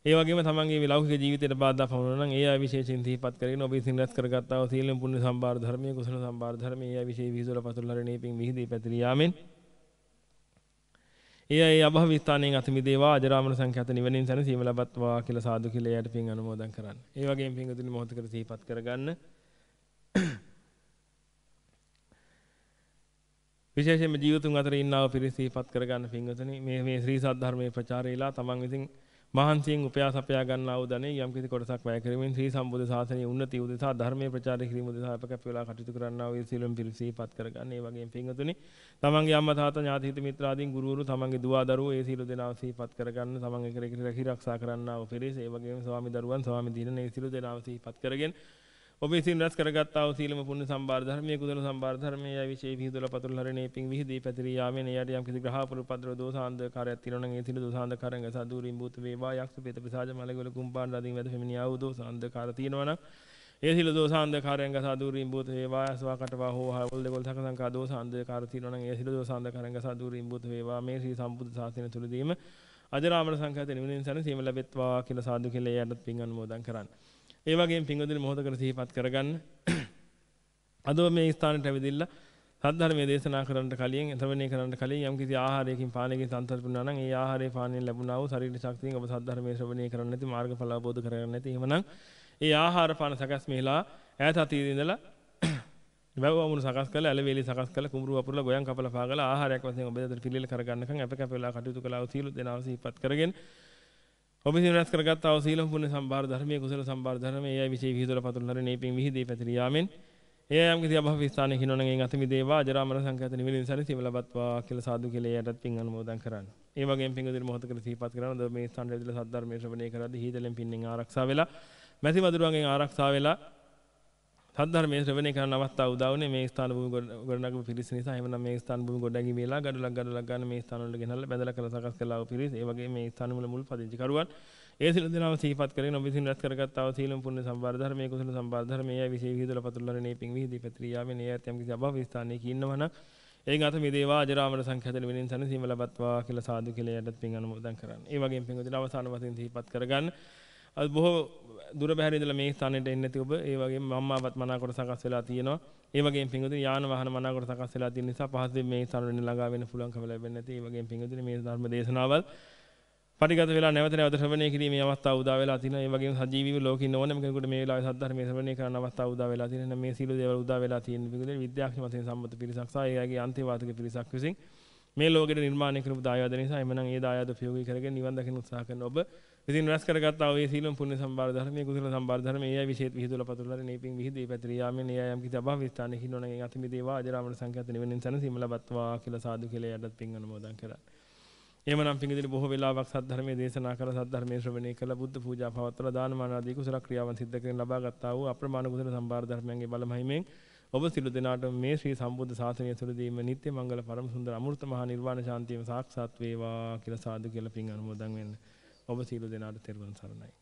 ඒ වගේම තමන්ගේ ලෞකික ජීවිතයට බාධා පමුණුවනවා නම් ඒ අය විශේෂයෙන් සිහිපත් කරගෙන ඔබ විසින් රැස් කරගත්තා වූ සීලෙන් පුණ්‍ය සම්භාර ධර්මයේ කුසල සම්භාර ධර්මයේ ඒ අය විශේෂ විහිදුල පතුල් හරණේ පිං විහිදී පැතිරී යාමෙන් ඒ අය අභව ස්ථානයෙන් අත මිදේවා අජරාමර සංඛ්‍යාත නිවනින් සැනසීම ලබත්වා කියලා සාදු කියලා එයාට පින් අනුමෝදන් කරන්න. ඒ වගේම පින්වතුනි මොහොතකට සිහිපත් කරගන්න. විශේෂයෙන්ම ජීවතුන් අතර ඉන්නව පිරිස සිහිපත් කරගන්න පින්වතුනි මේ මේ ශ්‍රී සද්ධර්මයේ ප්‍රචාරයලා තමන් විසින් මහන්සියෙන් උපයා සපයා ගන්නා වූ ධනෙ යම් කිසි කොටසක් වැය කරමින් ශ්‍රී සම්බුද්ධ ශාසනයේ උන්නතිය උදෙසා ධර්මයේ ප්‍රචාරය කිරීම උදෙසා අපකප් වෙලා කටයුතු කරන්නා වූ සීලම් පිරිසීපත් කරගන්න. ඒ වගේම පින්වතුනි තමන්ගේ අම්මා තාත්තා ඥාති හිත මිත්‍රාදීන් ගුරුවරු තමන්ගේ දුව දරුවෝ ඒ සීල දෙනාව සිහිපත් කරගන්න. තමන් එක එක රැකී ආරක්ෂා කරන්නා වූ පිරිස. ඒ වගේම ස්වාමි දරුවන් ස්වාමි දිනන ඒ සීල දෙනාව සිහිපත් කරගෙන ඔබ විසින් රැස් කරගත්තා වූ සීලම පුණ්‍ය සම්බාර ධර්මයේ කුසල සම්බාර ධර්මයේ යයි විශේෂ විහිදුල පතුල් හරණේ පිං විහිදී පැතිරී යාමෙන් එයට යම් කිසි ග්‍රහ පුරුපද්‍ර දෝසාන්ධකාරයක් තියෙනවා නම් ඒ සිළු දෝසාන්ධකාරයන් සදුරින් භූත වේවා යක්ෂ පෙත පිසාජ මලගල කුම්පාණ්ඩ ආදී වැද පෙමිනියා වූ දෝසාන්ධකාර තියෙනවා නම් ඒ සිළු දෝසාන්ධකාරයන් සදුරින් භූත වේවා යස්වා කටවා හෝ හවල් දෙගොල් සකසංකා දෝසාන්ධකාර තියෙනවා නම් ඒ සිළු දෝසාන්ධකාරයන් සදුරින් භූත වේවා මේ ශ්‍රී සම්බුද්ධ ශාසනය තුලදීම අජරාමර සංඛ්‍යාත නිවනින් සැනසීම ලැබෙත්වා කියලා සාදු කියලා එයටත් පින් අනුමෝදන් කරන්නේ. ඒ වගේම පින්වදින මොහොතකට සිහිපත් කරගන්න. අද මේ ස්ථානට ඇවිදilla සද්ධර්මයේ දේශනා කරන්නට කලින් ශ්‍රවණය කරන්නට කලින් යම්කිසි ආහාරයකින් පානයකින් සන්තර්පණා නම් ඒ ආහාරයේ පානයෙන් ලැබුණා වූ ශරීර ශක්තියෙන් ඔබ සද්ධර්මයේ ශ්‍රවණය කරන්නේ නැති මාර්ගඵල අවබෝධ කරගන්නේ නැති එහෙමනම් ඒ ආහාර පාන සකස් මෙහිලා ඈත අතීතේ ඉඳලා වැව වමුණු සකස් කරලා ඇලවේලි සකස් කරලා කුඹුරු වපුරලා ගොයන් කපලා පාගලා ආහාරයක් වශයෙන් ඔබ දෙතර පිළිල කරගන්නකම් අප කැප වෙලා කටයුතු කළා වූ සීල දෙනාව සිහිපත් කරගෙන ඔබ විසින් රැස් කරගත් ආ සීල පුණ්‍ය සම්භාර ධර්මයේ කුසල සම්භාර ධර්මයේ එයයි විශේෂ විහිදුල පතුල් හරනේ පින් විහිදී පැතිරී යාමෙන් එය යම් කිසි අභව ස්ථානයේ හිනොනගෙන් අත මිදේවා අජරාමර සංඛ්‍යාත නිවිලින් සැනසීම ලබත්වා කියලා සාදු කියලා එයටත් පින් අනුමෝදන් කරන්න. ඒ වගේම පින් උදින මොහොතකට සිහිපත් කරන ඔබ මේ ස්ථානයේ විදලා සද්ධර්මයේ ශ්‍රවණය කරද්දී හීතලෙන් පින්නෙන් ආරක්ෂා වෙලා මැසි මදුරුවන්ගෙන් ආරක්ෂා වෙලා සද්ධර්මයේ ශ්‍රවණය කරන අවස්ථාව උදා වුණේ මේ ස්ථාන භූමි ගොඩනගපු පිරිස නිසා එහෙමනම් මේ ස්ථාන භූමි ගොඩනැගී මේලා ගඩලක් ගඩලක් ගන්න මේ ස්ථාන වල ගෙනල්ලා බැඳලා කරලා සකස් කළා වූ පිරිස ඒ වගේ මේ ස්ථාන වල මුල් පදිංචි කරුවන් ඒ සියලු දෙනාම සිහිපත් කරගෙන ඔබ විසින් රැස් කරගත්තා වූ සීලම් පුණ්‍ය සම්බාර ධර්මයේ කුසල සම්බාර ධර්මයේ විශේෂ විහිදුල පතුල්ලරණේ පිං විහිදී පත්‍රියාවේ නියත් යම් කිසි අභව ස්ථානයක ඉන්නවනම් එයින් අත මිදේවා අජරාමර සංඛ්‍යාතන වෙනින් සනසීම ලබත්වා කියලා සාදු කියලා යටත් පිං අනුමෝදන් කරන්න. ඒ වගේම පිං උදින අවසාන වශයෙන් සිහිපත් කරගන්න. අද බොහෝ දුර බැහැර ඉඳලා මේ ස්ථානෙට එන්නේ නැති ඔබ ඒ වගේම මම්මාවත් මනාකොට සකස් වෙලා තියෙනවා. ඒ වගේම පිං උදින යාන වාහන මනාකොට සකස් වෙලා තියෙන නිසා පහසුවෙන් මේ ස්ථානෙට ළඟා වෙන්න පුළුවන්කම ලැබෙන්නේ නැති. ඒ වගේම පිං උදින මේ ධර්ම දේශනාවල් පටිගත වෙලා නැවත නැවත ශ්‍රවණය කිරීමේ අවස්ථාව උදා වෙලා තිනවා. ඒ වගේම සජීවීව ලෝකේ ඉන්න ඕනම කෙනෙකුට මේ වෙලාවේ සද්ධර්මයේ ශ්‍රවණය කරන්න අවස්ථාව උදා වෙලා තියෙනවා. මේ සීල දේවල් උදා වෙලා තියෙන පිළිගන්නේ විද්‍යාඥ මතයෙන් සම්මත පිරිසක් සහ එයාගේ අන්තිවාදික පිරිසක් විසින් මේ ලෝකෙට නිර්මාණය කරපු දායාද නිසා එමනම් ඒ දායාද ප්‍රයෝගී කරගෙන නිවන් දකින්න උත්සාහ කරන ඔබ ඉතින් රැස් කරගත්තා ඔය සීලම් පුණ්‍ය සම්බාර ධර්මයේ කුසල සම්බාර ධර්මයේ එයයි විශේෂ විහිදුල පතුලර නීපින් විහිදී පැතිරී යාමෙන් එය යම් කිසි අභාව ස්ථානයේ හිනොනගෙන් අති මිදේවා අජරාමර සංඛ්‍යාත නිවෙනින් සනසීම ලබත්වා කියලා සාදු කියලා යටත් පින් අනුමෝදන් කරා. එහෙමනම් පිංගුදින බොහෝ වෙලාවක් සද්ධර්මයේ දේශනා කළ සද්ධර්මයේ ශ්‍රවණය කළ බුද්ධ පූජා පවත්වලා දානමාන ආදී කුසල ක්‍රියාවන් සිද්ධ කරගෙන ලබා ගත්තා වූ අප්‍රමාණ කුසල සම්බාර ධර්මයන්ගේ බලමහිමෙන් ඔබ සිළු දෙනාට මේ ශ්‍රී සම්බුද්ධ ශාසනය තුළදීම නිත්‍ය මංගල පරම සුන්දර අමෘත මහා නිර්වාණ ශාන්තියම සාක්ෂාත් වේවා කියලා සාදු කියලා පින් අනුමෝදන් වෙන්න. ඔබ සියලු දෙනාට තෙරුවන් සරණයි.